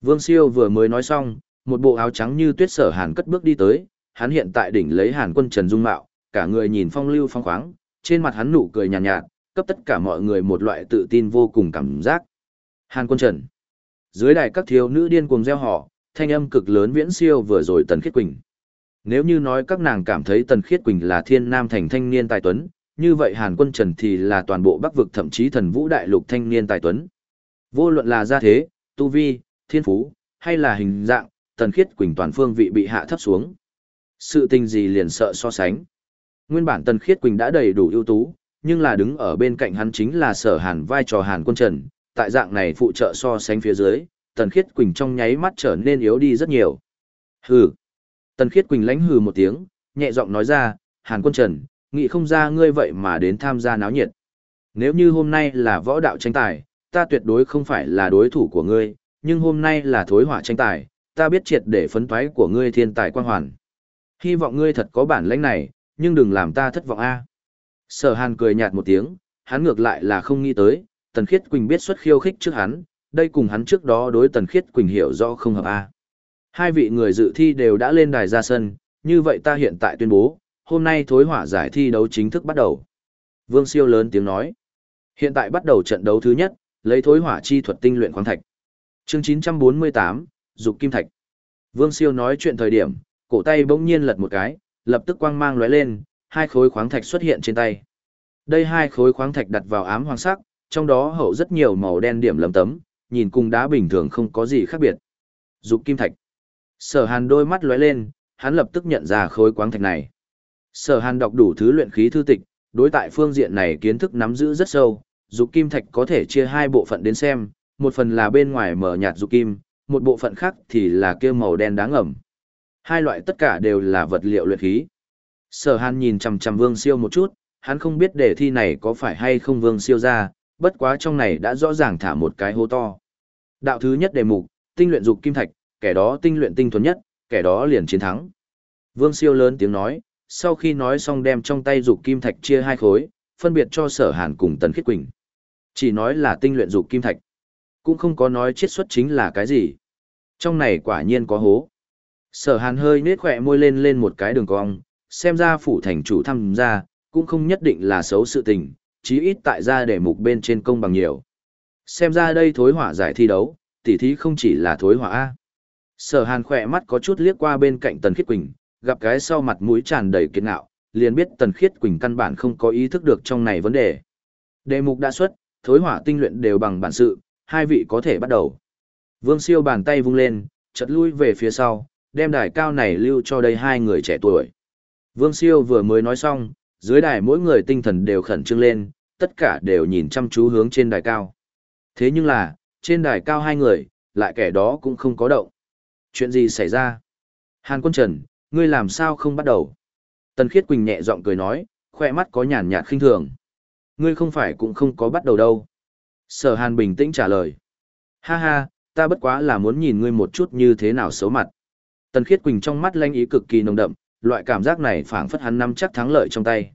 Vương Siêu vừa mới nói xong, một bộ áo trắng như tuyết sở Hàn cất bước đi tới, hắn hiện tại đỉnh lấy Hàn quân Trần Dung Mạo, cả người nhìn phong lưu phong khoáng, trên mặt hắn nụ cười nhàn nhạt, nhạt, cấp tất cả mọi người một loại tự tin vô cùng cảm giác. Hàn quân Trần. Dưới đài các thiếu nữ điên cuồng reo hò, thanh âm cực lớn viễn siêu vừa rồi Tần Khiết Quỳnh. Nếu như nói các nàng cảm thấy Tần Khiết Quỳnh là thiên nam thành thanh niên tài tuấn, như vậy Hàn quân Trần thì là toàn bộ bắc vực thậm chí thần vũ đại lục thanh niên tài tuấn. Vô luận là gia thế, tu vi, thiên phú, hay là hình dạng, Tần Khiết Quỳnh toàn phương vị bị hạ thấp xuống. Sự tình gì liền sợ so sánh. Nguyên bản Tần Khiết Quỳnh đã đầy đủ ưu tú, nhưng là đứng ở bên cạnh hắn chính là sở hàn vai trò hàn quân trần, tại dạng này phụ trợ so sánh phía dưới, Tần Khiết Quỳnh trong nháy mắt trở nên yếu đi rất nhiều. Hừ. Tần Khiết Quỳnh lánh hừ một tiếng, nhẹ giọng nói ra, hàn quân trần, nghĩ không ra ngươi vậy mà đến tham gia náo nhiệt. Nếu như hôm nay là võ đạo tranh tài, ta tuyệt đối không phải là đối thủ của ngươi, nhưng hôm nay là thối hỏa tranh tài, ta biết triệt để phấn toái của ngươi thiên tài quan hoàn. Hy vọng ngươi thật có bản lĩnh này, nhưng đừng làm ta thất vọng a. Sở Hàn cười nhạt một tiếng, hắn ngược lại là không nghĩ tới, Tần Khiết Quỳnh biết xuất khiêu khích trước hắn, đây cùng hắn trước đó đối Tần Khiết Quỳnh hiểu rõ không hợp a. Hai vị người dự thi đều đã lên đài ra sân, như vậy ta hiện tại tuyên bố, hôm nay thối hỏa giải thi đấu chính thức bắt đầu. Vương Siêu lớn tiếng nói. Hiện tại bắt đầu trận đấu thứ nhất, lấy thối hỏa chi thuật tinh luyện khoáng thạch. Chương 948, Dục Kim Thạch. Vương Siêu nói chuyện thời điểm, cổ tay bỗng nhiên lật một cái, lập tức quang mang lóe lên, hai khối khoáng thạch xuất hiện trên tay. Đây hai khối khoáng thạch đặt vào ám hoàng sắc, trong đó hậu rất nhiều màu đen điểm lấm tấm, nhìn cùng đá bình thường không có gì khác biệt. Dục kim thạch. Sở Hàn đôi mắt lóe lên, hắn lập tức nhận ra khối quáng thạch này. Sở Hàn đọc đủ thứ luyện khí thư tịch, đối tại phương diện này kiến thức nắm giữ rất sâu, dục kim thạch có thể chia hai bộ phận đến xem, một phần là bên ngoài mở nhạt dục kim, một bộ phận khác thì là kia màu đen đáng ẩm. Hai loại tất cả đều là vật liệu luyện khí. Sở Hàn nhìn chằm chằm Vương Siêu một chút, hắn không biết đề thi này có phải hay không Vương Siêu ra, bất quá trong này đã rõ ràng thả một cái hố to. Đạo thứ nhất đề mục, tinh luyện dục kim thạch, kẻ đó tinh luyện tinh thuần nhất, kẻ đó liền chiến thắng. Vương Siêu lớn tiếng nói, sau khi nói xong đem trong tay dục kim thạch chia hai khối, phân biệt cho Sở Hàn cùng Tần Khiết Quỳnh. Chỉ nói là tinh luyện dục kim thạch, cũng không có nói chiết xuất chính là cái gì. Trong này quả nhiên có hố. Sở Hàn hơi nết khỏe môi lên lên một cái đường cong, xem ra phủ thành chủ tham gia, cũng không nhất định là xấu sự tình, chí ít tại gia để mục bên trên công bằng nhiều. Xem ra đây thối hỏa giải thi đấu, tỉ thí không chỉ là thối hỏa A. Sở hàn khỏe mắt có chút liếc qua bên cạnh Tần Khiết Quỳnh, gặp cái sau mặt mũi tràn đầy kiệt ngạo, liền biết Tần Khiết Quỳnh căn bản không có ý thức được trong này vấn đề. Đề mục đã xuất, thối hỏa tinh luyện đều bằng bản sự, hai vị có thể bắt đầu. Vương siêu bàn tay vung lên, chật lui về phía sau, đem đài cao này lưu cho đây hai người trẻ tuổi. Vương siêu vừa mới nói xong, dưới đài mỗi người tinh thần đều khẩn trương lên, tất cả đều nhìn chăm chú hướng trên đài cao. Thế nhưng là, trên đài cao hai người, lại kẻ đó cũng không có động. Chuyện gì xảy ra? Hàn quân trần, ngươi làm sao không bắt đầu? Tần khiết quỳnh nhẹ giọng cười nói, khoe mắt có nhàn nhạt khinh thường. Ngươi không phải cũng không có bắt đầu đâu. Sở hàn bình tĩnh trả lời. Ha ha, ta bất quá là muốn nhìn ngươi một chút như thế nào xấu mặt. Tần khiết quỳnh trong mắt lanh ý cực kỳ nồng đậm, loại cảm giác này phảng phất hắn nắm chắc thắng lợi trong tay.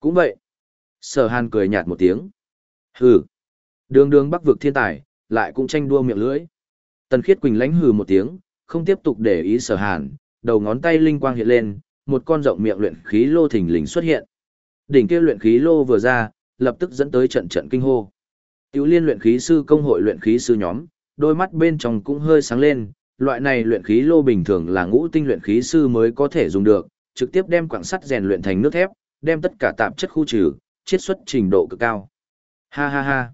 Cũng vậy. Sở hàn cười nhạt một tiếng. Hừ. Đường đường bắc vực thiên tài, lại cũng tranh đua miệng lưỡi. Tần khiết quỳnh lánh hừ một tiếng, không tiếp tục để ý sở hàn, đầu ngón tay linh quang hiện lên, một con rộng miệng luyện khí lô thình lình xuất hiện. Đỉnh kia luyện khí lô vừa ra, lập tức dẫn tới trận trận kinh hô. Tiểu liên luyện khí sư công hội luyện khí sư nhóm, đôi mắt bên trong cũng hơi sáng lên, loại này luyện khí lô bình thường là ngũ tinh luyện khí sư mới có thể dùng được, trực tiếp đem quặng sắt rèn luyện thành nước thép, đem tất cả tạp chất khu trừ, chiết xuất trình độ cực cao. Ha ha ha.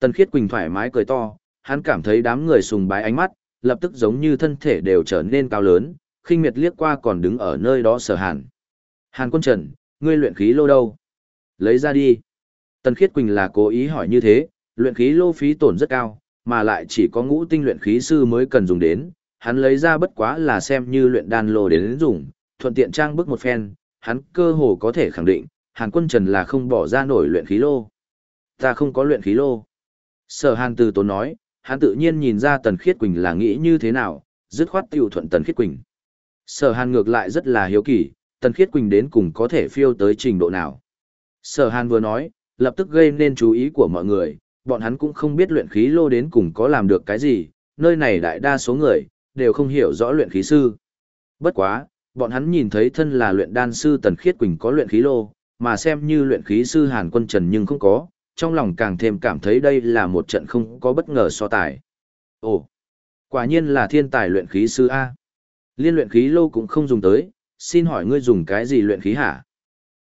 Tần Khiết Quỳnh thoải mái cười to, hắn cảm thấy đám người sùng bái ánh mắt, lập tức giống như thân thể đều trở nên cao lớn, khinh miệt liếc qua còn đứng ở nơi đó sở hàn. Hàn quân trần, ngươi luyện khí lô đâu? Lấy ra đi. Tần Khiết Quỳnh là cố ý hỏi như thế, luyện khí lô phí tổn rất cao, mà lại chỉ có ngũ tinh luyện khí sư mới cần dùng đến, hắn lấy ra bất quá là xem như luyện đan lô đến dùng, thuận tiện trang bức một phen, hắn cơ hồ có thể khẳng định, Hàn Quân Trần là không bỏ ra nổi luyện khí lô. Ta không có luyện khí lô. Sở Hàn từ tốn nói, hắn tự nhiên nhìn ra Tần Khiết Quỳnh là nghĩ như thế nào, dứt khoát tiêu thuận Tần Khiết Quỳnh. Sở Hàn ngược lại rất là hiếu kỳ, Tần Khiết Quỳnh đến cùng có thể phiêu tới trình độ nào. Sở Hàn vừa nói, lập tức gây nên chú ý của mọi người, bọn hắn cũng không biết luyện khí lô đến cùng có làm được cái gì, nơi này đại đa số người, đều không hiểu rõ luyện khí sư. Bất quá, bọn hắn nhìn thấy thân là luyện đan sư Tần Khiết Quỳnh có luyện khí lô, mà xem như luyện khí sư Hàn Quân Trần nhưng không có, trong lòng càng thêm cảm thấy đây là một trận không có bất ngờ so tài. Ồ, quả nhiên là thiên tài luyện khí sư A. Liên luyện khí lâu cũng không dùng tới, xin hỏi ngươi dùng cái gì luyện khí hả?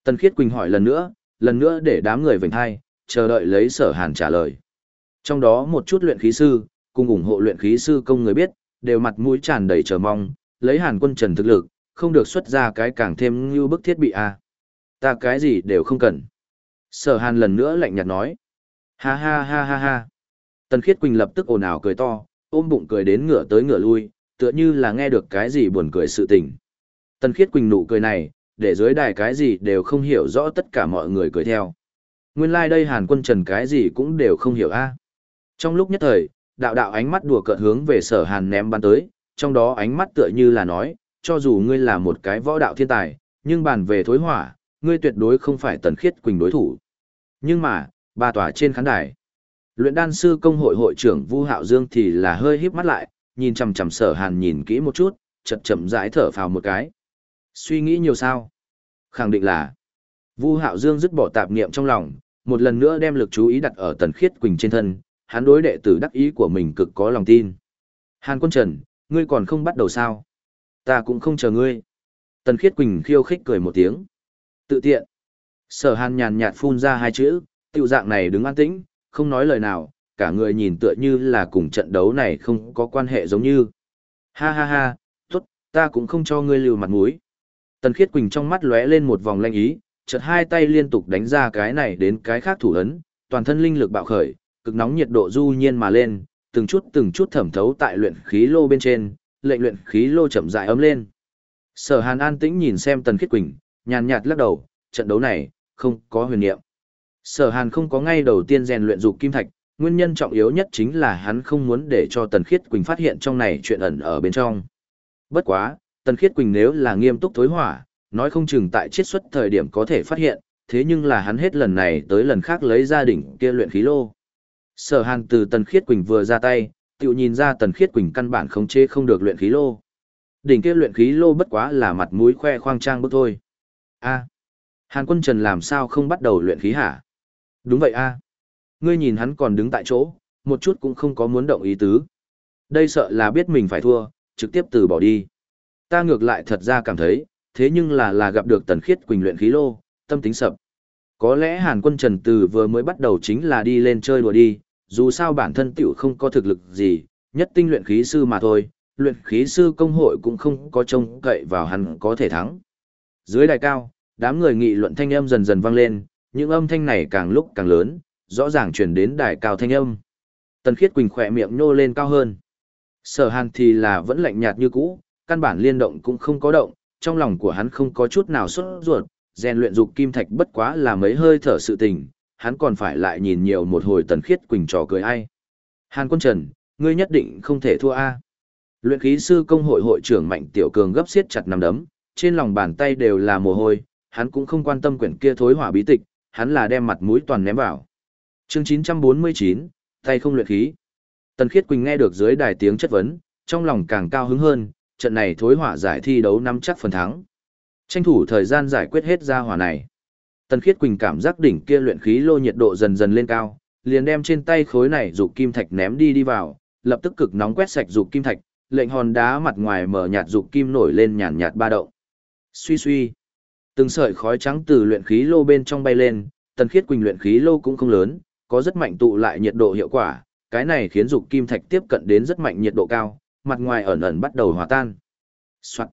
Tần Khiết Quỳnh hỏi lần nữa, lần nữa để đám người vệnh hai, chờ đợi lấy sở hàn trả lời. Trong đó một chút luyện khí sư, cùng ủng hộ luyện khí sư công người biết, đều mặt mũi tràn đầy chờ mong, lấy hàn quân trần thực lực, không được xuất ra cái càng thêm như bức thiết bị a Ta cái gì đều không cần. Sở hàn lần nữa lạnh nhạt nói. Ha ha ha ha ha. Tần khiết quỳnh lập tức ồn ào cười to, ôm bụng cười đến ngửa tới ngửa lui, tựa như là nghe được cái gì buồn cười sự tình. Tần khiết quỳnh nụ cười này, để dưới đài cái gì đều không hiểu rõ tất cả mọi người cười theo. Nguyên lai like đây hàn quân trần cái gì cũng đều không hiểu a Trong lúc nhất thời, đạo đạo ánh mắt đùa cợt hướng về sở hàn ném bắn tới, trong đó ánh mắt tựa như là nói, cho dù ngươi là một cái võ đạo thiên tài, nhưng bàn về thối hỏa, ngươi tuyệt đối không phải tần khiết quỳnh đối thủ. Nhưng mà, ba tòa trên khán đài, luyện đan sư công hội hội trưởng Vu Hạo Dương thì là hơi híp mắt lại, nhìn chằm chằm Sở Hàn nhìn kỹ một chút, chậm chậm rãi thở phào một cái. Suy nghĩ nhiều sao? Khẳng định là Vu Hạo Dương dứt bỏ tạp niệm trong lòng, một lần nữa đem lực chú ý đặt ở Tần Khiết Quỳnh trên thân, hắn đối đệ tử đắc ý của mình cực có lòng tin. Hàn Quân Trần, ngươi còn không bắt đầu sao? Ta cũng không chờ ngươi. Tần Khiết Quỳnh khiêu khích cười một tiếng. Tự tiện. Sở hàn nhàn nhạt phun ra hai chữ, tiêu dạng này đứng an tĩnh, không nói lời nào, cả người nhìn tựa như là cùng trận đấu này không có quan hệ giống như. Ha ha ha, tốt, ta cũng không cho ngươi lưu mặt mũi. Tần Khiết Quỳnh trong mắt lóe lên một vòng lanh ý, chợt hai tay liên tục đánh ra cái này đến cái khác thủ ấn, toàn thân linh lực bạo khởi, cực nóng nhiệt độ du nhiên mà lên, từng chút từng chút thẩm thấu tại luyện khí lô bên trên, lệnh luyện khí lô chậm rãi ấm lên. Sở Hàn an tĩnh nhìn xem Tần Khiết Quỳnh, nhàn nhạt lắc đầu, trận đấu này không có huyền niệm. Sở Hàn không có ngay đầu tiên rèn luyện dục kim thạch, nguyên nhân trọng yếu nhất chính là hắn không muốn để cho Tần Khiết Quỳnh phát hiện trong này chuyện ẩn ở bên trong. Bất quá, Tần Khiết Quỳnh nếu là nghiêm túc thối hỏa, nói không chừng tại chiết xuất thời điểm có thể phát hiện, thế nhưng là hắn hết lần này tới lần khác lấy gia đình kia luyện khí lô. Sở Hàn từ Tần Khiết Quỳnh vừa ra tay, tự nhìn ra Tần Khiết Quỳnh căn bản khống chế không được luyện khí lô. Đỉnh kia luyện khí lô bất quá là mặt mũi khoe khoang trang bức thôi. A, Hàn Quân Trần làm sao không bắt đầu luyện khí hả? Đúng vậy a. Ngươi nhìn hắn còn đứng tại chỗ, một chút cũng không có muốn động ý tứ. Đây sợ là biết mình phải thua, trực tiếp từ bỏ đi. Ta ngược lại thật ra cảm thấy, thế nhưng là là gặp được Tần Khiết Quỳnh luyện khí lô, tâm tính sập. Có lẽ Hàn quân Trần Từ vừa mới bắt đầu chính là đi lên chơi đùa đi, dù sao bản thân tiểu không có thực lực gì, nhất tinh luyện khí sư mà thôi, luyện khí sư công hội cũng không có trông cậy vào hắn có thể thắng. Dưới đài cao, đám người nghị luận thanh âm dần dần vang lên, những âm thanh này càng lúc càng lớn, rõ ràng truyền đến đài cao thanh âm. Tần Khiết Quỳnh khỏe miệng nhô lên cao hơn. Sở Hàn thì là vẫn lạnh nhạt như cũ, căn bản liên động cũng không có động, trong lòng của hắn không có chút nào sốt ruột, rèn luyện dục kim thạch bất quá là mấy hơi thở sự tình, hắn còn phải lại nhìn nhiều một hồi tần khiết quỳnh trò cười ai. Hàn quân trần, ngươi nhất định không thể thua a. Luyện khí sư công hội hội trưởng Mạnh Tiểu Cường gấp siết chặt nắm đấm, trên lòng bàn tay đều là mồ hôi, hắn cũng không quan tâm quyển kia thối hỏa bí tịch, hắn là đem mặt mũi toàn ném vào. Chương 949, tay không luyện khí. Tần Khiết Quỳnh nghe được dưới đài tiếng chất vấn, trong lòng càng cao hứng hơn, trận này thối hỏa giải thi đấu nắm chắc phần thắng. Tranh thủ thời gian giải quyết hết ra hỏa này. Tần Khiết Quỳnh cảm giác đỉnh kia luyện khí lô nhiệt độ dần dần lên cao, liền đem trên tay khối này dục kim thạch ném đi đi vào, lập tức cực nóng quét sạch dục kim thạch, lệnh hòn đá mặt ngoài mở nhạt dục kim nổi lên nhàn nhạt ba động. Suy suy, từng sợi khói trắng từ luyện khí lô bên trong bay lên, Tần Khiết Quỳnh luyện khí lô cũng không lớn, có rất mạnh tụ lại nhiệt độ hiệu quả, cái này khiến dục kim thạch tiếp cận đến rất mạnh nhiệt độ cao, mặt ngoài ẩn ẩn bắt đầu hòa tan. Soạn.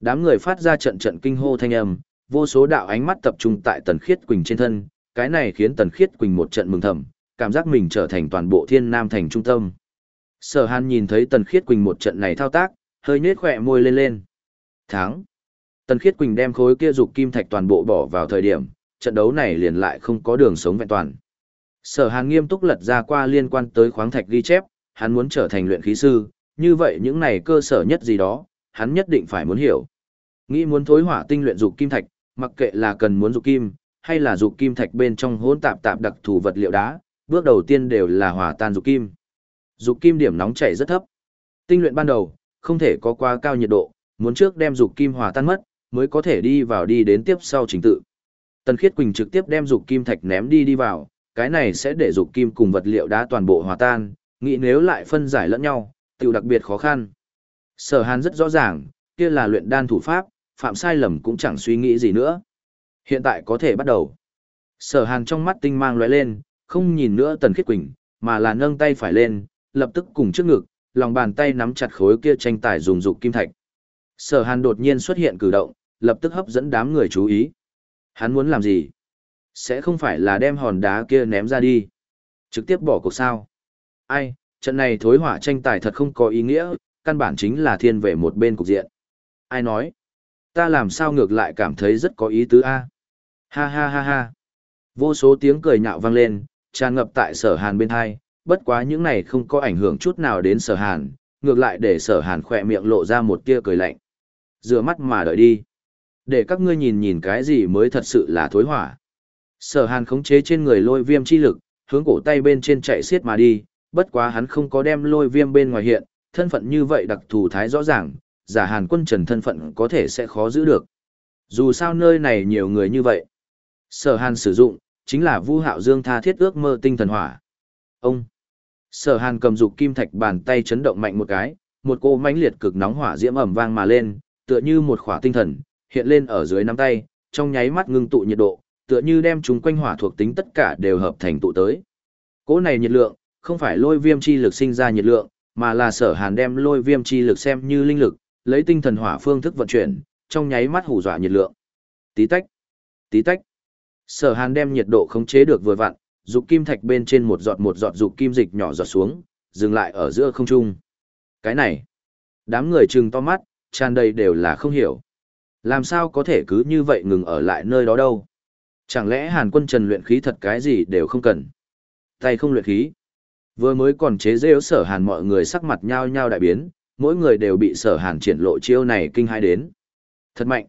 Đám người phát ra trận trận kinh hô thanh âm, vô số đạo ánh mắt tập trung tại Tần Khiết Quỳnh trên thân, cái này khiến Tần Khiết Quỳnh một trận mừng thầm, cảm giác mình trở thành toàn bộ Thiên Nam thành trung tâm. Sở Hàn nhìn thấy Tần Khiết Quỳnh một trận này thao tác, hơi nhếch khỏe môi lên lên. Thắng. Tần Khiết Quỳnh đem khối kia dục kim thạch toàn bộ bỏ vào thời điểm, trận đấu này liền lại không có đường sống vẹn toàn. Sở Hàn nghiêm túc lật ra qua liên quan tới khoáng thạch ghi chép, hắn muốn trở thành luyện khí sư, như vậy những này cơ sở nhất gì đó, hắn nhất định phải muốn hiểu. Nghĩ muốn thối hỏa tinh luyện dục kim thạch, mặc kệ là cần muốn dục kim, hay là dục kim thạch bên trong hỗn tạp tạp đặc thù vật liệu đá, bước đầu tiên đều là hòa tan dục kim. Dục kim điểm nóng chảy rất thấp. Tinh luyện ban đầu, không thể có quá cao nhiệt độ, muốn trước đem dục kim hòa tan mất, mới có thể đi vào đi đến tiếp sau trình tự. Tần Khiết Quỳnh trực tiếp đem dục kim thạch ném đi đi vào, cái này sẽ để dục kim cùng vật liệu đá toàn bộ hòa tan, nghĩ nếu lại phân giải lẫn nhau, tiểu đặc biệt khó khăn. Sở Hàn rất rõ ràng, kia là luyện đan thủ pháp, phạm sai lầm cũng chẳng suy nghĩ gì nữa. Hiện tại có thể bắt đầu. Sở Hàn trong mắt tinh mang lóe lên, không nhìn nữa Tần Khiết Quỳnh, mà là nâng tay phải lên, lập tức cùng trước ngực, lòng bàn tay nắm chặt khối kia tranh tài dùng dục kim thạch. Sở Hàn đột nhiên xuất hiện cử động, lập tức hấp dẫn đám người chú ý. Hắn muốn làm gì? Sẽ không phải là đem hòn đá kia ném ra đi. Trực tiếp bỏ cuộc sao? Ai, trận này thối hỏa tranh tài thật không có ý nghĩa, căn bản chính là thiên về một bên cục diện. Ai nói? Ta làm sao ngược lại cảm thấy rất có ý tứ a? Ha ha ha ha. Vô số tiếng cười nhạo vang lên, tràn ngập tại sở hàn bên hai, bất quá những này không có ảnh hưởng chút nào đến sở hàn, ngược lại để sở hàn khỏe miệng lộ ra một tia cười lạnh. Rửa mắt mà đợi đi. Để các ngươi nhìn nhìn cái gì mới thật sự là thối hỏa. Sở hàn khống chế trên người lôi viêm chi lực, hướng cổ tay bên trên chạy xiết mà đi, bất quá hắn không có đem lôi viêm bên ngoài hiện, thân phận như vậy đặc thù thái rõ ràng, giả hàn quân trần thân phận có thể sẽ khó giữ được. Dù sao nơi này nhiều người như vậy. Sở hàn sử dụng, chính là vu hạo dương tha thiết ước mơ tinh thần hỏa. Ông! Sở hàn cầm dục kim thạch bàn tay chấn động mạnh một cái, một cô mãnh liệt cực nóng hỏa diễm ẩm vang mà lên, tựa như một khỏa tinh thần, hiện lên ở dưới nắm tay, trong nháy mắt ngưng tụ nhiệt độ, tựa như đem chúng quanh hỏa thuộc tính tất cả đều hợp thành tụ tới. Cỗ này nhiệt lượng, không phải lôi viêm chi lực sinh ra nhiệt lượng, mà là sở hàn đem lôi viêm chi lực xem như linh lực, lấy tinh thần hỏa phương thức vận chuyển, trong nháy mắt hủ dọa nhiệt lượng. Tí tách, tí tách. Sở hàn đem nhiệt độ khống chế được vừa vặn, dục kim thạch bên trên một giọt một giọt dục kim dịch nhỏ giọt xuống, dừng lại ở giữa không trung. Cái này, đám người trừng to mắt, tràn đầy đều là không hiểu. Làm sao có thể cứ như vậy ngừng ở lại nơi đó đâu? Chẳng lẽ Hàn quân trần luyện khí thật cái gì đều không cần? Tay không luyện khí. Vừa mới còn chế rêu sở Hàn mọi người sắc mặt nhao nhao đại biến, mỗi người đều bị sở Hàn triển lộ chiêu này kinh hai đến. Thật mạnh.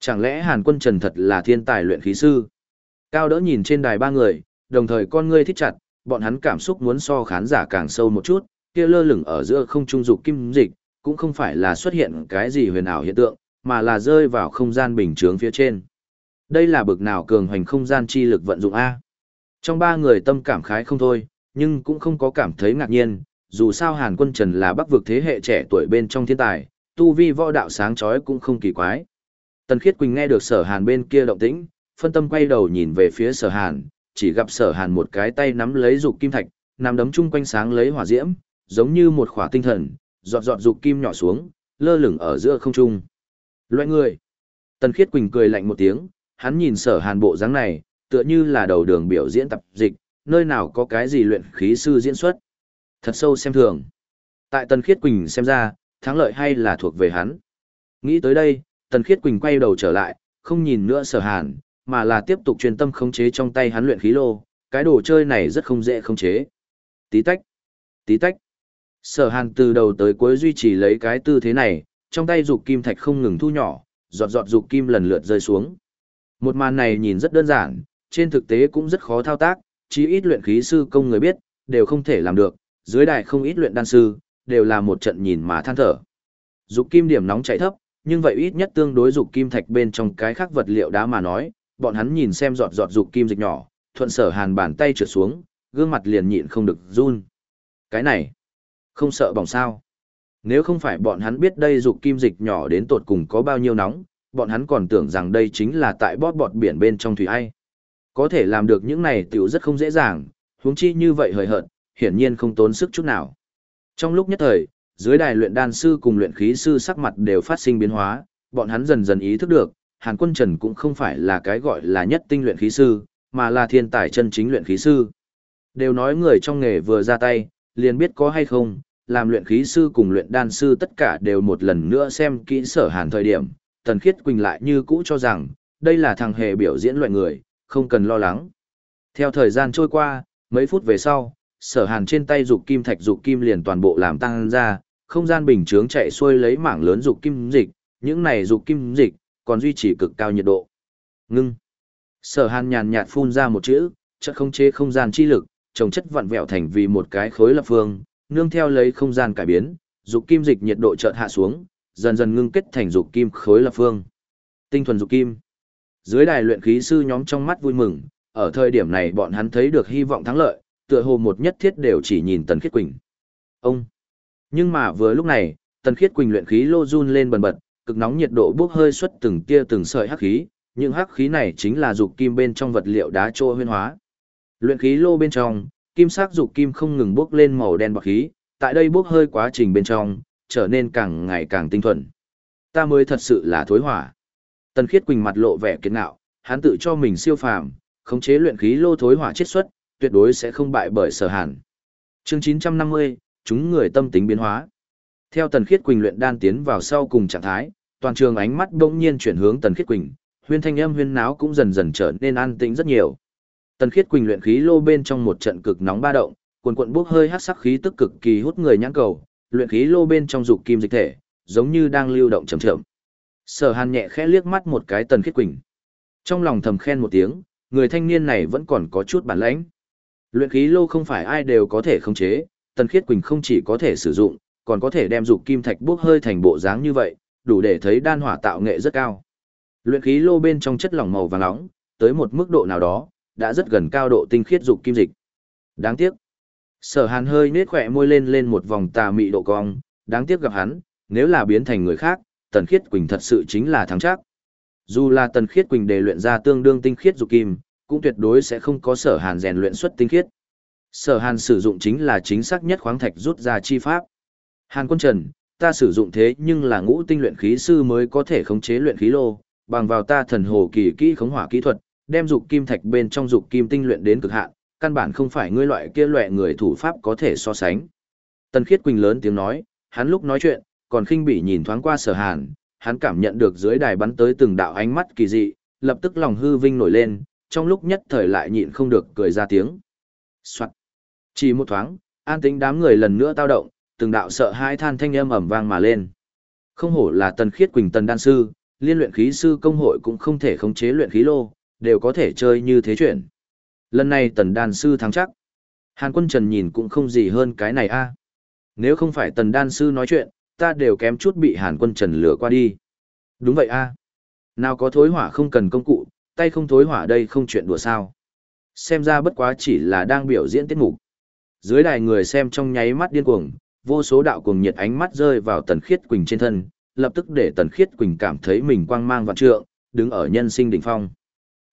Chẳng lẽ Hàn quân trần thật là thiên tài luyện khí sư? Cao đỡ nhìn trên đài ba người, đồng thời con ngươi thích chặt, bọn hắn cảm xúc muốn so khán giả càng sâu một chút, kia lơ lửng ở giữa không trung dục kim dịch, cũng không phải là xuất hiện cái gì huyền ảo hiện tượng, mà là rơi vào không gian bình chướng phía trên. Đây là bực nào cường hoành không gian chi lực vận dụng A. Trong ba người tâm cảm khái không thôi, nhưng cũng không có cảm thấy ngạc nhiên, dù sao Hàn Quân Trần là bắc vực thế hệ trẻ tuổi bên trong thiên tài, tu vi võ đạo sáng chói cũng không kỳ quái. Tần Khiết Quỳnh nghe được sở Hàn bên kia động tĩnh, phân tâm quay đầu nhìn về phía sở Hàn, chỉ gặp sở Hàn một cái tay nắm lấy dục kim thạch, nắm đấm chung quanh sáng lấy hỏa diễm, giống như một khỏa tinh thần, giọt giọt dục kim nhỏ xuống, lơ lửng ở giữa không trung. Loại người. Tần Khiết Quỳnh cười lạnh một tiếng, hắn nhìn sở hàn bộ dáng này, tựa như là đầu đường biểu diễn tập dịch, nơi nào có cái gì luyện khí sư diễn xuất. Thật sâu xem thường. Tại Tần Khiết Quỳnh xem ra, thắng lợi hay là thuộc về hắn. Nghĩ tới đây, Tần Khiết Quỳnh quay đầu trở lại, không nhìn nữa sở hàn, mà là tiếp tục truyền tâm khống chế trong tay hắn luyện khí lô, cái đồ chơi này rất không dễ khống chế. Tí tách, tí tách. Sở hàn từ đầu tới cuối duy trì lấy cái tư thế này, trong tay dục kim thạch không ngừng thu nhỏ, giọt giọt dục kim lần lượt rơi xuống. Một màn này nhìn rất đơn giản, trên thực tế cũng rất khó thao tác, chí ít luyện khí sư công người biết, đều không thể làm được, dưới đài không ít luyện đan sư, đều là một trận nhìn mà than thở. Dục kim điểm nóng chạy thấp, nhưng vậy ít nhất tương đối dục kim thạch bên trong cái khác vật liệu đá mà nói, bọn hắn nhìn xem giọt giọt dục kim dịch nhỏ, thuận sở hàn bàn tay trượt xuống, gương mặt liền nhịn không được run. Cái này, không sợ bỏng sao? Nếu không phải bọn hắn biết đây dục kim dịch nhỏ đến tột cùng có bao nhiêu nóng, bọn hắn còn tưởng rằng đây chính là tại bót bọt biển bên trong thủy ai. Có thể làm được những này tiểu rất không dễ dàng, huống chi như vậy hời hợt, hiển nhiên không tốn sức chút nào. Trong lúc nhất thời, dưới đài luyện đan sư cùng luyện khí sư sắc mặt đều phát sinh biến hóa, bọn hắn dần dần ý thức được, Hàn Quân Trần cũng không phải là cái gọi là nhất tinh luyện khí sư, mà là thiên tài chân chính luyện khí sư. Đều nói người trong nghề vừa ra tay, liền biết có hay không, làm luyện khí sư cùng luyện đan sư tất cả đều một lần nữa xem kỹ sở hàn thời điểm, Tần Khiết Quỳnh lại như cũ cho rằng, đây là thằng hề biểu diễn loại người, không cần lo lắng. Theo thời gian trôi qua, mấy phút về sau, sở hàn trên tay dục kim thạch dục kim liền toàn bộ làm tăng ra, không gian bình chướng chạy xuôi lấy mảng lớn dục kim dịch, những này dục kim dịch, còn duy trì cực cao nhiệt độ. Ngưng. Sở hàn nhàn nhạt phun ra một chữ, chất không chế không gian chi lực, trồng chất vặn vẹo thành vì một cái khối lập phương, nương theo lấy không gian cải biến, dục kim dịch nhiệt độ chợt hạ xuống, dần dần ngưng kết thành dục kim khối lập phương. Tinh thuần dục kim. Dưới đài luyện khí sư nhóm trong mắt vui mừng, ở thời điểm này bọn hắn thấy được hy vọng thắng lợi, tựa hồ một nhất thiết đều chỉ nhìn Tần Khiết Quỳnh. Ông. Nhưng mà vừa lúc này, Tần Khiết Quỳnh luyện khí lô run lên bần bật, cực nóng nhiệt độ bốc hơi xuất từng tia từng sợi hắc khí, những hắc khí này chính là dục kim bên trong vật liệu đá trô huyên hóa. Luyện khí lô bên trong, kim sắc dục kim không ngừng bốc lên màu đen bọc khí, tại đây bốc hơi quá trình bên trong, trở nên càng ngày càng tinh thuần. Ta mới thật sự là thối hỏa. Tần Khiết Quỳnh mặt lộ vẻ kiệt ngạo, hắn tự cho mình siêu phàm, khống chế luyện khí lô thối hỏa chiết xuất, tuyệt đối sẽ không bại bởi Sở Hàn. Chương 950, chúng người tâm tính biến hóa. Theo Tần Khiết Quỳnh luyện đan tiến vào sau cùng trạng thái, toàn trường ánh mắt bỗng nhiên chuyển hướng Tần Khiết Quỳnh, huyên thanh âm huyên náo cũng dần dần trở nên an tĩnh rất nhiều. Tần Khiết Quỳnh luyện khí lô bên trong một trận cực nóng ba động, cuồn cuộn bốc hơi hắc sắc khí tức cực kỳ hút người nhãn cầu, luyện khí lô bên trong dục kim dịch thể, giống như đang lưu động chậm chậm. Sở Hàn nhẹ khẽ liếc mắt một cái Tần Khiết Quỳnh. Trong lòng thầm khen một tiếng, người thanh niên này vẫn còn có chút bản lĩnh. Luyện khí lô không phải ai đều có thể khống chế, Tần Khiết Quỳnh không chỉ có thể sử dụng, còn có thể đem dục kim thạch bốc hơi thành bộ dáng như vậy, đủ để thấy đan hỏa tạo nghệ rất cao. Luyện khí lô bên trong chất lỏng màu vàng nóng, tới một mức độ nào đó, đã rất gần cao độ tinh khiết dục kim dịch. Đáng tiếc. Sở Hàn hơi nết khỏe môi lên lên một vòng tà mị độ cong, đáng tiếc gặp hắn, nếu là biến thành người khác, Tần Khiết Quỳnh thật sự chính là thắng chắc. Dù là Tần Khiết Quỳnh để luyện ra tương đương tinh khiết dục kim, cũng tuyệt đối sẽ không có sở hàn rèn luyện xuất tinh khiết. Sở hàn sử dụng chính là chính xác nhất khoáng thạch rút ra chi pháp. Hàn quân trần, ta sử dụng thế nhưng là ngũ tinh luyện khí sư mới có thể khống chế luyện khí lô, bằng vào ta thần hồ kỳ kỹ khống hỏa kỹ thuật, đem dục kim thạch bên trong dục kim tinh luyện đến cực hạn, căn bản không phải ngươi loại kia loại người thủ pháp có thể so sánh. Tần Khiết Quỳnh lớn tiếng nói, hắn lúc nói chuyện, còn khinh bỉ nhìn thoáng qua sở hàn, hắn cảm nhận được dưới đài bắn tới từng đạo ánh mắt kỳ dị, lập tức lòng hư vinh nổi lên, trong lúc nhất thời lại nhịn không được cười ra tiếng. Soạn. Chỉ một thoáng, an tĩnh đám người lần nữa tao động, từng đạo sợ hãi than thanh âm ầm vang mà lên. Không hổ là tần khiết quỳnh tần đan sư, liên luyện khí sư công hội cũng không thể khống chế luyện khí lô, đều có thể chơi như thế chuyện. Lần này tần đan sư thắng chắc. Hàn quân trần nhìn cũng không gì hơn cái này a. Nếu không phải tần đan sư nói chuyện, ta đều kém chút bị hàn quân trần lửa qua đi. Đúng vậy a. Nào có thối hỏa không cần công cụ, tay không thối hỏa đây không chuyện đùa sao. Xem ra bất quá chỉ là đang biểu diễn tiết mục. Dưới đài người xem trong nháy mắt điên cuồng, vô số đạo cuồng nhiệt ánh mắt rơi vào Tần Khiết Quỳnh trên thân, lập tức để Tần Khiết Quỳnh cảm thấy mình quang mang vạn trượng, đứng ở nhân sinh đỉnh phong.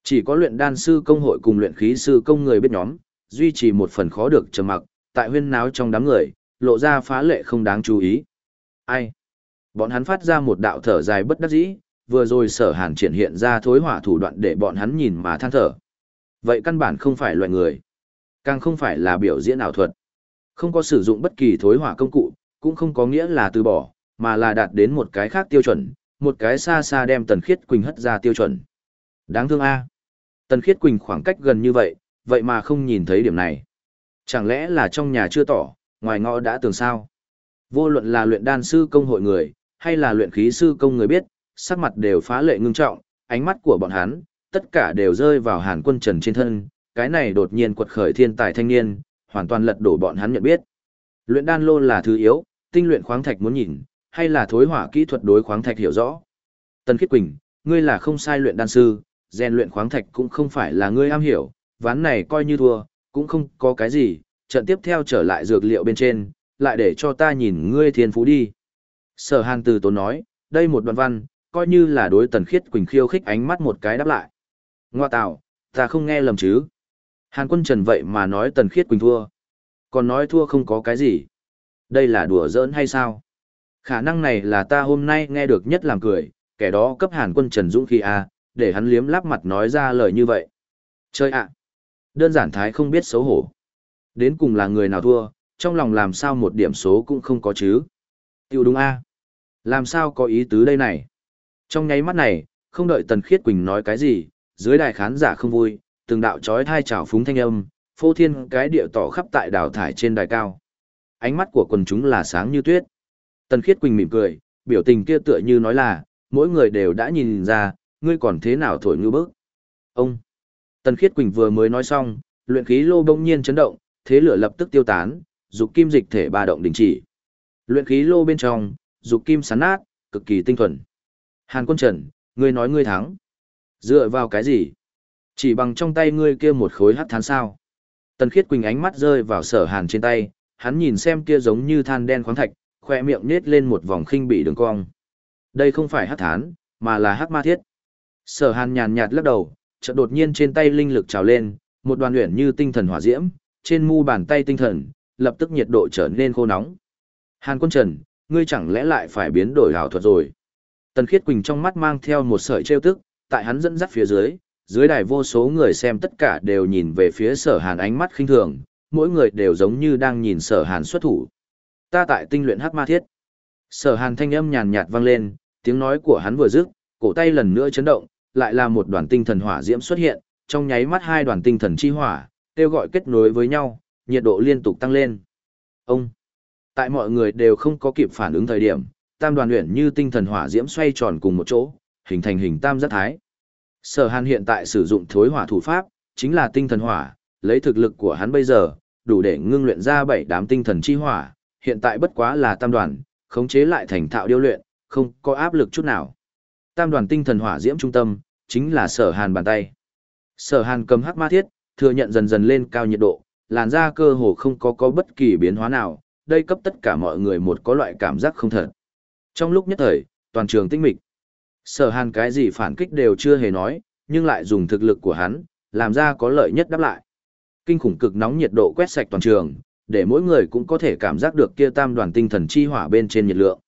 Chỉ có luyện đan sư công hội cùng luyện khí sư công người biết nhóm, duy trì một phần khó được trầm mặc, tại huyên náo trong đám người, lộ ra phá lệ không đáng chú ý. Ai? Bọn hắn phát ra một đạo thở dài bất đắc dĩ, vừa rồi sở hàn triển hiện ra thối hỏa thủ đoạn để bọn hắn nhìn mà than thở. Vậy căn bản không phải loại người, càng không phải là biểu diễn ảo thuật. Không có sử dụng bất kỳ thối hỏa công cụ, cũng không có nghĩa là từ bỏ, mà là đạt đến một cái khác tiêu chuẩn, một cái xa xa đem Tần Khiết Quỳnh hất ra tiêu chuẩn. Đáng thương a. Tần Khiết Quỳnh khoảng cách gần như vậy, vậy mà không nhìn thấy điểm này. Chẳng lẽ là trong nhà chưa tỏ, ngoài ngõ đã tường sao? Vô luận là luyện đan sư công hội người, hay là luyện khí sư công người biết, sắc mặt đều phá lệ ngưng trọng, ánh mắt của bọn hắn, tất cả đều rơi vào hàn quân trần trên thân, cái này đột nhiên quật khởi thiên tài thanh niên, hoàn toàn lật đổ bọn hắn nhận biết. Luyện đan lô là thứ yếu, tinh luyện khoáng thạch muốn nhìn, hay là thối hỏa kỹ thuật đối khoáng thạch hiểu rõ. Tần Khiết Quỳnh, ngươi là không sai luyện đan sư, rèn luyện khoáng thạch cũng không phải là ngươi am hiểu, ván này coi như thua, cũng không có cái gì, trận tiếp theo trở lại dược liệu bên trên, lại để cho ta nhìn ngươi thiên phú đi. Sở Hàn từ tốn nói, đây một đoạn văn, coi như là đối Tần Khiết Quỳnh khiêu khích ánh mắt một cái đáp lại. Ngoa tạo, ta không nghe lầm chứ. Hàn quân trần vậy mà nói Tần Khiết Quỳnh thua. Còn nói thua không có cái gì. Đây là đùa giỡn hay sao? Khả năng này là ta hôm nay nghe được nhất làm cười, kẻ đó cấp Hàn quân trần dũng khi a à, để hắn liếm láp mặt nói ra lời như vậy. Chơi ạ! Đơn giản thái không biết xấu hổ. Đến cùng là người nào thua, trong lòng làm sao một điểm số cũng không có chứ. Tiêu đúng a Làm sao có ý tứ đây này? Trong nháy mắt này, không đợi Tần Khiết Quỳnh nói cái gì, dưới đài khán giả không vui, từng đạo chói thai trào phúng thanh âm, phô thiên cái địa tỏ khắp tại đảo thải trên đài cao. Ánh mắt của quần chúng là sáng như tuyết. Tần Khiết Quỳnh mỉm cười, biểu tình kia tựa như nói là, mỗi người đều đã nhìn ra, ngươi còn thế nào thổi ngư bức. Ông! Tần Khiết Quỳnh vừa mới nói xong, luyện khí lô bỗng nhiên chấn động, thế lửa lập tức tiêu tán, dục kim dịch thể ba động đình chỉ. Luyện khí lô bên trong, dục kim sán nát, cực kỳ tinh thuần. Hàn Quân Trần, ngươi nói ngươi thắng. Dựa vào cái gì? Chỉ bằng trong tay ngươi kia một khối hắc thán sao? Tần Khiết Quỳnh ánh mắt rơi vào sở hàn trên tay, hắn nhìn xem kia giống như than đen khoáng thạch, khoe miệng nết lên một vòng khinh bị đường cong. Đây không phải hắc thán, mà là hắc ma thiết. Sở hàn nhàn nhạt lắc đầu, chợt đột nhiên trên tay linh lực trào lên, một đoàn luyện như tinh thần hỏa diễm, trên mu bàn tay tinh thần, lập tức nhiệt độ trở nên khô nóng. Hàn quân trần, ngươi chẳng lẽ lại phải biến đổi ảo thuật rồi? Tần Khiết Quỳnh trong mắt mang theo một sợi trêu tức, tại hắn dẫn dắt phía dưới, dưới đài vô số người xem tất cả đều nhìn về phía sở hàn ánh mắt khinh thường, mỗi người đều giống như đang nhìn sở hàn xuất thủ. Ta tại tinh luyện hắc ma thiết. Sở hàn thanh âm nhàn nhạt vang lên, tiếng nói của hắn vừa dứt, cổ tay lần nữa chấn động, lại là một đoàn tinh thần hỏa diễm xuất hiện, trong nháy mắt hai đoàn tinh thần chi hỏa, kêu gọi kết nối với nhau, nhiệt độ liên tục tăng lên. Ông! Tại mọi người đều không có kịp phản ứng thời điểm, tam đoàn luyện như tinh thần hỏa diễm xoay tròn cùng một chỗ, hình thành hình tam giác thái. Sở Hàn hiện tại sử dụng thối hỏa thủ pháp, chính là tinh thần hỏa, lấy thực lực của hắn bây giờ, đủ để ngưng luyện ra bảy đám tinh thần chi hỏa, hiện tại bất quá là tam đoàn, khống chế lại thành thạo điêu luyện, không có áp lực chút nào. Tam đoàn tinh thần hỏa diễm trung tâm, chính là Sở Hàn bàn tay. Sở Hàn cầm hắc ma thiết, thừa nhận dần dần lên cao nhiệt độ, làn da cơ hồ không có có bất kỳ biến hóa nào, đây cấp tất cả mọi người một có loại cảm giác không thật. Trong lúc nhất thời, toàn trường tinh mịch. Sở hàn cái gì phản kích đều chưa hề nói, nhưng lại dùng thực lực của hắn, làm ra có lợi nhất đáp lại. Kinh khủng cực nóng nhiệt độ quét sạch toàn trường, để mỗi người cũng có thể cảm giác được kia tam đoàn tinh thần chi hỏa bên trên nhiệt lượng.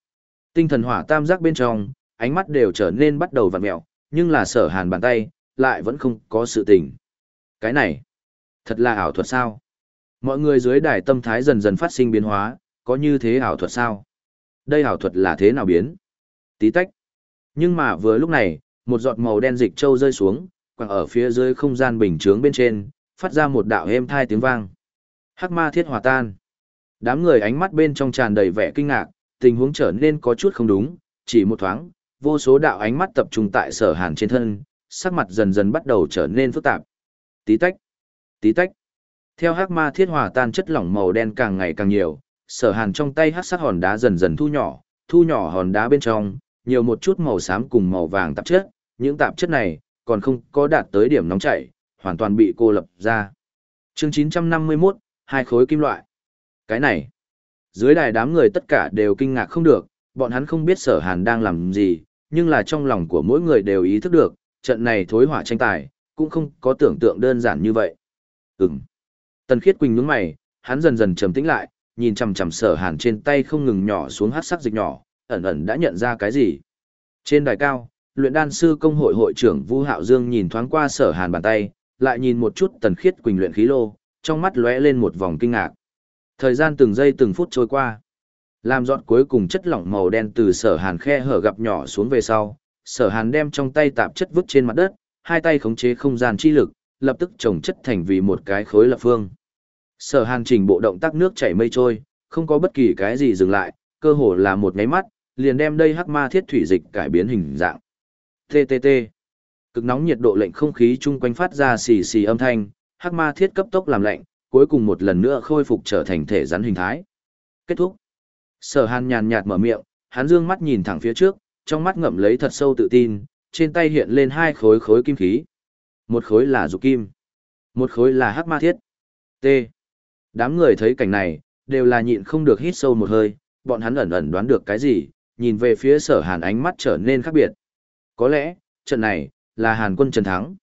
Tinh thần hỏa tam giác bên trong, ánh mắt đều trở nên bắt đầu vặn mẹo, nhưng là sở hàn bàn tay, lại vẫn không có sự tình. Cái này, thật là ảo thuật sao? Mọi người dưới đài tâm thái dần dần phát sinh biến hóa, có như thế ảo thuật sao? Đây ảo thuật là thế nào biến? Tí tách. Nhưng mà vừa lúc này, một giọt màu đen dịch trâu rơi xuống, quẳng ở phía dưới không gian bình chướng bên trên, phát ra một đạo êm thai tiếng vang. Hắc ma thiết hòa tan. Đám người ánh mắt bên trong tràn đầy vẻ kinh ngạc, tình huống trở nên có chút không đúng, chỉ một thoáng, vô số đạo ánh mắt tập trung tại sở hàn trên thân, sắc mặt dần dần bắt đầu trở nên phức tạp. Tí tách, tí tách. Theo hắc ma thiết hòa tan chất lỏng màu đen càng ngày càng nhiều, sở hàn trong tay hắc sắc hòn đá dần dần thu nhỏ, thu nhỏ hòn đá bên trong, nhiều một chút màu xám cùng màu vàng tạp chất, những tạp chất này còn không có đạt tới điểm nóng chảy, hoàn toàn bị cô lập ra. Chương 951, hai khối kim loại. Cái này, dưới đài đám người tất cả đều kinh ngạc không được, bọn hắn không biết sở hàn đang làm gì, nhưng là trong lòng của mỗi người đều ý thức được, trận này thối hỏa tranh tài, cũng không có tưởng tượng đơn giản như vậy. Ừm. Tần khiết quỳnh nhướng mày, hắn dần dần trầm tĩnh lại, nhìn chằm chằm sở hàn trên tay không ngừng nhỏ xuống hát sắc dịch nhỏ, ẩn ẩn đã nhận ra cái gì. Trên đài cao, luyện đan sư công hội hội trưởng Vu Hạo Dương nhìn thoáng qua sở hàn bàn tay, lại nhìn một chút tần khiết quỳnh luyện khí lô, trong mắt lóe lên một vòng kinh ngạc. Thời gian từng giây từng phút trôi qua. Làm giọt cuối cùng chất lỏng màu đen từ sở hàn khe hở gặp nhỏ xuống về sau, sở hàn đem trong tay tạp chất vứt trên mặt đất, hai tay khống chế không gian chi lực, lập tức trồng chất thành vì một cái khối lập phương. Sở hàn chỉnh bộ động tác nước chảy mây trôi, không có bất kỳ cái gì dừng lại, cơ hồ là một nháy mắt, liền đem đây hắc ma thiết thủy dịch cải biến hình dạng. TTT. Cực nóng nhiệt độ lệnh không khí chung quanh phát ra xì xì âm thanh, hắc ma thiết cấp tốc làm lạnh, cuối cùng một lần nữa khôi phục trở thành thể rắn hình thái. Kết thúc. Sở Hàn nhàn nhạt mở miệng, hắn dương mắt nhìn thẳng phía trước, trong mắt ngậm lấy thật sâu tự tin, trên tay hiện lên hai khối khối kim khí. Một khối là dục kim, một khối là hắc ma thiết. T. Đám người thấy cảnh này, đều là nhịn không được hít sâu một hơi, bọn hắn ẩn ẩn đoán được cái gì, nhìn về phía sở hàn ánh mắt trở nên khác biệt. Có lẽ, trận này, là hàn quân trần thắng.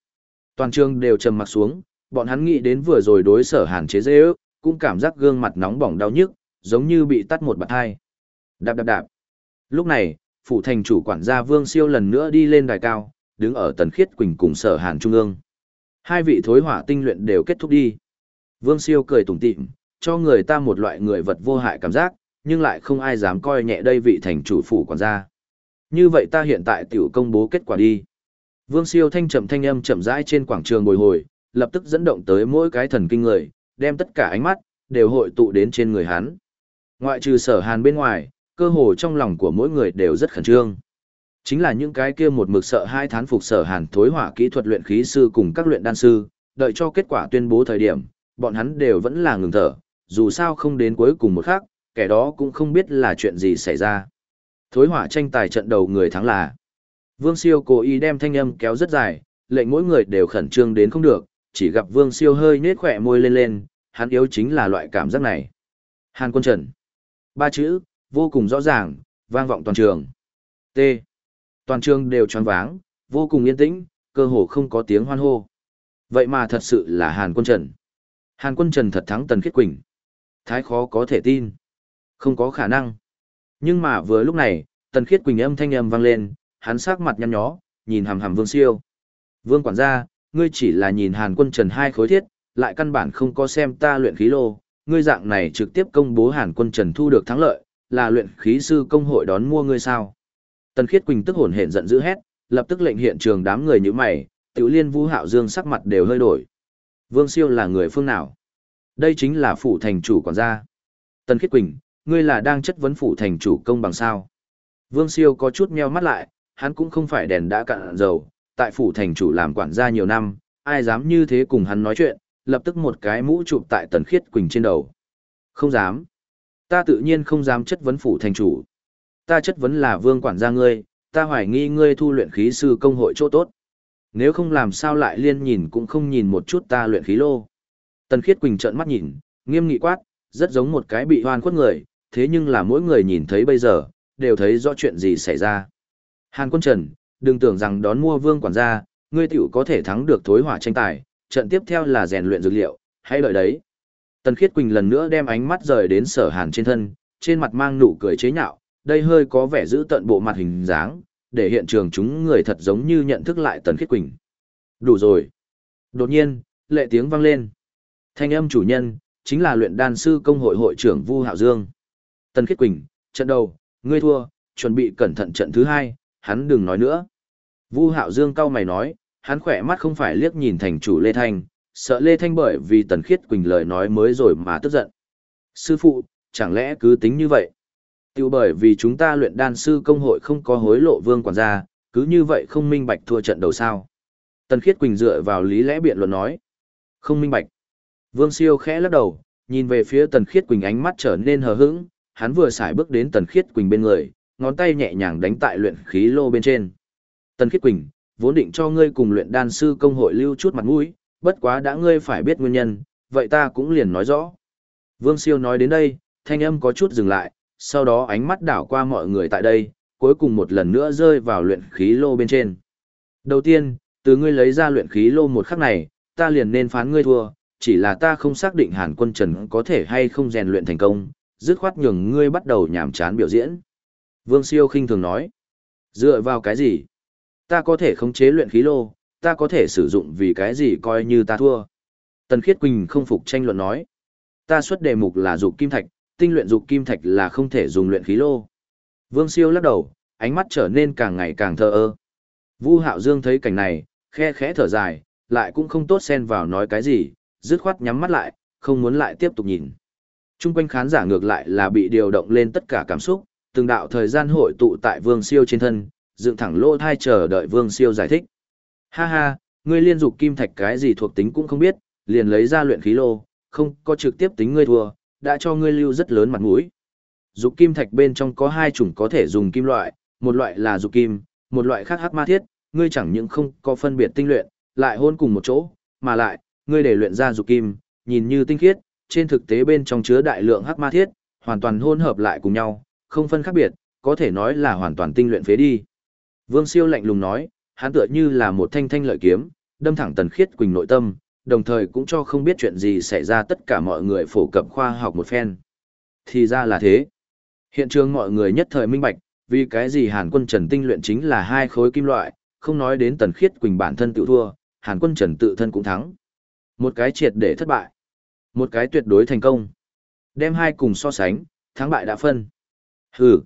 Toàn trường đều trầm mặt xuống, bọn hắn nghĩ đến vừa rồi đối sở hàn chế dễ ước, cũng cảm giác gương mặt nóng bỏng đau nhức, giống như bị tắt một bạt hai. Đạp đạp đạp. Lúc này, phụ thành chủ quản gia Vương Siêu lần nữa đi lên đài cao, đứng ở tần khiết quỳnh cùng sở hàn trung ương. Hai vị thối hỏa tinh luyện đều kết thúc đi. Vương Siêu cười tủm tỉm, cho người ta một loại người vật vô hại cảm giác, nhưng lại không ai dám coi nhẹ đây vị thành chủ phủ quản gia. Như vậy ta hiện tại tiểu công bố kết quả đi. Vương Siêu thanh chậm thanh âm chậm rãi trên quảng trường ngồi hồi, lập tức dẫn động tới mỗi cái thần kinh người, đem tất cả ánh mắt đều hội tụ đến trên người hắn. Ngoại trừ Sở Hàn bên ngoài, cơ hồ trong lòng của mỗi người đều rất khẩn trương. Chính là những cái kia một mực sợ hai thán phục Sở Hàn thối hỏa kỹ thuật luyện khí sư cùng các luyện đan sư, đợi cho kết quả tuyên bố thời điểm, bọn hắn đều vẫn là ngừng thở, dù sao không đến cuối cùng một khắc, kẻ đó cũng không biết là chuyện gì xảy ra. Thối hỏa tranh tài trận đầu người thắng là Vương Siêu cố ý đem thanh âm kéo rất dài, lệnh mỗi người đều khẩn trương đến không được, chỉ gặp Vương Siêu hơi nết khỏe môi lên lên, hắn yếu chính là loại cảm giác này. Hàn Quân Trần. Ba chữ, vô cùng rõ ràng, vang vọng toàn trường. T. Toàn trường đều tròn váng, vô cùng yên tĩnh, cơ hồ không có tiếng hoan hô. Vậy mà thật sự là Hàn Quân Trần. Hàn Quân Trần thật thắng Tần Khiết Quỳnh. Thái khó có thể tin. Không có khả năng. Nhưng mà vừa lúc này, Tần Khiết Quỳnh âm thanh âm vang lên, hắn sắc mặt nhăn nhó, nhìn hằm hằm Vương Siêu. Vương quản gia, ngươi chỉ là nhìn Hàn Quân Trần hai khối thiết, lại căn bản không có xem ta luyện khí lô, ngươi dạng này trực tiếp công bố Hàn Quân Trần thu được thắng lợi, là luyện khí sư công hội đón mua ngươi sao? Tần Khiết Quỳnh tức hồn hển giận dữ hét, lập tức lệnh hiện trường đám người như mày, Tiểu Liên Vũ Hạo Dương sắc mặt đều hơi đổi. Vương Siêu là người phương nào? Đây chính là phủ thành chủ quản gia. Tần Khiết Quỳnh, ngươi là đang chất vấn phủ thành chủ công bằng sao? Vương Siêu có chút meo mắt lại, hắn cũng không phải đèn đã cạn dầu, tại phủ thành chủ làm quản gia nhiều năm, ai dám như thế cùng hắn nói chuyện, lập tức một cái mũ chụp tại Tần Khiết Quỳnh trên đầu. Không dám. Ta tự nhiên không dám chất vấn phủ thành chủ. Ta chất vấn là vương quản gia ngươi, ta hoài nghi ngươi thu luyện khí sư công hội chỗ tốt. Nếu không làm sao lại liên nhìn cũng không nhìn một chút ta luyện khí lô. Tần Khiết Quỳnh trợn mắt nhìn, nghiêm nghị quát, rất giống một cái bị hoan khuất người, thế nhưng là mỗi người nhìn thấy bây giờ, đều thấy rõ chuyện gì xảy ra. Hàn Quân Trần, đừng tưởng rằng đón mua vương quản gia, ngươi tiểu có thể thắng được thối hỏa tranh tài, trận tiếp theo là rèn luyện dược liệu, hãy đợi đấy. Tần Khiết Quỳnh lần nữa đem ánh mắt rời đến sở hàn trên thân, trên mặt mang nụ cười chế nhạo, đây hơi có vẻ giữ tận bộ mặt hình dáng, để hiện trường chúng người thật giống như nhận thức lại Tần Khiết Quỳnh. Đủ rồi. Đột nhiên, lệ tiếng vang lên. Thanh âm chủ nhân, chính là luyện đan sư công hội hội trưởng Vu Hạo Dương. Tần Khiết Quỳnh, trận đầu, ngươi thua, chuẩn bị cẩn thận trận thứ hai, hắn đừng nói nữa. Vu Hạo Dương cau mày nói, hắn khỏe mắt không phải liếc nhìn thành chủ Lê Thanh, sợ Lê Thanh bởi vì Tần Khiết Quỳnh lời nói mới rồi mà tức giận. Sư phụ, chẳng lẽ cứ tính như vậy? Tiêu bởi vì chúng ta luyện đan sư công hội không có hối lộ vương quản gia, cứ như vậy không minh bạch thua trận đầu sao. Tần Khiết Quỳnh dựa vào lý lẽ biện luận nói. Không minh bạch. Vương Siêu khẽ lắc đầu, nhìn về phía Tần Khiết Quỳnh ánh mắt trở nên hờ hững, hắn vừa xài bước đến Tần Khiết Quỳnh bên người, ngón tay nhẹ nhàng đánh tại luyện khí lô bên trên. Tần Khiết Quỳnh, vốn định cho ngươi cùng luyện đan sư công hội lưu chút mặt mũi, bất quá đã ngươi phải biết nguyên nhân, vậy ta cũng liền nói rõ. Vương Siêu nói đến đây, thanh âm có chút dừng lại, sau đó ánh mắt đảo qua mọi người tại đây, cuối cùng một lần nữa rơi vào luyện khí lô bên trên. Đầu tiên, từ ngươi lấy ra luyện khí lô một khắc này, ta liền nên phán ngươi thua, chỉ là ta không xác định Hàn Quân Trần có thể hay không rèn luyện thành công, dứt khoát nhường ngươi bắt đầu nhảm chán biểu diễn. Vương Siêu khinh thường nói, dựa vào cái gì? Ta có thể khống chế luyện khí lô, ta có thể sử dụng vì cái gì coi như ta thua. Tần Khiết Quỳnh không phục tranh luận nói, ta xuất đề mục là dục kim thạch, tinh luyện dục kim thạch là không thể dùng luyện khí lô. Vương Siêu lắc đầu, ánh mắt trở nên càng ngày càng thờ ơ. Vu Hạo Dương thấy cảnh này, khe khẽ thở dài, lại cũng không tốt xen vào nói cái gì, dứt khoát nhắm mắt lại, không muốn lại tiếp tục nhìn. Trung quanh khán giả ngược lại là bị điều động lên tất cả cảm xúc, từng đạo thời gian hội tụ tại Vương Siêu trên thân, dựng thẳng lỗ thai chờ đợi Vương Siêu giải thích. Ha ha, ngươi liên dục kim thạch cái gì thuộc tính cũng không biết, liền lấy ra luyện khí lô, không có trực tiếp tính ngươi thua, đã cho ngươi lưu rất lớn mặt mũi. Dục kim thạch bên trong có hai chủng có thể dùng kim loại, một loại là dục kim, một loại khác hắc ma thiết, ngươi chẳng những không có phân biệt tinh luyện, lại hôn cùng một chỗ, mà lại, ngươi để luyện ra dục kim, nhìn như tinh khiết, trên thực tế bên trong chứa đại lượng hắc ma thiết, hoàn toàn hôn hợp lại cùng nhau, không phân khác biệt, có thể nói là hoàn toàn tinh luyện phế đi. Vương Siêu lạnh lùng nói, hắn tựa như là một thanh thanh lợi kiếm, đâm thẳng Tần Khiết Quỳnh nội tâm, đồng thời cũng cho không biết chuyện gì xảy ra tất cả mọi người phổ cập khoa học một phen. Thì ra là thế. Hiện trường mọi người nhất thời minh bạch, vì cái gì Hàn Quân Trần tinh luyện chính là hai khối kim loại, không nói đến Tần Khiết Quỳnh bản thân tự thua, Hàn Quân Trần tự thân cũng thắng. Một cái triệt để thất bại, một cái tuyệt đối thành công. Đem hai cùng so sánh, thắng bại đã phân. Hừ.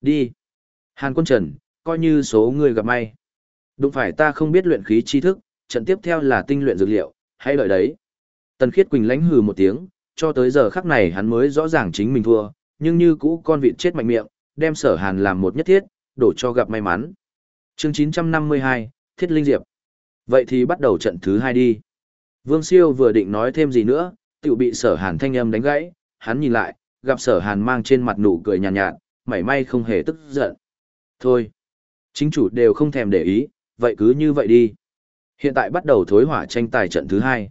Đi. Hàn Quân Trần, coi như số người gặp may. Đúng phải ta không biết luyện khí tri thức, trận tiếp theo là tinh luyện dược liệu, hay đợi đấy. Tần Khiết Quỳnh lánh hừ một tiếng, cho tới giờ khắc này hắn mới rõ ràng chính mình thua, nhưng như cũ con vịt chết mạnh miệng, đem sở hàn làm một nhất thiết, đổ cho gặp may mắn. chương 952, Thiết Linh Diệp. Vậy thì bắt đầu trận thứ hai đi. Vương Siêu vừa định nói thêm gì nữa, tiểu bị sở hàn thanh âm đánh gãy, hắn nhìn lại, gặp sở hàn mang trên mặt nụ cười nhàn nhạt, nhạt, mảy may không hề tức giận. Thôi, chính chủ đều không thèm để ý, vậy cứ như vậy đi. Hiện tại bắt đầu thối hỏa tranh tài trận thứ hai.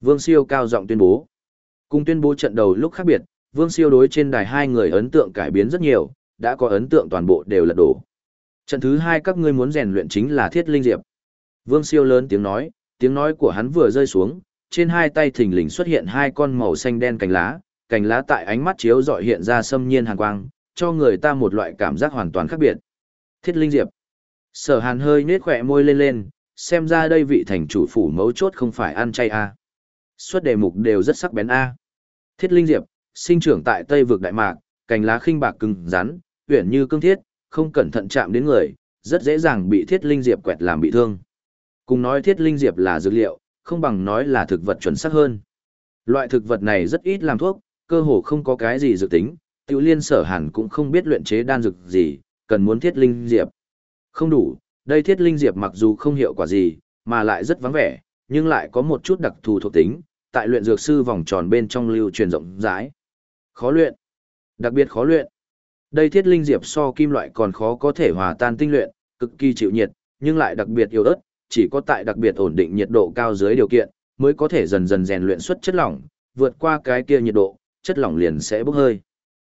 Vương Siêu cao giọng tuyên bố. Cùng tuyên bố trận đầu lúc khác biệt, Vương Siêu đối trên đài hai người ấn tượng cải biến rất nhiều, đã có ấn tượng toàn bộ đều lật đổ. Trận thứ hai các ngươi muốn rèn luyện chính là Thiết Linh Diệp. Vương Siêu lớn tiếng nói, tiếng nói của hắn vừa rơi xuống, trên hai tay thình lình xuất hiện hai con màu xanh đen cành lá, cành lá tại ánh mắt chiếu rọi hiện ra xâm nhiên hàn quang, cho người ta một loại cảm giác hoàn toàn khác biệt. Thiết Linh Diệp. Sở Hàn hơi nhếch khỏe môi lên lên, xem ra đây vị thành chủ phủ mấu chốt không phải ăn chay a. À. Suốt đề mục đều rất sắc bén a. Thiết Linh Diệp, sinh trưởng tại Tây vực Đại Mạc, cành lá khinh bạc cứng rắn, uyển như cương thiết, không cẩn thận chạm đến người, rất dễ dàng bị Thiết Linh Diệp quẹt làm bị thương. Cùng nói Thiết Linh Diệp là dược liệu, không bằng nói là thực vật chuẩn xác hơn. Loại thực vật này rất ít làm thuốc, cơ hồ không có cái gì dự tính, Tiểu Liên Sở Hàn cũng không biết luyện chế đan dược gì, cần muốn Thiết Linh Diệp. Không đủ, đây thiết linh diệp mặc dù không hiệu quả gì, mà lại rất vắng vẻ, nhưng lại có một chút đặc thù thuộc tính, tại luyện dược sư vòng tròn bên trong lưu truyền rộng rãi. Khó luyện, đặc biệt khó luyện. Đây thiết linh diệp so kim loại còn khó có thể hòa tan tinh luyện, cực kỳ chịu nhiệt, nhưng lại đặc biệt yếu ớt, chỉ có tại đặc biệt ổn định nhiệt độ cao dưới điều kiện, mới có thể dần dần rèn luyện xuất chất lỏng, vượt qua cái kia nhiệt độ, chất lỏng liền sẽ bốc hơi.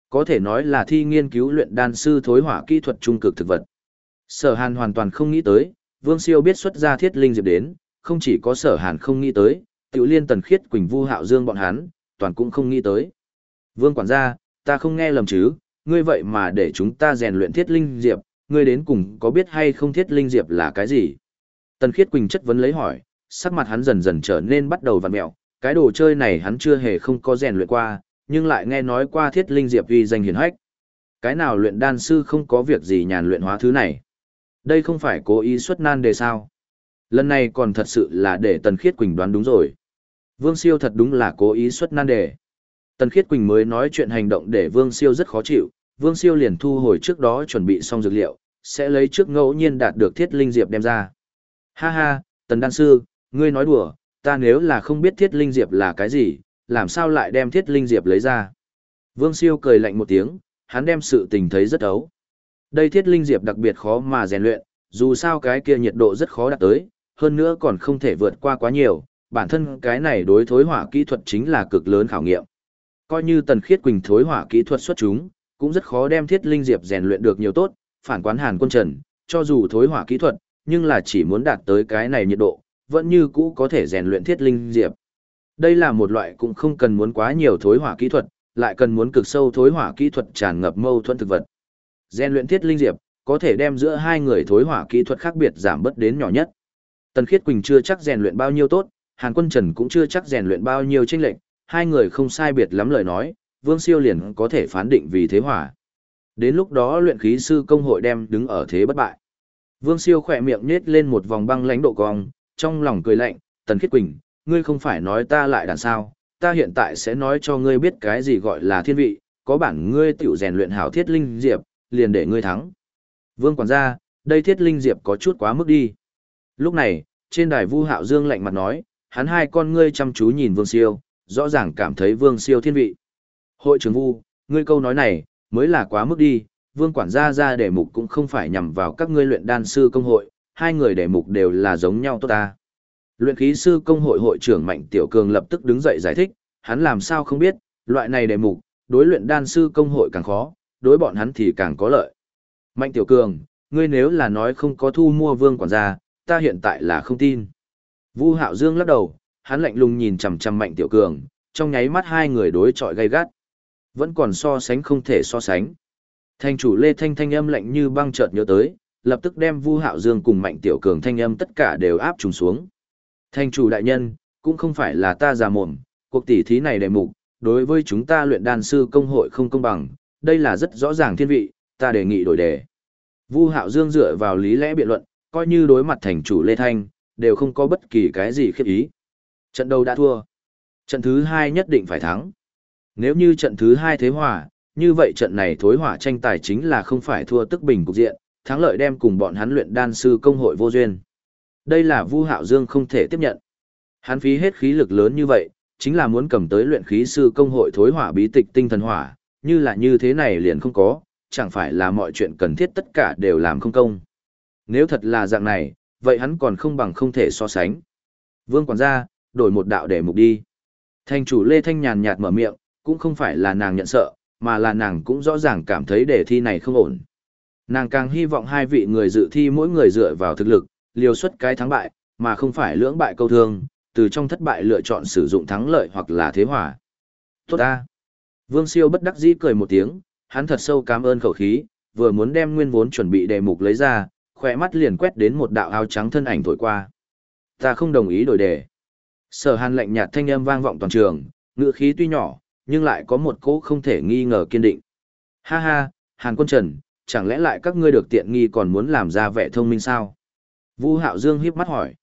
Có thể nói là thi nghiên cứu luyện đan sư thối hỏa kỹ thuật trung cực thực vật. Sở hàn hoàn toàn không nghĩ tới, Vương Siêu biết xuất ra thiết linh diệp đến, không chỉ có sở hàn không nghĩ tới, tiểu liên tần khiết quỳnh vu hạo dương bọn hắn, toàn cũng không nghĩ tới. Vương quản gia, ta không nghe lầm chứ, ngươi vậy mà để chúng ta rèn luyện thiết linh diệp, ngươi đến cùng có biết hay không thiết linh diệp là cái gì? Tần khiết quỳnh chất vấn lấy hỏi, sắc mặt hắn dần dần trở nên bắt đầu vặn mẹo, cái đồ chơi này hắn chưa hề không có rèn luyện qua, nhưng lại nghe nói qua thiết linh diệp uy danh hiển hách. Cái nào luyện đan sư không có việc gì nhàn luyện hóa thứ này? Đây không phải cố ý xuất nan đề sao? Lần này còn thật sự là để Tần Khiết Quỳnh đoán đúng rồi. Vương Siêu thật đúng là cố ý xuất nan đề. Tần Khiết Quỳnh mới nói chuyện hành động để Vương Siêu rất khó chịu, Vương Siêu liền thu hồi trước đó chuẩn bị xong dược liệu, sẽ lấy trước ngẫu nhiên đạt được thiết linh diệp đem ra. Ha ha, Tần Đan Sư, ngươi nói đùa, ta nếu là không biết thiết linh diệp là cái gì, làm sao lại đem thiết linh diệp lấy ra. Vương Siêu cười lạnh một tiếng, hắn đem sự tình thấy rất ấu. Đây thiết linh diệp đặc biệt khó mà rèn luyện, dù sao cái kia nhiệt độ rất khó đạt tới, hơn nữa còn không thể vượt qua quá nhiều, bản thân cái này đối thối hỏa kỹ thuật chính là cực lớn khảo nghiệm. Coi như tần khiết quỳnh thối hỏa kỹ thuật xuất chúng, cũng rất khó đem thiết linh diệp rèn luyện được nhiều tốt, phản quán hàn quân trần, cho dù thối hỏa kỹ thuật, nhưng là chỉ muốn đạt tới cái này nhiệt độ, vẫn như cũ có thể rèn luyện thiết linh diệp. Đây là một loại cũng không cần muốn quá nhiều thối hỏa kỹ thuật, lại cần muốn cực sâu thối hỏa kỹ thuật tràn ngập mâu thuẫn thực vật. Gen luyện thiết linh diệp, có thể đem giữa hai người thối hỏa kỹ thuật khác biệt giảm bớt đến nhỏ nhất. Tần Khiết Quỳnh chưa chắc rèn luyện bao nhiêu tốt, Hàn Quân Trần cũng chưa chắc rèn luyện bao nhiêu chênh lệch, hai người không sai biệt lắm lời nói, Vương Siêu liền có thể phán định vì thế hỏa. Đến lúc đó luyện khí sư công hội đem đứng ở thế bất bại. Vương Siêu khỏe miệng nhếch lên một vòng băng lãnh độ cong, trong lòng cười lạnh, Tần Khiết Quỳnh, ngươi không phải nói ta lại đàn sao, ta hiện tại sẽ nói cho ngươi biết cái gì gọi là thiên vị, có bản ngươi tiểu rèn luyện hảo thiết linh diệp, liền để ngươi thắng. Vương quản gia, đây thiết linh diệp có chút quá mức đi. Lúc này, trên đài Vu Hạo Dương lạnh mặt nói, hắn hai con ngươi chăm chú nhìn Vương Siêu, rõ ràng cảm thấy Vương Siêu thiên vị. Hội trưởng Vu, ngươi câu nói này, mới là quá mức đi, Vương quản gia ra đề mục cũng không phải nhằm vào các ngươi luyện đan sư công hội, hai người đề mục đều là giống nhau tốt ta. Luyện khí sư công hội hội trưởng Mạnh Tiểu Cường lập tức đứng dậy giải thích, hắn làm sao không biết, loại này đề mục, đối luyện đan sư công hội càng khó, đối bọn hắn thì càng có lợi. Mạnh Tiểu Cường, ngươi nếu là nói không có thu mua vương quản gia, ta hiện tại là không tin. Vu Hạo Dương lắc đầu, hắn lạnh lùng nhìn chằm chằm Mạnh Tiểu Cường, trong nháy mắt hai người đối chọi gay gắt. Vẫn còn so sánh không thể so sánh. thanh chủ Lê Thanh thanh âm lạnh như băng chợt nhớ tới, lập tức đem Vu Hạo Dương cùng Mạnh Tiểu Cường thanh âm tất cả đều áp trùng xuống. Thành chủ đại nhân, cũng không phải là ta già mồm, cuộc tỷ thí này đề mục, đối với chúng ta luyện đan sư công hội không công bằng, đây là rất rõ ràng thiên vị, ta đề nghị đổi đề. Vu Hạo Dương dựa vào lý lẽ biện luận, coi như đối mặt thành chủ Lê Thanh, đều không có bất kỳ cái gì khiếp ý. Trận đầu đã thua. Trận thứ hai nhất định phải thắng. Nếu như trận thứ hai thế hòa, như vậy trận này thối hỏa tranh tài chính là không phải thua tức bình cục diện, thắng lợi đem cùng bọn hắn luyện đan sư công hội vô duyên. Đây là Vu Hạo Dương không thể tiếp nhận. Hắn phí hết khí lực lớn như vậy, chính là muốn cầm tới luyện khí sư công hội thối hỏa bí tịch tinh thần hỏa, như là như thế này liền không có, chẳng phải là mọi chuyện cần thiết tất cả đều làm không công. Nếu thật là dạng này, vậy hắn còn không bằng không thể so sánh. Vương quản gia, đổi một đạo để mục đi. Thành chủ Lê Thanh nhàn nhạt mở miệng, cũng không phải là nàng nhận sợ, mà là nàng cũng rõ ràng cảm thấy đề thi này không ổn. Nàng càng hy vọng hai vị người dự thi mỗi người dựa vào thực lực, liều xuất cái thắng bại, mà không phải lưỡng bại câu thương, từ trong thất bại lựa chọn sử dụng thắng lợi hoặc là thế hỏa. Tốt ta! Vương siêu bất đắc dĩ cười một tiếng, hắn thật sâu cảm ơn khẩu khí, vừa muốn đem nguyên vốn chuẩn bị đề mục lấy ra, khỏe mắt liền quét đến một đạo áo trắng thân ảnh thổi qua. Ta không đồng ý đổi đề. Sở hàn lạnh nhạt thanh âm vang vọng toàn trường, ngựa khí tuy nhỏ, nhưng lại có một cỗ không thể nghi ngờ kiên định. Ha ha, hàn quân trần, chẳng lẽ lại các ngươi được tiện nghi còn muốn làm ra vẻ thông minh sao? Vu Hạo Dương híp mắt hỏi.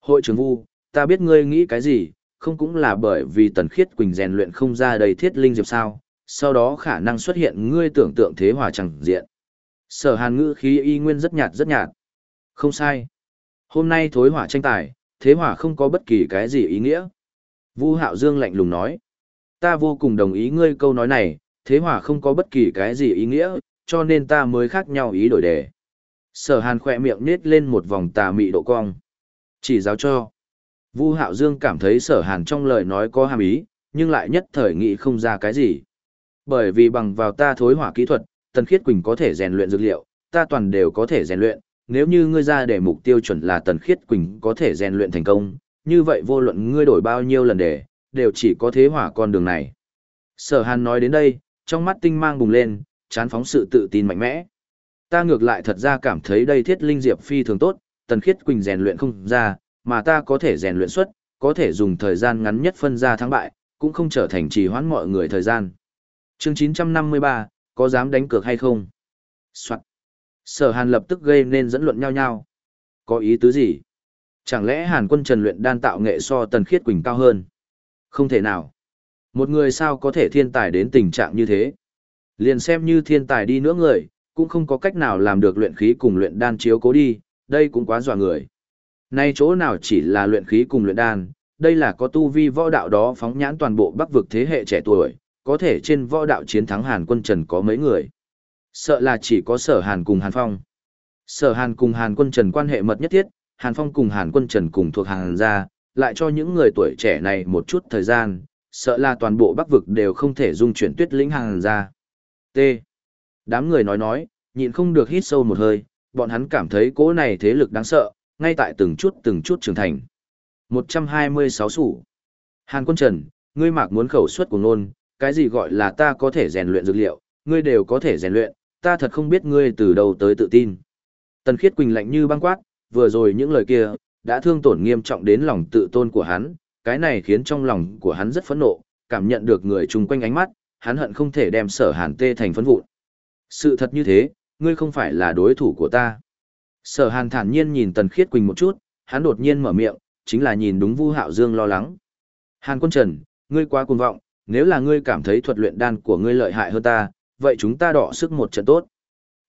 Hội trưởng Vu, ta biết ngươi nghĩ cái gì, không cũng là bởi vì tần khiết quỳnh rèn luyện không ra đầy thiết linh diệp sao, sau đó khả năng xuất hiện ngươi tưởng tượng thế hòa chẳng diện. Sở hàn ngữ khí y nguyên rất nhạt rất nhạt. Không sai. Hôm nay thối hỏa tranh tài, thế hỏa không có bất kỳ cái gì ý nghĩa. Vu Hạo Dương lạnh lùng nói. Ta vô cùng đồng ý ngươi câu nói này, thế hỏa không có bất kỳ cái gì ý nghĩa, cho nên ta mới khác nhau ý đổi đề. Sở hàn khỏe miệng nết lên một vòng tà mị độ cong. Chỉ giáo cho. Vu Hạo Dương cảm thấy sở hàn trong lời nói có hàm ý, nhưng lại nhất thời nghĩ không ra cái gì. Bởi vì bằng vào ta thối hỏa kỹ thuật, Tần Khiết Quỳnh có thể rèn luyện dược liệu, ta toàn đều có thể rèn luyện, nếu như ngươi ra để mục tiêu chuẩn là Tần Khiết Quỳnh có thể rèn luyện thành công, như vậy vô luận ngươi đổi bao nhiêu lần để, đều chỉ có thế hỏa con đường này. Sở Hàn nói đến đây, trong mắt tinh mang bùng lên, chán phóng sự tự tin mạnh mẽ. Ta ngược lại thật ra cảm thấy đây thiết linh diệp phi thường tốt, Tần Khiết Quỳnh rèn luyện không ra, mà ta có thể rèn luyện xuất, có thể dùng thời gian ngắn nhất phân ra thắng bại, cũng không trở thành trì hoãn mọi người thời gian. Chương 953, có dám đánh cược hay không? Soạn. Sở Hàn lập tức gây nên dẫn luận nhau nhau. Có ý tứ gì? Chẳng lẽ Hàn quân Trần luyện đan tạo nghệ so Tần Khiết Quỳnh cao hơn? Không thể nào. Một người sao có thể thiên tài đến tình trạng như thế? Liền xem như thiên tài đi nữa người, cũng không có cách nào làm được luyện khí cùng luyện đan chiếu cố đi, đây cũng quá dọa người. Nay chỗ nào chỉ là luyện khí cùng luyện đan, đây là có tu vi võ đạo đó phóng nhãn toàn bộ bắc vực thế hệ trẻ tuổi, có thể trên võ đạo chiến thắng Hàn quân Trần có mấy người. Sợ là chỉ có sở Hàn cùng Hàn Phong. Sở Hàn cùng Hàn quân Trần quan hệ mật nhất thiết, Hàn Phong cùng Hàn quân Trần cùng thuộc Hàn gia, lại cho những người tuổi trẻ này một chút thời gian, sợ là toàn bộ bắc vực đều không thể dung chuyển tuyết lĩnh Hàn gia. T. Đám người nói nói, nhịn không được hít sâu một hơi, bọn hắn cảm thấy cỗ này thế lực đáng sợ, ngay tại từng chút từng chút trưởng thành. 126 sủ. Hàn quân Trần, ngươi mạc muốn khẩu suất của nôn, cái gì gọi là ta có thể rèn luyện dược liệu, ngươi đều có thể rèn luyện, ta thật không biết ngươi từ đầu tới tự tin. Tần Khiết Quỳnh lạnh như băng quát, vừa rồi những lời kia, đã thương tổn nghiêm trọng đến lòng tự tôn của hắn, cái này khiến trong lòng của hắn rất phẫn nộ, cảm nhận được người chung quanh ánh mắt, hắn hận không thể đem sở hàn tê thành phấn vụn. Sự thật như thế, ngươi không phải là đối thủ của ta. Sở hàn thản nhiên nhìn Tần Khiết Quỳnh một chút, hắn đột nhiên mở miệng, chính là nhìn đúng Vu Hạo Dương lo lắng. Hàn quân trần, ngươi quá cuồng vọng, nếu là ngươi cảm thấy thuật luyện đan của ngươi lợi hại hơn ta, vậy chúng ta đọ sức một trận tốt.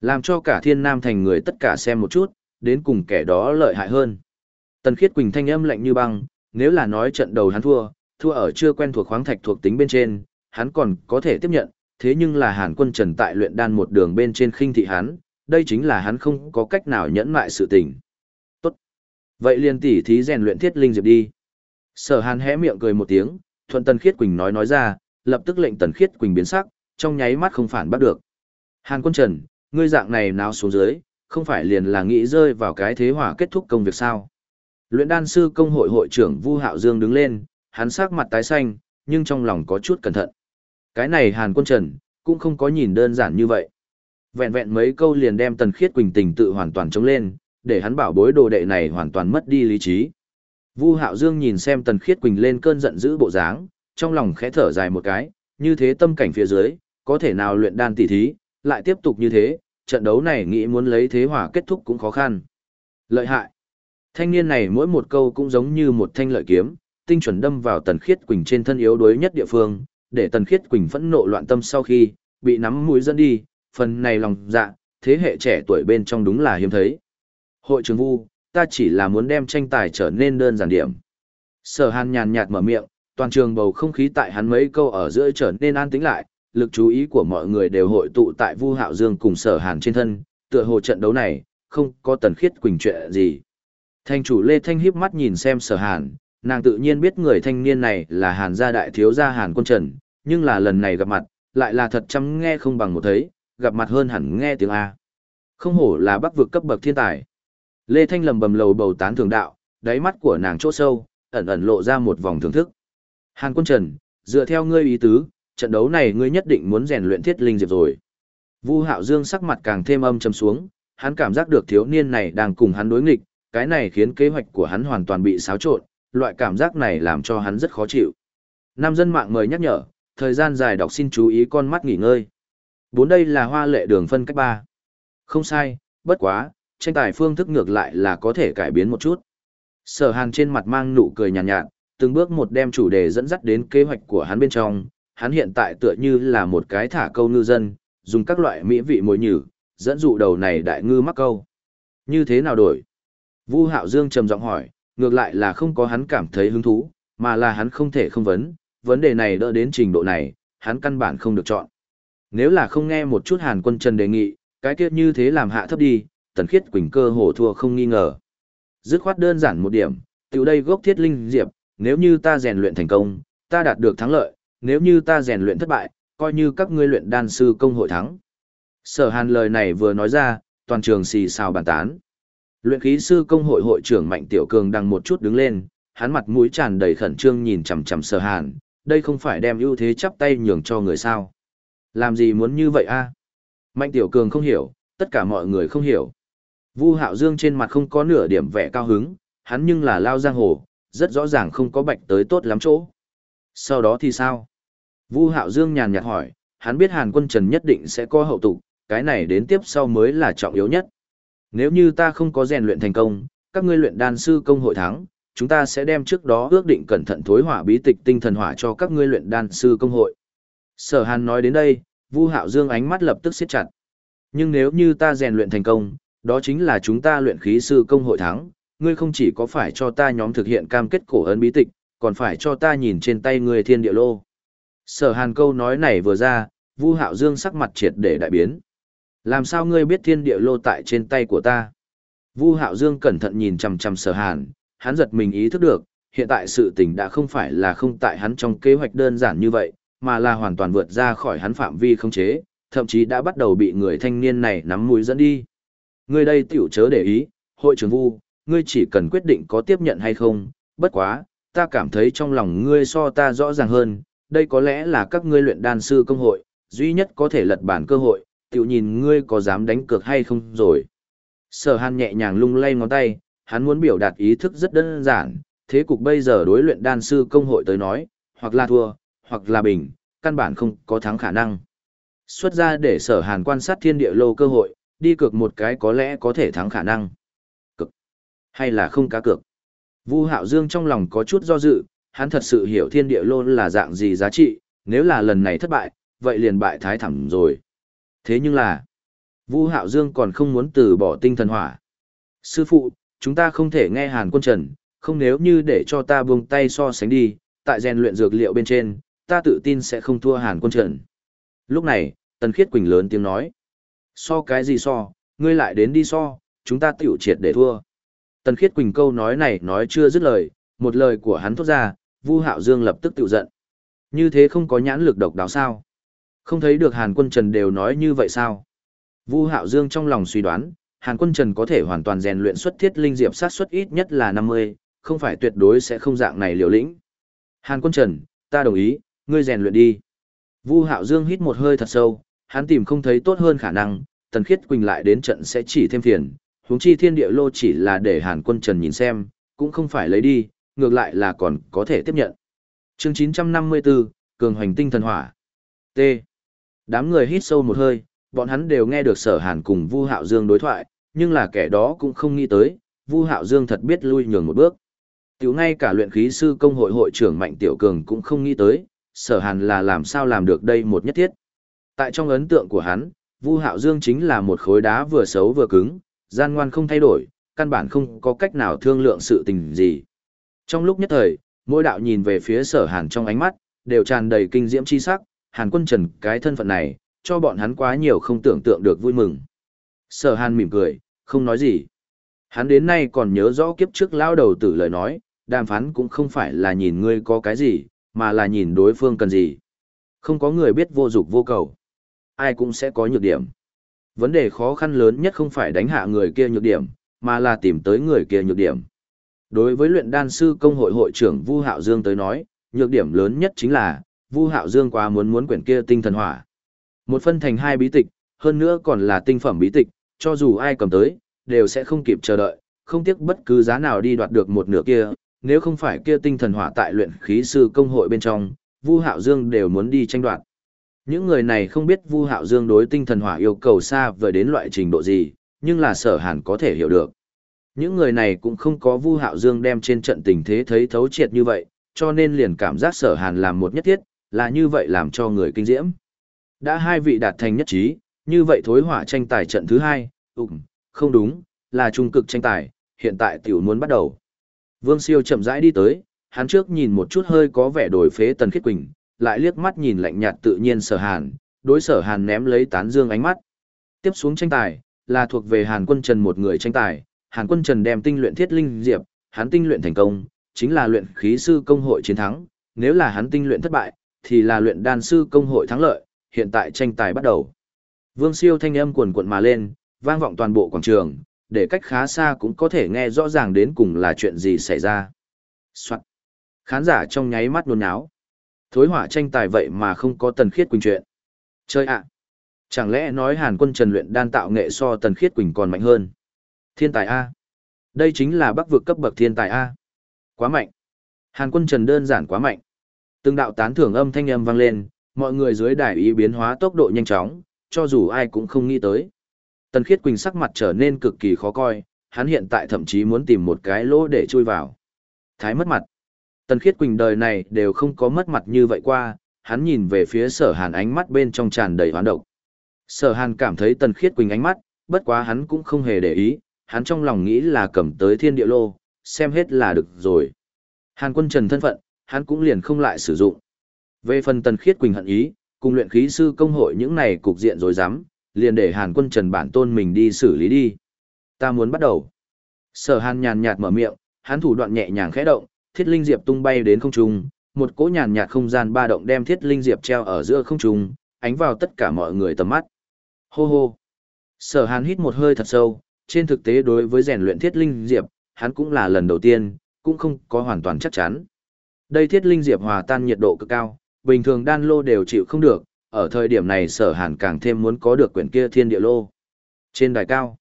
Làm cho cả thiên nam thành người tất cả xem một chút, đến cùng kẻ đó lợi hại hơn. Tần khiết quỳnh thanh âm lạnh như băng, nếu là nói trận đầu hắn thua, thua ở chưa quen thuộc khoáng thạch thuộc tính bên trên, hắn còn có thể tiếp nhận, thế nhưng là hàn quân trần tại luyện đan một đường bên trên khinh thị hắn, đây chính là hắn không có cách nào nhẫn mại sự tình. Tốt. Vậy liền tỉ thí rèn luyện thiết linh diệp đi. Sở hàn hé miệng cười một tiếng, thuận tần khiết quỳnh nói nói ra, lập tức lệnh tần khiết quỳnh biến sắc, trong nháy mắt không phản bắt được. Hàn quân trần, ngươi dạng này nào xuống dưới, không phải liền là nghĩ rơi vào cái thế hỏa kết thúc công việc sao. Luyện đan sư công hội hội trưởng Vu Hạo Dương đứng lên, hắn sắc mặt tái xanh, nhưng trong lòng có chút cẩn thận. Cái này Hàn Quân Trần, cũng không có nhìn đơn giản như vậy. Vẹn vẹn mấy câu liền đem Tần Khiết Quỳnh tình tự hoàn toàn chống lên, để hắn bảo bối đồ đệ này hoàn toàn mất đi lý trí. Vu Hạo Dương nhìn xem Tần Khiết Quỳnh lên cơn giận dữ bộ dáng, trong lòng khẽ thở dài một cái, như thế tâm cảnh phía dưới, có thể nào luyện đan tỉ thí, lại tiếp tục như thế, trận đấu này nghĩ muốn lấy thế hỏa kết thúc cũng khó khăn. Lợi hại. Thanh niên này mỗi một câu cũng giống như một thanh lợi kiếm, tinh chuẩn đâm vào Tần Khiết Quỳnh trên thân yếu đuối nhất địa phương, để Tần Khiết Quỳnh phẫn nộ loạn tâm sau khi bị nắm mũi dẫn đi, phần này lòng dạ, thế hệ trẻ tuổi bên trong đúng là hiếm thấy. Hội trưởng Vu, ta chỉ là muốn đem tranh tài trở nên đơn giản điểm. Sở Hàn nhàn nhạt mở miệng, toàn trường bầu không khí tại hắn mấy câu ở giữa trở nên an tĩnh lại, lực chú ý của mọi người đều hội tụ tại Vu Hạo Dương cùng Sở Hàn trên thân, tựa hồ trận đấu này không có tần khiết quỳnh chuyện gì. Thanh chủ Lê Thanh hiếp mắt nhìn xem Sở Hàn, nàng tự nhiên biết người thanh niên này là Hàn gia đại thiếu gia Hàn Quân Trần, nhưng là lần này gặp mặt, lại là thật chăm nghe không bằng một thấy, gặp mặt hơn hẳn nghe tiếng A. Không hổ là bắc vực cấp bậc thiên tài. Lê Thanh lầm bầm lầu bầu tán thường đạo, đáy mắt của nàng chỗ sâu, ẩn ẩn lộ ra một vòng thưởng thức. Hàn Quân Trần, dựa theo ngươi ý tứ, trận đấu này ngươi nhất định muốn rèn luyện thiết linh diệp rồi. Vu Hạo Dương sắc mặt càng thêm âm trầm xuống, hắn cảm giác được thiếu niên này đang cùng hắn đối nghịch, cái này khiến kế hoạch của hắn hoàn toàn bị xáo trộn, loại cảm giác này làm cho hắn rất khó chịu. Nam dân mạng mời nhắc nhở, thời gian dài đọc xin chú ý con mắt nghỉ ngơi. Bốn đây là hoa lệ đường phân cách ba. Không sai, bất quá, tranh tài phương thức ngược lại là có thể cải biến một chút. Sở Hàn trên mặt mang nụ cười nhàn nhạt, nhạt, từng bước một đem chủ đề dẫn dắt đến kế hoạch của hắn bên trong, hắn hiện tại tựa như là một cái thả câu ngư dân, dùng các loại mỹ vị mồi nhử, dẫn dụ đầu này đại ngư mắc câu. Như thế nào đổi? Vu Hạo Dương trầm giọng hỏi, ngược lại là không có hắn cảm thấy hứng thú, mà là hắn không thể không vấn, vấn đề này đỡ đến trình độ này, hắn căn bản không được chọn. Nếu là không nghe một chút Hàn Quân Trần đề nghị, cái kia như thế làm hạ thấp đi, Tần Khiết Quỳnh cơ hồ thua không nghi ngờ. Dứt khoát đơn giản một điểm, tiểu đây gốc thiết linh diệp, nếu như ta rèn luyện thành công, ta đạt được thắng lợi, nếu như ta rèn luyện thất bại, coi như các ngươi luyện đan sư công hội thắng. Sở hàn lời này vừa nói ra, toàn trường xì xào bàn tán. Luyện khí sư công hội hội trưởng Mạnh Tiểu Cường đang một chút đứng lên, hắn mặt mũi tràn đầy khẩn trương nhìn chằm chằm Sở Hàn, đây không phải đem ưu thế chắp tay nhường cho người sao? Làm gì muốn như vậy a? Mạnh Tiểu Cường không hiểu, tất cả mọi người không hiểu. Vu Hạo Dương trên mặt không có nửa điểm vẻ cao hứng, hắn nhưng là lao giang hồ, rất rõ ràng không có bạch tới tốt lắm chỗ. Sau đó thì sao? Vu Hạo Dương nhàn nhạt hỏi, hắn biết Hàn Quân Trần nhất định sẽ có hậu tục, cái này đến tiếp sau mới là trọng yếu nhất. Nếu như ta không có rèn luyện thành công, các ngươi luyện đan sư công hội thắng, chúng ta sẽ đem trước đó ước định cẩn thận thối hỏa bí tịch tinh thần hỏa cho các ngươi luyện đan sư công hội. Sở Hàn nói đến đây, Vu Hạo Dương ánh mắt lập tức siết chặt. Nhưng nếu như ta rèn luyện thành công, đó chính là chúng ta luyện khí sư công hội thắng, ngươi không chỉ có phải cho ta nhóm thực hiện cam kết cổ ấn bí tịch, còn phải cho ta nhìn trên tay ngươi thiên địa lô. Sở Hàn câu nói này vừa ra, Vu Hạo Dương sắc mặt triệt để đại biến. Làm sao ngươi biết thiên địa lô tại trên tay của ta? Vu Hạo Dương cẩn thận nhìn chằm chằm Sở Hàn, hắn giật mình ý thức được, hiện tại sự tình đã không phải là không tại hắn trong kế hoạch đơn giản như vậy, mà là hoàn toàn vượt ra khỏi hắn phạm vi không chế, thậm chí đã bắt đầu bị người thanh niên này nắm mũi dẫn đi. Ngươi đây tiểu chớ để ý, hội trưởng Vu, ngươi chỉ cần quyết định có tiếp nhận hay không, bất quá, ta cảm thấy trong lòng ngươi so ta rõ ràng hơn, đây có lẽ là các ngươi luyện đan sư công hội, duy nhất có thể lật bản cơ hội, tiểu nhìn ngươi có dám đánh cược hay không rồi. Sở hàn nhẹ nhàng lung lay ngón tay, hắn muốn biểu đạt ý thức rất đơn giản, thế cục bây giờ đối luyện đan sư công hội tới nói, hoặc là thua, hoặc là bình, căn bản không có thắng khả năng. Xuất ra để sở hàn quan sát thiên địa lô cơ hội, đi cược một cái có lẽ có thể thắng khả năng. Cực. Hay là không cá cược. Vu Hạo Dương trong lòng có chút do dự, hắn thật sự hiểu thiên địa lô là dạng gì giá trị, nếu là lần này thất bại, vậy liền bại thái thẳng rồi. Thế nhưng là, Vu Hạo Dương còn không muốn từ bỏ tinh thần hỏa. Sư phụ, chúng ta không thể nghe Hàn Quân Trần, không nếu như để cho ta buông tay so sánh đi, tại rèn luyện dược liệu bên trên, ta tự tin sẽ không thua Hàn Quân Trần. Lúc này, Tần Khiết Quỳnh lớn tiếng nói. So cái gì so, ngươi lại đến đi so, chúng ta tiểu triệt để thua. Tần Khiết Quỳnh câu nói này nói chưa dứt lời, một lời của hắn thốt ra, Vu Hạo Dương lập tức tự giận. Như thế không có nhãn lực độc đáo sao? Không thấy được Hàn Quân Trần đều nói như vậy sao? Vu Hạo Dương trong lòng suy đoán, Hàn Quân Trần có thể hoàn toàn rèn luyện xuất thiết linh diệp sát suất ít nhất là 50, không phải tuyệt đối sẽ không dạng này liều lĩnh. Hàn Quân Trần, ta đồng ý, ngươi rèn luyện đi. Vu Hạo Dương hít một hơi thật sâu, hắn tìm không thấy tốt hơn khả năng, Tần Khiết Quỳnh lại đến trận sẽ chỉ thêm phiền, huống chi thiên địa lô chỉ là để Hàn Quân Trần nhìn xem, cũng không phải lấy đi, ngược lại là còn có thể tiếp nhận. Chương 954, Cường Hoành Tinh Thần Hỏa. T. Đám người hít sâu một hơi, bọn hắn đều nghe được Sở Hàn cùng Vu Hạo Dương đối thoại, nhưng là kẻ đó cũng không nghĩ tới, Vu Hạo Dương thật biết lui nhường một bước. Tiểu ngay cả luyện khí sư công hội hội trưởng Mạnh Tiểu Cường cũng không nghĩ tới, Sở Hàn là làm sao làm được đây một nhất thiết. Tại trong ấn tượng của hắn, Vu Hạo Dương chính là một khối đá vừa xấu vừa cứng, gian ngoan không thay đổi, căn bản không có cách nào thương lượng sự tình gì. Trong lúc nhất thời, mỗi đạo nhìn về phía sở hàn trong ánh mắt, đều tràn đầy kinh diễm chi sắc, hàn quân trần cái thân phận này, cho bọn hắn quá nhiều không tưởng tượng được vui mừng. Sở hàn mỉm cười, không nói gì. Hắn đến nay còn nhớ rõ kiếp trước lao đầu tử lời nói, đàm phán cũng không phải là nhìn ngươi có cái gì, mà là nhìn đối phương cần gì. Không có người biết vô dục vô cầu. Ai cũng sẽ có nhược điểm. Vấn đề khó khăn lớn nhất không phải đánh hạ người kia nhược điểm, mà là tìm tới người kia nhược điểm. Đối với luyện đan sư công hội hội trưởng Vu Hạo Dương tới nói, nhược điểm lớn nhất chính là, Vu Hạo Dương quá muốn muốn quyển kia tinh thần hỏa. Một phân thành hai bí tịch, hơn nữa còn là tinh phẩm bí tịch, cho dù ai cầm tới, đều sẽ không kịp chờ đợi, không tiếc bất cứ giá nào đi đoạt được một nửa kia, nếu không phải kia tinh thần hỏa tại luyện khí sư công hội bên trong, Vu Hạo Dương đều muốn đi tranh đoạt. Những người này không biết Vu Hạo Dương đối tinh thần hỏa yêu cầu xa vời đến loại trình độ gì, nhưng là sở hàn có thể hiểu được. Những người này cũng không có Vu Hạo Dương đem trên trận tình thế thấy thấu triệt như vậy, cho nên liền cảm giác sở hàn làm một nhất thiết, là như vậy làm cho người kinh diễm. Đã hai vị đạt thành nhất trí, như vậy thối hỏa tranh tài trận thứ hai, ụng, không đúng, là trung cực tranh tài, hiện tại tiểu muốn bắt đầu. Vương Siêu chậm rãi đi tới, hắn trước nhìn một chút hơi có vẻ đổi phế Tần Khiết Quỳnh, lại liếc mắt nhìn lạnh nhạt tự nhiên sở hàn, đối sở hàn ném lấy tán dương ánh mắt. Tiếp xuống tranh tài, là thuộc về Hàn Quân Trần một người tranh tài, Hàn Quân Trần đem tinh luyện thiết linh diệp, hắn tinh luyện thành công, chính là luyện khí sư công hội chiến thắng, nếu là hắn tinh luyện thất bại, thì là luyện đan sư công hội thắng lợi, hiện tại tranh tài bắt đầu. Vương Siêu thanh âm cuồn cuộn mà lên, vang vọng toàn bộ quảng trường, để cách khá xa cũng có thể nghe rõ ràng đến cùng là chuyện gì xảy ra. Soạn. Khán giả trong nháy mắt nôn náo. Thối hỏa tranh tài vậy mà không có tần khiết quỳnh chuyện. Chơi ạ. Chẳng lẽ nói Hàn quân Trần luyện đan tạo nghệ so tần khiết quỳnh còn mạnh hơn? Thiên tài A. Đây chính là bắc vực cấp bậc thiên tài A. Quá mạnh. Hàn quân Trần đơn giản quá mạnh. Từng đạo tán thưởng âm thanh âm vang lên, mọi người dưới đài ý biến hóa tốc độ nhanh chóng, cho dù ai cũng không nghĩ tới. Tần Khiết Quỳnh sắc mặt trở nên cực kỳ khó coi, hắn hiện tại thậm chí muốn tìm một cái lỗ để chui vào. Thái mất mặt. Tần Khiết Quỳnh đời này đều không có mất mặt như vậy qua, hắn nhìn về phía sở hàn ánh mắt bên trong tràn đầy hoán độc. Sở hàn cảm thấy Tần Khiết Quỳnh ánh mắt, bất quá hắn cũng không hề để ý, hắn trong lòng nghĩ là cầm tới thiên địa lô, xem hết là được rồi. Hàn quân trần thân phận, hắn cũng liền không lại sử dụng. Về phần Tần Khiết Quỳnh hận ý, cùng luyện khí sư công hội những này cục diện rồi dám, liền để Hàn quân Trần bản tôn mình đi xử lý đi. Ta muốn bắt đầu. Sở Hàn nhàn nhạt mở miệng, hắn thủ đoạn nhẹ nhàng khẽ động, thiết linh diệp tung bay đến không trung, một cỗ nhàn nhạt không gian ba động đem thiết linh diệp treo ở giữa không trung, ánh vào tất cả mọi người tầm mắt. Hô hô. Sở Hàn hít một hơi thật sâu, trên thực tế đối với rèn luyện thiết linh diệp, hắn cũng là lần đầu tiên, cũng không có hoàn toàn chắc chắn. Đây thiết linh diệp hòa tan nhiệt độ cực cao, bình thường đan lô đều chịu không được, ở thời điểm này sở hàn càng thêm muốn có được quyển kia thiên địa lô. Trên đài cao,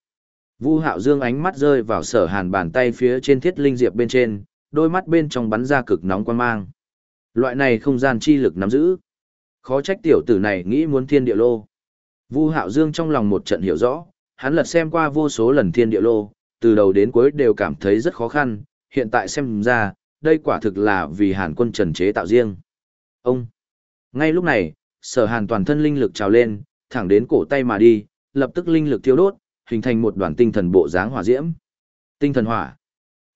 Vu Hạo Dương ánh mắt rơi vào sở hàn bàn tay phía trên thiết linh diệp bên trên, đôi mắt bên trong bắn ra cực nóng quan mang. Loại này không gian chi lực nắm giữ. Khó trách tiểu tử này nghĩ muốn thiên địa lô. Vu Hạo Dương trong lòng một trận hiểu rõ, hắn lật xem qua vô số lần thiên địa lô, từ đầu đến cuối đều cảm thấy rất khó khăn, hiện tại xem ra, đây quả thực là vì Hàn quân trần chế tạo riêng. Ông! Ngay lúc này, sở hàn toàn thân linh lực trào lên, thẳng đến cổ tay mà đi, lập tức linh lực thiêu đốt, hình thành một đoàn tinh thần bộ dáng hỏa diễm. Tinh thần hỏa.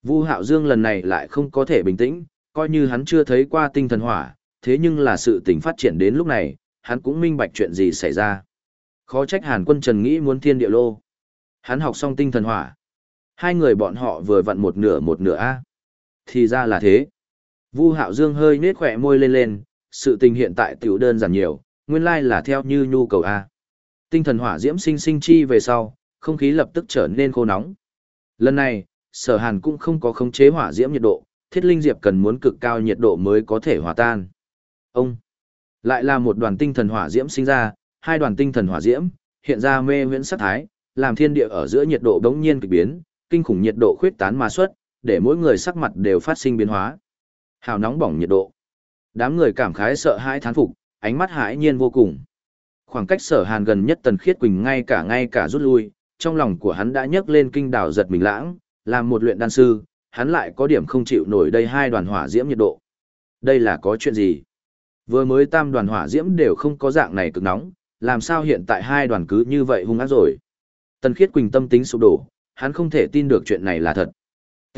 Vu Hạo Dương lần này lại không có thể bình tĩnh, coi như hắn chưa thấy qua tinh thần hỏa, thế nhưng là sự tình phát triển đến lúc này, hắn cũng minh bạch chuyện gì xảy ra. Khó trách Hàn Quân Trần nghĩ muốn thiên địa lô. Hắn học xong tinh thần hỏa. Hai người bọn họ vừa vặn một nửa một nửa a. Thì ra là thế. Vu Hạo Dương hơi nết khỏe môi lên lên, sự tình hiện tại tiểu đơn giản nhiều, nguyên lai là theo như nhu cầu A. Tinh thần hỏa diễm sinh sinh chi về sau, không khí lập tức trở nên khô nóng. Lần này, sở hàn cũng không có khống chế hỏa diễm nhiệt độ, thiết linh diệp cần muốn cực cao nhiệt độ mới có thể hòa tan. Ông, lại là một đoàn tinh thần hỏa diễm sinh ra, hai đoàn tinh thần hỏa diễm, hiện ra mê huyễn sắc thái, làm thiên địa ở giữa nhiệt độ đống nhiên kỳ biến, kinh khủng nhiệt độ khuyết tán mà xuất, để mỗi người sắc mặt đều phát sinh biến hóa. Hào nóng bỏng nhiệt độ. Đám người cảm khái sợ hãi thán phục, ánh mắt hãi nhiên vô cùng. Khoảng cách sở hàn gần nhất Tần Khiết Quỳnh ngay cả ngay cả rút lui, trong lòng của hắn đã nhấc lên kinh đảo giật mình lãng, làm một luyện đan sư, hắn lại có điểm không chịu nổi đây hai đoàn hỏa diễm nhiệt độ. Đây là có chuyện gì? Vừa mới tam đoàn hỏa diễm đều không có dạng này cực nóng, làm sao hiện tại hai đoàn cứ như vậy hung ác rồi? Tần Khiết Quỳnh tâm tính sụp đổ, hắn không thể tin được chuyện này là thật.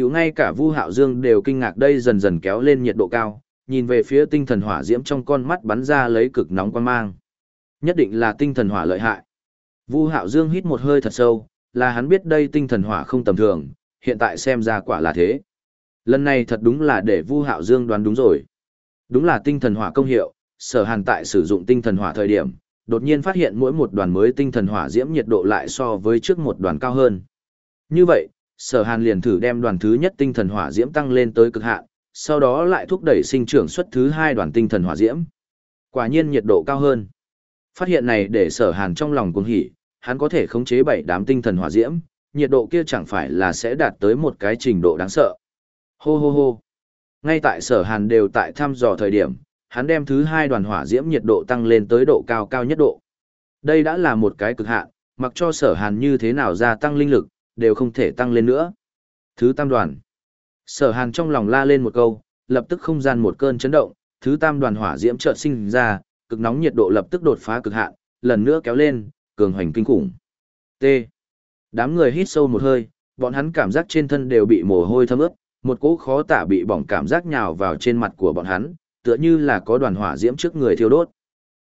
Tiểu ngay cả Vu Hạo Dương đều kinh ngạc đây dần dần kéo lên nhiệt độ cao, nhìn về phía tinh thần hỏa diễm trong con mắt bắn ra lấy cực nóng quan mang. Nhất định là tinh thần hỏa lợi hại. Vu Hạo Dương hít một hơi thật sâu, là hắn biết đây tinh thần hỏa không tầm thường, hiện tại xem ra quả là thế. Lần này thật đúng là để Vu Hạo Dương đoán đúng rồi. Đúng là tinh thần hỏa công hiệu, sở hàn tại sử dụng tinh thần hỏa thời điểm, đột nhiên phát hiện mỗi một đoàn mới tinh thần hỏa diễm nhiệt độ lại so với trước một đoàn cao hơn. Như vậy, sở hàn liền thử đem đoàn thứ nhất tinh thần hỏa diễm tăng lên tới cực hạn, sau đó lại thúc đẩy sinh trưởng xuất thứ hai đoàn tinh thần hỏa diễm. Quả nhiên nhiệt độ cao hơn. Phát hiện này để sở hàn trong lòng cuồng hỉ, hắn có thể khống chế bảy đám tinh thần hỏa diễm, nhiệt độ kia chẳng phải là sẽ đạt tới một cái trình độ đáng sợ. Hô hô hô. Ngay tại sở hàn đều tại thăm dò thời điểm, hắn đem thứ hai đoàn hỏa diễm nhiệt độ tăng lên tới độ cao cao nhất độ. Đây đã là một cái cực hạn, mặc cho sở hàn như thế nào gia tăng linh lực, đều không thể tăng lên nữa. Thứ tam đoàn. Sở hàn trong lòng la lên một câu, lập tức không gian một cơn chấn động, thứ tam đoàn hỏa diễm chợt sinh ra, cực nóng nhiệt độ lập tức đột phá cực hạn, lần nữa kéo lên, cường hoành kinh khủng. T. Đám người hít sâu một hơi, bọn hắn cảm giác trên thân đều bị mồ hôi thấm ướt, một cỗ khó tả bị bỏng cảm giác nhào vào trên mặt của bọn hắn, tựa như là có đoàn hỏa diễm trước người thiêu đốt.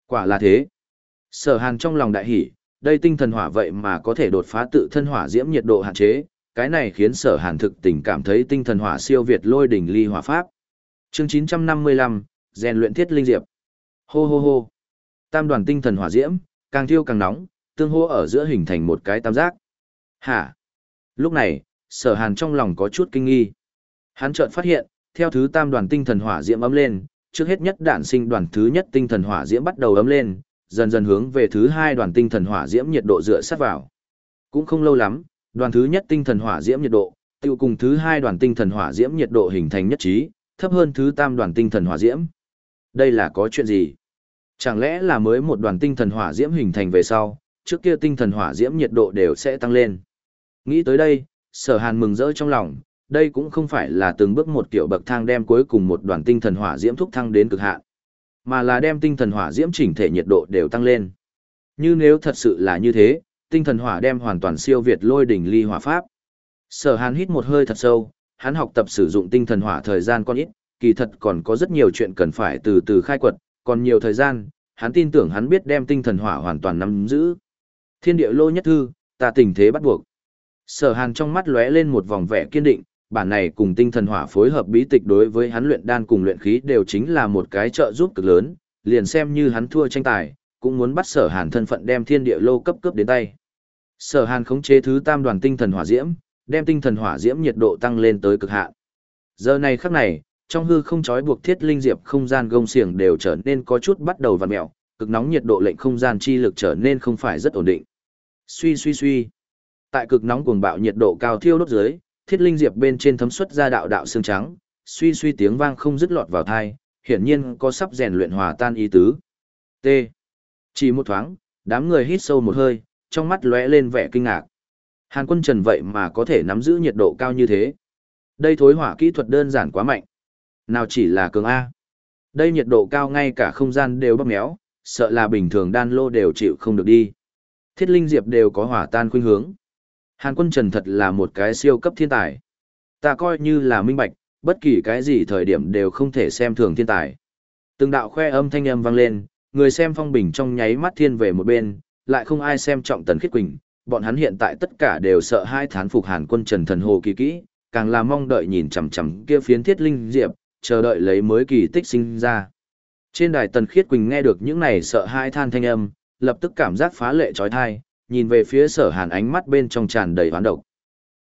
Quả là thế. Sở Hàn trong lòng đại hỉ, đây tinh thần hỏa vậy mà có thể đột phá tự thân hỏa diễm nhiệt độ hạn chế, cái này khiến sở hàn thực tình cảm thấy tinh thần hỏa siêu việt lôi đỉnh ly hỏa pháp. Chương 955, rèn luyện thiết linh diệp. Hô hô hô. Tam đoàn tinh thần hỏa diễm, càng thiêu càng nóng, tương hô ở giữa hình thành một cái tam giác, Hả? Lúc này, sở hàn trong lòng có chút kinh nghi. Hắn chợt phát hiện, theo thứ tam đoàn tinh thần hỏa diễm ấm lên, trước hết nhất đản sinh đoàn thứ nhất tinh thần hỏa diễm bắt đầu ấm lên, dần dần hướng về thứ hai đoàn tinh thần hỏa diễm nhiệt độ dựa sát vào. Cũng không lâu lắm, đoàn thứ nhất tinh thần hỏa diễm nhiệt độ, tiêu cùng thứ hai đoàn tinh thần hỏa diễm nhiệt độ hình thành nhất trí, thấp hơn thứ tam đoàn tinh thần hỏa diễm. Đây là có chuyện gì? Chẳng lẽ là mới một đoàn tinh thần hỏa diễm hình thành về sau, trước kia tinh thần hỏa diễm nhiệt độ đều sẽ tăng lên. Nghĩ tới đây, sở hàn mừng rỡ trong lòng, đây cũng không phải là từng bước một kiểu bậc thang đem cuối cùng một đoàn tinh thần hỏa diễm thúc thăng đến cực hạn, mà là đem tinh thần hỏa diễm chỉnh thể nhiệt độ đều tăng lên. Như nếu thật sự là như thế, tinh thần hỏa đem hoàn toàn siêu việt lôi đỉnh ly hỏa pháp. Sở Hàn hít một hơi thật sâu, hắn học tập sử dụng tinh thần hỏa thời gian còn ít, kỳ thật còn có rất nhiều chuyện cần phải từ từ khai quật, còn nhiều thời gian, hắn tin tưởng hắn biết đem tinh thần hỏa hoàn toàn nắm giữ. Thiên địa lô nhất thư, ta tình thế bắt buộc. Sở Hàn trong mắt lóe lên một vòng vẻ kiên định, bản này cùng tinh thần hỏa phối hợp bí tịch đối với hắn luyện đan cùng luyện khí đều chính là một cái trợ giúp cực lớn, liền xem như hắn thua tranh tài, cũng muốn bắt Sở Hàn thân phận đem thiên địa lô cấp cấp đến tay. Sở Hàn khống chế thứ tam đoàn tinh thần hỏa diễm, đem tinh thần hỏa diễm nhiệt độ tăng lên tới cực hạn. Giờ này khắc này, trong hư không trói buộc thiết linh diệp không gian gông xiềng đều trở nên có chút bắt đầu vặn mèo, cực nóng nhiệt độ lệnh không gian chi lực trở nên không phải rất ổn định. Suy suy suy. Tại cực nóng cuồng bạo nhiệt độ cao thiêu đốt dưới, thiết linh diệp bên trên thấm xuất ra đạo đạo xương trắng, suy suy tiếng vang không dứt lọt vào tai, hiển nhiên có sắp rèn luyện hòa tan ý tứ. T. Chỉ một thoáng, đám người hít sâu một hơi, trong mắt lóe lên vẻ kinh ngạc. Hàn quân trần vậy mà có thể nắm giữ nhiệt độ cao như thế. Đây thối hỏa kỹ thuật đơn giản quá mạnh. Nào chỉ là cường A. Đây nhiệt độ cao ngay cả không gian đều bóp méo, sợ là bình thường đan lô đều chịu không được đi. Thiết linh diệp đều có hỏa tan khuynh hướng. Hàn quân trần thật là một cái siêu cấp thiên tài. Ta coi như là minh bạch, bất kỳ cái gì thời điểm đều không thể xem thường thiên tài. Từng đạo khoe âm thanh âm vang lên, người xem phong bình trong nháy mắt thiên về một bên, lại không ai xem trọng tần khiết quỳnh, bọn hắn hiện tại tất cả đều sợ hai thán phục hàn quân trần thần hồ kỳ kỹ, càng là mong đợi nhìn chằm chằm kia phiến thiết linh diệp, chờ đợi lấy mới kỳ tích sinh ra. Trên đài tần khiết quỳnh nghe được những này sợ hai than thanh âm, lập tức cảm giác phá lệ trói thai, nhìn về phía sở hàn ánh mắt bên trong tràn đầy hoán độc.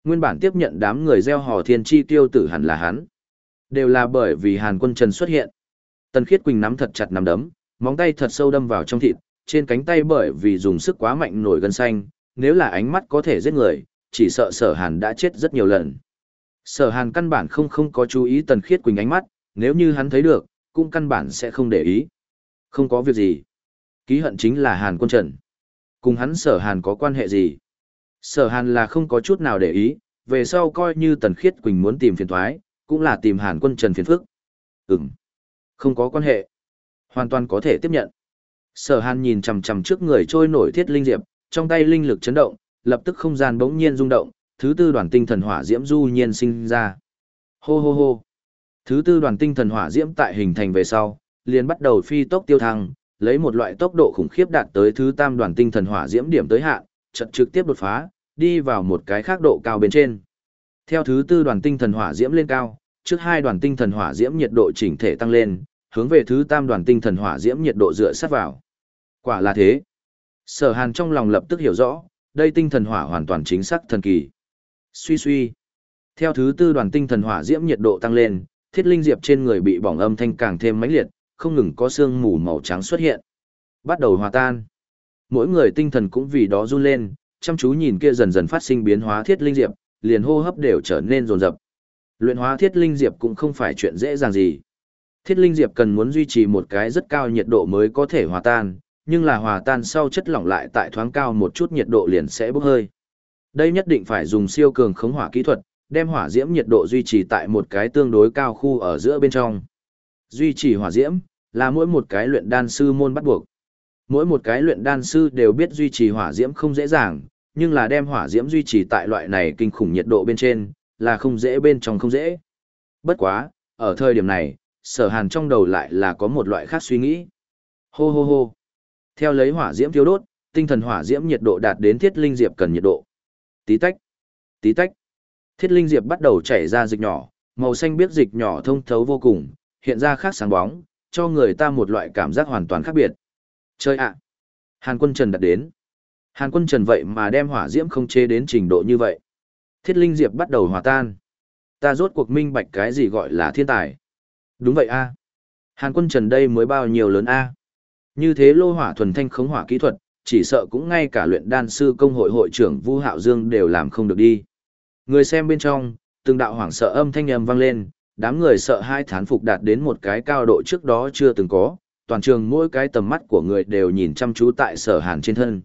Nguyên bản tiếp nhận đám người gieo hò thiên chi tiêu tử hẳn là hắn. Đều là bởi vì hàn quân trần xuất hiện. Tần khiết quỳnh nắm thật chặt nắm đấm, móng tay thật sâu đâm vào trong thịt, trên cánh tay bởi vì dùng sức quá mạnh nổi gân xanh, nếu là ánh mắt có thể giết người, chỉ sợ sở hàn đã chết rất nhiều lần. Sở hàn căn bản không không có chú ý tần khiết quỳnh ánh mắt, nếu như hắn thấy được, cũng căn bản sẽ không để ý. Không có việc gì. Ký hận chính là hàn quân trần. Cùng hắn sở hàn có quan hệ gì? Sở hàn là không có chút nào để ý, về sau coi như tần khiết quỳnh muốn tìm phiền thoái, cũng là tìm hàn quân trần phiền phức. Ừm. Không có quan hệ. Hoàn toàn có thể tiếp nhận. Sở hàn nhìn chằm chằm trước người trôi nổi thiết linh diệp, trong tay linh lực chấn động, lập tức không gian bỗng nhiên rung động, thứ tư đoàn tinh thần hỏa diễm du nhiên sinh ra. Hô hô hô. Thứ tư đoàn tinh thần hỏa diễm tại hình thành về sau, liền bắt đầu phi tốc tiêu thăng, lấy một loại tốc độ khủng khiếp đạt tới thứ tam đoàn tinh thần hỏa diễm điểm tới hạn, chợt trực tiếp đột phá, đi vào một cái khác độ cao bên trên. Theo thứ tư đoàn tinh thần hỏa diễm lên cao, trước hai đoàn tinh thần hỏa diễm nhiệt độ chỉnh thể tăng lên, hướng về thứ tam đoàn tinh thần hỏa diễm nhiệt độ dựa sát vào. Quả là thế. Sở Hàn trong lòng lập tức hiểu rõ, đây tinh thần hỏa hoàn toàn chính xác thần kỳ. Suy suy. Theo thứ tư đoàn tinh thần hỏa diễm nhiệt độ tăng lên, thiết linh diệp trên người bị bỏng âm thanh càng thêm mãnh liệt, không ngừng có sương mù màu trắng xuất hiện. Bắt đầu hòa tan. Mỗi người tinh thần cũng vì đó run lên, chăm chú nhìn kia dần dần phát sinh biến hóa thiết linh diệp, liền hô hấp đều trở nên rồn rập. Luyện hóa thiết linh diệp cũng không phải chuyện dễ dàng gì. Thiết linh diệp cần muốn duy trì một cái rất cao nhiệt độ mới có thể hòa tan, nhưng là hòa tan sau chất lỏng lại tại thoáng cao một chút nhiệt độ liền sẽ bốc hơi. Đây nhất định phải dùng siêu cường khống hỏa kỹ thuật, đem hỏa diễm nhiệt độ duy trì tại một cái tương đối cao khu ở giữa bên trong. Duy trì hỏa diễm là mỗi một cái luyện đan sư môn bắt buộc. Mỗi một cái luyện đan sư đều biết duy trì hỏa diễm không dễ dàng, nhưng là đem hỏa diễm duy trì tại loại này kinh khủng nhiệt độ bên trên, là không dễ bên trong không dễ. Bất quá, ở thời điểm này, sở hàn trong đầu lại là có một loại khác suy nghĩ. Hô hô hô. Theo lấy hỏa diễm thiêu đốt, tinh thần hỏa diễm nhiệt độ đạt đến thiết linh diệp cần nhiệt độ. Tí tách, tí tách. Thiết linh diệp bắt đầu chảy ra dịch nhỏ, màu xanh biết dịch nhỏ thông thấu vô cùng, hiện ra khác sáng bóng, cho người ta một loại cảm giác hoàn toàn khác biệt. Chơi ạ! Hàn quân trần đặt đến. Hàn quân trần vậy mà đem hỏa diễm không chế đến trình độ như vậy. Thiết linh diệp bắt đầu hòa tan. Ta rốt cuộc minh bạch cái gì gọi là thiên tài. Đúng vậy a. Hàn quân trần đây mới bao nhiêu lớn a. Như thế lô hỏa thuần thanh khống hỏa kỹ thuật, chỉ sợ cũng ngay cả luyện đan sư công hội hội trưởng Vu Hạo Dương đều làm không được đi. Người xem bên trong, từng đạo hoảng sợ âm thanh ầm vang lên, đám người sợ hai thán phục đạt đến một cái cao độ trước đó chưa từng có, toàn trường mỗi cái tầm mắt của người đều nhìn chăm chú tại sở hàn trên thân.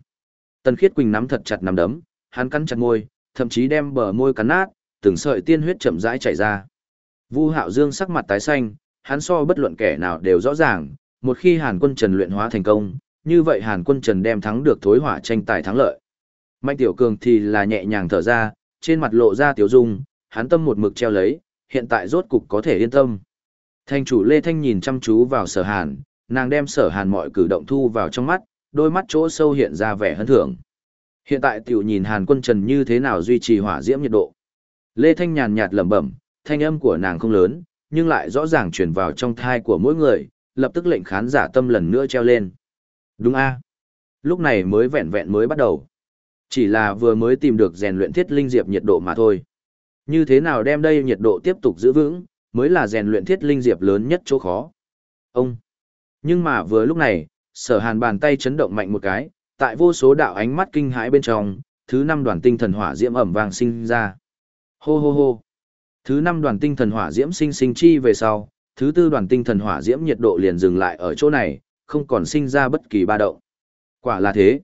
Tần Khiết Quỳnh nắm thật chặt nắm đấm, hắn cắn chặt môi, thậm chí đem bờ môi cắn nát, từng sợi tiên huyết chậm rãi chảy ra. Vu Hạo Dương sắc mặt tái xanh, hắn so bất luận kẻ nào đều rõ ràng, một khi Hàn Quân Trần luyện hóa thành công, như vậy Hàn Quân Trần đem thắng được thối hỏa tranh tài thắng lợi. Mạnh Tiểu Cường thì là nhẹ nhàng thở ra, trên mặt lộ ra tiểu dung, hắn tâm một mực treo lấy, hiện tại rốt cục có thể yên tâm. Thanh chủ Lê Thanh nhìn chăm chú vào sở hàn, nàng đem sở hàn mọi cử động thu vào trong mắt, đôi mắt chỗ sâu hiện ra vẻ hân thưởng. Hiện tại tiểu nhìn hàn quân trần như thế nào duy trì hỏa diễm nhiệt độ. Lê Thanh nhàn nhạt lẩm bẩm, thanh âm của nàng không lớn, nhưng lại rõ ràng truyền vào trong thai của mỗi người, lập tức lệnh khán giả tâm lần nữa treo lên. Đúng a Lúc này mới vẹn vẹn mới bắt đầu. Chỉ là vừa mới tìm được rèn luyện thiết linh diệp nhiệt độ mà thôi. Như thế nào đem đây nhiệt độ tiếp tục giữ vững, mới là rèn luyện thiết linh diệp lớn nhất chỗ khó. Ông. Nhưng mà vừa lúc này, sở hàn bàn tay chấn động mạnh một cái, tại vô số đạo ánh mắt kinh hãi bên trong, thứ năm đoàn tinh thần hỏa diễm ẩm vàng sinh ra. Hô hô hô. Thứ năm đoàn tinh thần hỏa diễm sinh sinh chi về sau, thứ tư đoàn tinh thần hỏa diễm nhiệt độ liền dừng lại ở chỗ này, không còn sinh ra bất kỳ ba động. Quả là thế.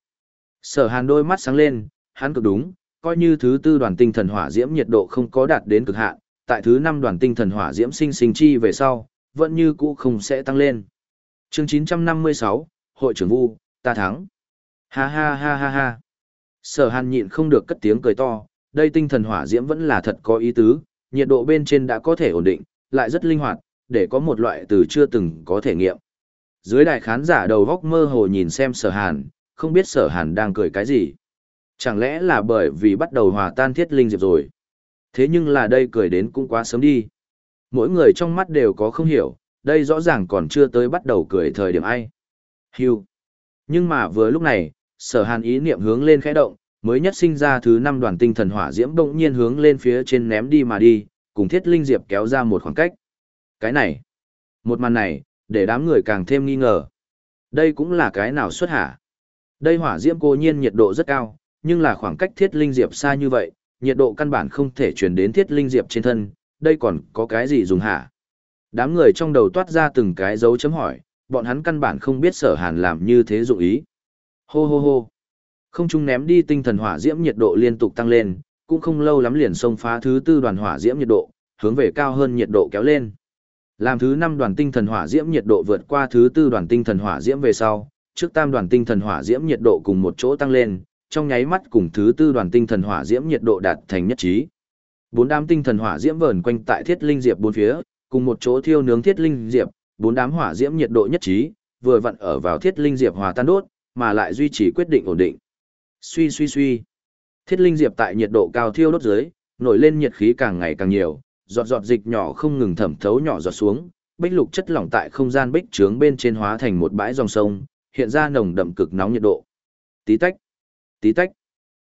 Sở hàn đôi mắt sáng lên, hắn cực đúng, coi như thứ tư đoàn tinh thần hỏa diễm nhiệt độ không có đạt đến cực hạn, tại thứ năm đoàn tinh thần hỏa diễm sinh sinh chi về sau, vẫn như cũ không sẽ tăng lên. Chương 956, Hội trưởng Vu, ta thắng. Ha ha ha ha ha. Sở Hàn nhịn không được cất tiếng cười to, đây tinh thần hỏa diễm vẫn là thật có ý tứ, nhiệt độ bên trên đã có thể ổn định, lại rất linh hoạt, để có một loại từ chưa từng có thể nghiệm. Dưới đài khán giả đầu góc mơ hồ nhìn xem Sở Hàn, không biết Sở Hàn đang cười cái gì. Chẳng lẽ là bởi vì bắt đầu hòa tan thiết linh diệp rồi? Thế nhưng là đây cười đến cũng quá sớm đi. Mỗi người trong mắt đều có không hiểu, đây rõ ràng còn chưa tới bắt đầu cười thời điểm ai. Hưu. Nhưng mà vừa lúc này, sở hàn ý niệm hướng lên khẽ động, mới nhất sinh ra thứ năm đoàn tinh thần hỏa diễm bỗng nhiên hướng lên phía trên ném đi mà đi, cùng thiết linh diệp kéo ra một khoảng cách. Cái này, một màn này, để đám người càng thêm nghi ngờ. Đây cũng là cái nào xuất hả? Đây hỏa diễm cô nhiên nhiệt độ rất cao, nhưng là khoảng cách thiết linh diệp xa như vậy, nhiệt độ căn bản không thể truyền đến thiết linh diệp trên thân, đây còn có cái gì dùng hả? Đám người trong đầu toát ra từng cái dấu chấm hỏi, bọn hắn căn bản không biết sở hàn làm như thế dụng ý. Hô hô hô. Không trung ném đi tinh thần hỏa diễm nhiệt độ liên tục tăng lên, cũng không lâu lắm liền xông phá thứ tư đoàn hỏa diễm nhiệt độ, hướng về cao hơn nhiệt độ kéo lên. Làm thứ năm đoàn tinh thần hỏa diễm nhiệt độ vượt qua thứ tư đoàn tinh thần hỏa diễm về sau, trước tam đoàn tinh thần hỏa diễm nhiệt độ cùng một chỗ tăng lên, trong nháy mắt cùng thứ tư đoàn tinh thần hỏa diễm nhiệt độ đạt thành nhất trí. Bốn đám tinh thần hỏa diễm vờn quanh tại thiết linh diệp bốn phía, cùng một chỗ thiêu nướng thiết linh diệp, bốn đám hỏa diễm nhiệt độ nhất trí, vừa vặn ở vào thiết linh diệp hòa tan đốt, mà lại duy trì quyết định ổn định. Suy suy suy. Thiết linh diệp tại nhiệt độ cao thiêu đốt dưới, nổi lên nhiệt khí càng ngày càng nhiều, giọt giọt dịch nhỏ không ngừng thẩm thấu nhỏ giọt xuống, bích lục chất lỏng tại không gian bích trướng bên trên hóa thành một bãi dòng sông, hiện ra nồng đậm cực nóng nhiệt độ. Tí tách, tí tách.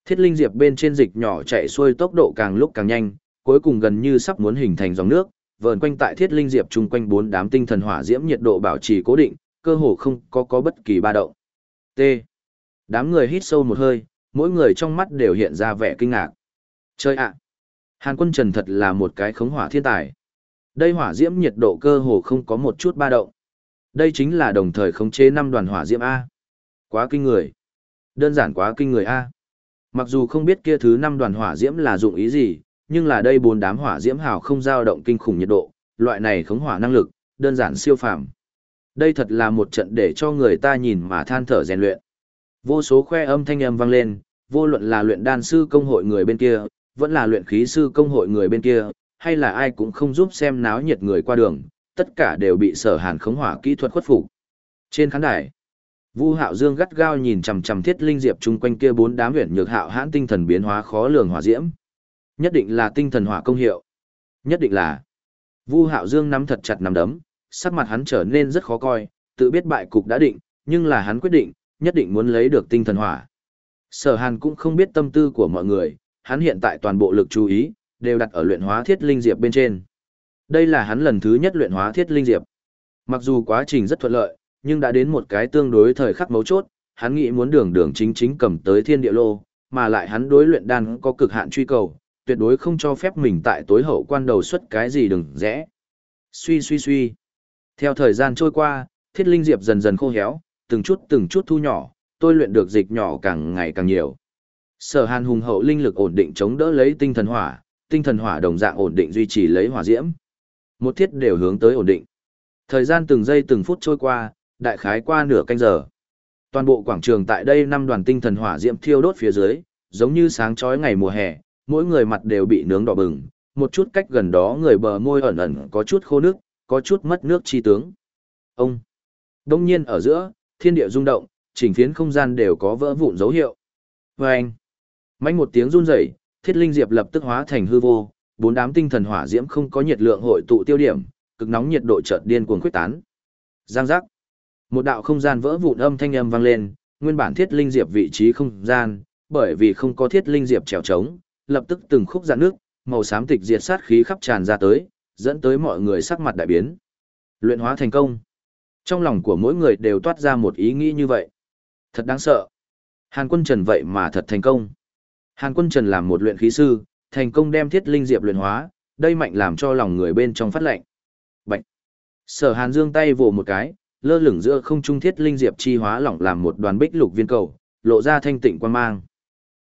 Thiết linh diệp bên trên dịch nhỏ chạy xuôi tốc độ càng lúc càng nhanh, cuối cùng gần như sắp muốn hình thành dòng nước, vờn quanh tại thiết linh diệp chung quanh bốn đám tinh thần hỏa diễm nhiệt độ bảo trì cố định, cơ hồ không có có bất kỳ ba động. T. Đám người hít sâu một hơi, mỗi người trong mắt đều hiện ra vẻ kinh ngạc. Chơi ạ! Hàn quân trần thật là một cái khống hỏa thiên tài. Đây hỏa diễm nhiệt độ cơ hồ không có một chút ba động. Đây chính là đồng thời khống chế năm đoàn hỏa diễm A. Quá kinh người. Đơn giản quá kinh người A. Mặc dù không biết kia thứ năm đoàn hỏa diễm là dụng ý gì, nhưng là đây bốn đám hỏa diễm hào không dao động kinh khủng nhiệt độ, loại này khống hỏa năng lực, đơn giản siêu phàm. Đây thật là một trận để cho người ta nhìn mà than thở rèn luyện. Vô số khoe âm thanh âm vang lên, vô luận là luyện đan sư công hội người bên kia, vẫn là luyện khí sư công hội người bên kia, hay là ai cũng không giúp xem náo nhiệt người qua đường, tất cả đều bị sở hàn khống hỏa kỹ thuật khuất phục. Trên khán đài, Vu Hạo Dương gắt gao nhìn chằm chằm Thiết Linh Diệp chung quanh kia bốn đám huyền nhược hạo hãn tinh thần biến hóa khó lường hỏa diễm. Nhất định là tinh thần hỏa công hiệu. Nhất định là. Vu Hạo Dương nắm thật chặt nắm đấm, sắc mặt hắn trở nên rất khó coi, tự biết bại cục đã định, nhưng là hắn quyết định, nhất định muốn lấy được tinh thần hỏa. Sở Hàn cũng không biết tâm tư của mọi người, hắn hiện tại toàn bộ lực chú ý, đều đặt ở luyện hóa thiết linh diệp bên trên. Đây là hắn lần thứ nhất luyện hóa thiết linh diệp. Mặc dù quá trình rất thuận lợi, nhưng đã đến một cái tương đối thời khắc mấu chốt, hắn nghĩ muốn đường đường chính chính cầm tới thiên địa lô, mà lại hắn đối luyện đan có cực hạn truy cầu, tuyệt đối không cho phép mình tại tối hậu quan đầu xuất cái gì đừng rẽ. Suy suy suy. Theo thời gian trôi qua, thiết linh diệp dần dần khô héo, từng chút từng chút thu nhỏ, tôi luyện được dịch nhỏ càng ngày càng nhiều. Sở Hàn hùng hậu linh lực ổn định chống đỡ lấy tinh thần hỏa, tinh thần hỏa đồng dạng ổn định duy trì lấy hỏa diễm. Một thiết đều hướng tới ổn định. Thời gian từng giây từng phút trôi qua, đại khái qua nửa canh giờ. Toàn bộ quảng trường tại đây năm đoàn tinh thần hỏa diễm thiêu đốt phía dưới, giống như sáng chói ngày mùa hè, mỗi người mặt đều bị nướng đỏ bừng, một chút cách gần đó người bờ môi ẩn ẩn có chút khô nước, có chút mất nước chi tướng. Ông. Đông nhiên ở giữa, thiên địa rung động, chỉnh phiến không gian đều có vỡ vụn dấu hiệu. Và anh. Mạnh một tiếng run rẩy, thiết linh diệp lập tức hóa thành hư vô, bốn đám tinh thần hỏa diễm không có nhiệt lượng hội tụ tiêu điểm, cực nóng nhiệt độ chợt điên cuồng khuếch tán. Giang giác. Một đạo không gian vỡ vụn âm thanh âm vang lên, nguyên bản thiết linh diệp vị trí không gian, bởi vì không có thiết linh diệp trèo trống, lập tức từng khúc dạn nước, màu xám tịch diệt sát khí khắp tràn ra tới, dẫn tới mọi người sắc mặt đại biến. Luyện hóa thành công. Trong lòng của mỗi người đều toát ra một ý nghĩ như vậy. Thật đáng sợ. Hàn quân Trần vậy mà thật thành công. Hàn quân Trần làm một luyện khí sư, thành công đem thiết linh diệp luyện hóa, đây mạnh làm cho lòng người bên trong phát lệnh. Bạch. Sở Hàn dương tay vồ một cái, lơ lửng giữa không trung thiết linh diệp chi hóa lỏng làm một đoàn bích lục viên cầu, lộ ra thanh tịnh quan mang.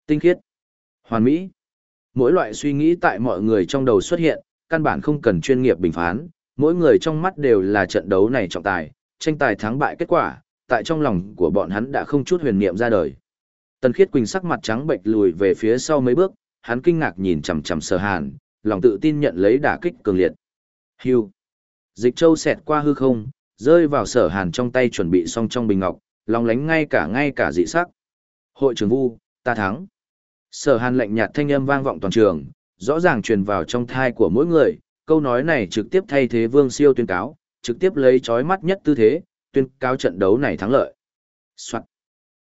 Tinh khiết. Hoàn mỹ. Mỗi loại suy nghĩ tại mọi người trong đầu xuất hiện, căn bản không cần chuyên nghiệp bình phán, mỗi người trong mắt đều là trận đấu này trọng tài, tranh tài thắng bại kết quả, tại trong lòng của bọn hắn đã không chút huyền niệm ra đời. Tần Khiết Quỳnh sắc mặt trắng bệch lùi về phía sau mấy bước, hắn kinh ngạc nhìn chằm chằm Sở Hàn, lòng tự tin nhận lấy đả kích cường liệt. Hưu. Dịch Châu xẹt qua hư không, rơi vào Sở Hàn trong tay chuẩn bị xong trong bình ngọc, lòng lánh ngay cả ngay cả dị sắc. Hội trưởng Vu, ta thắng. Sở Hàn lạnh nhạt thanh âm vang vọng toàn trường, rõ ràng truyền vào trong thai của mỗi người, câu nói này trực tiếp thay thế Vương Siêu tuyên cáo, trực tiếp lấy chói mắt nhất tư thế, tuyên cáo trận đấu này thắng lợi. Soạn.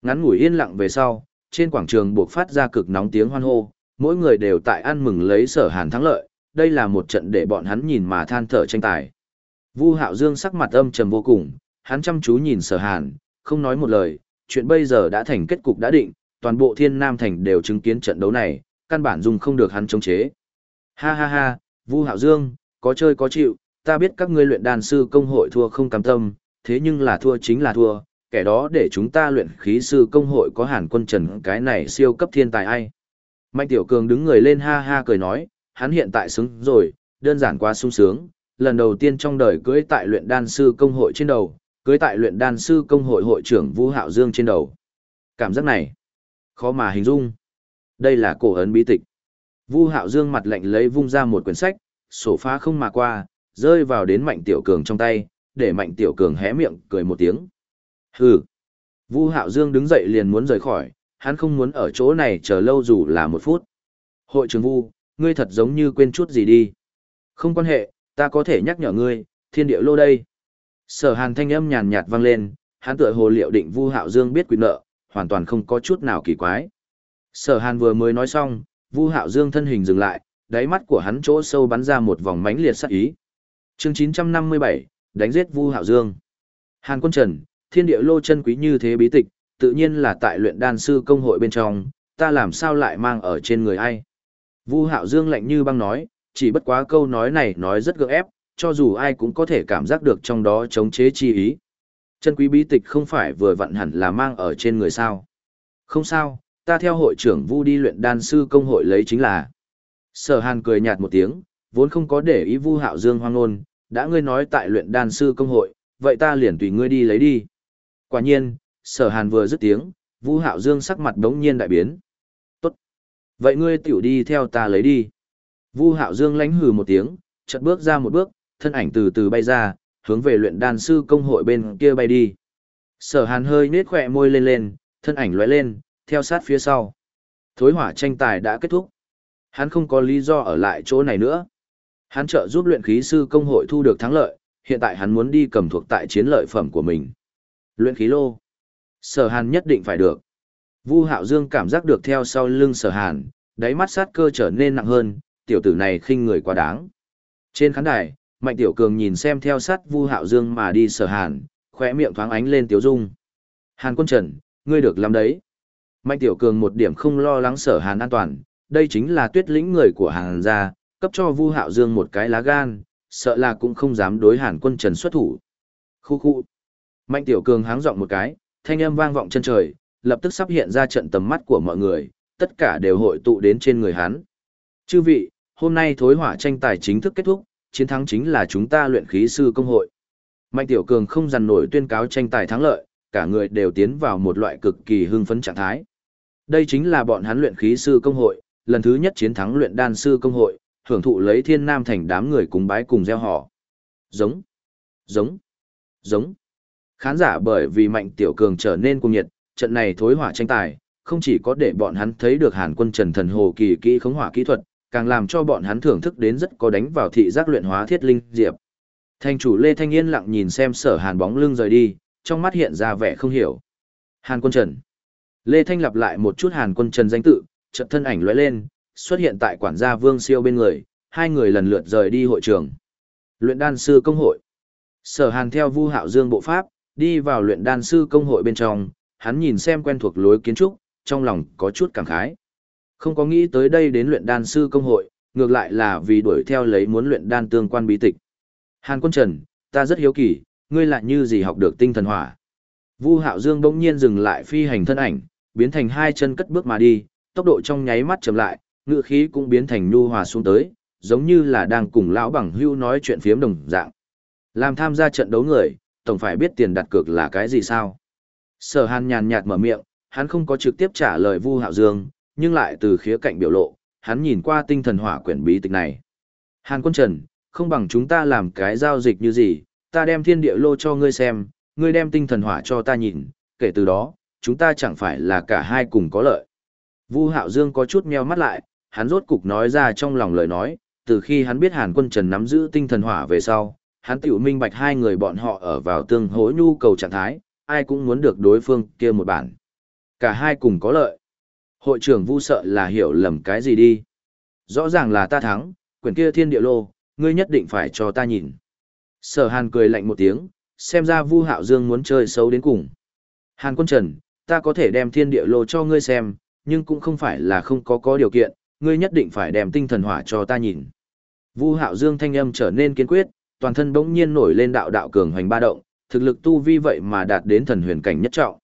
Ngắn ngủi yên lặng về sau, trên quảng trường buộc phát ra cực nóng tiếng hoan hô, mỗi người đều tại ăn mừng lấy sở hàn thắng lợi, đây là một trận để bọn hắn nhìn mà than thở tranh tài. Vu Hạo Dương sắc mặt âm trầm vô cùng, hắn chăm chú nhìn sở hàn, không nói một lời, chuyện bây giờ đã thành kết cục đã định, toàn bộ thiên nam thành đều chứng kiến trận đấu này, căn bản dùng không được hắn chống chế. Ha ha ha, Vu Hạo Dương, có chơi có chịu, ta biết các ngươi luyện đan sư công hội thua không cam tâm, thế nhưng là thua chính là thua, kẻ đó để chúng ta luyện khí sư công hội có hàn quân trần cái này siêu cấp thiên tài ai. Mạnh Tiểu Cường đứng người lên ha ha cười nói, hắn hiện tại sướng rồi, đơn giản quá sung sướng, lần đầu tiên trong đời cưới tại luyện đan sư công hội trên đầu, cưới tại luyện đan sư công hội hội trưởng Vũ Hạo Dương trên đầu. Cảm giác này, khó mà hình dung. Đây là cổ ấn bí tịch. Vu Hạo Dương mặt lạnh lấy vung ra một quyển sách, sổ phá không mà qua, rơi vào đến Mạnh Tiểu Cường trong tay, để Mạnh Tiểu Cường hé miệng cười một tiếng. Hừ. Vu Hạo Dương đứng dậy liền muốn rời khỏi, hắn không muốn ở chỗ này chờ lâu dù là một phút. Hội trưởng Vu, ngươi thật giống như quên chút gì đi. Không quan hệ, ta có thể nhắc nhở ngươi, thiên địa lô đây. Sở hàn thanh âm nhàn nhạt vang lên, hắn tựa hồ liệu định Vu Hạo Dương biết quy nợ, hoàn toàn không có chút nào kỳ quái. Sở hàn vừa mới nói xong, Vu Hạo Dương thân hình dừng lại, đáy mắt của hắn chỗ sâu bắn ra một vòng mánh liệt sắc ý. Chương 957, đánh giết Vu Hạo Dương. Hàn Quân Trần, thiên địa lô chân quý như thế bí tịch, tự nhiên là tại luyện đan sư công hội bên trong, ta làm sao lại mang ở trên người ai. Vu Hạo Dương lạnh như băng nói, chỉ bất quá câu nói này nói rất gượng ép, cho dù ai cũng có thể cảm giác được trong đó chống chế chi ý. Chân quý bí tịch không phải vừa vặn hẳn là mang ở trên người sao. Không sao, ta theo hội trưởng Vu đi luyện đan sư công hội lấy chính là. Sở Hàn cười nhạt một tiếng, vốn không có để ý Vu Hạo Dương hoang ngôn, đã ngươi nói tại luyện đan sư công hội, vậy ta liền tùy ngươi đi lấy đi. Quả nhiên, Sở Hàn vừa dứt tiếng, Vu Hạo Dương sắc mặt đống nhiên đại biến. Tốt. Vậy ngươi tiểu đi theo ta lấy đi. Vu Hạo Dương lánh hừ một tiếng, chợt bước ra một bước, thân ảnh từ từ bay ra, hướng về luyện đan sư công hội bên kia bay đi. Sở Hàn hơi nết khỏe môi lên lên, thân ảnh lóe lên, theo sát phía sau. Thối hỏa tranh tài đã kết thúc. Hắn không có lý do ở lại chỗ này nữa. Hắn trợ giúp luyện khí sư công hội thu được thắng lợi, hiện tại hắn muốn đi cầm thuộc tại chiến lợi phẩm của mình. Luyện khí lô. Sở Hàn nhất định phải được. Vu Hạo Dương cảm giác được theo sau lưng sở hàn, đáy mắt sát cơ trở nên nặng hơn, tiểu tử này khinh người quá đáng. Trên khán đài, Mạnh Tiểu Cường nhìn xem theo sát Vu Hạo Dương mà đi sở hàn, khóe miệng thoáng ánh lên tiếu dung. Hàn quân trần, ngươi được làm đấy. Mạnh Tiểu Cường một điểm không lo lắng sở hàn an toàn, đây chính là tuyết lĩnh người của hàn gia, cấp cho Vu Hạo Dương một cái lá gan, sợ là cũng không dám đối hàn quân trần xuất thủ. Khu khu. Mạnh Tiểu Cường háng giọng một cái, thanh âm vang vọng chân trời, lập tức sắp hiện ra trận tầm mắt của mọi người, tất cả đều hội tụ đến trên người hắn. Chư vị, hôm nay thối hỏa tranh tài chính thức kết thúc, chiến thắng chính là chúng ta luyện khí sư công hội. Mạnh Tiểu Cường không dằn nổi tuyên cáo tranh tài thắng lợi, cả người đều tiến vào một loại cực kỳ hưng phấn trạng thái. Đây chính là bọn hắn luyện khí sư công hội, lần thứ nhất chiến thắng luyện đan sư công hội, hưởng thụ lấy thiên nam thành đám người cùng bái cùng gieo họ. Giống, giống, giống. Khán giả bởi vì Mạnh Tiểu Cường trở nên cuồng nhiệt, trận này thối hỏa tranh tài, không chỉ có để bọn hắn thấy được Hàn Quân Trần Thần Hồ kỳ kỹ khống hỏa kỹ thuật, càng làm cho bọn hắn thưởng thức đến rất có đánh vào thị giác luyện hóa thiết linh diệp. Thành chủ Lê Thanh Yên lặng nhìn xem Sở Hàn bóng lưng rời đi, trong mắt hiện ra vẻ không hiểu. Hàn Quân Trần. Lê Thanh lặp lại một chút Hàn Quân Trần danh tự, chợt thân ảnh lóe lên, xuất hiện tại quản gia Vương Siêu bên người, hai người lần lượt rời đi hội trường. Luyện đan sư công hội. Sở Hàn theo Vu Hạo Dương bộ pháp, đi vào luyện đan sư công hội bên trong, hắn nhìn xem quen thuộc lối kiến trúc, trong lòng có chút cảm khái. Không có nghĩ tới đây đến luyện đan sư công hội, ngược lại là vì đuổi theo lấy muốn luyện đan tương quan bí tịch. Hàn Quân Trần, ta rất hiếu kỳ, ngươi lại như gì học được tinh thần hỏa. Vu Hạo Dương bỗng nhiên dừng lại phi hành thân ảnh, biến thành hai chân cất bước mà đi, tốc độ trong nháy mắt chậm lại, ngựa khí cũng biến thành nhu hòa xuống tới, giống như là đang cùng lão bằng hưu nói chuyện phiếm đồng dạng. Làm tham gia trận đấu người, tổng phải biết tiền đặt cược là cái gì sao? Sở Hàn nhàn nhạt mở miệng, hắn không có trực tiếp trả lời Vu Hạo Dương, nhưng lại từ khía cạnh biểu lộ, hắn nhìn qua tinh thần hỏa quyển bí tịch này. Hàn Quân Trần, không bằng chúng ta làm cái giao dịch như gì, ta đem thiên địa lô cho ngươi xem, ngươi đem tinh thần hỏa cho ta nhìn, kể từ đó, chúng ta chẳng phải là cả hai cùng có lợi. Vu Hạo Dương có chút meo mắt lại, hắn rốt cục nói ra trong lòng lời nói, từ khi hắn biết Hàn Quân Trần nắm giữ tinh thần hỏa về sau, hắn tiểu minh bạch hai người bọn họ ở vào tương hối nhu cầu trạng thái, ai cũng muốn được đối phương kia một bản. Cả hai cùng có lợi. Hội trưởng Vu sợ là hiểu lầm cái gì đi. Rõ ràng là ta thắng, quyển kia thiên địa lô, ngươi nhất định phải cho ta nhìn. Sở Hàn cười lạnh một tiếng, xem ra Vu Hạo Dương muốn chơi xấu đến cùng. Hàn Quân Trần, ta có thể đem thiên địa lô cho ngươi xem, nhưng cũng không phải là không có có điều kiện, ngươi nhất định phải đem tinh thần hỏa cho ta nhìn. Vu Hạo Dương thanh âm trở nên kiên quyết, toàn thân bỗng nhiên nổi lên đạo đạo cường hoành ba động, thực lực tu vi vậy mà đạt đến thần huyền cảnh nhất trọng.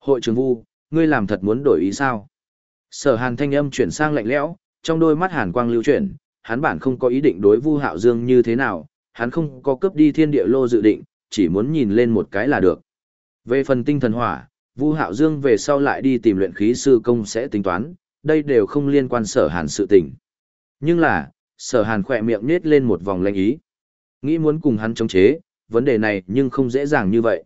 Hội trưởng Vu, ngươi làm thật muốn đổi ý sao? Sở Hàn thanh âm chuyển sang lạnh lẽo, trong đôi mắt Hàn quang lưu chuyển, hắn bản không có ý định đối Vu Hạo Dương như thế nào, hắn không có cướp đi thiên địa lô dự định, chỉ muốn nhìn lên một cái là được. Về phần tinh thần hỏa, Vu Hạo Dương về sau lại đi tìm luyện khí sư công sẽ tính toán, đây đều không liên quan sở hàn sự tình. Nhưng là, sở hàn khỏe miệng nết lên một vòng lanh ý. Nghĩ muốn cùng hắn chống chế, vấn đề này nhưng không dễ dàng như vậy.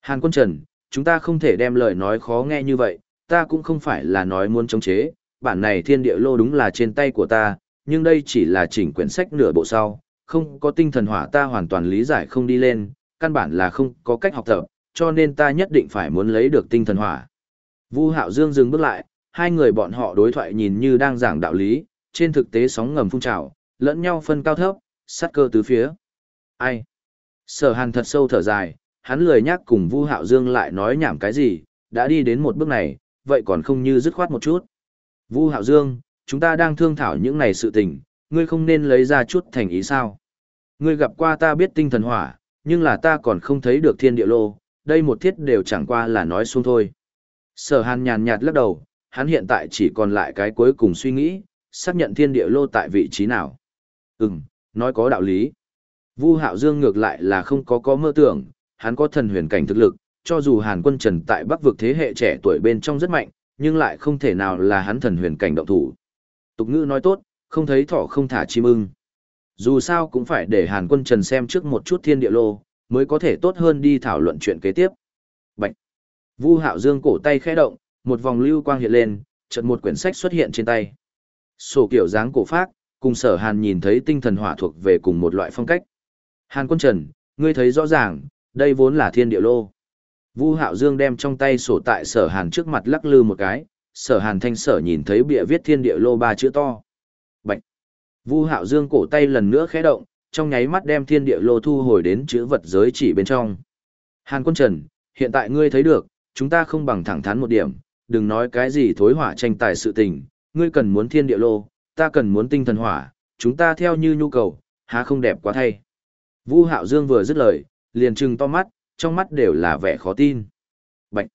Hàn quân trần, chúng ta không thể đem lời nói khó nghe như vậy, ta cũng không phải là nói muốn chống chế, bản này thiên địa lô đúng là trên tay của ta, nhưng đây chỉ là chỉnh quyển sách nửa bộ sau, không có tinh thần hỏa ta hoàn toàn lý giải không đi lên, căn bản là không có cách học tập, cho nên ta nhất định phải muốn lấy được tinh thần hỏa. Vu Hạo Dương dừng bước lại, hai người bọn họ đối thoại nhìn như đang giảng đạo lý, trên thực tế sóng ngầm phun trào, lẫn nhau phân cao thấp, sát cơ tứ phía. Ai? Sở Hàn thật sâu thở dài, hắn lười nhắc cùng Vu Hạo Dương lại nói nhảm cái gì, đã đi đến một bước này, vậy còn không như dứt khoát một chút. Vu Hạo Dương, chúng ta đang thương thảo những này sự tình, ngươi không nên lấy ra chút thành ý sao? Ngươi gặp qua ta biết tinh thần hỏa, nhưng là ta còn không thấy được thiên địa lô, đây một thiết đều chẳng qua là nói xuống thôi. Sở hàn nhàn nhạt lắc đầu, hắn hiện tại chỉ còn lại cái cuối cùng suy nghĩ, xác nhận thiên địa lô tại vị trí nào. Ừm, nói có đạo lý. Vu Hạo Dương ngược lại là không có có mơ tưởng, hắn có thần huyền cảnh thực lực, cho dù Hàn Quân Trần tại Bắc vực thế hệ trẻ tuổi bên trong rất mạnh, nhưng lại không thể nào là hắn thần huyền cảnh động thủ. Tục ngữ nói tốt, không thấy thỏ không thả chim ưng. Dù sao cũng phải để Hàn Quân Trần xem trước một chút thiên địa lô, mới có thể tốt hơn đi thảo luận chuyện kế tiếp. Bạch. Vu Hạo Dương cổ tay khẽ động, một vòng lưu quang hiện lên, chợt một quyển sách xuất hiện trên tay. Sổ kiểu dáng cổ phác, cùng Sở Hàn nhìn thấy tinh thần hỏa thuộc về cùng một loại phong cách. Hàn Quân Trần, ngươi thấy rõ ràng, đây vốn là thiên địa lô. Vu Hạo Dương đem trong tay sổ tại sở hàn trước mặt lắc lư một cái, sở hàn thanh sở nhìn thấy bịa viết thiên địa lô ba chữ to. Bạch! Vu Hạo Dương cổ tay lần nữa khẽ động, trong nháy mắt đem thiên địa lô thu hồi đến chữ vật giới chỉ bên trong. Hàn quân trần, hiện tại ngươi thấy được, chúng ta không bằng thẳng thắn một điểm, đừng nói cái gì thối hỏa tranh tài sự tình, ngươi cần muốn thiên địa lô, ta cần muốn tinh thần hỏa, chúng ta theo như nhu cầu, há không đẹp quá thay. Vu Hạo Dương vừa dứt lời, liền trừng to mắt, trong mắt đều là vẻ khó tin. Bạch!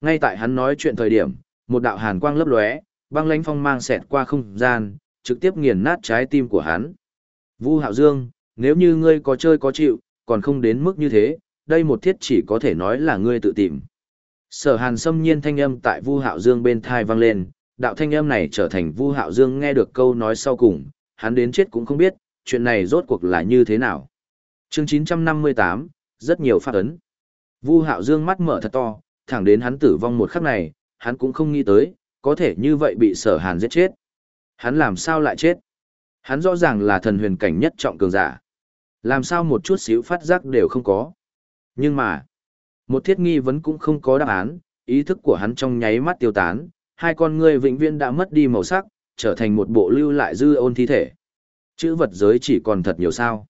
Ngay tại hắn nói chuyện thời điểm, một đạo hàn quang lấp lóe, băng lãnh phong mang xẹt qua không gian, trực tiếp nghiền nát trái tim của hắn. Vu Hạo Dương, nếu như ngươi có chơi có chịu, còn không đến mức như thế, đây một thiết chỉ có thể nói là ngươi tự tìm. Sở Hàn xâm nhiên thanh âm tại Vu Hạo Dương bên thai vang lên, đạo thanh âm này trở thành Vu Hạo Dương nghe được câu nói sau cùng, hắn đến chết cũng không biết, chuyện này rốt cuộc là như thế nào. Chương 958, rất nhiều phát ấn. Vu Hạo Dương mắt mở thật to, thẳng đến hắn tử vong một khắc này, hắn cũng không nghĩ tới, có thể như vậy bị Sở Hàn giết chết. Hắn làm sao lại chết? Hắn rõ ràng là thần huyền cảnh nhất trọng cường giả. Làm sao một chút xíu phát giác đều không có. Nhưng mà, một thiết nghi vấn cũng không có đáp án, ý thức của hắn trong nháy mắt tiêu tán, hai con ngươi vĩnh viễn đã mất đi màu sắc, trở thành một bộ lưu lại dư ôn thi thể. Chữ vật giới chỉ còn thật nhiều sao.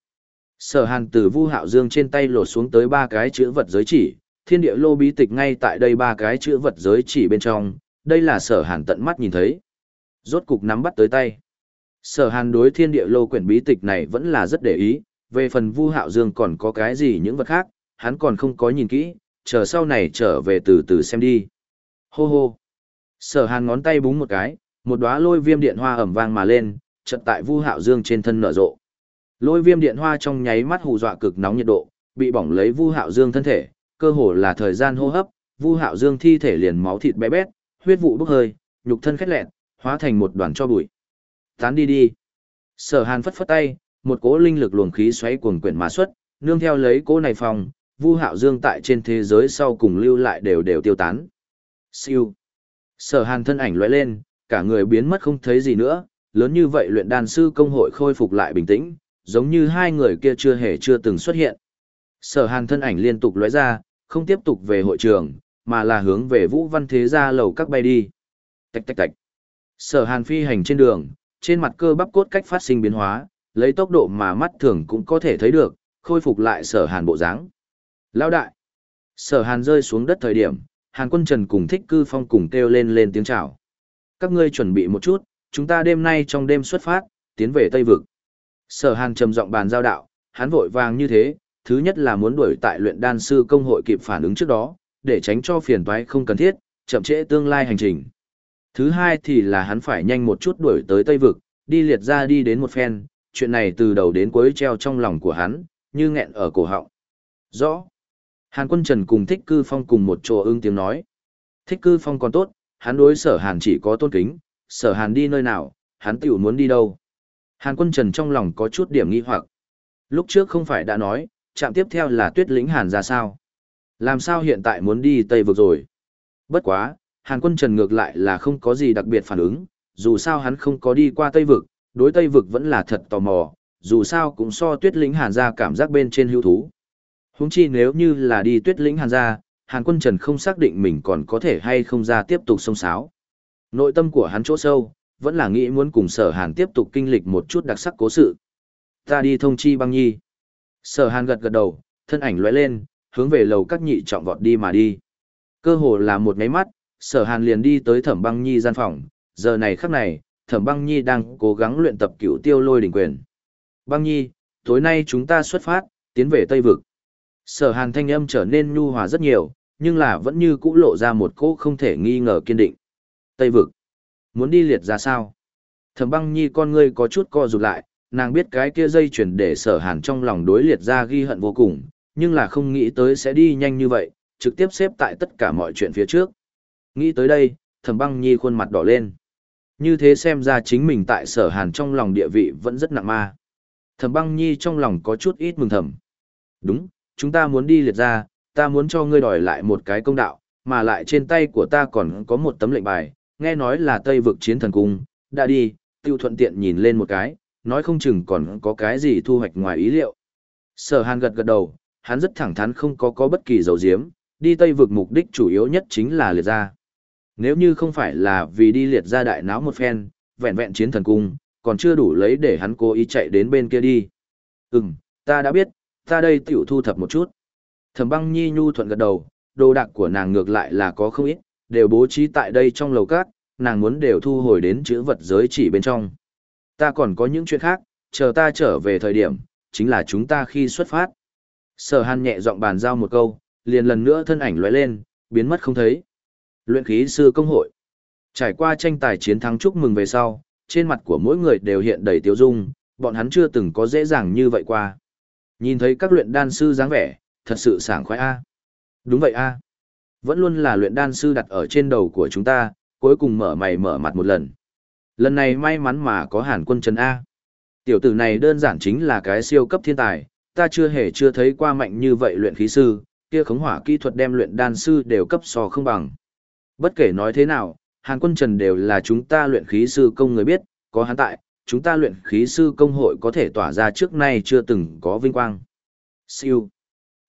Sở hàn từ vu hạo dương trên tay lột xuống tới ba cái chữ vật giới chỉ, thiên địa lô bí tịch ngay tại đây ba cái chữ vật giới chỉ bên trong, đây là sở hàn tận mắt nhìn thấy. Rốt cục nắm bắt tới tay. Sở hàn đối thiên địa lô quyển bí tịch này vẫn là rất để ý, về phần vu hạo dương còn có cái gì những vật khác, hắn còn không có nhìn kỹ, chờ sau này trở về từ từ xem đi. Hô hô. Sở hàn ngón tay búng một cái, một đóa lôi viêm điện hoa ẩm vang mà lên, chợt tại vu hạo dương trên thân nở rộ. Lôi viêm điện hoa trong nháy mắt hù dọa cực nóng nhiệt độ, bị bỏng lấy vu hạo dương thân thể, cơ hồ là thời gian hô hấp, vu hạo dương thi thể liền máu thịt bé bét, huyết vụ bốc hơi, nhục thân khét lẹn, hóa thành một đoàn cho bụi. Tán đi đi. Sở hàn phất phất tay, một cỗ linh lực luồng khí xoáy cuồng quyển mà xuất, nương theo lấy cỗ này phòng, Vu Hạo Dương tại trên thế giới sau cùng lưu lại đều đều tiêu tán. Siêu. Sở Hàn thân ảnh lóe lên, cả người biến mất không thấy gì nữa, lớn như vậy luyện đan sư công hội khôi phục lại bình tĩnh, giống như hai người kia chưa hề chưa từng xuất hiện. Sở Hàn thân ảnh liên tục lóe ra, không tiếp tục về hội trường, mà là hướng về Vũ Văn Thế gia lầu các bay đi. Tạch tạch tạch. Sở Hàn phi hành trên đường, trên mặt cơ bắp cốt cách phát sinh biến hóa, lấy tốc độ mà mắt thường cũng có thể thấy được, khôi phục lại Sở Hàn bộ dáng. Lão đại. Sở Hàn rơi xuống đất thời điểm, Hàn Quân Trần cùng Thích Cư Phong cùng kêu lên lên tiếng chào. Các ngươi chuẩn bị một chút, chúng ta đêm nay trong đêm xuất phát, tiến về Tây Vực. Sở Hàn trầm giọng bàn giao đạo, hắn vội vàng như thế, thứ nhất là muốn đuổi tại luyện đan sư công hội kịp phản ứng trước đó, để tránh cho phiền toái không cần thiết, chậm trễ tương lai hành trình. Thứ hai thì là hắn phải nhanh một chút đuổi tới Tây Vực, đi liệt ra đi đến một phen, chuyện này từ đầu đến cuối treo trong lòng của hắn, như nghẹn ở cổ họng. Rõ. Hàn quân Trần cùng Thích Cư Phong cùng một chỗ ưng tiếng nói. Thích Cư Phong còn tốt, hắn đối sở Hàn chỉ có tôn kính, sở Hàn đi nơi nào, hắn tiểu muốn đi đâu. Hàn quân Trần trong lòng có chút điểm nghi hoặc. Lúc trước không phải đã nói, chạm tiếp theo là tuyết lĩnh Hàn ra sao? Làm sao hiện tại muốn đi Tây vực rồi? Bất quá, Hàn quân Trần ngược lại là không có gì đặc biệt phản ứng, dù sao hắn không có đi qua Tây vực, đối Tây vực vẫn là thật tò mò, dù sao cũng so tuyết lĩnh Hàn ra cảm giác bên trên hữu thú. Húng chi nếu như là đi tuyết lĩnh hàn ra, hàn quân trần không xác định mình còn có thể hay không ra tiếp tục sông sáo. Nội tâm của hắn chỗ sâu, vẫn là nghĩ muốn cùng sở hàn tiếp tục kinh lịch một chút đặc sắc cố sự. Ta đi thông chi băng nhi. Sở hàn gật gật đầu, thân ảnh lóe lên, hướng về lầu các nhị trọng vọt đi mà đi. Cơ hồ là một nháy mắt, sở hàn liền đi tới thẩm băng nhi gian phòng, giờ này khắc này, thẩm băng nhi đang cố gắng luyện tập cửu tiêu lôi đỉnh quyền. Băng nhi, tối nay chúng ta xuất phát, tiến về Tây Vực. Sở hàn thanh âm trở nên nhu hòa rất nhiều, nhưng là vẫn như cũ lộ ra một cỗ không thể nghi ngờ kiên định. Tây vực. Muốn đi liệt ra sao? Thẩm băng nhi con ngươi có chút co rụt lại, nàng biết cái kia dây chuyển để sở hàn trong lòng đối liệt ra ghi hận vô cùng, nhưng là không nghĩ tới sẽ đi nhanh như vậy, trực tiếp xếp tại tất cả mọi chuyện phía trước. Nghĩ tới đây, thẩm băng nhi khuôn mặt đỏ lên. Như thế xem ra chính mình tại sở hàn trong lòng địa vị vẫn rất nặng ma. Thẩm băng nhi trong lòng có chút ít mừng thầm. Đúng, chúng ta muốn đi liệt ra, ta muốn cho ngươi đòi lại một cái công đạo, mà lại trên tay của ta còn có một tấm lệnh bài, nghe nói là Tây vực chiến thần cung, đã đi, tiêu thuận tiện nhìn lên một cái, nói không chừng còn có cái gì thu hoạch ngoài ý liệu. Sở hàn gật gật đầu, hắn rất thẳng thắn không có có bất kỳ dấu diếm, đi Tây vực mục đích chủ yếu nhất chính là liệt ra. Nếu như không phải là vì đi liệt ra đại náo một phen, vẹn vẹn chiến thần cung, còn chưa đủ lấy để hắn cố ý chạy đến bên kia đi. Ừm, ta đã biết, ta đây tiểu thu thập một chút. Thẩm băng nhi nhu thuận gật đầu, đồ đạc của nàng ngược lại là có không ít, đều bố trí tại đây trong lầu cát, nàng muốn đều thu hồi đến chữ vật giới chỉ bên trong. Ta còn có những chuyện khác, chờ ta trở về thời điểm, chính là chúng ta khi xuất phát. Sở hàn nhẹ giọng bàn giao một câu, liền lần nữa thân ảnh lóe lên, biến mất không thấy. Luyện khí sư công hội. Trải qua tranh tài chiến thắng chúc mừng về sau, trên mặt của mỗi người đều hiện đầy tiêu dung, bọn hắn chưa từng có dễ dàng như vậy qua. Nhìn thấy các luyện đan sư dáng vẻ, thật sự sảng khoái a. Đúng vậy a. Vẫn luôn là luyện đan sư đặt ở trên đầu của chúng ta, cuối cùng mở mày mở mặt một lần. Lần này may mắn mà có Hàn Quân Trần A. Tiểu tử này đơn giản chính là cái siêu cấp thiên tài, ta chưa hề chưa thấy qua mạnh như vậy luyện khí sư, kia khống hỏa kỹ thuật đem luyện đan sư đều cấp so không bằng. Bất kể nói thế nào, Hàn Quân Trần đều là chúng ta luyện khí sư công người biết, có hắn tại, chúng ta luyện khí sư công hội có thể tỏa ra trước nay chưa từng có vinh quang. Siêu.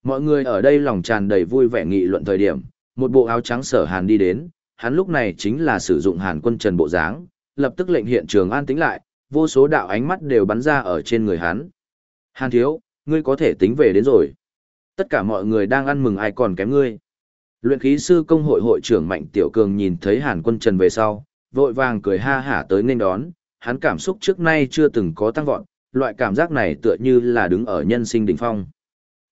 Mọi người ở đây lòng tràn đầy vui vẻ nghị luận thời điểm, một bộ áo trắng sở Hàn đi đến, hắn lúc này chính là sử dụng Hàn Quân Trần bộ dáng, lập tức lệnh hiện trường an tĩnh lại, vô số đạo ánh mắt đều bắn ra ở trên người hắn. Hàn thiếu, ngươi có thể tính về đến rồi. Tất cả mọi người đang ăn mừng ai còn kém ngươi. Luyện khí sư công hội hội trưởng Mạnh Tiểu Cường nhìn thấy Hàn Quân Trần về sau, vội vàng cười ha hả tới nên đón, hắn cảm xúc trước nay chưa từng có tăng vọt, loại cảm giác này tựa như là đứng ở nhân sinh đỉnh phong.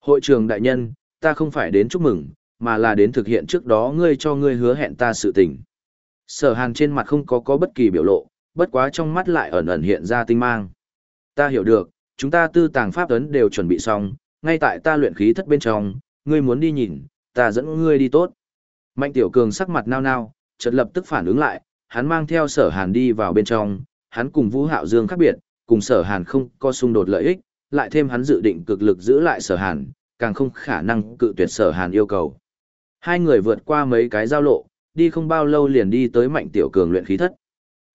Hội trưởng đại nhân, ta không phải đến chúc mừng, mà là đến thực hiện trước đó ngươi cho ngươi hứa hẹn ta sự tình. Sở Hàn trên mặt không có có bất kỳ biểu lộ, bất quá trong mắt lại ẩn ẩn hiện ra tinh mang. Ta hiểu được, chúng ta tư tàng pháp ấn đều chuẩn bị xong, ngay tại ta luyện khí thất bên trong, ngươi muốn đi nhìn, ta dẫn ngươi đi tốt. Mạnh tiểu cường sắc mặt nao nao, chợt lập tức phản ứng lại, hắn mang theo sở hàn đi vào bên trong, hắn cùng Vũ Hạo Dương khác biệt, cùng sở hàn không có xung đột lợi ích, lại thêm hắn dự định cực lực giữ lại sở hàn, càng không khả năng cự tuyệt sở hàn yêu cầu. Hai người vượt qua mấy cái giao lộ, đi không bao lâu liền đi tới mạnh tiểu cường luyện khí thất.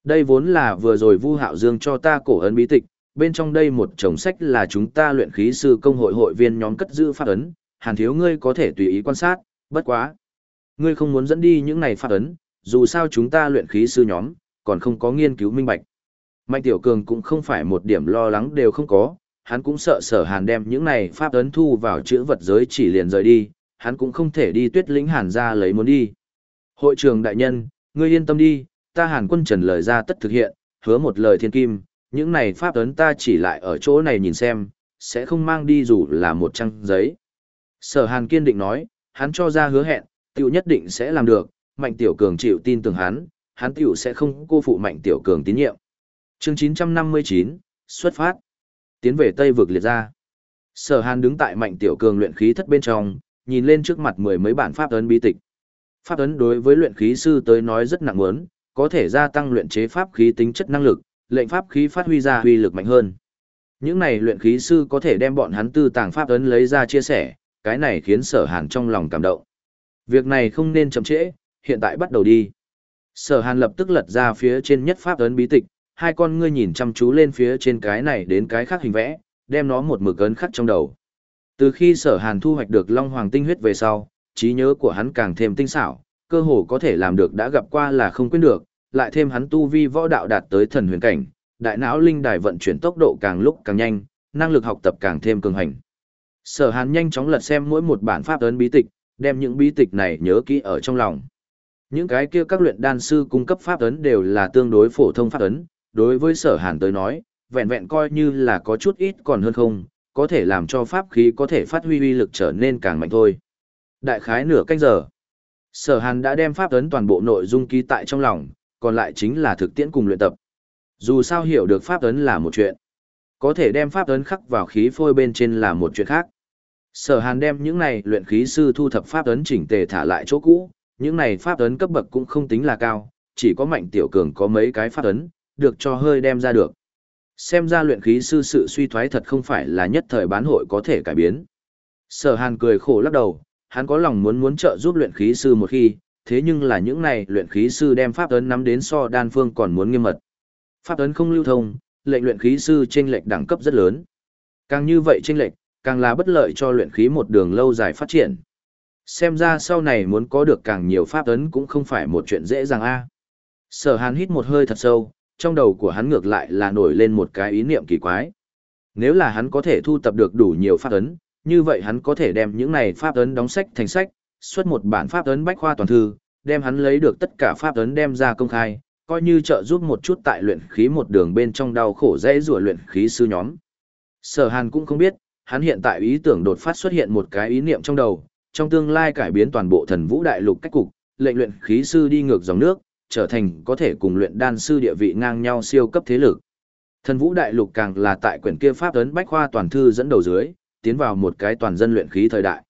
Đây vốn là vừa rồi Vu Hạo Dương cho ta cổ ấn bí tịch, bên trong đây một chồng sách là chúng ta luyện khí sư công hội hội viên nhóm cất giữ pháp ấn, hàn thiếu ngươi có thể tùy ý quan sát, bất quá. Ngươi không muốn dẫn đi những này pháp ấn, dù sao chúng ta luyện khí sư nhóm, còn không có nghiên cứu minh bạch. Mạnh Tiểu Cường cũng không phải một điểm lo lắng đều không có, hắn cũng sợ sở hàn đem những này pháp ấn thu vào chữ vật giới chỉ liền rời đi, hắn cũng không thể đi tuyết lĩnh hàn ra lấy muốn đi. Hội trường đại nhân, ngươi yên tâm đi, ta hàn quân trần lời ra tất thực hiện, hứa một lời thiên kim, những này pháp ấn ta chỉ lại ở chỗ này nhìn xem, sẽ không mang đi dù là một trang giấy. Sở hàn kiên định nói, hắn cho ra hứa hẹn, tiểu nhất định sẽ làm được, mạnh tiểu cường chịu tin tưởng hắn, hắn tiểu sẽ không cô phụ mạnh tiểu cường tín nhiệm. Chương 959, xuất phát. Tiến về Tây vực liệt ra. Sở hàn đứng tại mạnh tiểu cường luyện khí thất bên trong, nhìn lên trước mặt mười mấy bản pháp ấn bí tịch. Pháp ấn đối với luyện khí sư tới nói rất nặng muốn, có thể gia tăng luyện chế pháp khí tính chất năng lực, lệnh pháp khí phát huy ra huy lực mạnh hơn. Những này luyện khí sư có thể đem bọn hắn tư tàng pháp ấn lấy ra chia sẻ, cái này khiến sở hàn trong lòng cảm động. Việc này không nên chậm trễ, hiện tại bắt đầu đi. Sở hàn lập tức lật ra phía trên nhất pháp ấn bí tịch, hai con ngươi nhìn chăm chú lên phía trên cái này đến cái khác hình vẽ, đem nó một mực ấn khắc trong đầu. Từ khi sở hàn thu hoạch được Long Hoàng tinh huyết về sau, trí nhớ của hắn càng thêm tinh xảo, cơ hồ có thể làm được đã gặp qua là không quên được, lại thêm hắn tu vi võ đạo đạt tới thần huyền cảnh, đại não linh đài vận chuyển tốc độ càng lúc càng nhanh, năng lực học tập càng thêm cường hành. Sở Hàn nhanh chóng lật xem mỗi một bản pháp ấn bí tịch, đem những bí tịch này nhớ kỹ ở trong lòng. Những cái kia các luyện đan sư cung cấp pháp ấn đều là tương đối phổ thông pháp ấn, đối với Sở Hàn tới nói, vẹn vẹn coi như là có chút ít còn hơn không, có thể làm cho pháp khí có thể phát huy uy lực trở nên càng mạnh thôi. Đại khái nửa canh giờ, Sở Hàn đã đem pháp ấn toàn bộ nội dung ký tại trong lòng, còn lại chính là thực tiễn cùng luyện tập. Dù sao hiểu được pháp ấn là một chuyện, có thể đem pháp ấn khắc vào khí phôi bên trên là một chuyện khác. Sở Hàn đem những này luyện khí sư thu thập pháp ấn chỉnh tề thả lại chỗ cũ, những này pháp ấn cấp bậc cũng không tính là cao, chỉ có mạnh tiểu cường có mấy cái pháp ấn, được cho hơi đem ra được. Xem ra luyện khí sư sự suy thoái thật không phải là nhất thời bán hội có thể cải biến. Sở Hàn cười khổ lắc đầu, hắn có lòng muốn muốn trợ giúp luyện khí sư một khi, thế nhưng là những này luyện khí sư đem pháp ấn nắm đến so đan phương còn muốn nghiêm mật. Pháp ấn không lưu thông, lệnh luyện khí sư chênh lệch đẳng cấp rất lớn. Càng như vậy chênh lệch, càng là bất lợi cho luyện khí một đường lâu dài phát triển. Xem ra sau này muốn có được càng nhiều pháp ấn cũng không phải một chuyện dễ dàng a. Sở hàn hít một hơi thật sâu, trong đầu của hắn ngược lại là nổi lên một cái ý niệm kỳ quái. Nếu là hắn có thể thu tập được đủ nhiều pháp ấn, như vậy hắn có thể đem những này pháp ấn đóng sách thành sách, xuất một bản pháp ấn bách khoa toàn thư, đem hắn lấy được tất cả pháp ấn đem ra công khai, coi như trợ giúp một chút tại luyện khí một đường bên trong đau khổ dễ rủa luyện khí sư nhóm. Sở Hàn cũng không biết, hắn hiện tại ý tưởng đột phát xuất hiện một cái ý niệm trong đầu, trong tương lai cải biến toàn bộ thần vũ đại lục cách cục, lệnh luyện khí sư đi ngược dòng nước, trở thành có thể cùng luyện đan sư địa vị ngang nhau siêu cấp thế lực. Thần vũ đại lục càng là tại quyển kia pháp ấn bách khoa toàn thư dẫn đầu dưới, tiến vào một cái toàn dân luyện khí thời đại.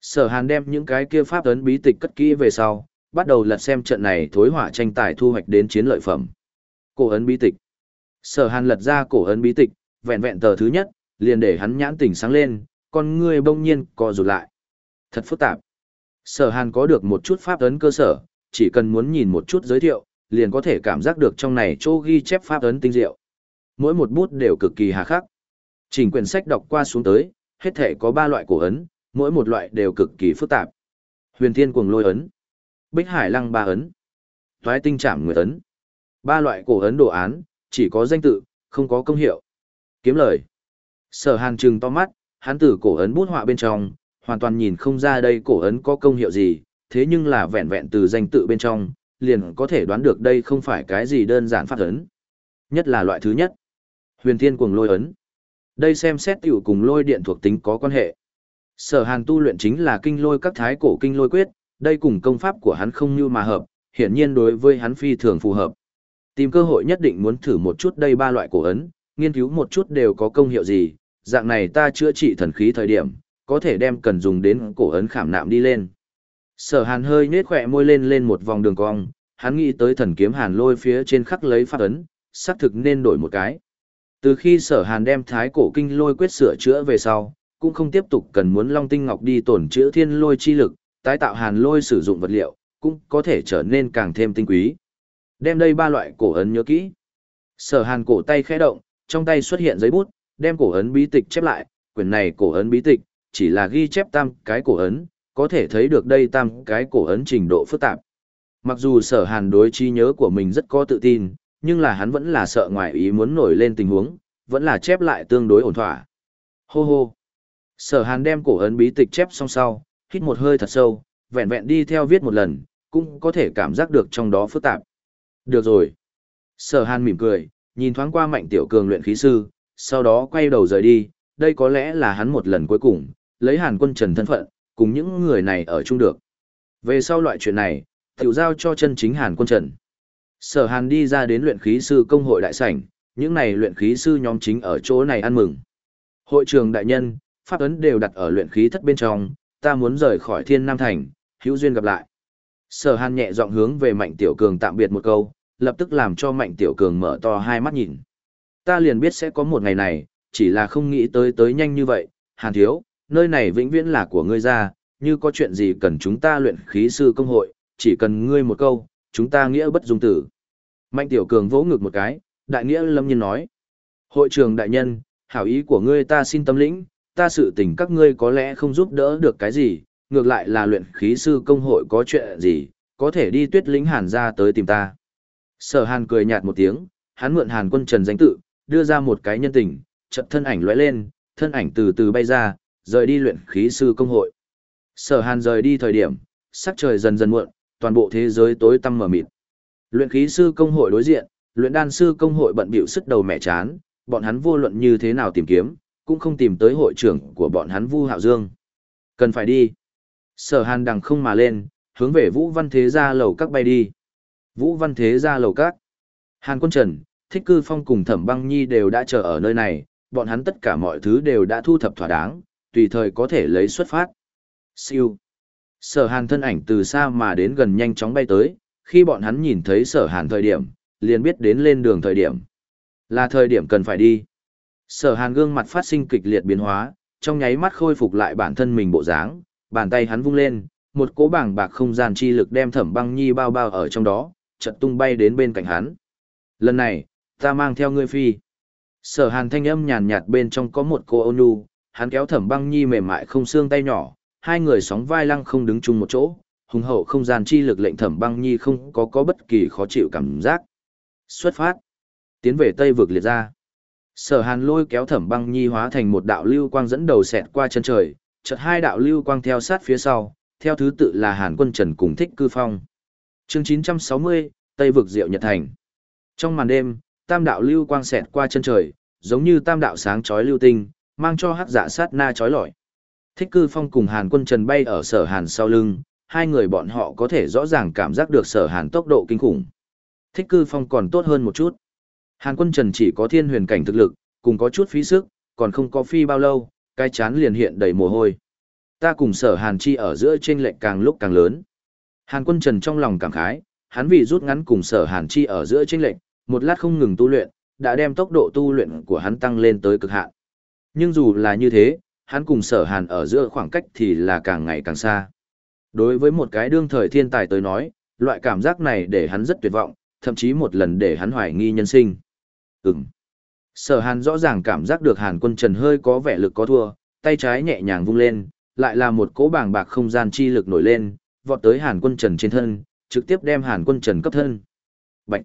Sở Hàn đem những cái kia pháp ấn bí tịch cất kỹ về sau, bắt đầu lật xem trận này thối hỏa tranh tài thu hoạch đến chiến lợi phẩm. Cổ ấn bí tịch. Sở Hàn lật ra cổ ấn bí tịch, vẹn vẹn tờ thứ nhất, liền để hắn nhãn tỉnh sáng lên, con ngươi bỗng nhiên co rụt lại. Thật phức tạp. Sở Hàn có được một chút pháp ấn cơ sở, chỉ cần muốn nhìn một chút giới thiệu, liền có thể cảm giác được trong này chỗ ghi chép pháp ấn tinh diệu. Mỗi một bút đều cực kỳ hà khắc. Trình quyển sách đọc qua xuống tới, hết thể có ba loại cổ ấn, mỗi một loại đều cực kỳ phức tạp. Huyền Thiên Cuồng Lôi ấn, Bích Hải Lăng Ba ấn, Toái Tinh Trảm Nguyệt ấn. Ba loại cổ ấn đồ án, chỉ có danh tự, không có công hiệu. Kiếm lời. Sở Hàn trừng to mắt, hắn từ cổ ấn bút họa bên trong, hoàn toàn nhìn không ra đây cổ ấn có công hiệu gì, thế nhưng là vẹn vẹn từ danh tự bên trong, liền có thể đoán được đây không phải cái gì đơn giản phát ấn. Nhất là loại thứ nhất. Huyền Thiên Cuồng Lôi ấn. Đây xem xét tiểu cùng lôi điện thuộc tính có quan hệ. Sở Hàn tu luyện chính là kinh lôi các thái cổ kinh lôi quyết, đây cùng công pháp của hắn không như mà hợp, hiển nhiên đối với hắn phi thường phù hợp. Tìm cơ hội nhất định muốn thử một chút đây ba loại cổ ấn, nghiên cứu một chút đều có công hiệu gì, dạng này ta chữa trị thần khí thời điểm, có thể đem cần dùng đến cổ ấn khảm nạm đi lên. Sở Hàn hơi nết khỏe môi lên lên một vòng đường cong, hắn nghĩ tới thần kiếm Hàn lôi phía trên khắc lấy pháp ấn, xác thực nên đổi một cái. Từ khi sở hàn đem thái cổ kinh lôi quyết sửa chữa về sau, cũng không tiếp tục cần muốn long tinh ngọc đi tổn chữa thiên lôi chi lực, tái tạo hàn lôi sử dụng vật liệu, cũng có thể trở nên càng thêm tinh quý. Đem đây ba loại cổ ấn nhớ kỹ. Sở hàn cổ tay khẽ động, trong tay xuất hiện giấy bút, đem cổ ấn bí tịch chép lại, quyển này cổ ấn bí tịch, chỉ là ghi chép tam cái cổ ấn, có thể thấy được đây tam cái cổ ấn trình độ phức tạp. Mặc dù sở hàn đối trí nhớ của mình rất có tự tin, nhưng là hắn vẫn là sợ ngoài ý muốn nổi lên tình huống, vẫn là chép lại tương đối ổn thỏa. Hô hô. Sở Hàn đem cổ ấn bí tịch chép xong sau, hít một hơi thật sâu, vẹn vẹn đi theo viết một lần, cũng có thể cảm giác được trong đó phức tạp. Được rồi. Sở Hàn mỉm cười, nhìn thoáng qua mạnh tiểu cường luyện khí sư, sau đó quay đầu rời đi, đây có lẽ là hắn một lần cuối cùng, lấy Hàn quân trần thân phận, cùng những người này ở chung được. Về sau loại chuyện này, tiểu giao cho chân chính Hàn quân trần. Sở Hàn đi ra đến luyện khí sư công hội đại sảnh, những này luyện khí sư nhóm chính ở chỗ này ăn mừng. Hội trường đại nhân, pháp ấn đều đặt ở luyện khí thất bên trong, ta muốn rời khỏi Thiên Nam thành, hữu duyên gặp lại. Sở Hàn nhẹ giọng hướng về Mạnh Tiểu Cường tạm biệt một câu, lập tức làm cho Mạnh Tiểu Cường mở to hai mắt nhìn. Ta liền biết sẽ có một ngày này, chỉ là không nghĩ tới tới nhanh như vậy, Hàn thiếu, nơi này vĩnh viễn là của ngươi ra, như có chuyện gì cần chúng ta luyện khí sư công hội, chỉ cần ngươi một câu, chúng ta nghĩa bất dung tử. Mạnh tiểu cường vỗ ngực một cái, đại nghĩa lâm nhiên nói. Hội trưởng đại nhân, hảo ý của ngươi ta xin tâm lĩnh, ta sự tình các ngươi có lẽ không giúp đỡ được cái gì, ngược lại là luyện khí sư công hội có chuyện gì, có thể đi tuyết lĩnh hàn ra tới tìm ta. Sở hàn cười nhạt một tiếng, hắn mượn hàn quân trần danh tự, đưa ra một cái nhân tình, chật thân ảnh lóe lên, thân ảnh từ từ bay ra, rời đi luyện khí sư công hội. Sở hàn rời đi thời điểm, sắc trời dần dần muộn, toàn bộ thế giới tối tăm mờ mịt. Luyện khí sư công hội đối diện, luyện đan sư công hội bận bịu sức đầu mẹ chán, bọn hắn vô luận như thế nào tìm kiếm, cũng không tìm tới hội trưởng của bọn hắn Vu Hạo Dương. Cần phải đi. Sở Hàn đằng không mà lên, hướng về Vũ Văn Thế gia lầu các bay đi. Vũ Văn Thế gia lầu các. Hàn Quân Trần, Thích Cư Phong cùng Thẩm Băng Nhi đều đã chờ ở nơi này, bọn hắn tất cả mọi thứ đều đã thu thập thỏa đáng, tùy thời có thể lấy xuất phát. Siêu. Sở Hàn thân ảnh từ xa mà đến gần nhanh chóng bay tới, khi bọn hắn nhìn thấy sở hàn thời điểm, liền biết đến lên đường thời điểm. Là thời điểm cần phải đi. Sở hàn gương mặt phát sinh kịch liệt biến hóa, trong nháy mắt khôi phục lại bản thân mình bộ dáng, bàn tay hắn vung lên, một cỗ bảng bạc không gian chi lực đem thẩm băng nhi bao bao ở trong đó, chợt tung bay đến bên cạnh hắn. Lần này, ta mang theo ngươi phi. Sở hàn thanh âm nhàn nhạt bên trong có một cô ôn nhu, hắn kéo thẩm băng nhi mềm mại không xương tay nhỏ, hai người sóng vai lăng không đứng chung một chỗ, hùng hậu không gian chi lực lệnh thẩm băng nhi không có có bất kỳ khó chịu cảm giác. Xuất phát, tiến về Tây vực liệt ra. Sở hàn lôi kéo thẩm băng nhi hóa thành một đạo lưu quang dẫn đầu xẹt qua chân trời, chợt hai đạo lưu quang theo sát phía sau, theo thứ tự là hàn quân trần cùng thích cư phong. chương 960, Tây vực diệu nhật thành. Trong màn đêm, tam đạo lưu quang xẹt qua chân trời, giống như tam đạo sáng chói lưu tinh, mang cho hắc dạ sát na trói lọi. Thích cư phong cùng hàn quân trần bay ở sở hàn sau lưng, hai người bọn họ có thể rõ ràng cảm giác được sở hàn tốc độ kinh khủng. Thích cư phong còn tốt hơn một chút. Hàn quân trần chỉ có thiên huyền cảnh thực lực, cùng có chút phí sức, còn không có phi bao lâu, cái chán liền hiện đầy mồ hôi. Ta cùng sở hàn chi ở giữa trên lệnh càng lúc càng lớn. Hàn quân trần trong lòng cảm khái, hắn vì rút ngắn cùng sở hàn chi ở giữa trên lệnh, một lát không ngừng tu luyện, đã đem tốc độ tu luyện của hắn tăng lên tới cực hạn. Nhưng dù là như thế, hắn cùng sở hàn ở giữa khoảng cách thì là càng ngày càng xa. Đối với một cái đương thời thiên tài tới nói, loại cảm giác này để hắn rất tuyệt vọng, thậm chí một lần để hắn hoài nghi nhân sinh. Ừm. Sở hàn rõ ràng cảm giác được hàn quân trần hơi có vẻ lực có thua, tay trái nhẹ nhàng vung lên, lại là một cỗ bàng bạc không gian chi lực nổi lên, vọt tới hàn quân trần trên thân, trực tiếp đem hàn quân trần cấp thân. Bạch.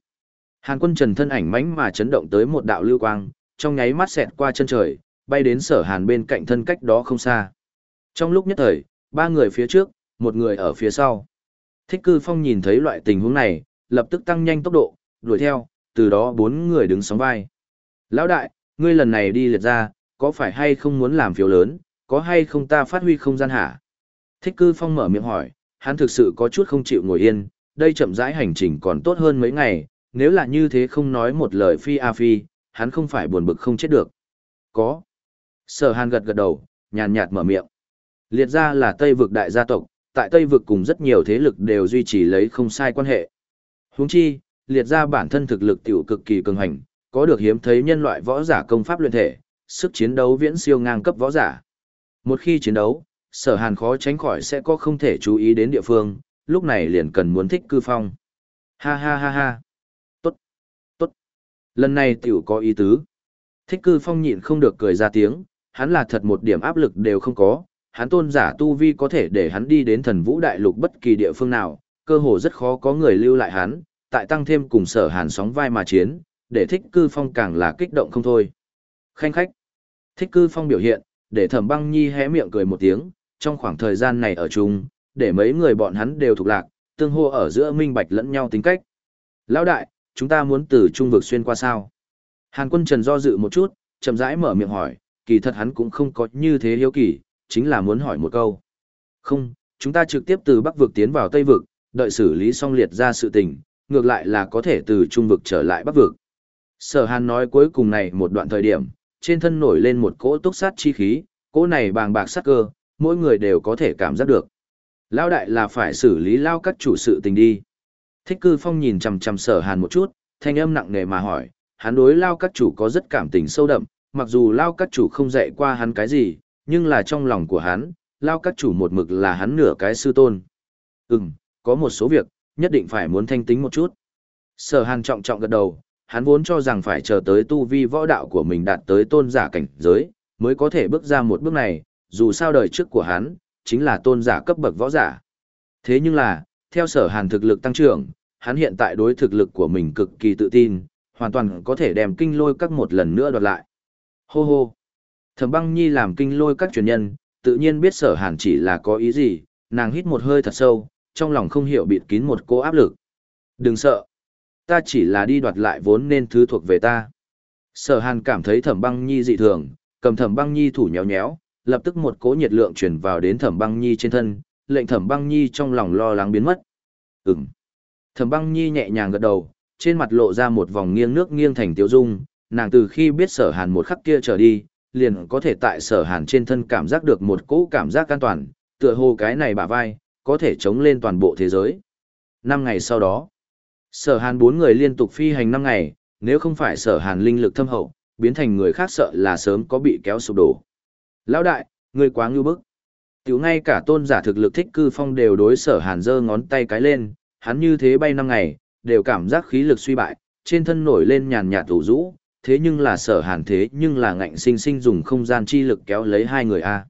Hàn quân trần thân ảnh mánh mà chấn động tới một đạo lưu quang, trong nháy mắt xẹt qua chân trời, bay đến sở hàn bên cạnh thân cách đó không xa. Trong lúc nhất thời, ba người phía trước, một người ở phía sau. Thích cư phong nhìn thấy loại tình huống này, lập tức tăng nhanh tốc độ, đuổi theo, từ đó bốn người đứng sóng vai. Lão đại, ngươi lần này đi liệt ra, có phải hay không muốn làm phiếu lớn, có hay không ta phát huy không gian hả? Thích cư phong mở miệng hỏi, hắn thực sự có chút không chịu ngồi yên, đây chậm rãi hành trình còn tốt hơn mấy ngày, nếu là như thế không nói một lời phi a phi, hắn không phải buồn bực không chết được. Có. Sở hàn gật gật đầu, nhàn nhạt mở miệng. Liệt ra là Tây vực đại gia tộc, tại Tây vực cùng rất nhiều thế lực đều duy trì lấy không sai quan hệ. Huống chi, liệt ra bản thân thực lực tiểu cực kỳ cường hành, có được hiếm thấy nhân loại võ giả công pháp luyện thể, sức chiến đấu viễn siêu ngang cấp võ giả. Một khi chiến đấu, sở hàn khó tránh khỏi sẽ có không thể chú ý đến địa phương, lúc này liền cần muốn thích cư phong. Ha ha ha ha. Tốt. Tốt. Lần này tiểu có ý tứ. Thích cư phong nhịn không được cười ra tiếng, hắn là thật một điểm áp lực đều không có, hắn tôn giả tu vi có thể để hắn đi đến thần vũ đại lục bất kỳ địa phương nào, cơ hồ rất khó có người lưu lại hắn, tại tăng thêm cùng sở hàn sóng vai mà chiến, để thích cư phong càng là kích động không thôi. Khanh khách, thích cư phong biểu hiện, để thẩm băng nhi hé miệng cười một tiếng, trong khoảng thời gian này ở chung, để mấy người bọn hắn đều thuộc lạc, tương hô ở giữa minh bạch lẫn nhau tính cách. Lão đại, chúng ta muốn từ trung vực xuyên qua sao? Hàn quân trần do dự một chút, chậm rãi mở miệng hỏi, kỳ thật hắn cũng không có như thế hiếu kỳ, chính là muốn hỏi một câu. Không, chúng ta trực tiếp từ Bắc vực tiến vào Tây vực, đợi xử lý xong liệt ra sự tình, ngược lại là có thể từ Trung vực trở lại Bắc vực. Sở Hàn nói cuối cùng này một đoạn thời điểm, trên thân nổi lên một cỗ túc sát chi khí, cỗ này bàng bạc sát cơ, mỗi người đều có thể cảm giác được. Lao đại là phải xử lý lao các chủ sự tình đi. Thích cư phong nhìn chằm chằm sở hàn một chút, thanh âm nặng nề mà hỏi, hắn đối lao các chủ có rất cảm tình sâu đậm, mặc dù lao các chủ không dạy qua hắn cái gì, nhưng là trong lòng của hắn, lao các chủ một mực là hắn nửa cái sư tôn. Ừm, có một số việc, nhất định phải muốn thanh tính một chút. Sở hàn trọng trọng gật đầu, hắn vốn cho rằng phải chờ tới tu vi võ đạo của mình đạt tới tôn giả cảnh giới, mới có thể bước ra một bước này, dù sao đời trước của hắn, chính là tôn giả cấp bậc võ giả. Thế nhưng là, theo sở hàn thực lực tăng trưởng, hắn hiện tại đối thực lực của mình cực kỳ tự tin, hoàn toàn có thể đem kinh lôi các một lần nữa đoạt lại. Hô hô! Thẩm băng nhi làm kinh lôi các truyền nhân, tự nhiên biết sở hàn chỉ là có ý gì, nàng hít một hơi thật sâu, trong lòng không hiểu bịt kín một cô áp lực. Đừng sợ! Ta chỉ là đi đoạt lại vốn nên thứ thuộc về ta. Sở hàn cảm thấy thẩm băng nhi dị thường, cầm thẩm băng nhi thủ nhéo nhéo, lập tức một cỗ nhiệt lượng chuyển vào đến thẩm băng nhi trên thân, lệnh thẩm băng nhi trong lòng lo lắng biến mất. Ừm. Thẩm băng nhi nhẹ nhàng gật đầu, trên mặt lộ ra một vòng nghiêng nước nghiêng thành tiêu dung, nàng từ khi biết sở hàn một khắc kia trở đi, liền có thể tại sở hàn trên thân cảm giác được một cỗ cảm giác an toàn, tựa hồ cái này bả vai, có thể chống lên toàn bộ thế giới. Năm ngày sau đó, sở hàn bốn người liên tục phi hành năm ngày, nếu không phải sở hàn linh lực thâm hậu, biến thành người khác sợ là sớm có bị kéo sụp đổ. Lão đại, ngươi quá ngưu bức. Tiểu ngay cả tôn giả thực lực thích cư phong đều đối sở hàn giơ ngón tay cái lên, hắn như thế bay năm ngày, đều cảm giác khí lực suy bại, trên thân nổi lên nhàn nhạt tủ rũ, thế nhưng là sở hàn thế nhưng là ngạnh sinh sinh dùng không gian chi lực kéo lấy hai người a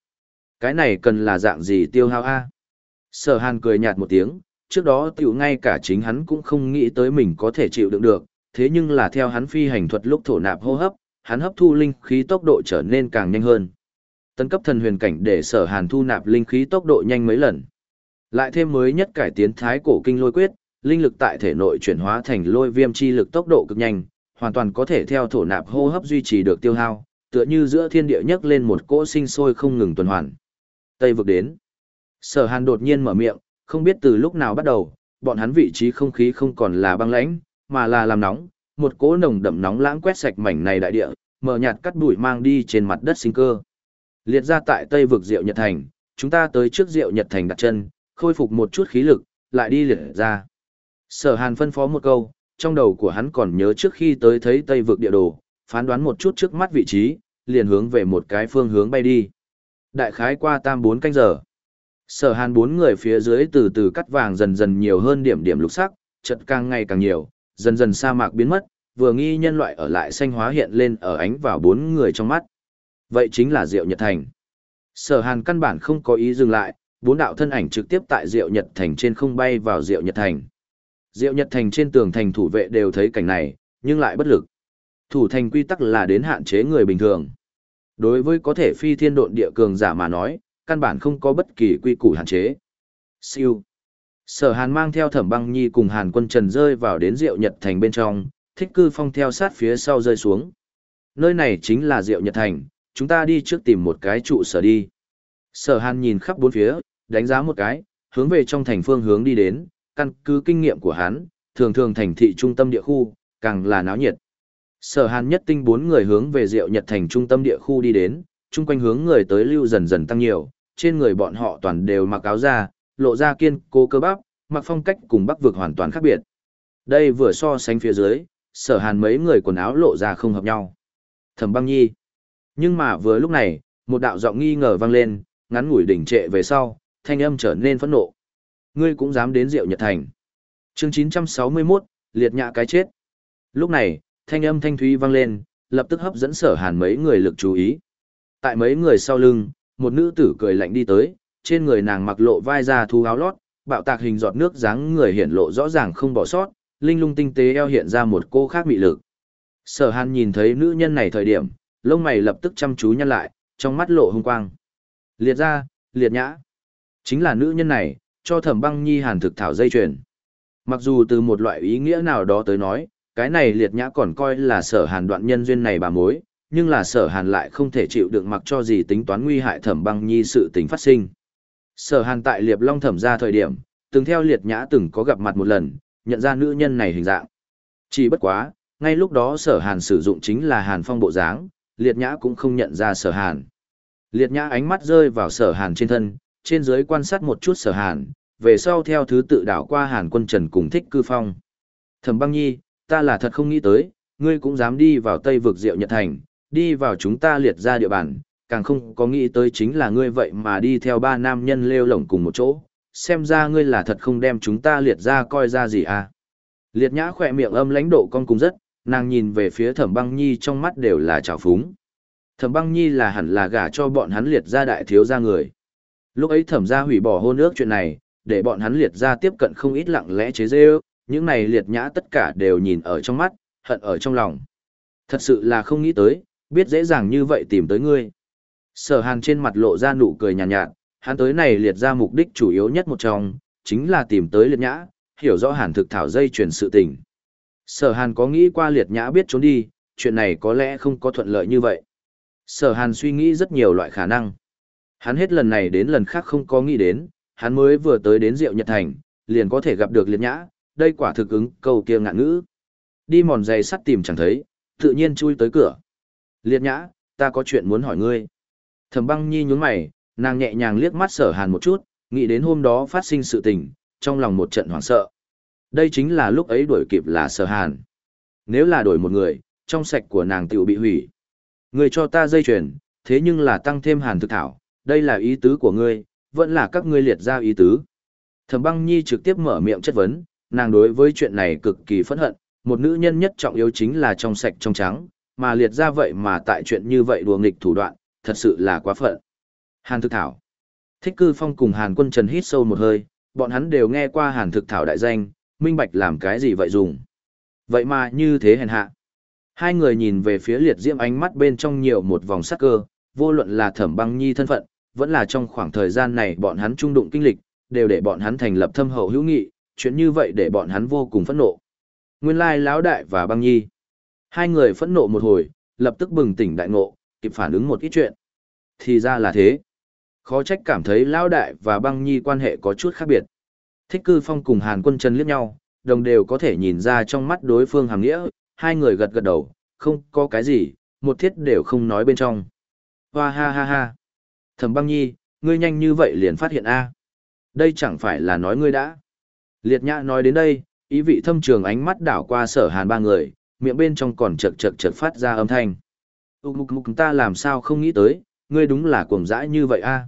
Cái này cần là dạng gì tiêu hao a? Sở hàn cười nhạt một tiếng, trước đó tiểu ngay cả chính hắn cũng không nghĩ tới mình có thể chịu đựng được, thế nhưng là theo hắn phi hành thuật lúc thổ nạp hô hấp, hắn hấp thu linh khí tốc độ trở nên càng nhanh hơn. Tân cấp thần huyền cảnh để sở hàn thu nạp linh khí tốc độ nhanh mấy lần. Lại thêm mới nhất cải tiến thái cổ kinh lôi quyết, linh lực tại thể nội chuyển hóa thành lôi viêm chi lực tốc độ cực nhanh, hoàn toàn có thể theo thổ nạp hô hấp duy trì được tiêu hao, tựa như giữa thiên địa nhấc lên một cỗ sinh sôi không ngừng tuần hoàn. Tây vực đến. Sở Hàn đột nhiên mở miệng, không biết từ lúc nào bắt đầu, bọn hắn vị trí không khí không còn là băng lãnh, mà là làm nóng, một cỗ nồng đậm nóng lãng quét sạch mảnh này đại địa, mở nhạt cắt bụi mang đi trên mặt đất sinh cơ. Liệt ra tại Tây vực Diệu Nhật Thành, chúng ta tới trước Diệu Nhật Thành đặt chân, khôi phục một chút khí lực, lại đi liệt ra. Sở Hàn phân phó một câu, trong đầu của hắn còn nhớ trước khi tới thấy Tây vực địa đồ, phán đoán một chút trước mắt vị trí, liền hướng về một cái phương hướng bay đi. Đại khái qua tam bốn canh giờ. Sở Hàn bốn người phía dưới từ từ cắt vàng dần dần nhiều hơn điểm điểm lục sắc, chợt càng ngày càng nhiều, dần dần sa mạc biến mất, vừa nghi nhân loại ở lại xanh hóa hiện lên ở ánh vào bốn người trong mắt. Vậy chính là Diệu Nhật Thành. Sở Hàn căn bản không có ý dừng lại, bốn đạo thân ảnh trực tiếp tại Diệu Nhật Thành trên không bay vào Diệu Nhật Thành. Diệu Nhật Thành trên tường thành thủ vệ đều thấy cảnh này, nhưng lại bất lực. Thủ thành quy tắc là đến hạn chế người bình thường. Đối với có thể phi thiên độn địa cường giả mà nói, căn bản không có bất kỳ quy củ hạn chế. Siêu. Sở Hàn mang theo Thẩm Băng Nhi cùng Hàn Quân Trần rơi vào đến Diệu Nhật Thành bên trong, Thích Cư Phong theo sát phía sau rơi xuống. Nơi này chính là Diệu Nhật Thành, chúng ta đi trước tìm một cái trụ sở đi. Sở Hàn nhìn khắp bốn phía, đánh giá một cái, hướng về trong thành phương hướng đi đến, căn cứ kinh nghiệm của hắn, thường thường thành thị trung tâm địa khu, càng là náo nhiệt. Sở Hàn nhất tinh bốn người hướng về Diệu Nhật thành trung tâm địa khu đi đến, chung quanh hướng người tới lưu dần dần tăng nhiều, trên người bọn họ toàn đều mặc áo da, lộ ra kiên cố cơ bắp, mặc phong cách cùng Bắc vực hoàn toàn khác biệt. Đây vừa so sánh phía dưới, Sở Hàn mấy người quần áo lộ ra không hợp nhau. Thẩm Băng Nhi. Nhưng mà vừa lúc này, một đạo giọng nghi ngờ vang lên, ngắn ngủi đỉnh trệ về sau, thanh âm trở nên phẫn nộ. Ngươi cũng dám đến rượu Nhật thành. Chương 961, liệt nhạ cái chết. Lúc này, thanh âm thanh thúy vang lên, lập tức hấp dẫn sở hàn mấy người lực chú ý. Tại mấy người sau lưng, một nữ tử cười lạnh đi tới, trên người nàng mặc lộ vai ra thu áo lót, bạo tạc hình giọt nước dáng người hiện lộ rõ ràng không bỏ sót, linh lung tinh tế eo hiện ra một cô khác mị lực. Sở hàn nhìn thấy nữ nhân này thời điểm, lông mày lập tức chăm chú nhăn lại, trong mắt lộ hung quang. Liệt ra, liệt nhã. Chính là nữ nhân này, cho thẩm băng nhi hàn thực thảo dây chuyền. Mặc dù từ một loại ý nghĩa nào đó tới nói, cái này liệt nhã còn coi là sở hàn đoạn nhân duyên này bà mối, nhưng là sở hàn lại không thể chịu đựng mặc cho gì tính toán nguy hại thẩm băng nhi sự tính phát sinh. Sở hàn tại liệp long thẩm ra thời điểm, từng theo liệt nhã từng có gặp mặt một lần, nhận ra nữ nhân này hình dạng. Chỉ bất quá, ngay lúc đó sở hàn sử dụng chính là hàn phong bộ dáng, liệt nhã cũng không nhận ra sở hàn. Liệt nhã ánh mắt rơi vào sở hàn trên thân, trên dưới quan sát một chút sở hàn, về sau theo thứ tự đảo qua hàn quân trần cùng thích cư phong. Thẩm băng nhi, ta là thật không nghĩ tới, ngươi cũng dám đi vào Tây vực Diệu Nhật Thành, đi vào chúng ta liệt ra địa bàn, càng không có nghĩ tới chính là ngươi vậy mà đi theo ba nam nhân lêu lổng cùng một chỗ, xem ra ngươi là thật không đem chúng ta liệt ra coi ra gì à. Liệt nhã khỏe miệng âm lãnh độ con cùng rất, nàng nhìn về phía thẩm băng nhi trong mắt đều là trào phúng. Thẩm băng nhi là hẳn là gả cho bọn hắn liệt ra đại thiếu gia người. Lúc ấy thẩm gia hủy bỏ hôn ước chuyện này, để bọn hắn liệt ra tiếp cận không ít lặng lẽ chế dê những này liệt nhã tất cả đều nhìn ở trong mắt, hận ở trong lòng. Thật sự là không nghĩ tới, biết dễ dàng như vậy tìm tới ngươi. Sở hàn trên mặt lộ ra nụ cười nhàn nhạt, nhạt, hắn tới này liệt ra mục đích chủ yếu nhất một trong, chính là tìm tới liệt nhã, hiểu rõ hàn thực thảo dây chuyển sự tình. Sở hàn có nghĩ qua liệt nhã biết trốn đi, chuyện này có lẽ không có thuận lợi như vậy. Sở hàn suy nghĩ rất nhiều loại khả năng. Hắn hết lần này đến lần khác không có nghĩ đến, hắn mới vừa tới đến Diệu Nhật Thành, liền có thể gặp được liệt nhã, đây quả thực ứng câu kia ngạn ngữ. Đi mòn giày sắt tìm chẳng thấy, tự nhiên chui tới cửa. Liệt nhã, ta có chuyện muốn hỏi ngươi. Thẩm băng nhi nhún mày, nàng nhẹ nhàng liếc mắt sở hàn một chút, nghĩ đến hôm đó phát sinh sự tình, trong lòng một trận hoảng sợ. Đây chính là lúc ấy đuổi kịp là sở hàn. Nếu là đổi một người, trong sạch của nàng tiểu bị hủy. người cho ta dây chuyền, thế nhưng là tăng thêm hàn thực thảo, đây là ý tứ của ngươi, vẫn là các ngươi liệt ra ý tứ. Thẩm băng nhi trực tiếp mở miệng chất vấn, nàng đối với chuyện này cực kỳ phẫn hận, một nữ nhân nhất trọng yếu chính là trong sạch trong trắng, mà liệt ra vậy mà tại chuyện như vậy đùa nghịch thủ đoạn, thật sự là quá phận. Hàn thực thảo, Thích cư phong cùng Hàn quân Trần hít sâu một hơi, bọn hắn đều nghe qua Hàn thực thảo đại danh, minh bạch làm cái gì vậy dùng. Vậy mà như thế hèn hạ. Hai người nhìn về phía liệt diễm ánh mắt bên trong nhiều một vòng sắc cơ, vô luận là thẩm băng nhi thân phận, vẫn là trong khoảng thời gian này bọn hắn trung đụng kinh lịch, đều để bọn hắn thành lập thâm hậu hữu nghị, chuyện như vậy để bọn hắn vô cùng phẫn nộ. Nguyên lai lão đại và băng nhi. Hai người phẫn nộ một hồi, lập tức bừng tỉnh đại ngộ, kịp phản ứng một ít chuyện. Thì ra là thế. Khó trách cảm thấy lão đại và băng nhi quan hệ có chút khác biệt. Thích cư phong cùng Hàn quân chân liếc nhau, đồng đều có thể nhìn ra trong mắt đối phương hàm nghĩa, hai người gật gật đầu, không có cái gì, một thiết đều không nói bên trong. Hoa ha ha ha. Thẩm băng nhi, ngươi nhanh như vậy liền phát hiện a Đây chẳng phải là nói ngươi đã. Liệt nhã nói đến đây, ý vị thâm trường ánh mắt đảo qua sở hàn ba người, miệng bên trong còn chật chật chật phát ra âm thanh. Úc mục mục ta làm sao không nghĩ tới, ngươi đúng là cuồng dã như vậy a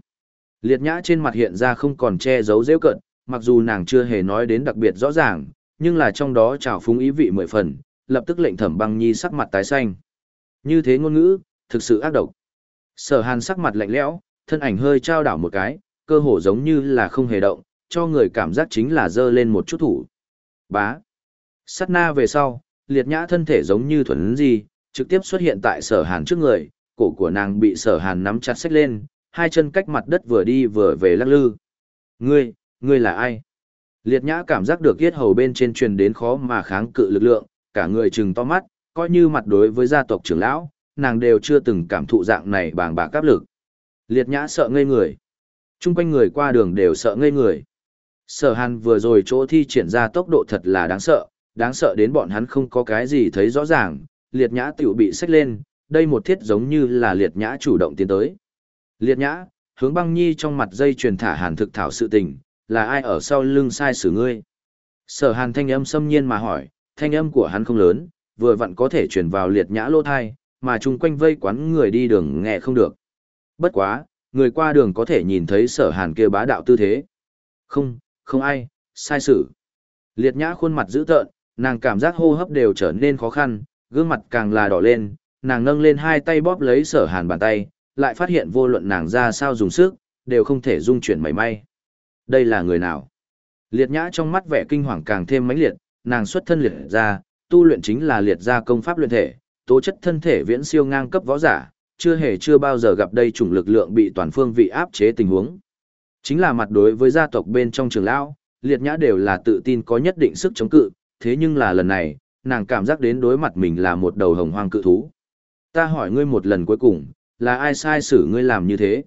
Liệt nhã trên mặt hiện ra không còn che giấu dễ cận, mặc dù nàng chưa hề nói đến đặc biệt rõ ràng, nhưng là trong đó trào phúng ý vị mười phần, lập tức lệnh thẩm băng nhi sắc mặt tái xanh. Như thế ngôn ngữ, thực sự ác độc. Sở hàn sắc mặt lạnh lẽo, thân ảnh hơi trao đảo một cái, cơ hồ giống như là không hề động, cho người cảm giác chính là dơ lên một chút thủ. Bá. Sát na về sau, liệt nhã thân thể giống như thuần gì, trực tiếp xuất hiện tại sở hàn trước người, cổ của nàng bị sở hàn nắm chặt xách lên, hai chân cách mặt đất vừa đi vừa về lắc lư. Ngươi, ngươi là ai? Liệt nhã cảm giác được yết hầu bên trên truyền đến khó mà kháng cự lực lượng, cả người trừng to mắt, coi như mặt đối với gia tộc trưởng lão, nàng đều chưa từng cảm thụ dạng này bàng bạc áp lực. Liệt nhã sợ ngây người. Trung quanh người qua đường đều sợ ngây người. Sở hàn vừa rồi chỗ thi triển ra tốc độ thật là đáng sợ, đáng sợ đến bọn hắn không có cái gì thấy rõ ràng, liệt nhã tiểu bị xách lên, đây một thiết giống như là liệt nhã chủ động tiến tới. Liệt nhã, hướng băng nhi trong mặt dây truyền thả hàn thực thảo sự tình, là ai ở sau lưng sai xử ngươi? Sở hàn thanh âm xâm nhiên mà hỏi, thanh âm của hắn không lớn, vừa vặn có thể truyền vào liệt nhã lô thai, mà chung quanh vây quán người đi đường nghe không được. Bất quá, người qua đường có thể nhìn thấy sở hàn kia bá đạo tư thế. Không, không ai, sai sự. Liệt nhã khuôn mặt dữ tợn, nàng cảm giác hô hấp đều trở nên khó khăn, gương mặt càng là đỏ lên, nàng nâng lên hai tay bóp lấy sở hàn bàn tay, lại phát hiện vô luận nàng ra sao dùng sức, đều không thể dung chuyển mảy may. Đây là người nào? Liệt nhã trong mắt vẻ kinh hoàng càng thêm mãnh liệt, nàng xuất thân liệt ra, tu luyện chính là liệt ra công pháp luyện thể, tố chất thân thể viễn siêu ngang cấp võ giả, chưa hề chưa bao giờ gặp đây chủng lực lượng bị toàn phương vị áp chế tình huống. Chính là mặt đối với gia tộc bên trong trường lão, liệt nhã đều là tự tin có nhất định sức chống cự, thế nhưng là lần này, nàng cảm giác đến đối mặt mình là một đầu hồng hoang cự thú. Ta hỏi ngươi một lần cuối cùng, là ai sai xử ngươi làm như thế?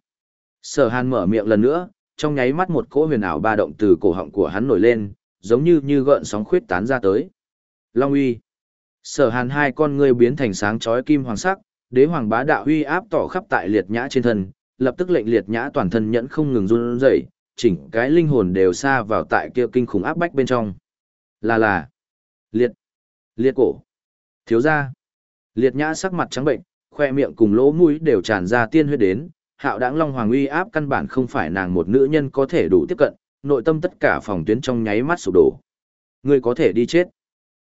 Sở hàn mở miệng lần nữa, trong nháy mắt một cỗ huyền ảo ba động từ cổ họng của hắn nổi lên, giống như như gợn sóng khuyết tán ra tới. Long uy. Sở hàn hai con ngươi biến thành sáng chói kim hoàng sắc, đế hoàng bá đạo Huy áp tỏ khắp tại liệt nhã trên thân, lập tức lệnh liệt nhã toàn thân nhẫn không ngừng run rẩy, chỉnh cái linh hồn đều xa vào tại kia kinh khủng áp bách bên trong. Là là. Liệt. Liệt cổ. Thiếu gia. Liệt nhã sắc mặt trắng bệnh, khoe miệng cùng lỗ mũi đều tràn ra tiên huyết đến, hạo đáng long hoàng uy áp căn bản không phải nàng một nữ nhân có thể đủ tiếp cận, nội tâm tất cả phòng tuyến trong nháy mắt sụp đổ. Ngươi có thể đi chết.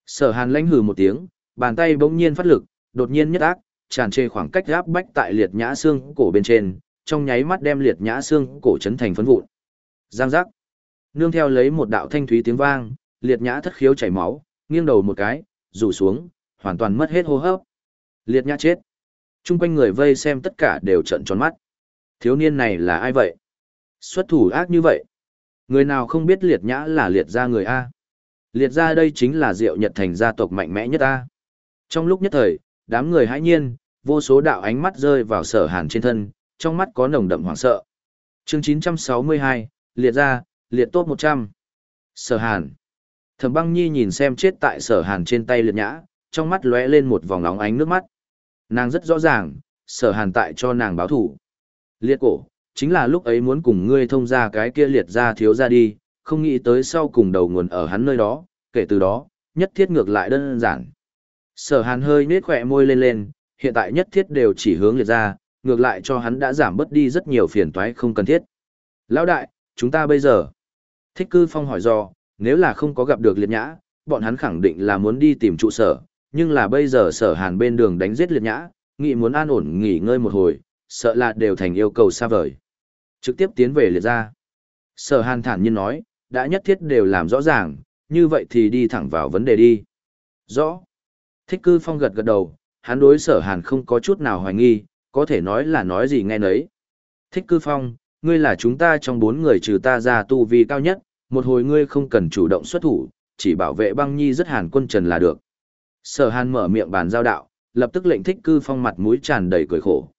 Sở hàn lãnh hừ một tiếng, bàn tay bỗng nhiên phát lực, đột nhiên nhất ác, tràn trề khoảng cách gáp bách tại liệt nhã xương cổ bên trên, trong nháy mắt đem liệt nhã xương cổ chấn thành phấn vụn. Giang giác. Nương theo lấy một đạo thanh thúy tiếng vang, liệt nhã thất khiếu chảy máu, nghiêng đầu một cái, rủ xuống, hoàn toàn mất hết hô hấp. Liệt nhã chết. Trung quanh người vây xem tất cả đều trợn tròn mắt. Thiếu niên này là ai vậy? Xuất thủ ác như vậy. Người nào không biết liệt nhã là liệt ra người A. Liệt gia đây chính là diệu nhật thành gia tộc mạnh mẽ nhất ta. Trong lúc nhất thời, đám người hãi nhiên, vô số đạo ánh mắt rơi vào sở hàn trên thân, trong mắt có nồng đậm hoảng sợ. chương 962, liệt gia, liệt tốt 100. Sở hàn. Thẩm băng nhi nhìn xem chết tại sở hàn trên tay liệt nhã, trong mắt lóe lên một vòng nóng ánh nước mắt. Nàng rất rõ ràng, sở hàn tại cho nàng báo thủ. Liệt cổ, chính là lúc ấy muốn cùng ngươi thông ra cái kia liệt ra thiếu ra đi, không nghĩ tới sau cùng đầu nguồn ở hắn nơi đó, kể từ đó, nhất thiết ngược lại đơn giản. Sở hàn hơi nết khỏe môi lên lên, hiện tại nhất thiết đều chỉ hướng liệt ra, ngược lại cho hắn đã giảm bớt đi rất nhiều phiền toái không cần thiết. Lão đại, chúng ta bây giờ. Thích cư phong hỏi do, nếu là không có gặp được liệt nhã, bọn hắn khẳng định là muốn đi tìm trụ sở, nhưng là bây giờ sở hàn bên đường đánh giết liệt nhã, nghĩ muốn an ổn nghỉ ngơi một hồi, sợ là đều thành yêu cầu xa vời. Trực tiếp tiến về liệt ra. Sở hàn thản nhiên nói, đã nhất thiết đều làm rõ ràng, như vậy thì đi thẳng vào vấn đề đi. Rõ. Thích cư phong gật gật đầu, hắn đối sở hàn không có chút nào hoài nghi, có thể nói là nói gì nghe nấy. Thích cư phong, ngươi là chúng ta trong bốn người trừ ta ra tu vi cao nhất, một hồi ngươi không cần chủ động xuất thủ, chỉ bảo vệ băng nhi rất hàn quân trần là được. Sở hàn mở miệng bàn giao đạo, lập tức lệnh thích cư phong mặt mũi tràn đầy cười khổ.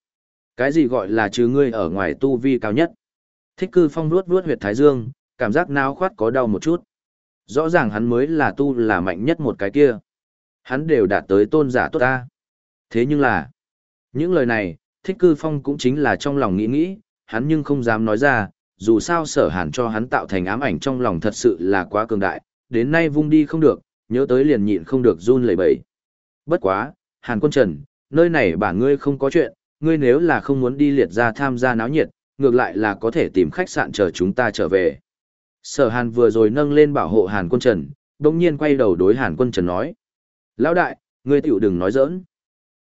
Cái gì gọi là trừ ngươi ở ngoài tu vi cao nhất? Thích cư phong nuốt nuốt huyệt thái dương, cảm giác nao khoát có đau một chút. Rõ ràng hắn mới là tu là mạnh nhất một cái kia. Hắn đều đạt tới tôn giả tốt ta. Thế nhưng là, những lời này, thích cư phong cũng chính là trong lòng nghĩ nghĩ, hắn nhưng không dám nói ra, dù sao sở hàn cho hắn tạo thành ám ảnh trong lòng thật sự là quá cường đại, đến nay vung đi không được, nhớ tới liền nhịn không được run lẩy bẩy. Bất quá, Hàn Quân Trần, nơi này bản ngươi không có chuyện, ngươi nếu là không muốn đi liệt ra tham gia náo nhiệt, ngược lại là có thể tìm khách sạn chờ chúng ta trở về. Sở Hàn vừa rồi nâng lên bảo hộ Hàn Quân Trần, đồng nhiên quay đầu đối Hàn Quân Trần nói. Lão đại, ngươi tiểu đừng nói giỡn.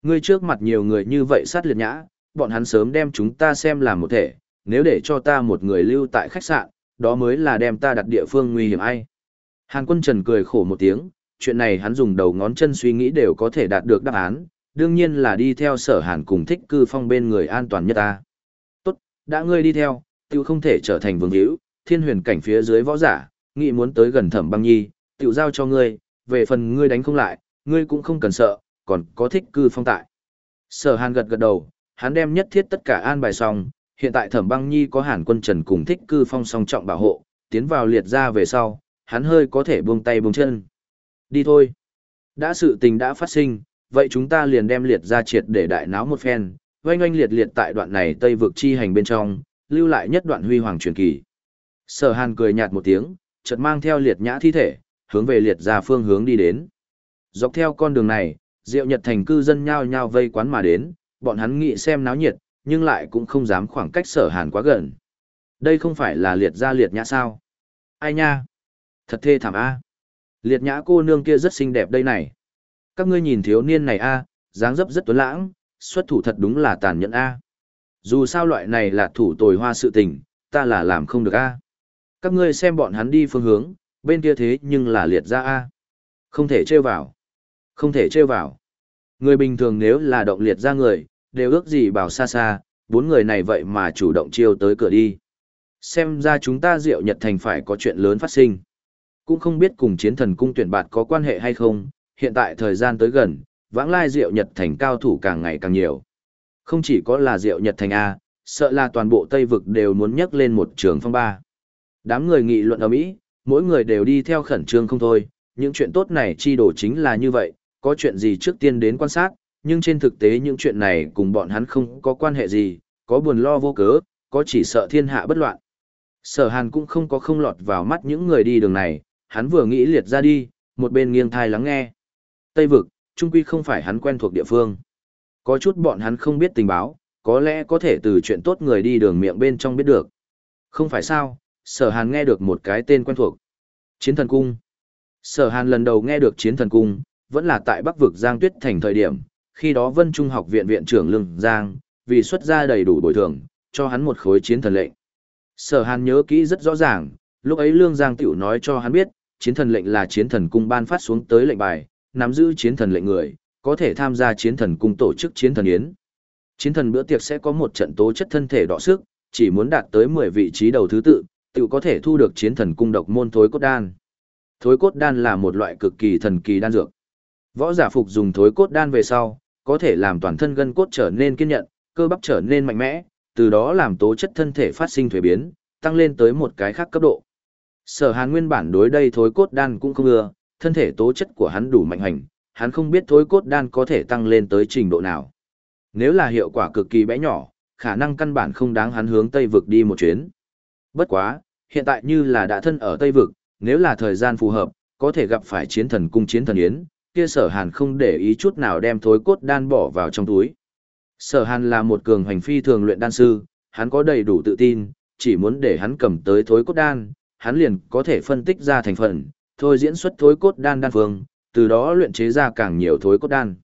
Ngươi trước mặt nhiều người như vậy sát liệt nhã, bọn hắn sớm đem chúng ta xem làm một thể, nếu để cho ta một người lưu tại khách sạn, đó mới là đem ta đặt địa phương nguy hiểm ai. Hàn quân trần cười khổ một tiếng, chuyện này hắn dùng đầu ngón chân suy nghĩ đều có thể đạt được đáp án, đương nhiên là đi theo sở hàn cùng thích cư phong bên người an toàn nhất ta. Tốt, đã ngươi đi theo, tiêu không thể trở thành vương hữu, thiên huyền cảnh phía dưới võ giả, nghĩ muốn tới gần thẩm băng nhi, Tiểu giao cho ngươi, về phần ngươi đánh không lại, ngươi cũng không cần sợ, còn có thích cư phong tại. Sở hàn gật gật đầu, hắn đem nhất thiết tất cả an bài xong, hiện tại thẩm băng nhi có hàn quân trần cùng thích cư phong song trọng bảo hộ, tiến vào liệt ra về sau, hắn hơi có thể buông tay buông chân. Đi thôi. Đã sự tình đã phát sinh, vậy chúng ta liền đem liệt ra triệt để đại náo một phen, oanh oanh liệt liệt tại đoạn này tây vực chi hành bên trong, lưu lại nhất đoạn huy hoàng truyền kỳ. Sở hàn cười nhạt một tiếng, chợt mang theo liệt nhã thi thể, hướng về liệt ra phương hướng đi đến. Dọc theo con đường này, Diệu Nhật thành cư dân nhao nhao vây quán mà đến, bọn hắn nghĩ xem náo nhiệt, nhưng lại cũng không dám khoảng cách sở hàn quá gần. Đây không phải là liệt ra liệt nhã sao? Ai nha? Thật thê thảm a. Liệt nhã cô nương kia rất xinh đẹp đây này. Các ngươi nhìn thiếu niên này a, dáng dấp rất tuấn lãng, xuất thủ thật đúng là tàn nhẫn a. Dù sao loại này là thủ tồi hoa sự tình, ta là làm không được a. Các ngươi xem bọn hắn đi phương hướng, bên kia thế nhưng là liệt ra a. Không thể trêu vào. Không thể trêu vào. Người bình thường nếu là động liệt ra người, đều ước gì bảo xa xa, bốn người này vậy mà chủ động chiêu tới cửa đi. Xem ra chúng ta diệu nhật thành phải có chuyện lớn phát sinh. Cũng không biết cùng chiến thần cung tuyển bạt có quan hệ hay không, hiện tại thời gian tới gần, vãng lai diệu nhật thành cao thủ càng ngày càng nhiều. Không chỉ có là diệu nhật thành A, sợ là toàn bộ Tây Vực đều muốn nhắc lên một trường phong ba. Đám người nghị luận ở Mỹ, mỗi người đều đi theo khẩn trương không thôi, những chuyện tốt này chi đồ chính là như vậy, có chuyện gì trước tiên đến quan sát, nhưng trên thực tế những chuyện này cùng bọn hắn không có quan hệ gì, có buồn lo vô cớ, có chỉ sợ thiên hạ bất loạn. Sở hàn cũng không có không lọt vào mắt những người đi đường này, hắn vừa nghĩ liệt ra đi, một bên nghiêng thai lắng nghe. Tây vực, trung quy không phải hắn quen thuộc địa phương. Có chút bọn hắn không biết tình báo, có lẽ có thể từ chuyện tốt người đi đường miệng bên trong biết được. Không phải sao, sở hàn nghe được một cái tên quen thuộc. Chiến thần cung. Sở hàn lần đầu nghe được chiến thần cung, vẫn là tại bắc vực Giang Tuyết thành thời điểm, khi đó Vân Trung học viện viện trưởng Lương Giang, vì xuất ra đầy đủ bồi thường, cho hắn một khối chiến thần lệnh. Sở Hàn nhớ kỹ rất rõ ràng, lúc ấy Lương Giang tiểu nói cho hắn biết, chiến thần lệnh là chiến thần cung ban phát xuống tới lệnh bài, nắm giữ chiến thần lệnh người, có thể tham gia chiến thần cung tổ chức chiến thần yến. Chiến thần bữa tiệc sẽ có một trận tố chất thân thể đọ sức, chỉ muốn đạt tới 10 vị trí đầu thứ tự, tiểu có thể thu được chiến thần cung độc môn thối cốt đan. Thối cốt đan là một loại cực kỳ thần kỳ đan dược. Võ giả phục dùng thối cốt đan về sau, có thể làm toàn thân gân cốt trở nên kiên nhận, cơ bắp trở nên mạnh mẽ, từ đó làm tố chất thân thể phát sinh thuế biến, tăng lên tới một cái khác cấp độ. Sở Hàn nguyên bản đối đây thối cốt đan cũng không ưa, thân thể tố chất của hắn đủ mạnh hành, hắn không biết thối cốt đan có thể tăng lên tới trình độ nào. Nếu là hiệu quả cực kỳ bé nhỏ, khả năng căn bản không đáng hắn hướng Tây vực đi một chuyến. Bất quá, hiện tại như là đã thân ở Tây vực, nếu là thời gian phù hợp, có thể gặp phải chiến thần cung chiến thần yến, kia sở hàn không để ý chút nào đem thối cốt đan bỏ vào trong túi. Sở hàn là một cường hành phi thường luyện đan sư, hắn có đầy đủ tự tin, chỉ muốn để hắn cầm tới thối cốt đan, hắn liền có thể phân tích ra thành phần, thôi diễn xuất thối cốt đan đan phương, từ đó luyện chế ra càng nhiều thối cốt đan.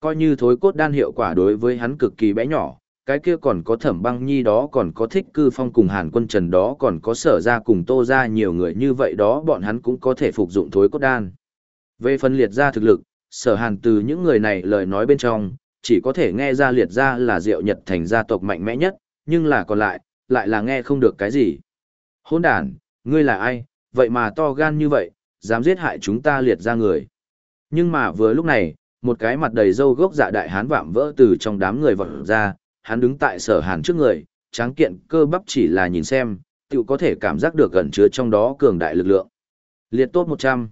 Coi như thối cốt đan hiệu quả đối với hắn cực kỳ bé nhỏ, cái kia còn có thẩm băng nhi đó còn có thích cư phong cùng hàn quân trần đó còn có sở ra cùng tô ra nhiều người như vậy đó bọn hắn cũng có thể phục dụng thối cốt đan. Về phân liệt ra thực lực, sở hàn từ những người này lời nói bên trong, chỉ có thể nghe ra liệt ra là diệu nhật thành gia tộc mạnh mẽ nhất, nhưng là còn lại, lại là nghe không được cái gì. Hôn đàn, ngươi là ai, vậy mà to gan như vậy, dám giết hại chúng ta liệt ra người. Nhưng mà vừa lúc này, một cái mặt đầy râu gốc dạ đại hán vạm vỡ từ trong đám người vọt ra, hắn đứng tại sở hàn trước người, tráng kiện cơ bắp chỉ là nhìn xem, tự có thể cảm giác được gần chứa trong đó cường đại lực lượng. Liệt tốt 100.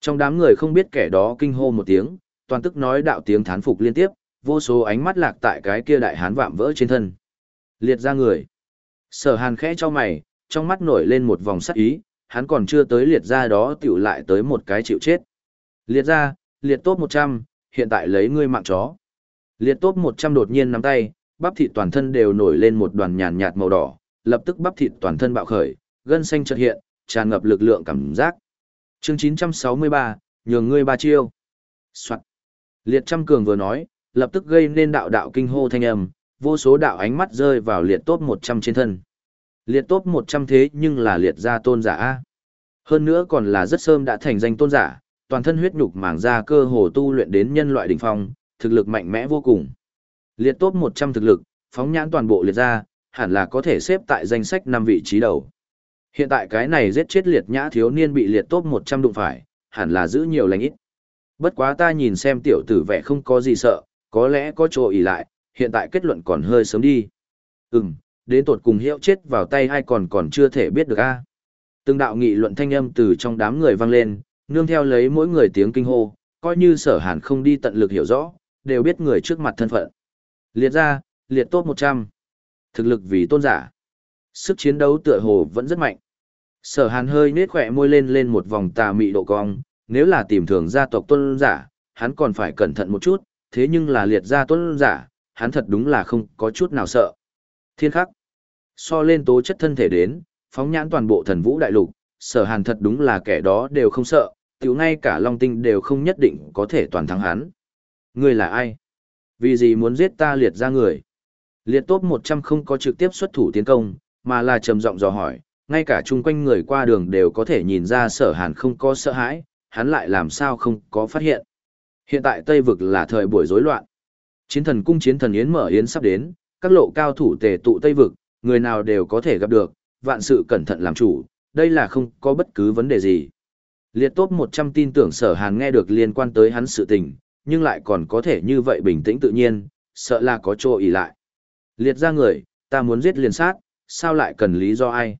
Trong đám người không biết kẻ đó kinh hô một tiếng, toàn tức nói đạo tiếng thán phục liên tiếp, vô số ánh mắt lạc tại cái kia đại hán vạm vỡ trên thân. Liệt ra người. Sở hàn khẽ cho mày, trong mắt nổi lên một vòng sắc ý, hắn còn chưa tới liệt ra đó tiểu lại tới một cái chịu chết. Liệt ra, liệt tốt 100, hiện tại lấy ngươi mạng chó. Liệt tốt 100 đột nhiên nắm tay, bắp thịt toàn thân đều nổi lên một đoàn nhàn nhạt màu đỏ, lập tức bắp thịt toàn thân bạo khởi, gân xanh chợt hiện, tràn ngập lực lượng cảm giác. Chương 963, nhường ngươi ba chiêu. Soạn. Liệt trăm cường vừa nói, lập tức gây nên đạo đạo kinh hô thanh âm, vô số đạo ánh mắt rơi vào liệt tốt 100 trên thân. Liệt tốt 100 thế nhưng là liệt gia tôn giả A. Hơn nữa còn là rất sớm đã thành danh tôn giả, toàn thân huyết nhục màng ra cơ hồ tu luyện đến nhân loại đỉnh phong, thực lực mạnh mẽ vô cùng. Liệt tốt 100 thực lực, phóng nhãn toàn bộ liệt ra hẳn là có thể xếp tại danh sách 5 vị trí đầu. Hiện tại cái này giết chết liệt nhã thiếu niên bị liệt tốt 100 đụng phải, hẳn là giữ nhiều lành ít. Bất quá ta nhìn xem tiểu tử vẻ không có gì sợ, có lẽ có chỗ ý lại, hiện tại kết luận còn hơi sớm đi. Ừm, đến tột cùng hiệu chết vào tay ai còn còn chưa thể biết được a. Từng đạo nghị luận thanh âm từ trong đám người vang lên, nương theo lấy mỗi người tiếng kinh hô, coi như sở hàn không đi tận lực hiểu rõ, đều biết người trước mặt thân phận. Liệt ra, liệt tốt 100. Thực lực vì tôn giả. Sức chiến đấu tựa hồ vẫn rất mạnh. Sở hàn hơi nết khỏe môi lên lên một vòng tà mị độ cong, nếu là tìm thường gia tộc tôn giả, hắn còn phải cẩn thận một chút, thế nhưng là liệt gia tôn giả, hắn thật đúng là không có chút nào sợ. Thiên khắc. So lên tố chất thân thể đến, phóng nhãn toàn bộ thần vũ đại lục, sở hàn thật đúng là kẻ đó đều không sợ, tiểu ngay cả Long Tinh đều không nhất định có thể toàn thắng hắn. Ngươi là ai? Vì gì muốn giết ta liệt ra người? Liệt tốt 100 không có trực tiếp xuất thủ tiến công, mà là trầm giọng dò hỏi, ngay cả chung quanh người qua đường đều có thể nhìn ra sở hàn không có sợ hãi, hắn lại làm sao không có phát hiện. Hiện tại Tây Vực là thời buổi rối loạn. Chiến thần cung chiến thần yến mở yến sắp đến, các lộ cao thủ tề tụ Tây Vực, người nào đều có thể gặp được, vạn sự cẩn thận làm chủ, đây là không có bất cứ vấn đề gì. Liệt tốt 100 tin tưởng sở hàn nghe được liên quan tới hắn sự tình, nhưng lại còn có thể như vậy bình tĩnh tự nhiên, sợ là có chỗ ý lại. Liệt ra người, ta muốn giết liền sát, sao lại cần lý do ai?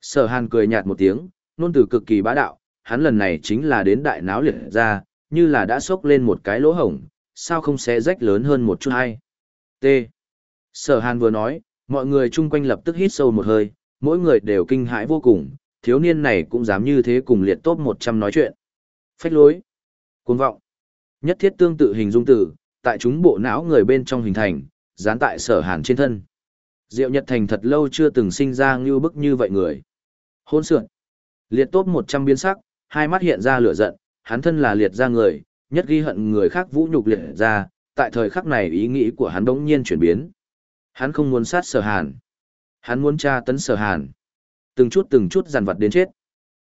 Sở hàn cười nhạt một tiếng, nôn từ cực kỳ bá đạo, hắn lần này chính là đến đại náo liệt ra, như là đã sốc lên một cái lỗ hổng, sao không xé rách lớn hơn một chút hay? T. Sở hàn vừa nói, mọi người chung quanh lập tức hít sâu một hơi, mỗi người đều kinh hãi vô cùng, thiếu niên này cũng dám như thế cùng liệt tốt 100 nói chuyện. Phách lối, cuồng vọng, nhất thiết tương tự hình dung tử, tại chúng bộ não người bên trong hình thành, dán tại sở hàn trên thân. Diệu Nhật Thành thật lâu chưa từng sinh ra như bức như vậy người. Hôn sượn. Liệt tốt 100 biến sắc, hai mắt hiện ra lửa giận, hắn thân là liệt ra người, nhất ghi hận người khác vũ nhục liệt ra, tại thời khắc này ý nghĩ của hắn đống nhiên chuyển biến. Hắn không muốn sát sở hàn. Hắn muốn tra tấn sở hàn. Từng chút từng chút dằn vặt đến chết.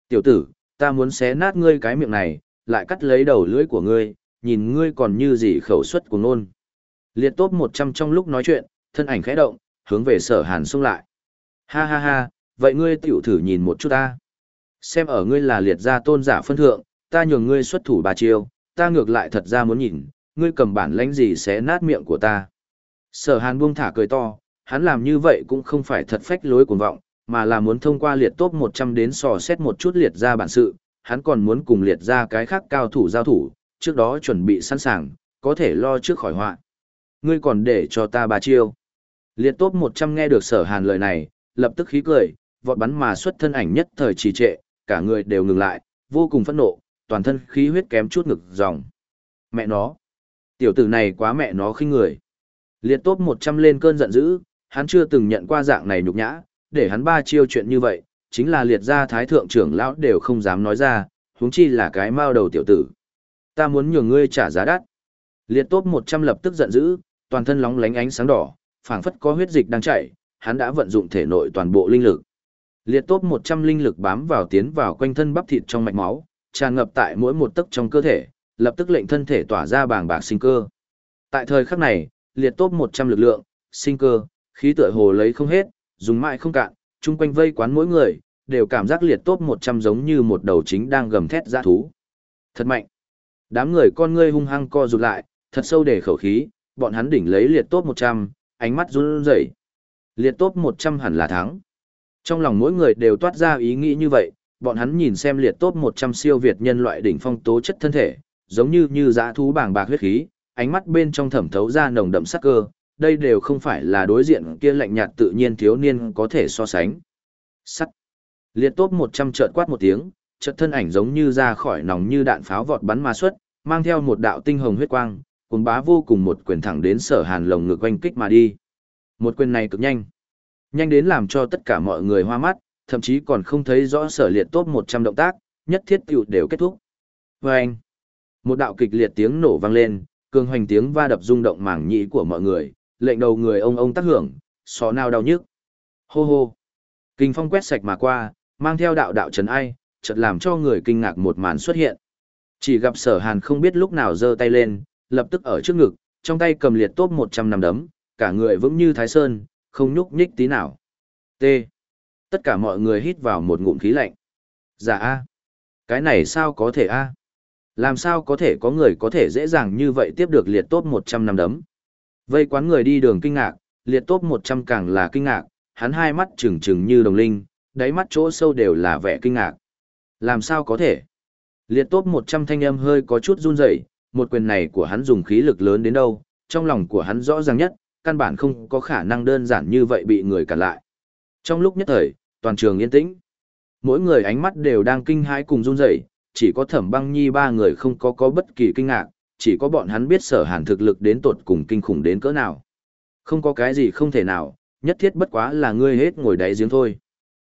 Tiểu tử, ta muốn xé nát ngươi cái miệng này, lại cắt lấy đầu lưỡi của ngươi, nhìn ngươi còn như gì khẩu suất của ngôn. Liệt tốt 100 trong lúc nói chuyện, thân ảnh khẽ động, hướng về sở hàn xung lại. Ha ha ha, vậy ngươi tiểu thử nhìn một chút ta. Xem ở ngươi là liệt gia tôn giả phân thượng, ta nhường ngươi xuất thủ bà chiêu, ta ngược lại thật ra muốn nhìn, ngươi cầm bản lãnh gì sẽ nát miệng của ta. Sở hàn buông thả cười to, hắn làm như vậy cũng không phải thật phách lối cuồng vọng, mà là muốn thông qua liệt top 100 đến sò xét một chút liệt ra bản sự, hắn còn muốn cùng liệt ra cái khác cao thủ giao thủ, trước đó chuẩn bị sẵn sàng, có thể lo trước khỏi họa. Ngươi còn để cho ta ba chiêu. Liệt tốt 100 nghe được sở hàn lời này, lập tức khí cười, vọt bắn mà xuất thân ảnh nhất thời trì trệ, cả người đều ngừng lại, vô cùng phẫn nộ, toàn thân khí huyết kém chút ngực dòng. Mẹ nó! Tiểu tử này quá mẹ nó khinh người. Liệt tốt 100 lên cơn giận dữ, hắn chưa từng nhận qua dạng này nhục nhã, để hắn ba chiêu chuyện như vậy, chính là liệt gia thái thượng trưởng lão đều không dám nói ra, huống chi là cái mao đầu tiểu tử. Ta muốn nhường ngươi trả giá đắt. Liệt tốt 100 lập tức giận dữ, toàn thân lóng lánh ánh sáng đỏ, phảng phất có huyết dịch đang chảy, hắn đã vận dụng thể nội toàn bộ linh lực. Liệt tốt 100 linh lực bám vào tiến vào quanh thân bắp thịt trong mạch máu, tràn ngập tại mỗi một tấc trong cơ thể, lập tức lệnh thân thể tỏa ra bàng bạc sinh cơ. Tại thời khắc này, liệt tốt 100 lực lượng, sinh cơ, khí tựa hồ lấy không hết, dùng mãi không cạn, chung quanh vây quán mỗi người, đều cảm giác liệt tốt 100 giống như một đầu chính đang gầm thét dã thú. Thật mạnh. Đám người con ngươi hung hăng co rụt lại, thật sâu để khẩu khí, bọn hắn đỉnh lấy liệt tốt 100, ánh mắt run rẩy. Liệt tốt 100 hẳn là thắng. Trong lòng mỗi người đều toát ra ý nghĩ như vậy, bọn hắn nhìn xem liệt tốt 100 siêu việt nhân loại đỉnh phong tố chất thân thể, giống như như dã thú bàng bạc huyết khí, ánh mắt bên trong thẩm thấu ra nồng đậm sắc cơ, đây đều không phải là đối diện kia lạnh nhạt tự nhiên thiếu niên có thể so sánh. Sắt. Liệt tốt 100 chợt quát một tiếng, chợt thân ảnh giống như ra khỏi nòng như đạn pháo vọt bắn ma xuất, mang theo một đạo tinh hồng huyết quang, cuồng bá vô cùng một quyền thẳng đến sở hàn lồng ngực quanh kích mà đi. Một quyền này cực nhanh. Nhanh đến làm cho tất cả mọi người hoa mắt, thậm chí còn không thấy rõ sở liệt tốt 100 động tác, nhất thiết tiểu đều kết thúc. Oeng! một đạo kịch liệt tiếng nổ vang lên, cường hoành tiếng va đập rung động mảng nhĩ của mọi người, lệnh đầu người ông ông tác hưởng, xó nào đau nhức. Hô hô. Kinh phong quét sạch mà qua, mang theo đạo đạo trấn ai, chợt làm cho người kinh ngạc một màn xuất hiện. Chỉ gặp sở hàn không biết lúc nào giơ tay lên, lập tức ở trước ngực, trong tay cầm liệt tốt 100 năm đấm, cả người vững như thái sơn, không nhúc nhích tí nào. T. Tất cả mọi người hít vào một ngụm khí lạnh. Dạ a, Cái này sao có thể a? Làm sao có thể có người có thể dễ dàng như vậy tiếp được liệt tốt 100 năm đấm? Vây quán người đi đường kinh ngạc, liệt tốt 100 càng là kinh ngạc, hắn hai mắt trừng trừng như đồng linh, đáy mắt chỗ sâu đều là vẻ kinh ngạc. Làm sao có thể? Liệt tốt 100 thanh âm hơi có chút run rẩy, một quyền này của hắn dùng khí lực lớn đến đâu, trong lòng của hắn rõ ràng nhất, căn bản không có khả năng đơn giản như vậy bị người cản lại. Trong lúc nhất thời, toàn trường yên tĩnh. Mỗi người ánh mắt đều đang kinh hãi cùng run rẩy, chỉ có Thẩm Băng Nhi ba người không có có bất kỳ kinh ngạc, chỉ có bọn hắn biết Sở Hàn thực lực đến tột cùng kinh khủng đến cỡ nào. Không có cái gì không thể nào, nhất thiết bất quá là ngươi hết ngồi đáy giếng thôi.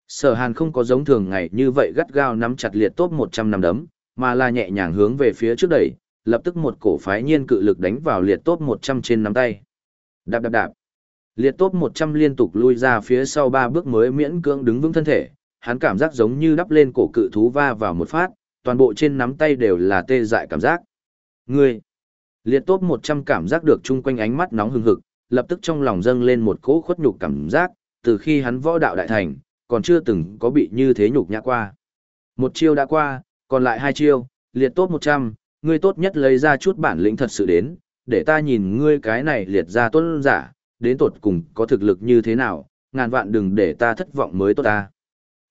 Sở Hàn không có giống thường ngày như vậy gắt gao nắm chặt liệt tốt 100 năm đấm, mà là nhẹ nhàng hướng về phía trước đẩy, lập tức một cổ phái nhiên cự lực đánh vào liệt tốt 100 trên nắm tay. Đạp đạp đạp. Liệt tốt 100 liên tục lui ra phía sau ba bước mới miễn cưỡng đứng vững thân thể, hắn cảm giác giống như đắp lên cổ cự thú va vào một phát, toàn bộ trên nắm tay đều là tê dại cảm giác. Ngươi! Liệt tốt 100 cảm giác được chung quanh ánh mắt nóng hừng hực, lập tức trong lòng dâng lên một cỗ khuất nhục cảm giác, từ khi hắn võ đạo đại thành, còn chưa từng có bị như thế nhục nhã qua. Một chiêu đã qua, còn lại hai chiêu, liệt tốt 100, ngươi tốt nhất lấy ra chút bản lĩnh thật sự đến, để ta nhìn ngươi cái này liệt ra tốt giả, đến tột cùng có thực lực như thế nào, ngàn vạn đừng để ta thất vọng mới tốt ta.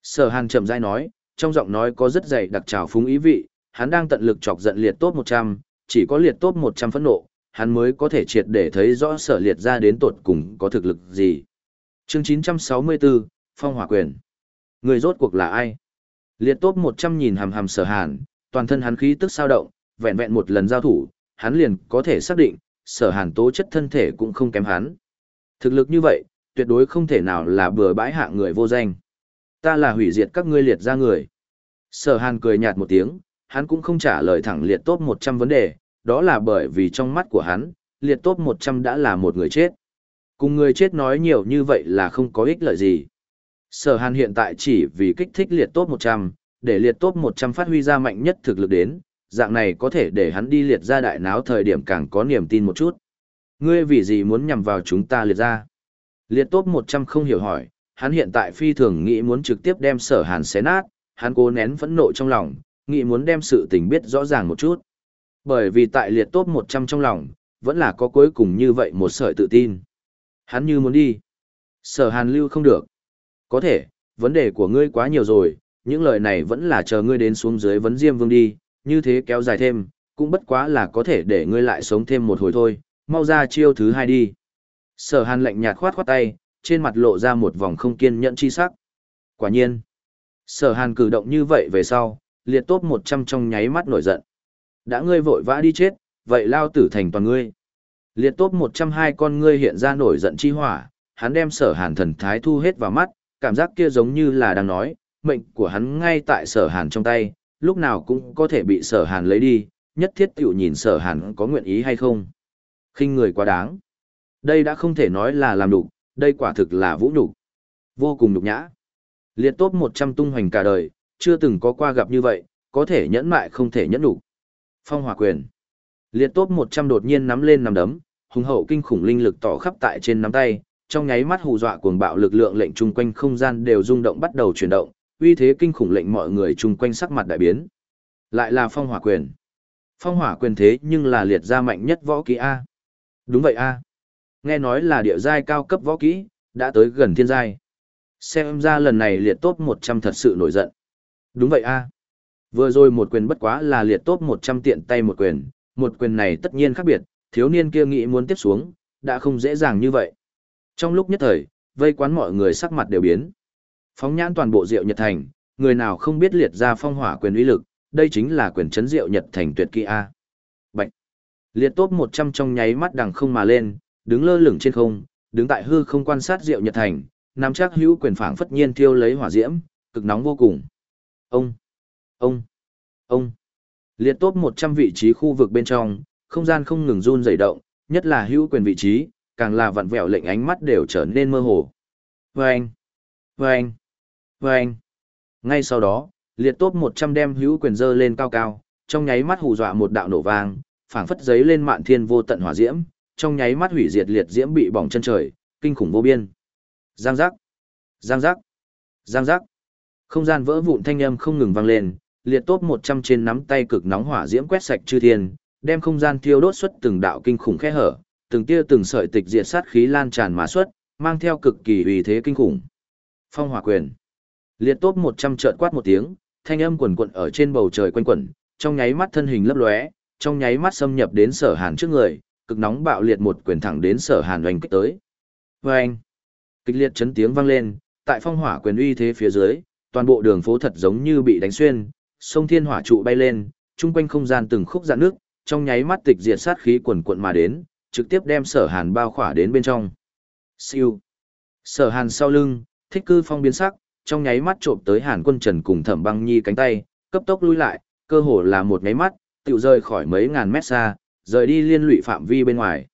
Sở Hàn chậm rãi nói, trong giọng nói có rất dày đặc trào phúng ý vị, hắn đang tận lực chọc giận liệt tốt 100, chỉ có liệt tốt 100 phẫn nộ, hắn mới có thể triệt để thấy rõ sở liệt ra đến tột cùng có thực lực gì. Chương 964, Phong Hỏa Quyền. Người rốt cuộc là ai? Liệt tốt 100 nhìn hàm hàm sở hàn, toàn thân hắn khí tức sao động, vẹn vẹn một lần giao thủ, hắn liền có thể xác định, sở hàn tố chất thân thể cũng không kém hắn. Thực lực như vậy, tuyệt đối không thể nào là bừa bãi hạ người vô danh. Ta là hủy diệt các ngươi liệt ra người. Sở hàn cười nhạt một tiếng, hắn cũng không trả lời thẳng liệt tốt 100 vấn đề, đó là bởi vì trong mắt của hắn, liệt tốt 100 đã là một người chết. Cùng người chết nói nhiều như vậy là không có ích lợi gì. Sở hàn hiện tại chỉ vì kích thích liệt tốt 100, để liệt tốt 100 phát huy ra mạnh nhất thực lực đến, dạng này có thể để hắn đi liệt ra đại náo thời điểm càng có niềm tin một chút. Ngươi vì gì muốn nhằm vào chúng ta liệt ra? Liệt tốt 100 không hiểu hỏi, hắn hiện tại phi thường nghĩ muốn trực tiếp đem sở hàn xé nát, hắn cố nén phẫn nộ trong lòng, nghĩ muốn đem sự tình biết rõ ràng một chút. Bởi vì tại liệt tốt 100 trong lòng, vẫn là có cuối cùng như vậy một sợi tự tin. Hắn như muốn đi. Sở hàn lưu không được. Có thể, vấn đề của ngươi quá nhiều rồi, những lời này vẫn là chờ ngươi đến xuống dưới vấn diêm vương đi, như thế kéo dài thêm, cũng bất quá là có thể để ngươi lại sống thêm một hồi thôi, mau ra chiêu thứ hai đi. Sở hàn lạnh nhạt khoát khoát tay, trên mặt lộ ra một vòng không kiên nhẫn chi sắc. Quả nhiên, sở hàn cử động như vậy về sau, liệt tốt 100 trong nháy mắt nổi giận. Đã ngươi vội vã đi chết, vậy lao tử thành toàn ngươi. Liệt tốt 102 con ngươi hiện ra nổi giận chi hỏa, hắn đem sở hàn thần thái thu hết vào mắt, cảm giác kia giống như là đang nói, mệnh của hắn ngay tại sở hàn trong tay, lúc nào cũng có thể bị sở hàn lấy đi, nhất thiết tiểu nhìn sở hàn có nguyện ý hay không. khinh người quá đáng. Đây đã không thể nói là làm đục, đây quả thực là vũ nhục. Vô cùng nhục nhã. Liệt tốt 100 tung hoành cả đời, chưa từng có qua gặp như vậy, có thể nhẫn mại không thể nhẫn đủ Phong hỏa quyền. Liệt tốt 100 đột nhiên nắm lên nắm đấm, hùng hậu kinh khủng linh lực tỏ khắp tại trên nắm tay, trong nháy mắt hù dọa cuồng bạo lực lượng lệnh chung quanh không gian đều rung động bắt đầu chuyển động, uy thế kinh khủng lệnh mọi người chung quanh sắc mặt đại biến. Lại là phong hỏa quyền. Phong hỏa quyền thế nhưng là liệt gia mạnh nhất võ kỹ A. Đúng vậy A. Nghe nói là địa giai cao cấp võ kỹ, đã tới gần thiên giai. Xem ra lần này liệt tốt 100 thật sự nổi giận. Đúng vậy A. Vừa rồi một quyền bất quá là liệt tốt 100 tiện tay một quyền, một quyền này tất nhiên khác biệt, thiếu niên kia nghĩ muốn tiếp xuống, đã không dễ dàng như vậy. Trong lúc nhất thời, vây quán mọi người sắc mặt đều biến. Phóng nhãn toàn bộ rượu Nhật Thành, người nào không biết liệt ra phong hỏa quyền uy lực, đây chính là quyền chấn rượu Nhật Thành tuyệt kỹ A. Bạch! Liệt tốt 100 trong nháy mắt đằng không mà lên, đứng lơ lửng trên không, đứng tại hư không quan sát rượu Nhật Thành, nắm chắc hữu quyền phảng phất nhiên thiêu lấy hỏa diễm, cực nóng vô cùng. Ông! Ông! Ông! Liệt tốt 100 vị trí khu vực bên trong, không gian không ngừng run rẩy động, nhất là hữu quyền vị trí, càng là vặn vẹo lệnh ánh mắt đều trở nên mơ hồ. Vâng! Vâng! Vâng! Ngay sau đó, liệt tốt 100 đem hữu quyền dơ lên cao cao, trong nháy mắt hù dọa một đạo nổ vang, phảng phất giấy lên mạn thiên vô tận hỏa diễm, trong nháy mắt hủy diệt liệt diễm bị bỏng chân trời, kinh khủng vô biên. Giang giác! Giang giác! Giang giác! Không gian vỡ vụn thanh âm không ngừng vang lên, liệt tốt 100 trên nắm tay cực nóng hỏa diễm quét sạch chư thiên, đem không gian thiêu đốt xuất từng đạo kinh khủng khe hở, từng tia từng sợi tịch diệt sát khí lan tràn mà xuất, mang theo cực kỳ uy thế kinh khủng. Phong hỏa quyền. Liệt tốt 100 trợn quát một tiếng, thanh âm quần quận ở trên bầu trời quanh quẩn, trong nháy mắt thân hình lấp lóe, trong nháy mắt xâm nhập đến Sở Hàn trước người, cực nóng bạo liệt một quyền thẳng đến Sở Hàn oanh kích tới. Oeng. Kịch liệt chấn tiếng vang lên, tại phong hỏa quyền uy thế phía dưới, toàn bộ đường phố thật giống như bị đánh xuyên, sông thiên hỏa trụ bay lên, chung quanh không gian từng khúc rạn nước, trong nháy mắt tịch diệt sát khí quần quận mà đến, trực tiếp đem sở hàn bao khỏa đến bên trong. Siêu. Sở hàn sau lưng, thích cư phong biến sắc, trong nháy mắt trộm tới hàn quân trần cùng thẩm băng nhi cánh tay, cấp tốc lui lại, cơ hồ là một nháy mắt, tự rơi khỏi mấy ngàn mét xa, rời đi liên lụy phạm vi bên ngoài.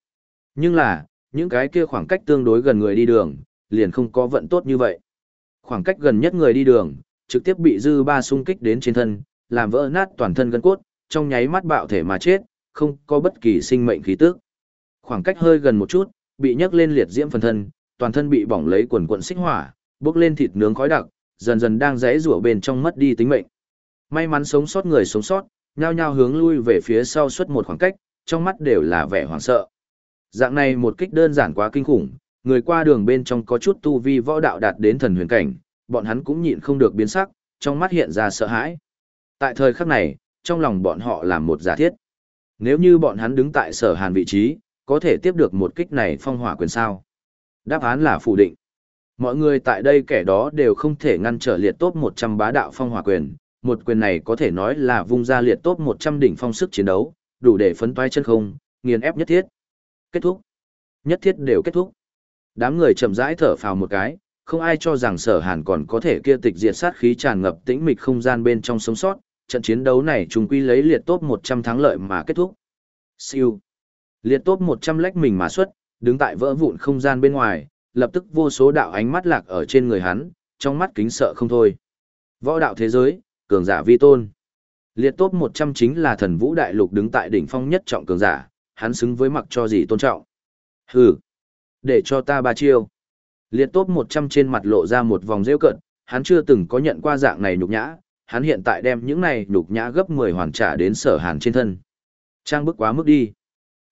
Nhưng là, những cái kia khoảng cách tương đối gần người đi đường, liền không có vận tốt như vậy. Khoảng cách gần nhất người đi đường, trực tiếp bị dư ba xung kích đến trên thân, làm vỡ nát toàn thân gân cốt, trong nháy mắt bạo thể mà chết, không có bất kỳ sinh mệnh khí tức. Khoảng cách hơi gần một chút, bị nhấc lên liệt diễm phần thân, toàn thân bị bỏng lấy quần quần xích hỏa, bốc lên thịt nướng khói đặc, dần dần đang rẽ rủa bên trong mất đi tính mệnh. May mắn sống sót người sống sót, nhao nhao hướng lui về phía sau suốt một khoảng cách, trong mắt đều là vẻ hoảng sợ. Dạng này một kích đơn giản quá kinh khủng, người qua đường bên trong có chút tu vi võ đạo đạt đến thần huyền cảnh, bọn hắn cũng nhịn không được biến sắc, trong mắt hiện ra sợ hãi. Tại thời khắc này, trong lòng bọn họ làm một giả thiết. Nếu như bọn hắn đứng tại sở hàn vị trí, có thể tiếp được một kích này phong hỏa quyền sao? Đáp án là phủ định. Mọi người tại đây kẻ đó đều không thể ngăn trở liệt tốt 100 bá đạo phong hỏa quyền, một quyền này có thể nói là vung ra liệt tốt 100 đỉnh phong sức chiến đấu, đủ để phấn toái chân không, nghiền ép nhất thiết. Kết thúc. Nhất thiết đều kết thúc. Đám người chậm rãi thở phào một cái, không ai cho rằng sở hàn còn có thể kia tịch diệt sát khí tràn ngập tĩnh mịch không gian bên trong sống sót, trận chiến đấu này trùng quy lấy liệt tốt 100 thắng lợi mà kết thúc. Siêu. Liệt tốt 100 lách mình mà xuất, đứng tại vỡ vụn không gian bên ngoài, lập tức vô số đạo ánh mắt lạc ở trên người hắn, trong mắt kính sợ không thôi. Võ đạo thế giới, cường giả vi tôn. Liệt tốt 100 chính là thần vũ đại lục đứng tại đỉnh phong nhất trọng cường giả, hắn xứng với mặc cho gì tôn trọng. Hừ. Để cho ta ba chiêu. Liệt tốt 100 trên mặt lộ ra một vòng rêu cận, hắn chưa từng có nhận qua dạng này nhục nhã, hắn hiện tại đem những này nhục nhã gấp 10 hoàn trả đến sở hàn trên thân. Trang bức quá mức đi.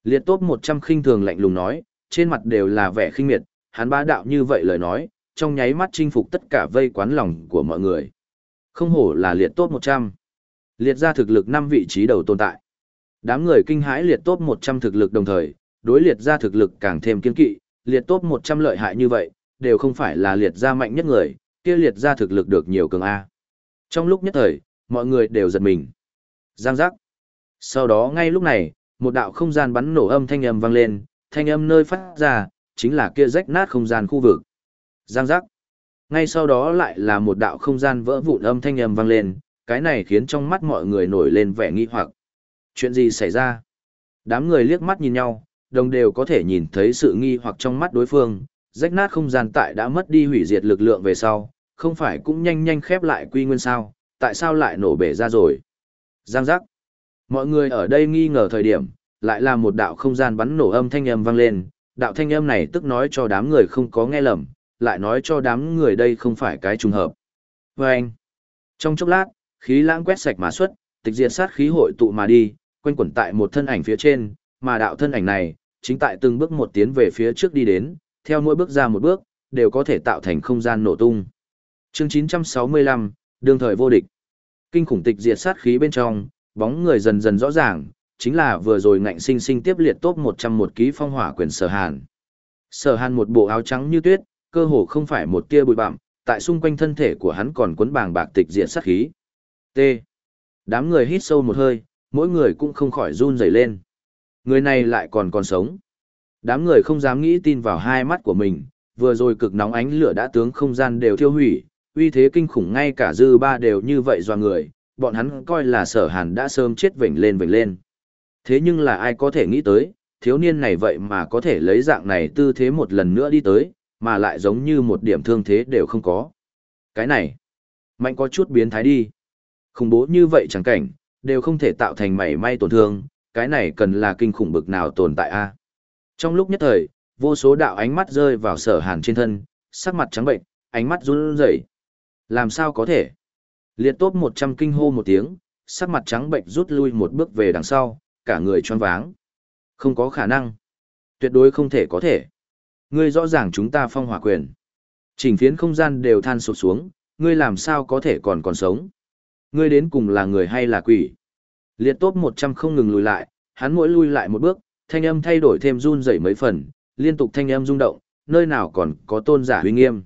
Liệt tốt 100 khinh thường lạnh lùng nói, trên mặt đều là vẻ khinh miệt, hắn bá đạo như vậy lời nói, trong nháy mắt chinh phục tất cả vây quán lòng của mọi người. Không hổ là liệt tốt 100. Liệt ra thực lực 5 vị trí đầu tồn tại. Đám người kinh hãi liệt tốt 100 thực lực đồng thời, đối liệt ra thực lực càng thêm kiên kỵ, liệt tốt 100 lợi hại như vậy, đều không phải là liệt gia mạnh nhất người, kia liệt gia thực lực được nhiều cường A. Trong lúc nhất thời, mọi người đều giật mình. Giang giác. Sau đó ngay lúc này, một đạo không gian bắn nổ âm thanh âm vang lên, thanh âm nơi phát ra, chính là kia rách nát không gian khu vực. Giang giác. Ngay sau đó lại là một đạo không gian vỡ vụn âm thanh âm vang lên, cái này khiến trong mắt mọi người nổi lên vẻ nghi hoặc. Chuyện gì xảy ra? Đám người liếc mắt nhìn nhau, đồng đều có thể nhìn thấy sự nghi hoặc trong mắt đối phương, rách nát không gian tại đã mất đi hủy diệt lực lượng về sau, không phải cũng nhanh nhanh khép lại quy nguyên sao, tại sao lại nổ bể ra rồi. Giang giác. Mọi người ở đây nghi ngờ thời điểm, lại là một đạo không gian bắn nổ âm thanh âm vang lên, đạo thanh âm này tức nói cho đám người không có nghe lầm, lại nói cho đám người đây không phải cái trùng hợp. Và anh, trong chốc lát, khí lãng quét sạch mà xuất, tịch diệt sát khí hội tụ mà đi, quanh quẩn tại một thân ảnh phía trên, mà đạo thân ảnh này, chính tại từng bước một tiến về phía trước đi đến, theo mỗi bước ra một bước, đều có thể tạo thành không gian nổ tung. Chương 965, đương thời vô địch. Kinh khủng tịch diệt sát khí bên trong, bóng người dần dần rõ ràng, chính là vừa rồi ngạnh sinh sinh tiếp liệt top 101 ký phong hỏa quyền sở hàn. Sở hàn một bộ áo trắng như tuyết, cơ hồ không phải một tia bụi bặm, tại xung quanh thân thể của hắn còn cuốn bàng bạc tịch diện sát khí. T. Đám người hít sâu một hơi, mỗi người cũng không khỏi run rẩy lên. Người này lại còn còn sống. Đám người không dám nghĩ tin vào hai mắt của mình, vừa rồi cực nóng ánh lửa đã tướng không gian đều thiêu hủy, uy thế kinh khủng ngay cả dư ba đều như vậy doa người, bọn hắn coi là sở hàn đã sớm chết vểnh lên vểnh lên. Thế nhưng là ai có thể nghĩ tới, thiếu niên này vậy mà có thể lấy dạng này tư thế một lần nữa đi tới, mà lại giống như một điểm thương thế đều không có. Cái này, mạnh có chút biến thái đi. Khủng bố như vậy chẳng cảnh, đều không thể tạo thành mảy may tổn thương, cái này cần là kinh khủng bực nào tồn tại a à? Trong lúc nhất thời, vô số đạo ánh mắt rơi vào sở hàn trên thân, sắc mặt trắng bệnh, ánh mắt run rẩy. Làm sao có thể? Liệt tốt 100 kinh hô một tiếng, sắc mặt trắng bệnh rút lui một bước về đằng sau, cả người choáng váng. Không có khả năng. Tuyệt đối không thể có thể. Ngươi rõ ràng chúng ta phong hỏa quyền. Chỉnh phiến không gian đều than sụp xuống, ngươi làm sao có thể còn còn sống. Ngươi đến cùng là người hay là quỷ. Liệt tốt 100 không ngừng lùi lại, hắn mỗi lui lại một bước, thanh âm thay đổi thêm run rẩy mấy phần, liên tục thanh âm rung động, nơi nào còn có tôn giả huy nghiêm.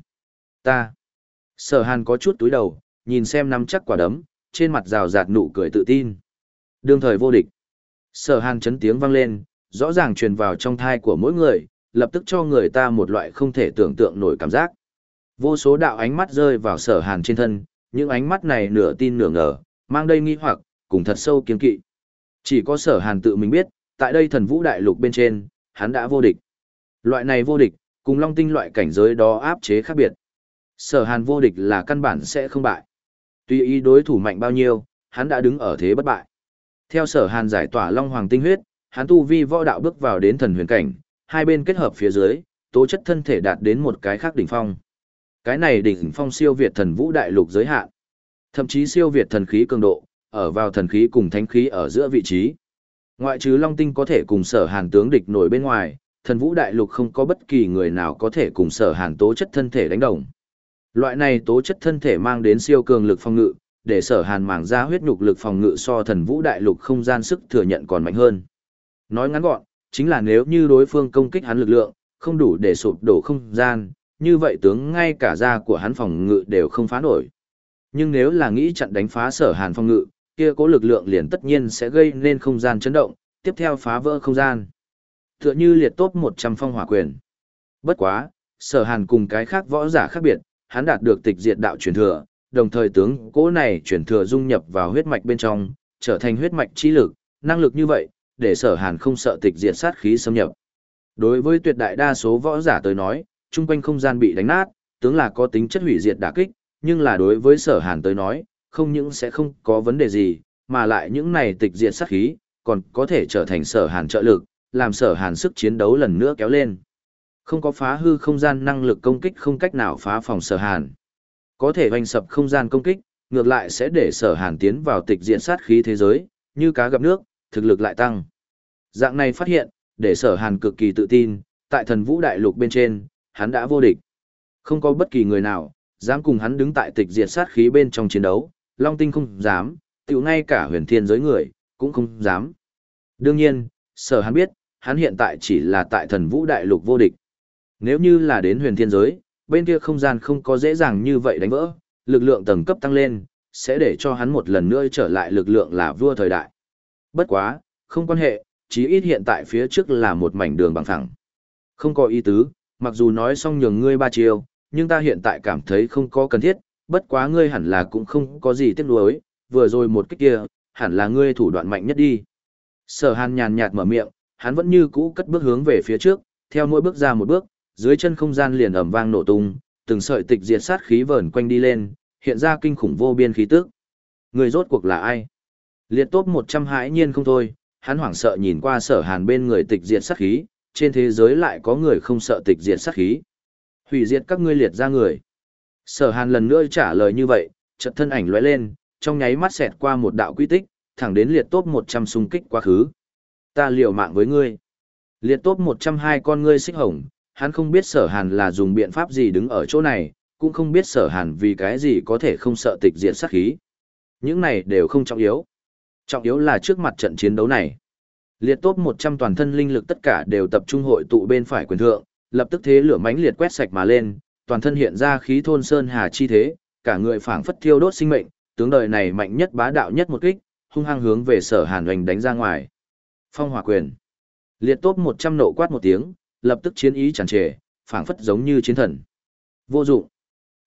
Ta. Sở hàn có chút túi đầu, nhìn xem nắm chắc quả đấm, trên mặt rào rạt nụ cười tự tin. Đương thời vô địch. Sở hàn chấn tiếng vang lên, rõ ràng truyền vào trong thai của mỗi người, lập tức cho người ta một loại không thể tưởng tượng nổi cảm giác. Vô số đạo ánh mắt rơi vào sở hàn trên thân, những ánh mắt này nửa tin nửa ngờ, mang đây nghi hoặc, cùng thật sâu kiên kỵ. Chỉ có sở hàn tự mình biết, tại đây thần vũ đại lục bên trên, hắn đã vô địch. Loại này vô địch, cùng long tinh loại cảnh giới đó áp chế khác biệt. Sở hàn vô địch là căn bản sẽ không bại. Tuy ý đối thủ mạnh bao nhiêu, hắn đã đứng ở thế bất bại. Theo sở hàn giải tỏa long hoàng tinh huyết, hắn tu vi võ đạo bước vào đến thần huyền cảnh, hai bên kết hợp phía dưới, tố chất thân thể đạt đến một cái khác đỉnh phong. Cái này đỉnh phong siêu việt thần vũ đại lục giới hạn, thậm chí siêu việt thần khí cường độ, ở vào thần khí cùng thánh khí ở giữa vị trí. Ngoại trừ Long Tinh có thể cùng Sở Hàn tướng địch nổi bên ngoài, thần vũ đại lục không có bất kỳ người nào có thể cùng Sở Hàn tố chất thân thể đánh đồng. Loại này tố chất thân thể mang đến siêu cường lực phòng ngự, để Sở Hàn mảng ra huyết nhục lực phòng ngự so thần vũ đại lục không gian sức thừa nhận còn mạnh hơn. Nói ngắn gọn, chính là nếu như đối phương công kích hắn lực lượng, không đủ để sụp đổ không gian, như vậy tướng ngay cả da của hắn phòng ngự đều không phá nổi. Nhưng nếu là nghĩ chặn đánh phá sở hàn phòng ngự, kia cố lực lượng liền tất nhiên sẽ gây nên không gian chấn động, tiếp theo phá vỡ không gian. Tựa như liệt tốt 100 phong hỏa quyền. Bất quá, sở hàn cùng cái khác võ giả khác biệt, hắn đạt được tịch diệt đạo truyền thừa, đồng thời tướng cỗ này truyền thừa dung nhập vào huyết mạch bên trong, trở thành huyết mạch chi lực, năng lực như vậy, để sở hàn không sợ tịch diệt sát khí xâm nhập. Đối với tuyệt đại đa số võ giả tới nói, trung quanh không gian bị đánh nát, tướng là có tính chất hủy diệt đả kích, nhưng là đối với sở hàn tới nói, không những sẽ không có vấn đề gì, mà lại những này tịch diệt sát khí, còn có thể trở thành sở hàn trợ lực, làm sở hàn sức chiến đấu lần nữa kéo lên. Không có phá hư không gian năng lực công kích không cách nào phá phòng sở hàn. Có thể hoành sập không gian công kích, ngược lại sẽ để sở hàn tiến vào tịch diện sát khí thế giới, như cá gặp nước, thực lực lại tăng. Dạng này phát hiện, để sở hàn cực kỳ tự tin, tại thần vũ đại lục bên trên, hắn đã vô địch. Không có bất kỳ người nào, dám cùng hắn đứng tại tịch diệt sát khí bên trong chiến đấu, Long Tinh không dám, tiểu ngay cả huyền thiên giới người, cũng không dám. Đương nhiên, sở hắn biết, hắn hiện tại chỉ là tại thần vũ đại lục vô địch. Nếu như là đến huyền thiên giới, bên kia không gian không có dễ dàng như vậy đánh vỡ, lực lượng tầng cấp tăng lên, sẽ để cho hắn một lần nữa trở lại lực lượng là vua thời đại. Bất quá, không quan hệ, chí ít hiện tại phía trước là một mảnh đường bằng phẳng. Không có ý tứ, mặc dù nói xong nhường ngươi ba chiêu, nhưng ta hiện tại cảm thấy không có cần thiết, bất quá ngươi hẳn là cũng không có gì tiếc nuối, vừa rồi một cái kia, hẳn là ngươi thủ đoạn mạnh nhất đi. Sở hàn nhàn nhạt mở miệng, hắn vẫn như cũ cất bước hướng về phía trước, theo mỗi bước ra một bước, dưới chân không gian liền ầm vang nổ tung, từng sợi tịch diệt sát khí vờn quanh đi lên, hiện ra kinh khủng vô biên khí tức. Người rốt cuộc là ai? Liệt tốt 100 hãi nhiên không thôi, hắn hoảng sợ nhìn qua sở hàn bên người tịch diệt sát khí, trên thế giới lại có người không sợ tịch diệt sát khí. Hủy diệt các ngươi liệt ra người. Sở hàn lần nữa trả lời như vậy, chợt thân ảnh lóe lên, trong nháy mắt xẹt qua một đạo quy tích, thẳng đến liệt tốt 100 xung kích quá khứ. Ta liều mạng với ngươi. Liệt tốt 102 con ngươi xích hồng, hắn không biết sở hàn là dùng biện pháp gì đứng ở chỗ này, cũng không biết sở hàn vì cái gì có thể không sợ tịch diện sát khí. Những này đều không trọng yếu. Trọng yếu là trước mặt trận chiến đấu này. Liệt tốt 100 toàn thân linh lực tất cả đều tập trung hội tụ bên phải quyền thượng, lập tức thế lửa mãnh liệt quét sạch mà lên, toàn thân hiện ra khí thôn sơn hà chi thế, cả người phảng phất thiêu đốt sinh mệnh, tướng đời này mạnh nhất bá đạo nhất một kích, hung hăng hướng về Sở Hàn hoành đánh ra ngoài. Phong hỏa quyền. Liệt tốt 100 nộ quát một tiếng, lập tức chiến ý tràn trề, phảng phất giống như chiến thần. Vô dụng.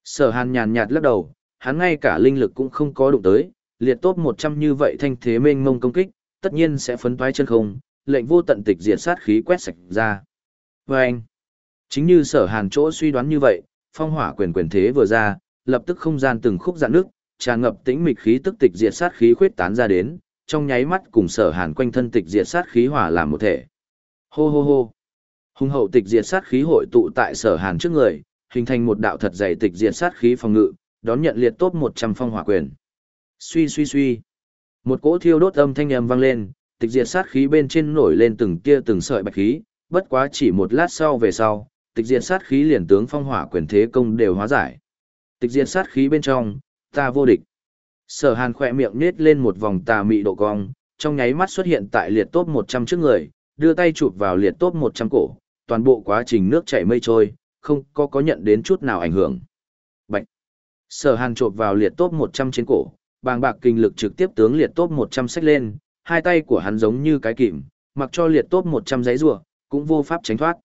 Sở Hàn nhàn nhạt lắc đầu, hắn ngay cả linh lực cũng không có đụng tới, liệt tốt 100 như vậy thanh thế mênh mông công kích, tất nhiên sẽ phấn toái chân không, lệnh vô tận tịch diệt sát khí quét sạch ra. Và anh, chính như sở hàn chỗ suy đoán như vậy, phong hỏa quyền quyền thế vừa ra, lập tức không gian từng khúc dạn nước, tràn ngập tĩnh mịch khí tức tịch diệt sát khí khuyết tán ra đến, trong nháy mắt cùng sở hàn quanh thân tịch diệt sát khí hỏa làm một thể. Hô hô hô. Hung hậu tịch diệt sát khí hội tụ tại sở hàn trước người, hình thành một đạo thật dày tịch diệt sát khí phòng ngự, đón nhận liệt tốt 100 phong hỏa quyền. Suy suy suy. Một cỗ thiêu đốt âm thanh ầm vang lên, tịch diệt sát khí bên trên nổi lên từng tia từng sợi bạch khí, bất quá chỉ một lát sau về sau, tịch diệt sát khí liền tướng phong hỏa quyền thế công đều hóa giải. Tịch diệt sát khí bên trong, ta vô địch. Sở Hàn khỏe miệng nết lên một vòng tà mị độ cong, trong nháy mắt xuất hiện tại liệt top 100 trước người, đưa tay chụp vào liệt top 100 cổ, toàn bộ quá trình nước chảy mây trôi, không có có nhận đến chút nào ảnh hưởng. Bạch. Sở Hàn chộp vào liệt top 100 trên cổ, bàng bạc kinh lực trực tiếp tướng liệt top 100 xách lên, hai tay của hắn giống như cái kìm, mặc cho liệt top 100 giấy rùa, cũng vô pháp tránh thoát.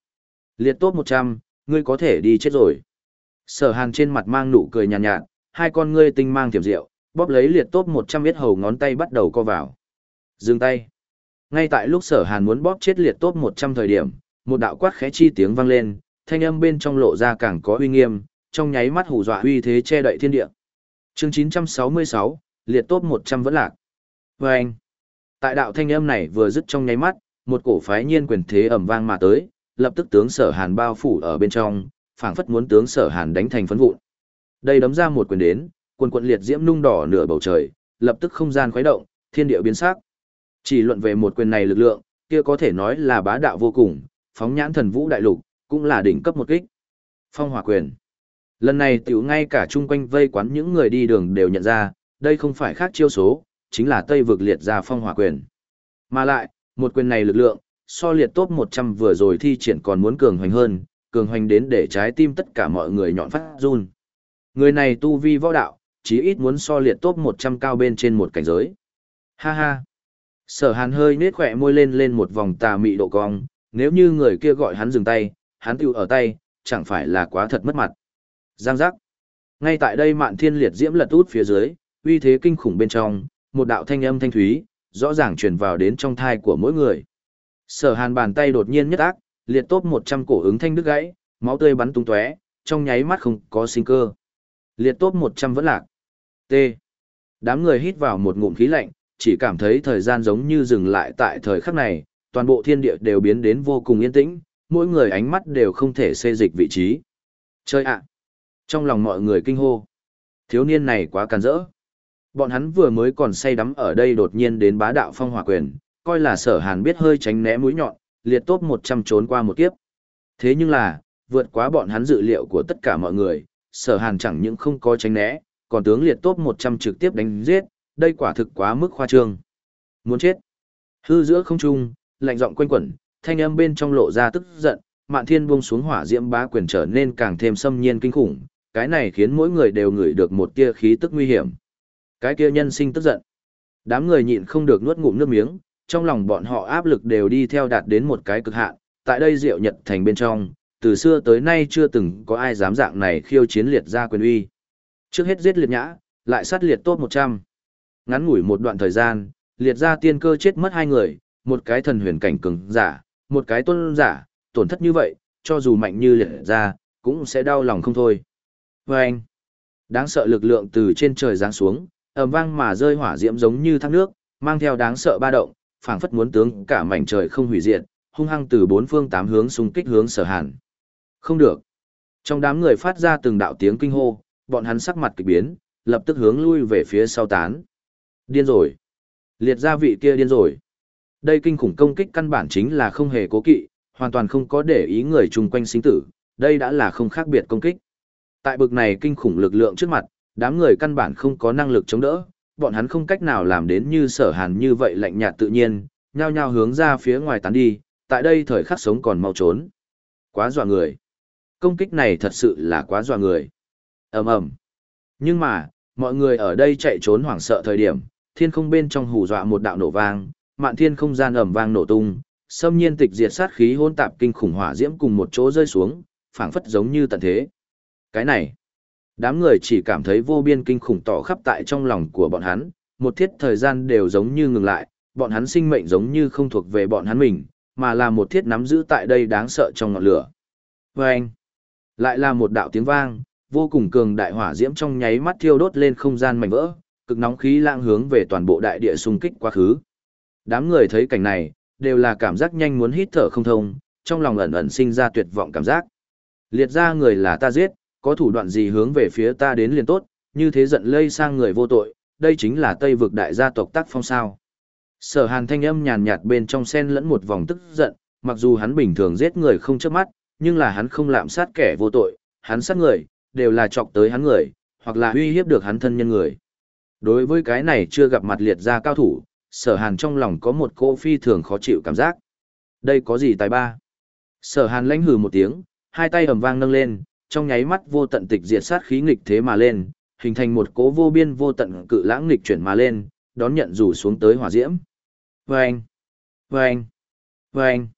Liệt top 100, ngươi có thể đi chết rồi. Sở hàn trên mặt mang nụ cười nhàn nhạt, nhạt, hai con ngươi tinh mang thiểm diệu, bóp lấy liệt top 100 biết hầu ngón tay bắt đầu co vào. Dừng tay. Ngay tại lúc sở hàn muốn bóp chết liệt top 100 thời điểm, một đạo quát khẽ chi tiếng vang lên, thanh âm bên trong lộ ra càng có uy nghiêm, trong nháy mắt hù dọa uy thế che đậy thiên địa. Chương 966, liệt top 100 vẫn lạc. Và anh, tại đạo thanh âm này vừa dứt trong nháy mắt, một cổ phái nhiên quyền thế ầm vang mà tới, lập tức tướng sở hàn bao phủ ở bên trong, phảng phất muốn tướng sở hàn đánh thành phấn vụn. Đây đấm ra một quyền đến, quần quận liệt diễm nung đỏ nửa bầu trời, lập tức không gian khuấy động, thiên địa biến sắc. Chỉ luận về một quyền này lực lượng, kia có thể nói là bá đạo vô cùng, phóng nhãn thần vũ đại lục, cũng là đỉnh cấp một kích. Phong hỏa quyền. Lần này tiểu ngay cả chung quanh vây quán những người đi đường đều nhận ra, đây không phải khác chiêu số, chính là Tây vực liệt ra phong hỏa quyền. Mà lại, một quyền này lực lượng, so liệt top 100 vừa rồi thi triển còn muốn cường hoành hơn, cường hoành đến để trái tim tất cả mọi người nhọn phát run. Người này tu vi võ đạo, chí ít muốn so liệt top 100 cao bên trên một cảnh giới. Ha ha. Sở hàn hơi nết khỏe môi lên lên một vòng tà mị độ cong, nếu như người kia gọi hắn dừng tay, hắn tiêu ở tay, chẳng phải là quá thật mất mặt. Giang giác. Ngay tại đây mạn thiên liệt diễm lật út phía dưới, uy thế kinh khủng bên trong, một đạo thanh âm thanh thúy, rõ ràng truyền vào đến trong thai của mỗi người. Sở hàn bàn tay đột nhiên nhất ác, liệt tốt 100 cổ ứng thanh đứt gãy, máu tươi bắn tung tóe, trong nháy mắt không có sinh cơ. Liệt tốt 100 vẫn lạc. T. Đám người hít vào một ngụm khí lạnh, chỉ cảm thấy thời gian giống như dừng lại tại thời khắc này, toàn bộ thiên địa đều biến đến vô cùng yên tĩnh, mỗi người ánh mắt đều không thể xê dịch vị trí. Chơi ạ! Trong lòng mọi người kinh hô. Thiếu niên này quá càn rỡ. Bọn hắn vừa mới còn say đắm ở đây đột nhiên đến bá đạo phong hỏa quyền, coi là sở hàn biết hơi tránh né mũi nhọn, liệt tốt 100 trốn qua một kiếp. Thế nhưng là, vượt quá bọn hắn dự liệu của tất cả mọi người, sở hàn chẳng những không có tránh né, còn tướng liệt tốt 100 trực tiếp đánh giết, đây quả thực quá mức khoa trương. Muốn chết. Hư giữa không trung, lạnh giọng quanh quẩn, thanh âm bên trong lộ ra tức giận, Mạn Thiên buông xuống hỏa diễm bá quyền trở nên càng thêm xâm nhiên kinh khủng, cái này khiến mỗi người đều ngửi được một tia khí tức nguy hiểm. Cái kia nhân sinh tức giận. Đám người nhịn không được nuốt ngụm nước miếng, trong lòng bọn họ áp lực đều đi theo đạt đến một cái cực hạn. Tại đây Diệu Nhật thành bên trong, từ xưa tới nay chưa từng có ai dám dạng này khiêu chiến liệt ra quyền uy. Trước hết giết liệt nhã, lại sát liệt tốt 100. Ngắn ngủi một đoạn thời gian, liệt ra tiên cơ chết mất hai người, một cái thần huyền cảnh cường giả, một cái tôn giả, tổn thất như vậy, cho dù mạnh như liệt ra, cũng sẽ đau lòng không thôi. Và anh, đáng sợ lực lượng từ trên trời giáng xuống, ầm vang mà rơi hỏa diễm giống như thác nước, mang theo đáng sợ ba động, phảng phất muốn tướng cả mảnh trời không hủy diệt, hung hăng từ bốn phương tám hướng xung kích hướng sở hàn. Không được. Trong đám người phát ra từng đạo tiếng kinh hô, bọn hắn sắc mặt kỳ biến, lập tức hướng lui về phía sau tán. Điên rồi. Liệt gia vị kia điên rồi. Đây kinh khủng công kích căn bản chính là không hề cố kỵ, hoàn toàn không có để ý người chung quanh sinh tử, đây đã là không khác biệt công kích. Tại bực này kinh khủng lực lượng trước mặt, đám người căn bản không có năng lực chống đỡ, bọn hắn không cách nào làm đến như sở hàn như vậy lạnh nhạt tự nhiên, nhao nhao hướng ra phía ngoài tán đi, tại đây thời khắc sống còn mau trốn. Quá dọa người. Công kích này thật sự là quá dọa người. ầm ầm. Nhưng mà, mọi người ở đây chạy trốn hoảng sợ thời điểm, thiên không bên trong hù dọa một đạo nổ vang, mạn thiên không gian ầm vang nổ tung, xâm nhiên tịch diệt sát khí hỗn tạp kinh khủng hỏa diễm cùng một chỗ rơi xuống, phảng phất giống như tận thế. Cái này, đám người chỉ cảm thấy vô biên kinh khủng tỏ khắp tại trong lòng của bọn hắn, một thiết thời gian đều giống như ngừng lại, bọn hắn sinh mệnh giống như không thuộc về bọn hắn mình, mà là một thiết nắm giữ tại đây đáng sợ trong ngọn lửa. Và anh, lại là một đạo tiếng vang, vô cùng cường đại hỏa diễm trong nháy mắt thiêu đốt lên không gian mảnh vỡ, cực nóng khí lãng hướng về toàn bộ đại địa xung kích quá khứ. Đám người thấy cảnh này, đều là cảm giác nhanh muốn hít thở không thông, trong lòng ẩn ẩn sinh ra tuyệt vọng cảm giác. Liệt ra người là ta giết, có thủ đoạn gì hướng về phía ta đến liền tốt, như thế giận lây sang người vô tội, đây chính là Tây vực đại gia tộc tác phong sao. Sở hàn thanh âm nhàn nhạt bên trong sen lẫn một vòng tức giận, mặc dù hắn bình thường giết người không chớp mắt, nhưng là hắn không lạm sát kẻ vô tội, hắn sát người, đều là chọc tới hắn người, hoặc là uy hiếp được hắn thân nhân người. Đối với cái này chưa gặp mặt liệt ra cao thủ, sở hàn trong lòng có một cô phi thường khó chịu cảm giác. Đây có gì tài ba? Sở hàn lãnh hừ một tiếng, hai tay ầm vang nâng lên, trong nháy mắt vô tận tịch diệt sát khí nghịch thế mà lên, hình thành một cố vô biên vô tận cự lãng nghịch chuyển mà lên, đón nhận rủ xuống tới hỏa diễm. Vâng! Vâng! Vâng!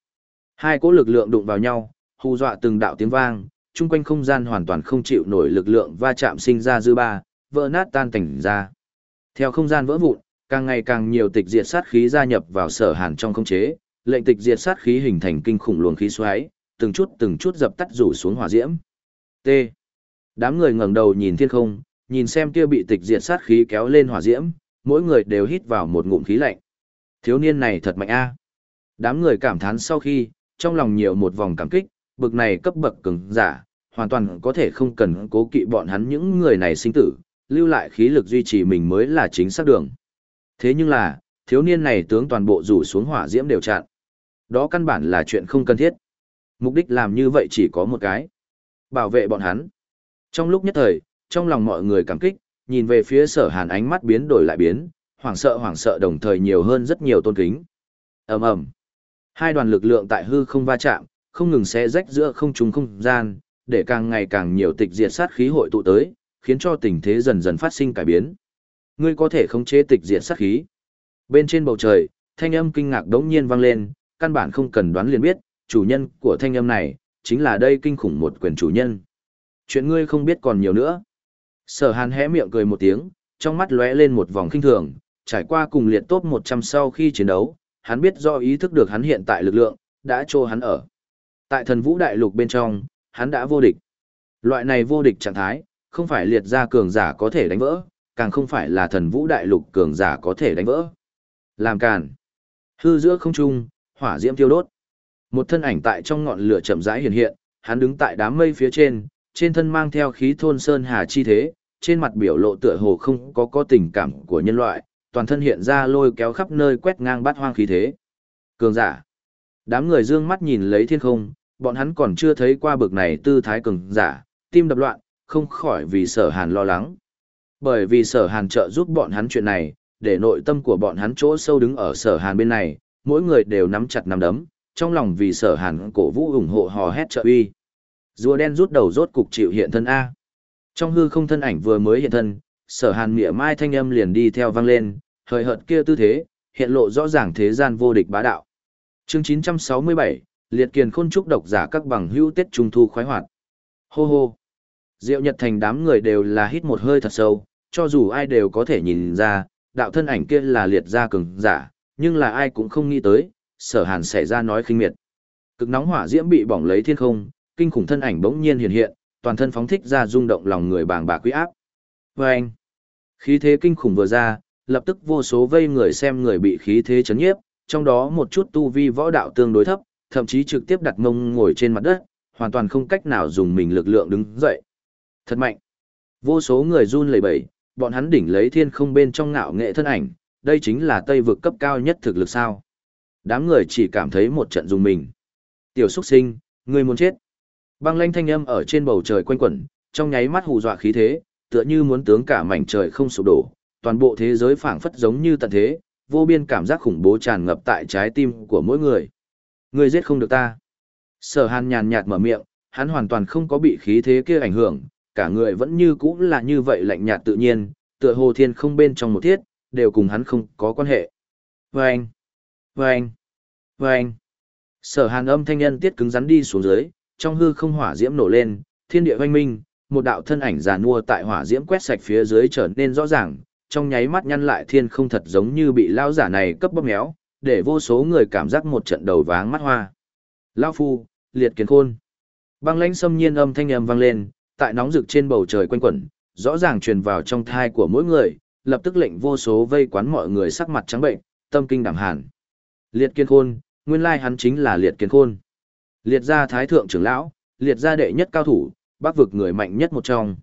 Hai cỗ lực lượng đụng vào nhau, hù dọa từng đạo tiếng vang, chung quanh không gian hoàn toàn không chịu nổi lực lượng va chạm sinh ra dư ba, vỡ nát tan tành ra. Theo không gian vỡ vụn, càng ngày càng nhiều tịch diệt sát khí gia nhập vào sở hàn trong không chế, lệnh tịch diệt sát khí hình thành kinh khủng luồng khí xoáy, từng chút từng chút dập tắt rủ xuống hỏa diễm. T. Đám người ngẩng đầu nhìn thiên không, nhìn xem kia bị tịch diệt sát khí kéo lên hỏa diễm, mỗi người đều hít vào một ngụm khí lạnh. Thiếu niên này thật mạnh a. Đám người cảm thán sau khi, trong lòng nhiều một vòng cảm kích, bực này cấp bậc cứng giả, hoàn toàn có thể không cần cố kỵ bọn hắn những người này sinh tử, lưu lại khí lực duy trì mình mới là chính xác đường. Thế nhưng là, thiếu niên này tướng toàn bộ rủ xuống hỏa diễm đều chặn. Đó căn bản là chuyện không cần thiết. Mục đích làm như vậy chỉ có một cái. Bảo vệ bọn hắn. Trong lúc nhất thời, trong lòng mọi người cảm kích, nhìn về phía sở hàn ánh mắt biến đổi lại biến, hoảng sợ hoảng sợ đồng thời nhiều hơn rất nhiều tôn kính. ầm ầm Hai đoàn lực lượng tại hư không va chạm, không ngừng xé rách giữa không trung không gian, để càng ngày càng nhiều tịch diệt sát khí hội tụ tới, khiến cho tình thế dần dần phát sinh cải biến. Ngươi có thể khống chế tịch diện sát khí. Bên trên bầu trời, thanh âm kinh ngạc đống nhiên vang lên, căn bản không cần đoán liền biết, chủ nhân của thanh âm này, chính là đây kinh khủng một quyền chủ nhân. Chuyện ngươi không biết còn nhiều nữa. Sở hàn hé miệng cười một tiếng, trong mắt lóe lên một vòng kinh thường, trải qua cùng liệt tốt 100 sau khi chiến đấu, hắn biết do ý thức được hắn hiện tại lực lượng, đã cho hắn ở. Tại thần vũ đại lục bên trong, hắn đã vô địch. Loại này vô địch trạng thái, không phải liệt ra cường giả có thể đánh vỡ, càng không phải là thần vũ đại lục cường giả có thể đánh vỡ. Làm càn. Hư giữa không trung, hỏa diễm tiêu đốt. Một thân ảnh tại trong ngọn lửa chậm rãi hiện hiện, hắn đứng tại đám mây phía trên, trên thân mang theo khí thôn sơn hà chi thế, trên mặt biểu lộ tựa hồ không có có tình cảm của nhân loại, toàn thân hiện ra lôi kéo khắp nơi quét ngang bát hoang khí thế. Cường giả. Đám người dương mắt nhìn lấy thiên không, bọn hắn còn chưa thấy qua bực này tư thái cường giả, tim đập loạn, không khỏi vì sở hàn lo lắng. Bởi vì sở hàn trợ giúp bọn hắn chuyện này, để nội tâm của bọn hắn chỗ sâu đứng ở sở hàn bên này, mỗi người đều nắm chặt nắm đấm, trong lòng vì sở hàn cổ vũ ủng hộ hò hét trợ uy. Rùa đen rút đầu rốt cục chịu hiện thân A. Trong hư không thân ảnh vừa mới hiện thân, sở hàn mỉa mai thanh âm liền đi theo vang lên, hời hợt kia tư thế, hiện lộ rõ ràng thế gian vô địch bá đạo. Chương 967, liệt kiền khôn trúc độc giả các bằng hữu Tết Trung Thu khoái hoạt. Hô hô. Diệu Nhật Thành đám người đều là hít một hơi thật sâu, cho dù ai đều có thể nhìn ra, đạo thân ảnh kia là liệt gia cường giả, nhưng là ai cũng không nghĩ tới, sở hàn xảy ra nói khinh miệt. Cực nóng hỏa diễm bị bỏng lấy thiên không, kinh khủng thân ảnh bỗng nhiên hiện hiện, toàn thân phóng thích ra rung động lòng người bàng bà quý áp. Và anh, khí thế kinh khủng vừa ra, lập tức vô số vây người xem người bị khí thế chấn nhiếp, trong đó một chút tu vi võ đạo tương đối thấp, thậm chí trực tiếp đặt mông ngồi trên mặt đất, hoàn toàn không cách nào dùng mình lực lượng đứng dậy. Thật mạnh. Vô số người run lẩy bẩy, bọn hắn đỉnh lấy thiên không bên trong ngạo nghệ thân ảnh, đây chính là Tây vực cấp cao nhất thực lực sao. Đám người chỉ cảm thấy một trận dùng mình. Tiểu xuất sinh, người muốn chết. Băng lanh thanh âm ở trên bầu trời quanh quẩn, trong nháy mắt hù dọa khí thế, tựa như muốn tướng cả mảnh trời không sụp đổ, toàn bộ thế giới phảng phất giống như tận thế, vô biên cảm giác khủng bố tràn ngập tại trái tim của mỗi người. Người giết không được ta. Sở hàn nhàn nhạt mở miệng, hắn hoàn toàn không có bị khí thế kia ảnh hưởng, cả người vẫn như cũ là như vậy lạnh nhạt tự nhiên, tựa hồ thiên không bên trong một thiết, đều cùng hắn không có quan hệ. Vâng! Vâng! Vâng! Sở hàn âm thanh nhân tiết cứng rắn đi xuống dưới, trong hư không hỏa diễm nổ lên, thiên địa hoanh minh, một đạo thân ảnh già nua tại hỏa diễm quét sạch phía dưới trở nên rõ ràng, trong nháy mắt nhăn lại thiên không thật giống như bị lao giả này cấp bóp méo, để vô số người cảm giác một trận đầu váng mắt hoa. Lao phu, liệt kiến khôn. Băng lãnh xâm nhiên âm thanh âm vang lên, tại nóng rực trên bầu trời quanh quẩn, rõ ràng truyền vào trong thai của mỗi người, lập tức lệnh vô số vây quán mọi người sắc mặt trắng bệnh, tâm kinh đảm hàn. Liệt kiên khôn, nguyên lai hắn chính là liệt kiên khôn. Liệt gia thái thượng trưởng lão, liệt gia đệ nhất cao thủ, bác vực người mạnh nhất một trong.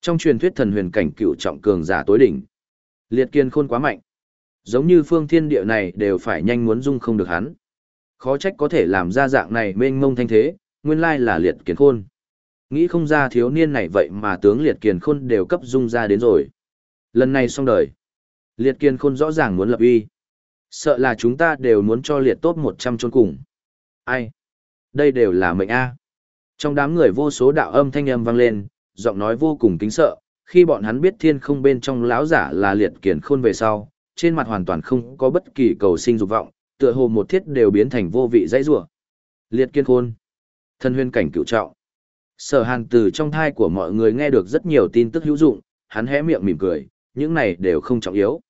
Trong truyền thuyết thần huyền cảnh cựu trọng cường giả tối đỉnh. Liệt kiên khôn quá mạnh. Giống như phương thiên địa này đều phải nhanh muốn dung không được hắn. Khó trách có thể làm ra dạng này mênh mông thanh thế, nguyên lai là liệt kiên khôn. Nghĩ không ra thiếu niên này vậy mà tướng liệt kiền khôn đều cấp dung ra đến rồi. Lần này xong đời. Liệt kiền khôn rõ ràng muốn lập uy. Sợ là chúng ta đều muốn cho liệt tốt 100 chôn cùng. Ai? Đây đều là mệnh A. Trong đám người vô số đạo âm thanh âm vang lên, giọng nói vô cùng kính sợ, khi bọn hắn biết thiên không bên trong lão giả là liệt kiền khôn về sau, trên mặt hoàn toàn không có bất kỳ cầu sinh dục vọng, tựa hồ một thiết đều biến thành vô vị dãy rủa. Liệt kiên khôn, thân huyên cảnh cựu trọng. Sở Hàn từ trong thai của mọi người nghe được rất nhiều tin tức hữu dụng, hắn hé miệng mỉm cười, những này đều không trọng yếu.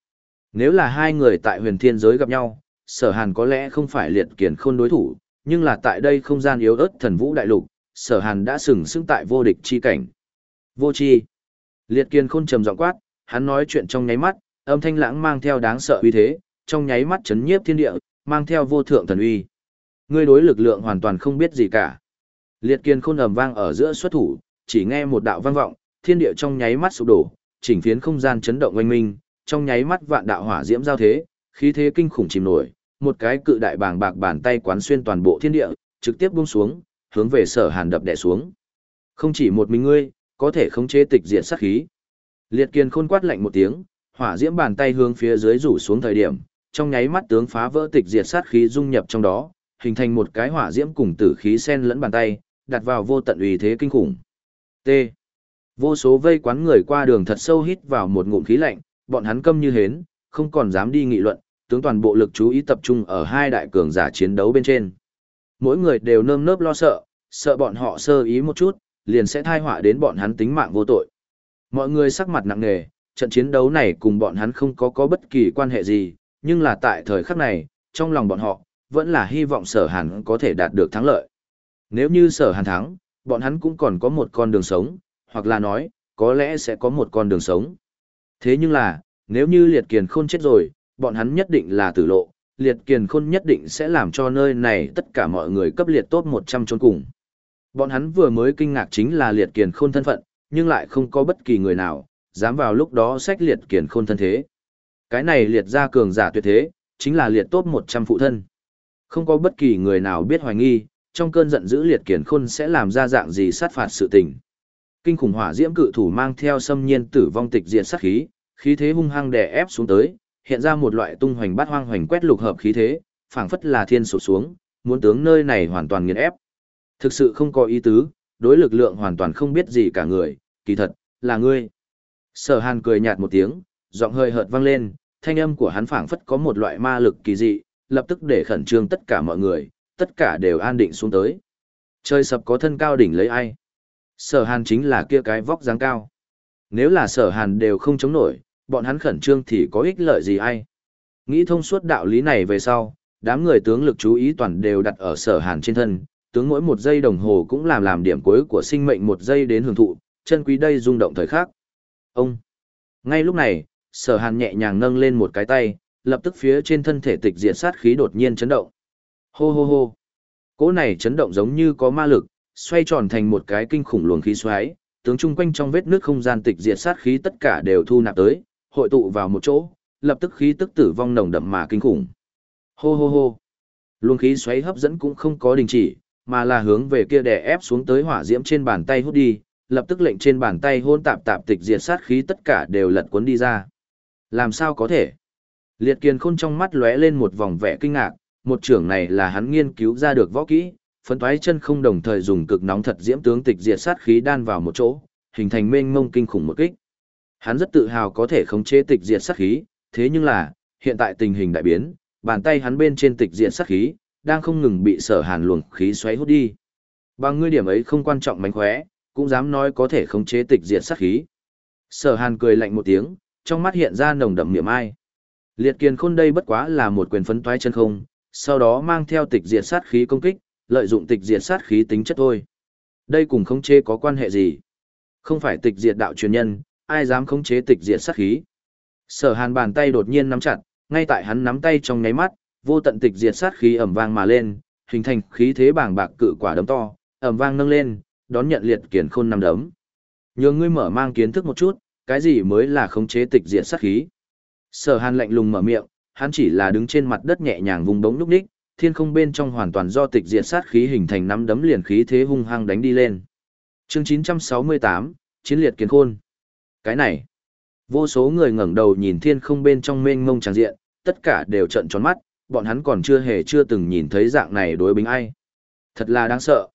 Nếu là hai người tại huyền thiên giới gặp nhau, Sở Hàn có lẽ không phải liệt kiền khôn đối thủ, nhưng là tại đây không gian yếu ớt thần vũ đại lục, Sở Hàn đã sừng sững tại vô địch chi cảnh. Vô chi. Liệt kiền khôn trầm giọng quát, hắn nói chuyện trong nháy mắt, âm thanh lãng mang theo đáng sợ uy thế, trong nháy mắt chấn nhiếp thiên địa, mang theo vô thượng thần uy. Ngươi đối lực lượng hoàn toàn không biết gì cả. Liệt kiên khôn ầm vang ở giữa xuất thủ, chỉ nghe một đạo vang vọng, thiên địa trong nháy mắt sụp đổ, chỉnh phiến không gian chấn động oanh minh, trong nháy mắt vạn đạo hỏa diễm giao thế, khí thế kinh khủng chìm nổi, một cái cự đại bàng bạc bàn tay quán xuyên toàn bộ thiên địa, trực tiếp buông xuống, hướng về Sở Hàn đập đè xuống. Không chỉ một mình ngươi, có thể khống chế tịch diệt sát khí. Liệt Kiên khôn quát lạnh một tiếng, hỏa diễm bàn tay hướng phía dưới rủ xuống thời điểm, trong nháy mắt tướng phá vỡ tịch diệt sát khí dung nhập trong đó, hình thành một cái hỏa diễm cùng tử khí xen lẫn bàn tay, đặt vào vô tận uy thế kinh khủng. T. Vô số vây quán người qua đường thật sâu hít vào một ngụm khí lạnh, bọn hắn câm như hến, không còn dám đi nghị luận, tướng toàn bộ lực chú ý tập trung ở hai đại cường giả chiến đấu bên trên. Mỗi người đều nơm nớp lo sợ, sợ bọn họ sơ ý một chút, liền sẽ thai họa đến bọn hắn tính mạng vô tội. Mọi người sắc mặt nặng nề, trận chiến đấu này cùng bọn hắn không có có bất kỳ quan hệ gì, nhưng là tại thời khắc này, trong lòng bọn họ, vẫn là hy vọng sở hàn có thể đạt được thắng lợi. Nếu như sở hàn thắng, bọn hắn cũng còn có một con đường sống, hoặc là nói, có lẽ sẽ có một con đường sống. Thế nhưng là, nếu như liệt kiền khôn chết rồi, bọn hắn nhất định là tử lộ, liệt kiền khôn nhất định sẽ làm cho nơi này tất cả mọi người cấp liệt tốt 100 chôn cùng. Bọn hắn vừa mới kinh ngạc chính là liệt kiền khôn thân phận, nhưng lại không có bất kỳ người nào, dám vào lúc đó sách liệt kiền khôn thân thế. Cái này liệt ra cường giả tuyệt thế, chính là liệt tốt 100 phụ thân. Không có bất kỳ người nào biết hoài nghi, trong cơn giận dữ liệt kiền khôn sẽ làm ra dạng gì sát phạt sự tình. Kinh khủng hỏa diễm cự thủ mang theo xâm nhiên tử vong tịch diệt sát khí, khí thế hung hăng đè ép xuống tới, hiện ra một loại tung hoành bát hoang hoành quét lục hợp khí thế, phảng phất là thiên sụp xuống, muốn tướng nơi này hoàn toàn nghiền ép. Thực sự không có ý tứ, đối lực lượng hoàn toàn không biết gì cả người, kỳ thật, là ngươi. Sở hàn cười nhạt một tiếng, giọng hơi hợt vang lên, thanh âm của hắn phảng phất có một loại ma lực kỳ dị, lập tức để khẩn trương tất cả mọi người, tất cả đều an định xuống tới. Trời sập có thân cao đỉnh lấy ai? Sở hàn chính là kia cái vóc dáng cao. Nếu là sở hàn đều không chống nổi, bọn hắn khẩn trương thì có ích lợi gì ai? Nghĩ thông suốt đạo lý này về sau, đám người tướng lực chú ý toàn đều đặt ở sở hàn trên thân, tướng mỗi một giây đồng hồ cũng làm làm điểm cuối của sinh mệnh một giây đến hưởng thụ, chân quý đây rung động thời khắc. Ông! Ngay lúc này, sở hàn nhẹ nhàng nâng lên một cái tay, lập tức phía trên thân thể tịch diệt sát khí đột nhiên chấn động. Hô hô hô! Cỗ này chấn động giống như có ma lực, xoay tròn thành một cái kinh khủng luồng khí xoáy, tướng chung quanh trong vết nước không gian tịch diệt sát khí tất cả đều thu nạp tới, hội tụ vào một chỗ, lập tức khí tức tử vong nồng đậm mà kinh khủng. Hô hô hô. Luồng khí xoáy hấp dẫn cũng không có đình chỉ, mà là hướng về kia đè ép xuống tới hỏa diễm trên bàn tay hút đi, lập tức lệnh trên bàn tay hôn tạp tạp tịch diệt sát khí tất cả đều lật cuốn đi ra. Làm sao có thể? Liệt Kiền Khôn trong mắt lóe lên một vòng vẻ kinh ngạc, một trưởng này là hắn nghiên cứu ra được võ kỹ, phấn toái chân không đồng thời dùng cực nóng thật diễm tướng tịch diệt sát khí đan vào một chỗ, hình thành mênh mông kinh khủng một kích. Hắn rất tự hào có thể khống chế tịch diệt sát khí, thế nhưng là, hiện tại tình hình đại biến, bàn tay hắn bên trên tịch diệt sát khí, đang không ngừng bị sở hàn luồng khí xoáy hút đi. Bằng ngươi điểm ấy không quan trọng mánh khóe, cũng dám nói có thể khống chế tịch diệt sát khí. Sở hàn cười lạnh một tiếng, trong mắt hiện ra nồng đậm niệm ai. Liệt kiền khôn đây bất quá là một quyền phấn toái chân không, sau đó mang theo tịch diệt sát khí công kích, lợi dụng tịch diệt sát khí tính chất thôi. Đây cùng khống chế có quan hệ gì? Không phải tịch diệt đạo truyền nhân, ai dám khống chế tịch diệt sát khí? Sở Hàn bàn tay đột nhiên nắm chặt, ngay tại hắn nắm tay trong nháy mắt, vô tận tịch diệt sát khí ầm vang mà lên, hình thành khí thế bàng bạc cự quả đấm to, ầm vang nâng lên, đón nhận liệt kiền khôn năm đấm. Nhường ngươi mở mang kiến thức một chút, cái gì mới là khống chế tịch diệt sát khí? Sở Hàn lạnh lùng mở miệng, hắn chỉ là đứng trên mặt đất nhẹ nhàng vùng bóng lúc ních, thiên không bên trong hoàn toàn do tịch diệt sát khí hình thành nắm đấm liền khí thế hung hăng đánh đi lên. Chương 968, Chiến liệt kiến khôn. Cái này, vô số người ngẩng đầu nhìn thiên không bên trong mênh mông tràn diện, tất cả đều trợn tròn mắt, bọn hắn còn chưa hề chưa từng nhìn thấy dạng này đối binh ai. Thật là đáng sợ.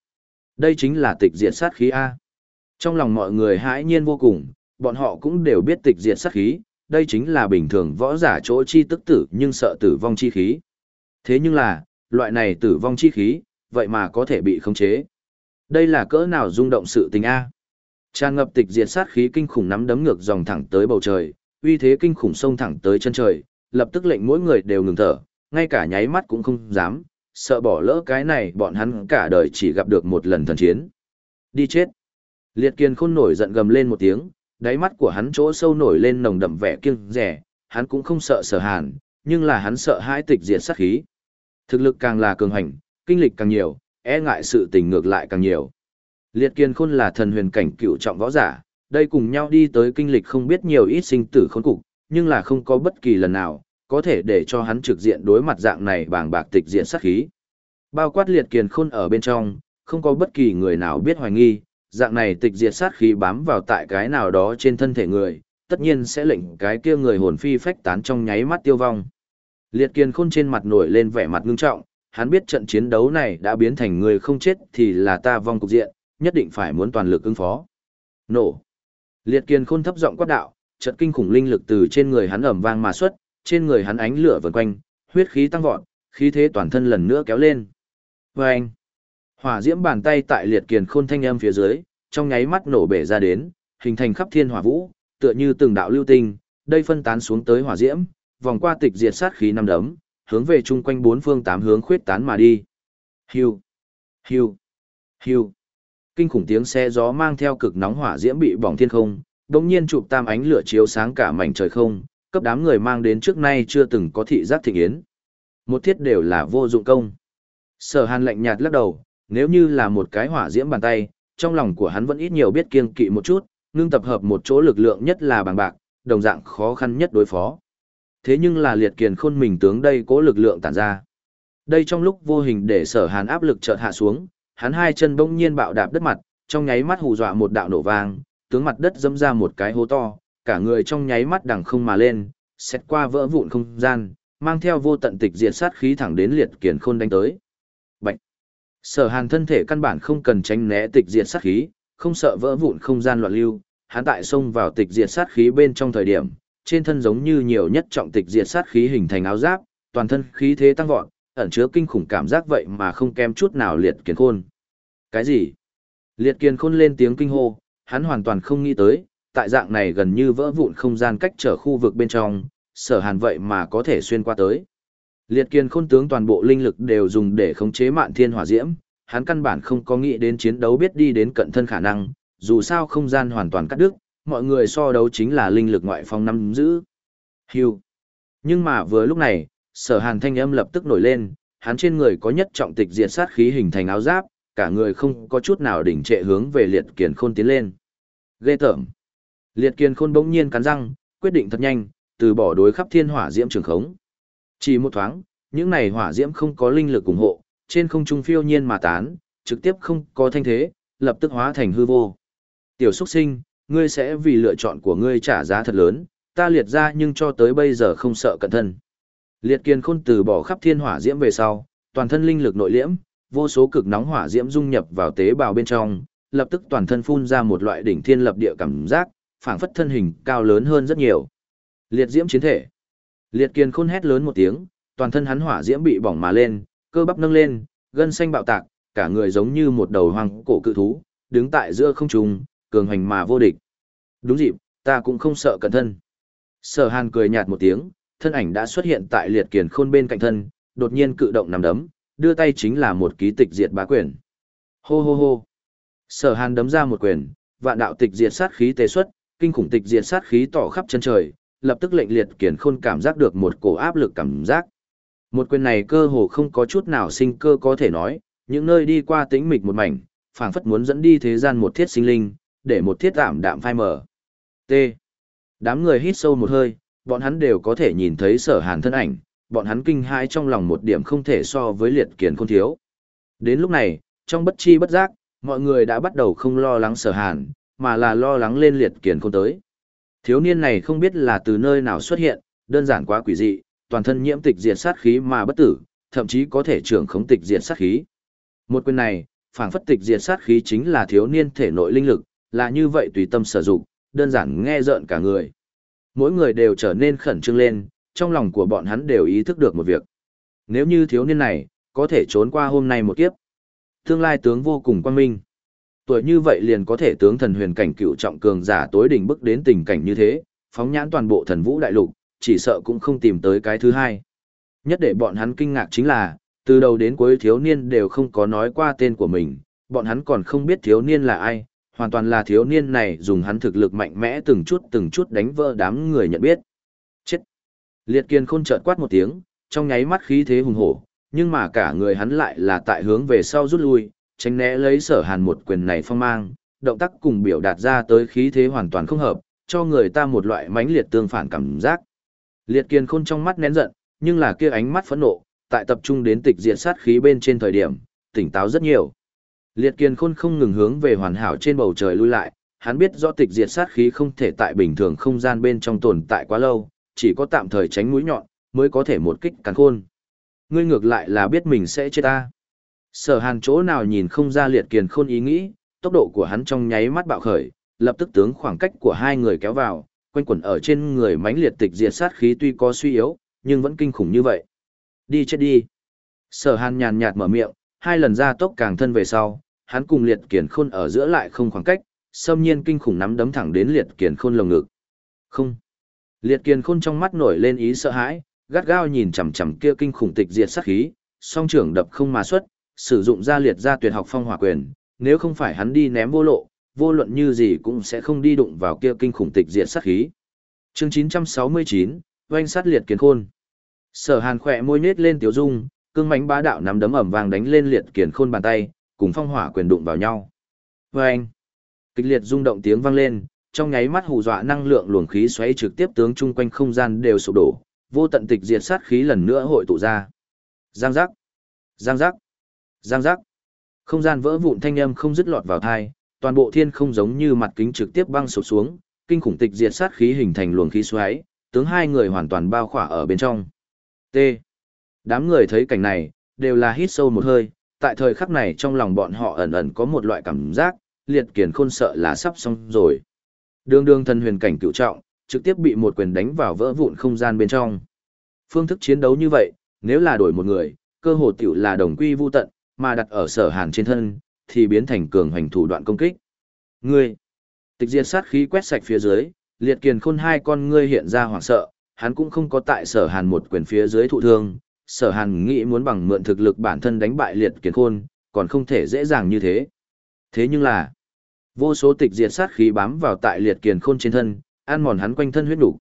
Đây chính là tịch diệt sát khí A. Trong lòng mọi người hãi nhiên vô cùng, bọn họ cũng đều biết tịch diệt sát khí, đây chính là bình thường võ giả chỗ chi tức tử nhưng sợ tử vong chi khí. Thế nhưng là, loại này tử vong chi khí, vậy mà có thể bị khống chế. Đây là cỡ nào rung động sự tình A. Tràn ngập tịch diệt sát khí kinh khủng nắm đấm ngược dòng thẳng tới bầu trời, uy thế kinh khủng sông thẳng tới chân trời, lập tức lệnh mỗi người đều ngừng thở, ngay cả nháy mắt cũng không dám, sợ bỏ lỡ cái này bọn hắn cả đời chỉ gặp được một lần thần chiến. Đi chết. Liệt kiên khôn nổi giận gầm lên một tiếng, đáy mắt của hắn chỗ sâu nổi lên nồng đậm vẻ kiêng rẻ, hắn cũng không sợ sở hàn, nhưng là hắn sợ hãi tịch diệt sát khí. Thực lực càng là cường hành, kinh lịch càng nhiều, e ngại sự tình ngược lại càng nhiều. Liệt kiên khôn là thần huyền cảnh cựu trọng võ giả, đây cùng nhau đi tới kinh lịch không biết nhiều ít sinh tử khốn cục, nhưng là không có bất kỳ lần nào, có thể để cho hắn trực diện đối mặt dạng này bàng bạc tịch diện sát khí. Bao quát liệt Kiên khôn ở bên trong, không có bất kỳ người nào biết hoài nghi, dạng này tịch diệt sát khí bám vào tại cái nào đó trên thân thể người, tất nhiên sẽ lệnh cái kia người hồn phi phách tán trong nháy mắt tiêu vong. Liệt kiền khôn trên mặt nổi lên vẻ mặt ngưng trọng, hắn biết trận chiến đấu này đã biến thành người không chết thì là ta vong cục diện, nhất định phải muốn toàn lực ứng phó. Nổ. Liệt kiền khôn thấp giọng quát đạo, trận kinh khủng linh lực từ trên người hắn ầm vang mà xuất, trên người hắn ánh lửa vần quanh, huyết khí tăng vọt, khí thế toàn thân lần nữa kéo lên. Vâng! Hỏa diễm bàn tay tại liệt kiền khôn thanh âm phía dưới, trong nháy mắt nổ bể ra đến, hình thành khắp thiên hỏa vũ, tựa như từng đạo lưu tinh, đây phân tán xuống tới hỏa diễm, vòng qua tịch diệt sát khí năm đấm, hướng về chung quanh bốn phương tám hướng khuyết tán mà đi. Hưu, hưu, hưu. Kinh khủng tiếng xe gió mang theo cực nóng hỏa diễm bị bỏng thiên không, đồng nhiên chụp tam ánh lửa chiếu sáng cả mảnh trời không, cấp đám người mang đến trước nay chưa từng có thị giác thịnh yến. Một thiết đều là vô dụng công. Sở Hàn lạnh nhạt lắc đầu, nếu như là một cái hỏa diễm bàn tay, trong lòng của hắn vẫn ít nhiều biết kiêng kỵ một chút, ngưng tập hợp một chỗ lực lượng nhất là bằng bạc, đồng dạng khó khăn nhất đối phó. Thế nhưng là liệt kiền khôn mình tướng đây cố lực lượng tản ra. Đây trong lúc vô hình để sở hàn áp lực chợt hạ xuống, hắn hai chân bỗng nhiên bạo đạp đất mặt, trong nháy mắt hù dọa một đạo nổ vang, tướng mặt đất dẫm ra một cái hố to, cả người trong nháy mắt đằng không mà lên, xét qua vỡ vụn không gian, mang theo vô tận tịch diệt sát khí thẳng đến liệt kiền khôn đánh tới. Sở hàn thân thể căn bản không cần tránh né tịch diệt sát khí, không sợ vỡ vụn không gian loạn lưu, hắn tại xông vào tịch diệt sát khí bên trong thời điểm, trên thân giống như nhiều nhất trọng tịch diệt sát khí hình thành áo giáp, toàn thân khí thế tăng vọt, ẩn chứa kinh khủng cảm giác vậy mà không kém chút nào liệt kiền khôn. Cái gì? Liệt kiền khôn lên tiếng kinh hô, hắn hoàn toàn không nghĩ tới, tại dạng này gần như vỡ vụn không gian cách trở khu vực bên trong, sở hàn vậy mà có thể xuyên qua tới. Liệt kiền khôn tướng toàn bộ linh lực đều dùng để khống chế mạn thiên hỏa diễm, hắn căn bản không có nghĩ đến chiến đấu biết đi đến cận thân khả năng, dù sao không gian hoàn toàn cắt đứt, mọi người so đấu chính là linh lực ngoại phong nắm giữ. Hưu. Nhưng mà vừa lúc này, sở hàn thanh âm lập tức nổi lên, hắn trên người có nhất trọng tịch diệt sát khí hình thành áo giáp, cả người không có chút nào đỉnh trệ hướng về liệt kiền khôn tiến lên. Ghê tởm. Liệt kiền khôn bỗng nhiên cắn răng, quyết định thật nhanh, từ bỏ đối khắp thiên hỏa diễm trường khống. Chỉ một thoáng, những này hỏa diễm không có linh lực ủng hộ, trên không trung phiêu nhiên mà tán, trực tiếp không có thanh thế, lập tức hóa thành hư vô. Tiểu xuất sinh, ngươi sẽ vì lựa chọn của ngươi trả giá thật lớn, ta liệt ra nhưng cho tới bây giờ không sợ cẩn thân. Liệt kiên khôn từ bỏ khắp thiên hỏa diễm về sau, toàn thân linh lực nội liễm, vô số cực nóng hỏa diễm dung nhập vào tế bào bên trong, lập tức toàn thân phun ra một loại đỉnh thiên lập địa cảm giác, phảng phất thân hình cao lớn hơn rất nhiều. Liệt diễm chiến thể. Liệt kiền khôn hét lớn một tiếng, toàn thân hắn hỏa diễm bị bỏng mà lên, cơ bắp nâng lên, gân xanh bạo tạc, cả người giống như một đầu hoang cổ cự thú, đứng tại giữa không trung, cường hành mà vô địch. Đúng dịp, ta cũng không sợ cẩn thân. Sở Hàn cười nhạt một tiếng, thân ảnh đã xuất hiện tại liệt kiền khôn bên cạnh thân, đột nhiên cự động nằm đấm, đưa tay chính là một ký tịch diệt bá quyền. Hô hô hô. Sở Hàn đấm ra một quyền, vạn đạo tịch diệt sát khí tê xuất, kinh khủng tịch diệt sát khí tỏ khắp chân trời, lập tức lệnh liệt kiền khôn cảm giác được một cổ áp lực cảm giác. Một quyền này cơ hồ không có chút nào sinh cơ có thể nói, những nơi đi qua tĩnh mịch một mảnh, phảng phất muốn dẫn đi thế gian một thiết sinh linh, để một thiết ảm đạm phai mở T. Đám người hít sâu một hơi, bọn hắn đều có thể nhìn thấy sở hàn thân ảnh, bọn hắn kinh hãi trong lòng một điểm không thể so với liệt kiền khôn thiếu. Đến lúc này, trong bất chi bất giác, mọi người đã bắt đầu không lo lắng sở hàn, mà là lo lắng lên liệt kiền khôn tới. Thiếu niên này không biết là từ nơi nào xuất hiện, đơn giản quá quỷ dị, toàn thân nhiễm tịch diệt sát khí mà bất tử, thậm chí có thể trưởng khống tịch diệt sát khí. Một quyền này, phảng phất tịch diệt sát khí chính là thiếu niên thể nội linh lực, là như vậy tùy tâm sử dụng, đơn giản nghe rợn cả người. Mỗi người đều trở nên khẩn trương lên, trong lòng của bọn hắn đều ý thức được một việc. Nếu như thiếu niên này, có thể trốn qua hôm nay một kiếp. Tương lai tướng vô cùng quan minh. Tuổi như vậy liền có thể tướng thần huyền cảnh cựu trọng cường giả tối đỉnh bức đến tình cảnh như thế, phóng nhãn toàn bộ thần vũ đại lục, chỉ sợ cũng không tìm tới cái thứ hai. Nhất để bọn hắn kinh ngạc chính là, từ đầu đến cuối thiếu niên đều không có nói qua tên của mình, bọn hắn còn không biết thiếu niên là ai, hoàn toàn là thiếu niên này dùng hắn thực lực mạnh mẽ từng chút từng chút đánh vỡ đám người nhận biết. Chết! Liệt kiên khôn chợt quát một tiếng, trong nháy mắt khí thế hùng hổ, nhưng mà cả người hắn lại là tại hướng về sau rút lui, tránh né lấy sở hàn một quyền này phong mang, động tác cùng biểu đạt ra tới khí thế hoàn toàn không hợp, cho người ta một loại mãnh liệt tương phản cảm giác. Liệt kiên khôn trong mắt nén giận, nhưng là kia ánh mắt phẫn nộ, tại tập trung đến tịch diệt sát khí bên trên thời điểm, tỉnh táo rất nhiều. Liệt kiên khôn không ngừng hướng về hoàn hảo trên bầu trời lui lại, hắn biết rõ tịch diệt sát khí không thể tại bình thường không gian bên trong tồn tại quá lâu, chỉ có tạm thời tránh mũi nhọn, mới có thể một kích cắn khôn. Ngươi ngược lại là biết mình sẽ chết ta. Sở hàn chỗ nào nhìn không ra liệt kiền khôn ý nghĩ, tốc độ của hắn trong nháy mắt bạo khởi, lập tức tướng khoảng cách của hai người kéo vào, quanh quẩn ở trên người mãnh liệt tịch diệt sát khí tuy có suy yếu, nhưng vẫn kinh khủng như vậy. Đi chết đi. Sở hàn nhàn nhạt mở miệng, hai lần ra tốc càng thân về sau, hắn cùng liệt kiền khôn ở giữa lại không khoảng cách, xâm nhiên kinh khủng nắm đấm thẳng đến liệt kiền khôn lồng ngực. Không. Liệt kiền khôn trong mắt nổi lên ý sợ hãi, gắt gao nhìn chằm chằm kia kinh khủng tịch diệt sát khí, song trưởng đập không mà xuất, sử dụng ra liệt ra tuyệt học phong hỏa quyền, nếu không phải hắn đi ném vô lộ, vô luận như gì cũng sẽ không đi đụng vào kia kinh khủng tịch diệt sát khí. Chương 969, oanh sát liệt kiền khôn. Sở Hàn khỏe môi nhếch lên tiểu dung, cương mãnh bá đạo nắm đấm ẩm vàng đánh lên liệt kiền khôn bàn tay, cùng phong hỏa quyền đụng vào nhau. Oanh! Kịch liệt rung động tiếng vang lên, trong nháy mắt hù dọa năng lượng luồng khí xoáy trực tiếp tướng chung quanh không gian đều sụp đổ, vô tận tịch diệt sát khí lần nữa hội tụ ra. Giang giác! Giang giác! Giang giác! Không gian vỡ vụn thanh âm không dứt lọt vào thai, toàn bộ thiên không giống như mặt kính trực tiếp băng sụp xuống, kinh khủng tịch diệt sát khí hình thành luồng khí xoáy, tướng hai người hoàn toàn bao khỏa ở bên trong. T. Đám người thấy cảnh này, đều là hít sâu một hơi, tại thời khắc này trong lòng bọn họ ẩn ẩn có một loại cảm giác, liệt kiền khôn sợ là sắp xong rồi. Đường đường thần huyền cảnh cựu trọng, trực tiếp bị một quyền đánh vào vỡ vụn không gian bên trong. Phương thức chiến đấu như vậy, nếu là đổi một người, cơ hồ tiểu là đồng quy vu tận, mà đặt ở sở hàn trên thân, thì biến thành cường hành thủ đoạn công kích. Ngươi, tịch diệt sát khí quét sạch phía dưới, liệt kiền khôn hai con ngươi hiện ra hoảng sợ, hắn cũng không có tại sở hàn một quyền phía dưới thụ thương, sở hàn nghĩ muốn bằng mượn thực lực bản thân đánh bại liệt kiền khôn, còn không thể dễ dàng như thế. Thế nhưng là, vô số tịch diệt sát khí bám vào tại liệt kiền khôn trên thân, ăn mòn hắn quanh thân huyết đủ.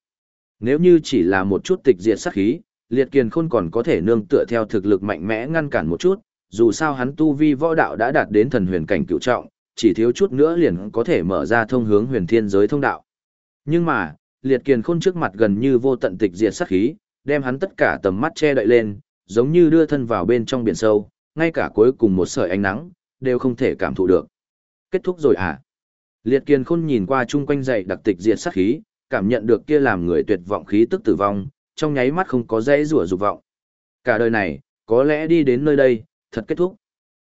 Nếu như chỉ là một chút tịch diệt sát khí, liệt kiền khôn còn có thể nương tựa theo thực lực mạnh mẽ ngăn cản một chút, dù sao hắn tu vi võ đạo đã đạt đến thần huyền cảnh cựu trọng, chỉ thiếu chút nữa liền có thể mở ra thông hướng huyền thiên giới thông đạo. Nhưng mà, liệt kiền khôn trước mặt gần như vô tận tịch diệt sát khí, đem hắn tất cả tầm mắt che đậy lên, giống như đưa thân vào bên trong biển sâu, ngay cả cuối cùng một sợi ánh nắng, đều không thể cảm thụ được. Kết thúc rồi à? Liệt kiền khôn nhìn qua chung quanh dậy đặc tịch diệt sát khí, cảm nhận được kia làm người tuyệt vọng khí tức tử vong, trong nháy mắt không có dễ rủa dục vọng. Cả đời này, có lẽ đi đến nơi đây, thật kết thúc.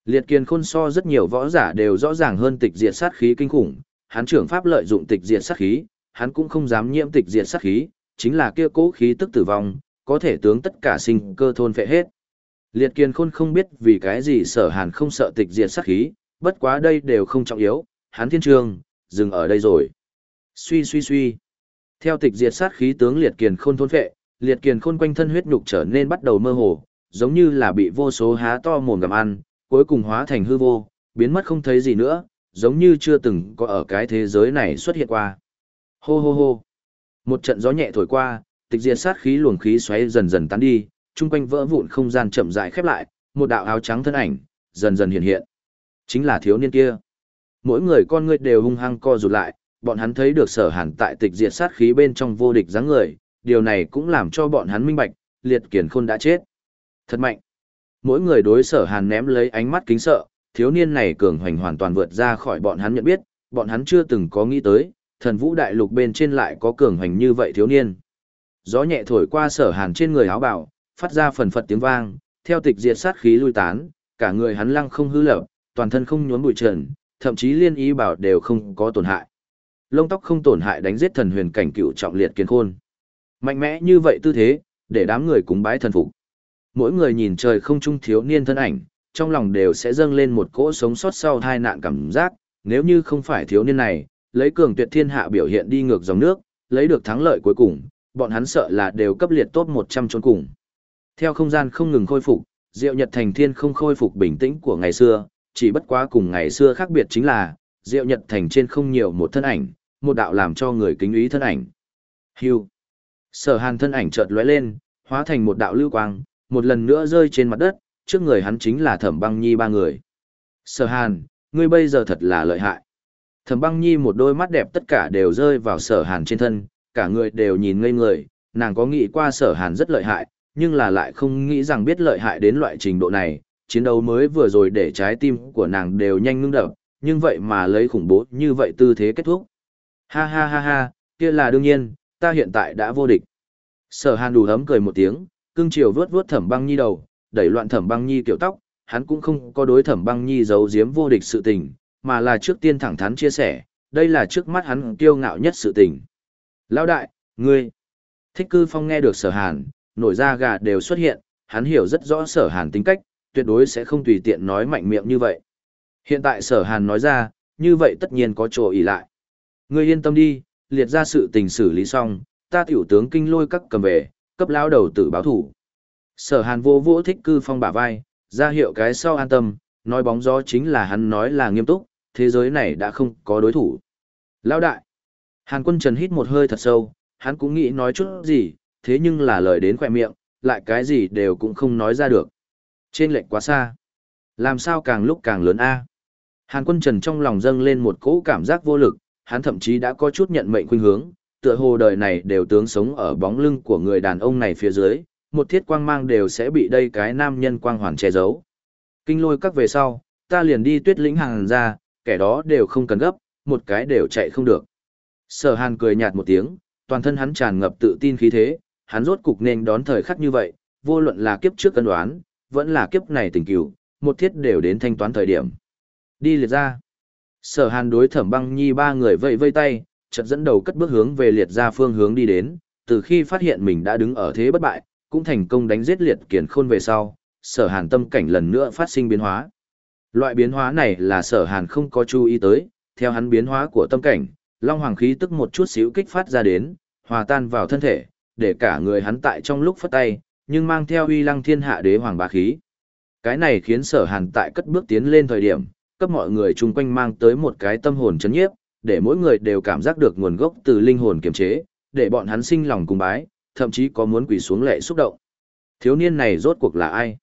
Liệt kiền khôn so rất nhiều võ giả đều rõ ràng hơn tịch diệt sát khí kinh khủng, hắn trưởng pháp lợi dụng tịch diệt sát khí, hắn cũng không dám nhiễm tịch diệt sát khí, chính là kia cố khí tức tử vong, có thể tướng tất cả sinh cơ thôn phệ hết. Liệt kiền khôn không biết vì cái gì sở hàn không sợ tịch diệt sát khí, bất quá đây đều không trọng yếu, hắn thiên trường, dừng ở đây rồi. Suy suy suy. Theo tịch diệt sát khí tướng liệt kiền khôn thôn phệ, liệt kiền khôn quanh thân huyết nhục trở nên bắt đầu mơ hồ, giống như là bị vô số há to mồm gặm ăn, cuối cùng hóa thành hư vô, biến mất không thấy gì nữa, giống như chưa từng có ở cái thế giới này xuất hiện qua. Hô hô hô. Một trận gió nhẹ thổi qua, tịch diệt sát khí luồng khí xoáy dần dần tán đi, trung quanh vỡ vụn không gian chậm rãi khép lại, một đạo áo trắng thân ảnh dần dần hiện hiện. Chính là thiếu niên kia. Mỗi người con người đều hung hăng co rụt lại, bọn hắn thấy được sở hàn tại tịch diệt sát khí bên trong vô địch dáng người, điều này cũng làm cho bọn hắn minh bạch, liệt kiển khôn đã chết. Thật mạnh. Mỗi người đối sở hàn ném lấy ánh mắt kính sợ, thiếu niên này cường hoành hoàn toàn vượt ra khỏi bọn hắn nhận biết, bọn hắn chưa từng có nghĩ tới, thần vũ đại lục bên trên lại có cường hoành như vậy thiếu niên. Gió nhẹ thổi qua sở hàn trên người áo bào, phát ra phần phật tiếng vang, theo tịch diệt sát khí lui tán, cả người hắn lăng không hư lập, toàn thân không nhốn bụi trần, thậm chí liên ý bảo đều không có tổn hại. Lông tóc không tổn hại đánh giết thần huyền cảnh cựu trọng liệt kiên khôn. Mạnh mẽ như vậy tư thế, để đám người cúng bái thần phục. Mỗi người nhìn trời không trung thiếu niên thân ảnh, trong lòng đều sẽ dâng lên một cỗ sống sót sau tai nạn cảm giác, nếu như không phải thiếu niên này, lấy cường tuyệt thiên hạ biểu hiện đi ngược dòng nước, lấy được thắng lợi cuối cùng, bọn hắn sợ là đều cấp liệt tốt 100 trốn cùng. Theo không gian không ngừng khôi phục, Diệu Nhật Thành Thiên không khôi phục bình tĩnh của ngày xưa, chỉ bất quá cùng ngày xưa khác biệt chính là, Diệu Nhật Thành trên không nhiều một thân ảnh, một đạo làm cho người kính ý thân ảnh. Hưu. Sở Hàn thân ảnh chợt lóe lên, hóa thành một đạo lưu quang, một lần nữa rơi trên mặt đất, trước người hắn chính là Thẩm Băng Nhi ba người. Sở Hàn, ngươi bây giờ thật là lợi hại. Thẩm Băng Nhi một đôi mắt đẹp tất cả đều rơi vào Sở Hàn trên thân, cả người đều nhìn ngây người, nàng có nghĩ qua Sở Hàn rất lợi hại, nhưng là lại không nghĩ rằng biết lợi hại đến loại trình độ này, chiến đấu mới vừa rồi để trái tim của nàng đều nhanh ngưng đập, nhưng vậy mà lấy khủng bố như vậy tư thế kết thúc. Ha ha ha ha, kia là đương nhiên, ta hiện tại đã vô địch. Sở hàn đủ hấm cười một tiếng, Cương triều vớt vớt thẩm băng nhi đầu, đẩy loạn thẩm băng nhi kiểu tóc, hắn cũng không có đối thẩm băng nhi giấu giếm vô địch sự tình, mà là trước tiên thẳng thắn chia sẻ, đây là trước mắt hắn kiêu ngạo nhất sự tình. Lão đại, ngươi, thích cư phong nghe được sở hàn, nổi da gà đều xuất hiện, hắn hiểu rất rõ sở hàn tính cách, tuyệt đối sẽ không tùy tiện nói mạnh miệng như vậy. Hiện tại sở hàn nói ra, như vậy tất nhiên có chỗ ỉ lại. Ngươi yên tâm đi, liệt ra sự tình xử lý xong, ta tiểu tướng kinh lôi các cầm về, cấp lao đầu tử báo thủ. Sở hàn vô vũ thích cư phong bả vai, ra hiệu cái sau an tâm, nói bóng gió chính là hắn nói là nghiêm túc, thế giới này đã không có đối thủ. lao đại, hàn quân trần hít một hơi thật sâu, hắn cũng nghĩ nói chút gì, thế nhưng là lời đến khỏe miệng, lại cái gì đều cũng không nói ra được. Trên lệnh quá xa. Làm sao càng lúc càng lớn a Hàn quân trần trong lòng dâng lên một cỗ cảm giác vô lực, hắn thậm chí đã có chút nhận mệnh khuynh hướng, tựa hồ đời này đều tướng sống ở bóng lưng của người đàn ông này phía dưới, một thiết quang mang đều sẽ bị đây cái nam nhân quang hoàn che giấu. Kinh lôi các về sau, ta liền đi tuyết lĩnh hàng ra, kẻ đó đều không cần gấp, một cái đều chạy không được. Sở hàn cười nhạt một tiếng, toàn thân hắn tràn ngập tự tin khí thế, hắn rốt cục nên đón thời khắc như vậy, vô luận là kiếp trước cân đoán, vẫn là kiếp này tình cửu, một thiết đều đến thanh toán thời điểm. Đi liệt ra. Sở hàn đối thẩm băng nhi ba người vẫy vây tay, chợt dẫn đầu cất bước hướng về liệt ra phương hướng đi đến, từ khi phát hiện mình đã đứng ở thế bất bại, cũng thành công đánh giết liệt kiển khôn về sau, sở hàn tâm cảnh lần nữa phát sinh biến hóa. Loại biến hóa này là sở hàn không có chú ý tới, theo hắn biến hóa của tâm cảnh, long hoàng khí tức một chút xíu kích phát ra đến, hòa tan vào thân thể, để cả người hắn tại trong lúc phất tay, nhưng mang theo uy lăng thiên hạ đế hoàng bá khí. Cái này khiến sở hàn tại cất bước tiến lên thời điểm, cấp mọi người chung quanh mang tới một cái tâm hồn chấn nhiếp, để mỗi người đều cảm giác được nguồn gốc từ linh hồn kiềm chế, để bọn hắn sinh lòng cung bái, thậm chí có muốn quỳ xuống lệ xúc động. Thiếu niên này rốt cuộc là ai?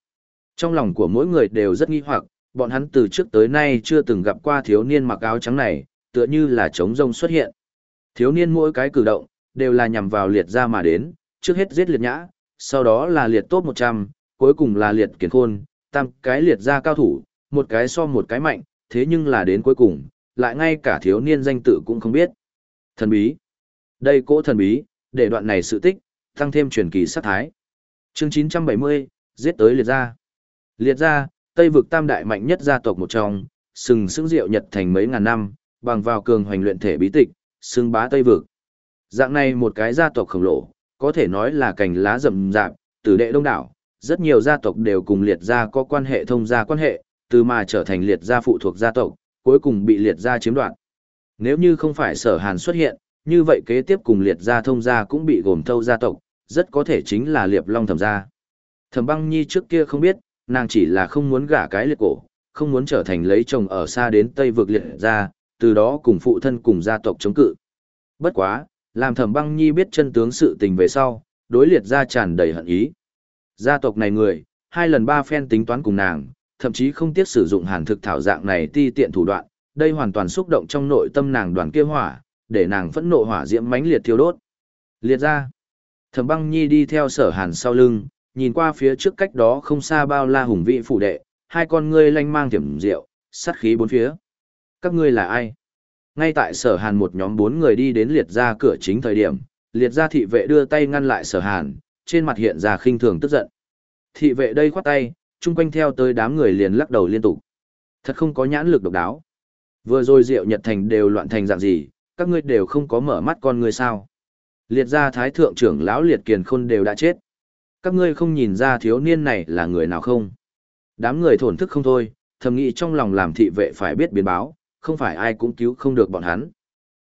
Trong lòng của mỗi người đều rất nghi hoặc, bọn hắn từ trước tới nay chưa từng gặp qua thiếu niên mặc áo trắng này, tựa như là trống rông xuất hiện. Thiếu niên mỗi cái cử động, đều là nhằm vào liệt ra mà đến, trước hết giết liệt nhã, sau đó là liệt tốt 100, cuối cùng là liệt kiền khôn, tam cái liệt ra cao thủ, một cái so một cái mạnh, thế nhưng là đến cuối cùng, lại ngay cả thiếu niên danh tự cũng không biết. Thần bí. Đây cỗ thần bí, để đoạn này sự tích, tăng thêm truyền kỳ sát thái. Chương 970, giết tới liệt gia. Liệt gia, Tây vực tam đại mạnh nhất gia tộc một trong, sừng sững diệu nhật thành mấy ngàn năm, bằng vào cường hoành luyện thể bí tịch, sừng bá Tây vực. Dạng này một cái gia tộc khổng lồ, có thể nói là cành lá rậm rạp, tử đệ đông đảo, rất nhiều gia tộc đều cùng liệt gia có quan hệ thông gia quan hệ, từ mà trở thành liệt gia phụ thuộc gia tộc, cuối cùng bị liệt gia chiếm đoạt. Nếu như không phải sở hàn xuất hiện, như vậy kế tiếp cùng liệt gia thông gia cũng bị gồm thâu gia tộc, rất có thể chính là liệp long thẩm gia. Thẩm băng nhi trước kia không biết, nàng chỉ là không muốn gả cái liệt cổ, không muốn trở thành lấy chồng ở xa đến Tây vực liệt gia, từ đó cùng phụ thân cùng gia tộc chống cự. Bất quá, làm thẩm băng nhi biết chân tướng sự tình về sau, đối liệt gia tràn đầy hận ý. Gia tộc này người, hai lần ba phen tính toán cùng nàng, thậm chí không tiếc sử dụng hàn thực thảo dạng này ti tiện thủ đoạn, đây hoàn toàn xúc động trong nội tâm nàng đoàn kia hỏa, để nàng phẫn nộ hỏa diễm mãnh liệt thiêu đốt. Liệt ra, thẩm băng nhi đi theo sở hàn sau lưng, nhìn qua phía trước cách đó không xa bao la hùng vị phủ đệ, hai con ngươi lanh mang thiểm rượu, sát khí bốn phía. Các ngươi là ai? Ngay tại sở hàn một nhóm bốn người đi đến liệt ra cửa chính thời điểm, liệt ra thị vệ đưa tay ngăn lại sở hàn, trên mặt hiện ra khinh thường tức giận. Thị vệ đây khoát tay, chung quanh theo tới đám người liền lắc đầu liên tục. Thật không có nhãn lực độc đáo. Vừa rồi Diệu Nhật Thành đều loạn thành dạng gì, các ngươi đều không có mở mắt con ngươi sao? Liệt gia thái thượng trưởng lão Liệt Kiền Khôn đều đã chết. Các ngươi không nhìn ra thiếu niên này là người nào không? Đám người thổn thức không thôi, thầm nghĩ trong lòng làm thị vệ phải biết biến báo, không phải ai cũng cứu không được bọn hắn.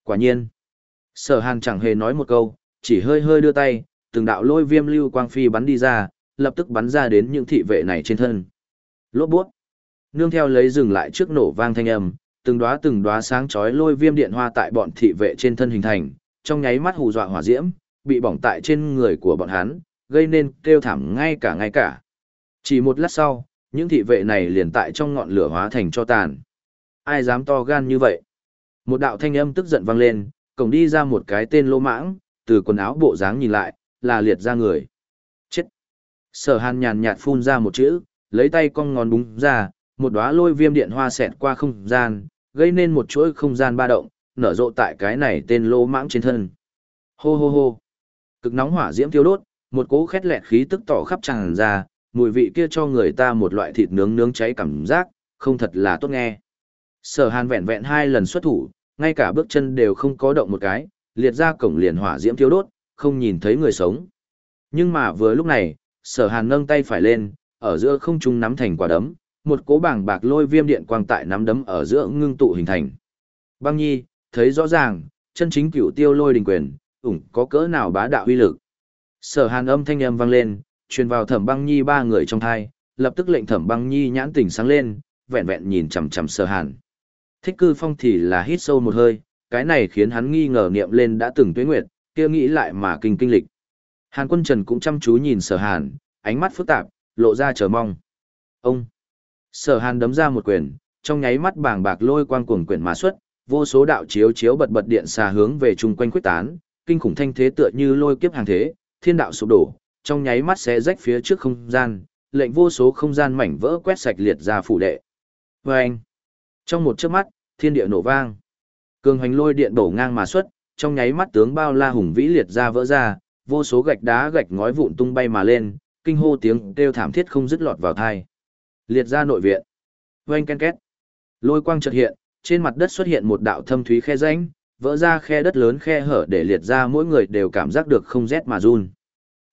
Quả nhiên, sở hàn chẳng hề nói một câu, chỉ hơi hơi đưa tay, từng đạo lôi viêm lưu quang phi bắn đi ra, lập tức bắn ra đến những thị vệ này trên thân. Lốt buốt. Nương theo lấy dừng lại trước nổ vang thanh âm, từng đóa từng đóa sáng chói lôi viêm điện hoa tại bọn thị vệ trên thân hình thành, trong nháy mắt hù dọa hỏa diễm, bị bỏng tại trên người của bọn hắn, gây nên kêu thảm ngay cả ngay cả. Chỉ một lát sau, những thị vệ này liền tại trong ngọn lửa hóa thành cho tàn. Ai dám to gan như vậy? Một đạo thanh âm tức giận vang lên, cổng đi ra một cái tên lô mãng, từ quần áo bộ dáng nhìn lại, là liệt ra người. Sở hàn nhàn nhạt phun ra một chữ, lấy tay cong ngón búng ra, một đóa lôi viêm điện hoa xẹt qua không gian, gây nên một chuỗi không gian ba động, nở rộ tại cái này tên lô mãng trên thân. Hô hô hô! Cực nóng hỏa diễm thiêu đốt, một cỗ khét lẹt khí tức tỏ khắp tràn ra, mùi vị kia cho người ta một loại thịt nướng nướng cháy cảm giác, không thật là tốt nghe. Sở hàn vẹn vẹn hai lần xuất thủ, ngay cả bước chân đều không có động một cái, liệt ra cổng liền hỏa diễm thiêu đốt, không nhìn thấy người sống. Nhưng mà vừa lúc này, sở hàn nâng tay phải lên, ở giữa không trung nắm thành quả đấm, một cố bảng bạc lôi viêm điện quang tại nắm đấm ở giữa ngưng tụ hình thành. Băng nhi, thấy rõ ràng, chân chính cửu tiêu lôi đình quyền, ủng có cỡ nào bá đạo uy lực. Sở hàn âm thanh âm vang lên, truyền vào thẩm băng nhi ba người trong thai, lập tức lệnh thẩm băng nhi nhãn tỉnh sáng lên, vẹn vẹn nhìn chằm chằm sở hàn. Thích cư phong thì là hít sâu một hơi, cái này khiến hắn nghi ngờ niệm lên đã từng tuế nguyệt, kia nghĩ lại mà kinh kinh lịch. Hàn quân trần cũng chăm chú nhìn sở hàn, ánh mắt phức tạp, lộ ra chờ mong. Ông! Sở hàn đấm ra một quyền, trong nháy mắt bàng bạc lôi quang cuồng quyển mà xuất, vô số đạo chiếu chiếu bật bật điện xà hướng về chung quanh quyết tán, kinh khủng thanh thế tựa như lôi kiếp hàng thế, thiên đạo sụp đổ, trong nháy mắt sẽ rách phía trước không gian, lệnh vô số không gian mảnh vỡ quét sạch liệt ra phủ đệ. Và anh, trong một chớp mắt, thiên địa nổ vang. Cường hoành lôi điện đổ ngang mà xuất, trong nháy mắt tướng bao la hùng vĩ liệt ra vỡ ra, vô số gạch đá gạch ngói vụn tung bay mà lên, kinh hô tiếng kêu thảm thiết không dứt lọt vào tai. Liệt ra nội viện. Oanh ken két. Lôi quang chợt hiện, trên mặt đất xuất hiện một đạo thâm thúy khe rãnh, vỡ ra khe đất lớn khe hở để liệt ra mỗi người đều cảm giác được không rét mà run.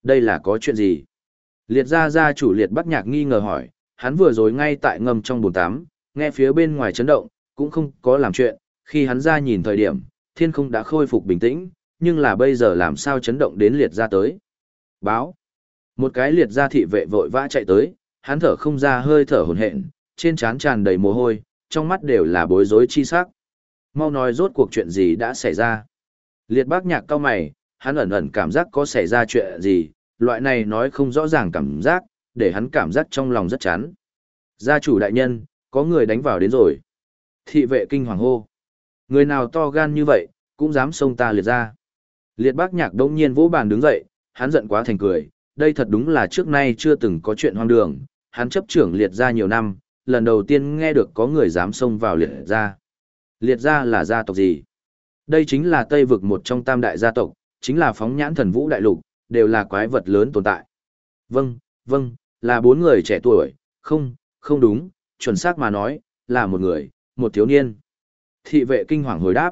Đây là có chuyện gì? Liệt ra gia chủ liệt bắc nhạc nghi ngờ hỏi, hắn vừa rồi ngay tại ngầm trong bồn tắm, nghe phía bên ngoài chấn động, cũng không có làm chuyện, khi hắn ra nhìn thời điểm, thiên không đã khôi phục bình tĩnh, nhưng là bây giờ làm sao chấn động đến liệt ra tới. Báo. Một cái liệt gia thị vệ vội vã chạy tới, hắn thở không ra hơi thở hổn hển, trên trán tràn đầy mồ hôi, trong mắt đều là bối rối chi sắc. Mau nói rốt cuộc chuyện gì đã xảy ra. Liệt bác nhạc cao mày, hắn ẩn ẩn cảm giác có xảy ra chuyện gì, loại này nói không rõ ràng cảm giác, để hắn cảm giác trong lòng rất chán. Gia chủ đại nhân, có người đánh vào đến rồi. Thị vệ kinh hoàng hô. Người nào to gan như vậy, cũng dám xông ta liệt ra. Liệt bác nhạc đông nhiên vỗ bàn đứng dậy, hắn giận quá thành cười, đây thật đúng là trước nay chưa từng có chuyện hoang đường, hắn chấp trưởng liệt ra nhiều năm, lần đầu tiên nghe được có người dám xông vào liệt ra. Liệt ra là gia tộc gì? Đây chính là Tây vực một trong tam đại gia tộc, chính là phóng nhãn thần vũ đại lục, đều là quái vật lớn tồn tại. Vâng, vâng, là bốn người trẻ tuổi, không, không đúng, chuẩn xác mà nói, là một người, một thiếu niên. Thị vệ kinh hoàng hồi đáp.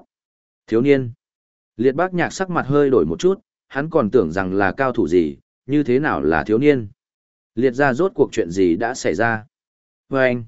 Thiếu niên. Liệt bác nhạc sắc mặt hơi đổi một chút, hắn còn tưởng rằng là cao thủ gì, như thế nào là thiếu niên. Liệt ra rốt cuộc chuyện gì đã xảy ra. Và anh,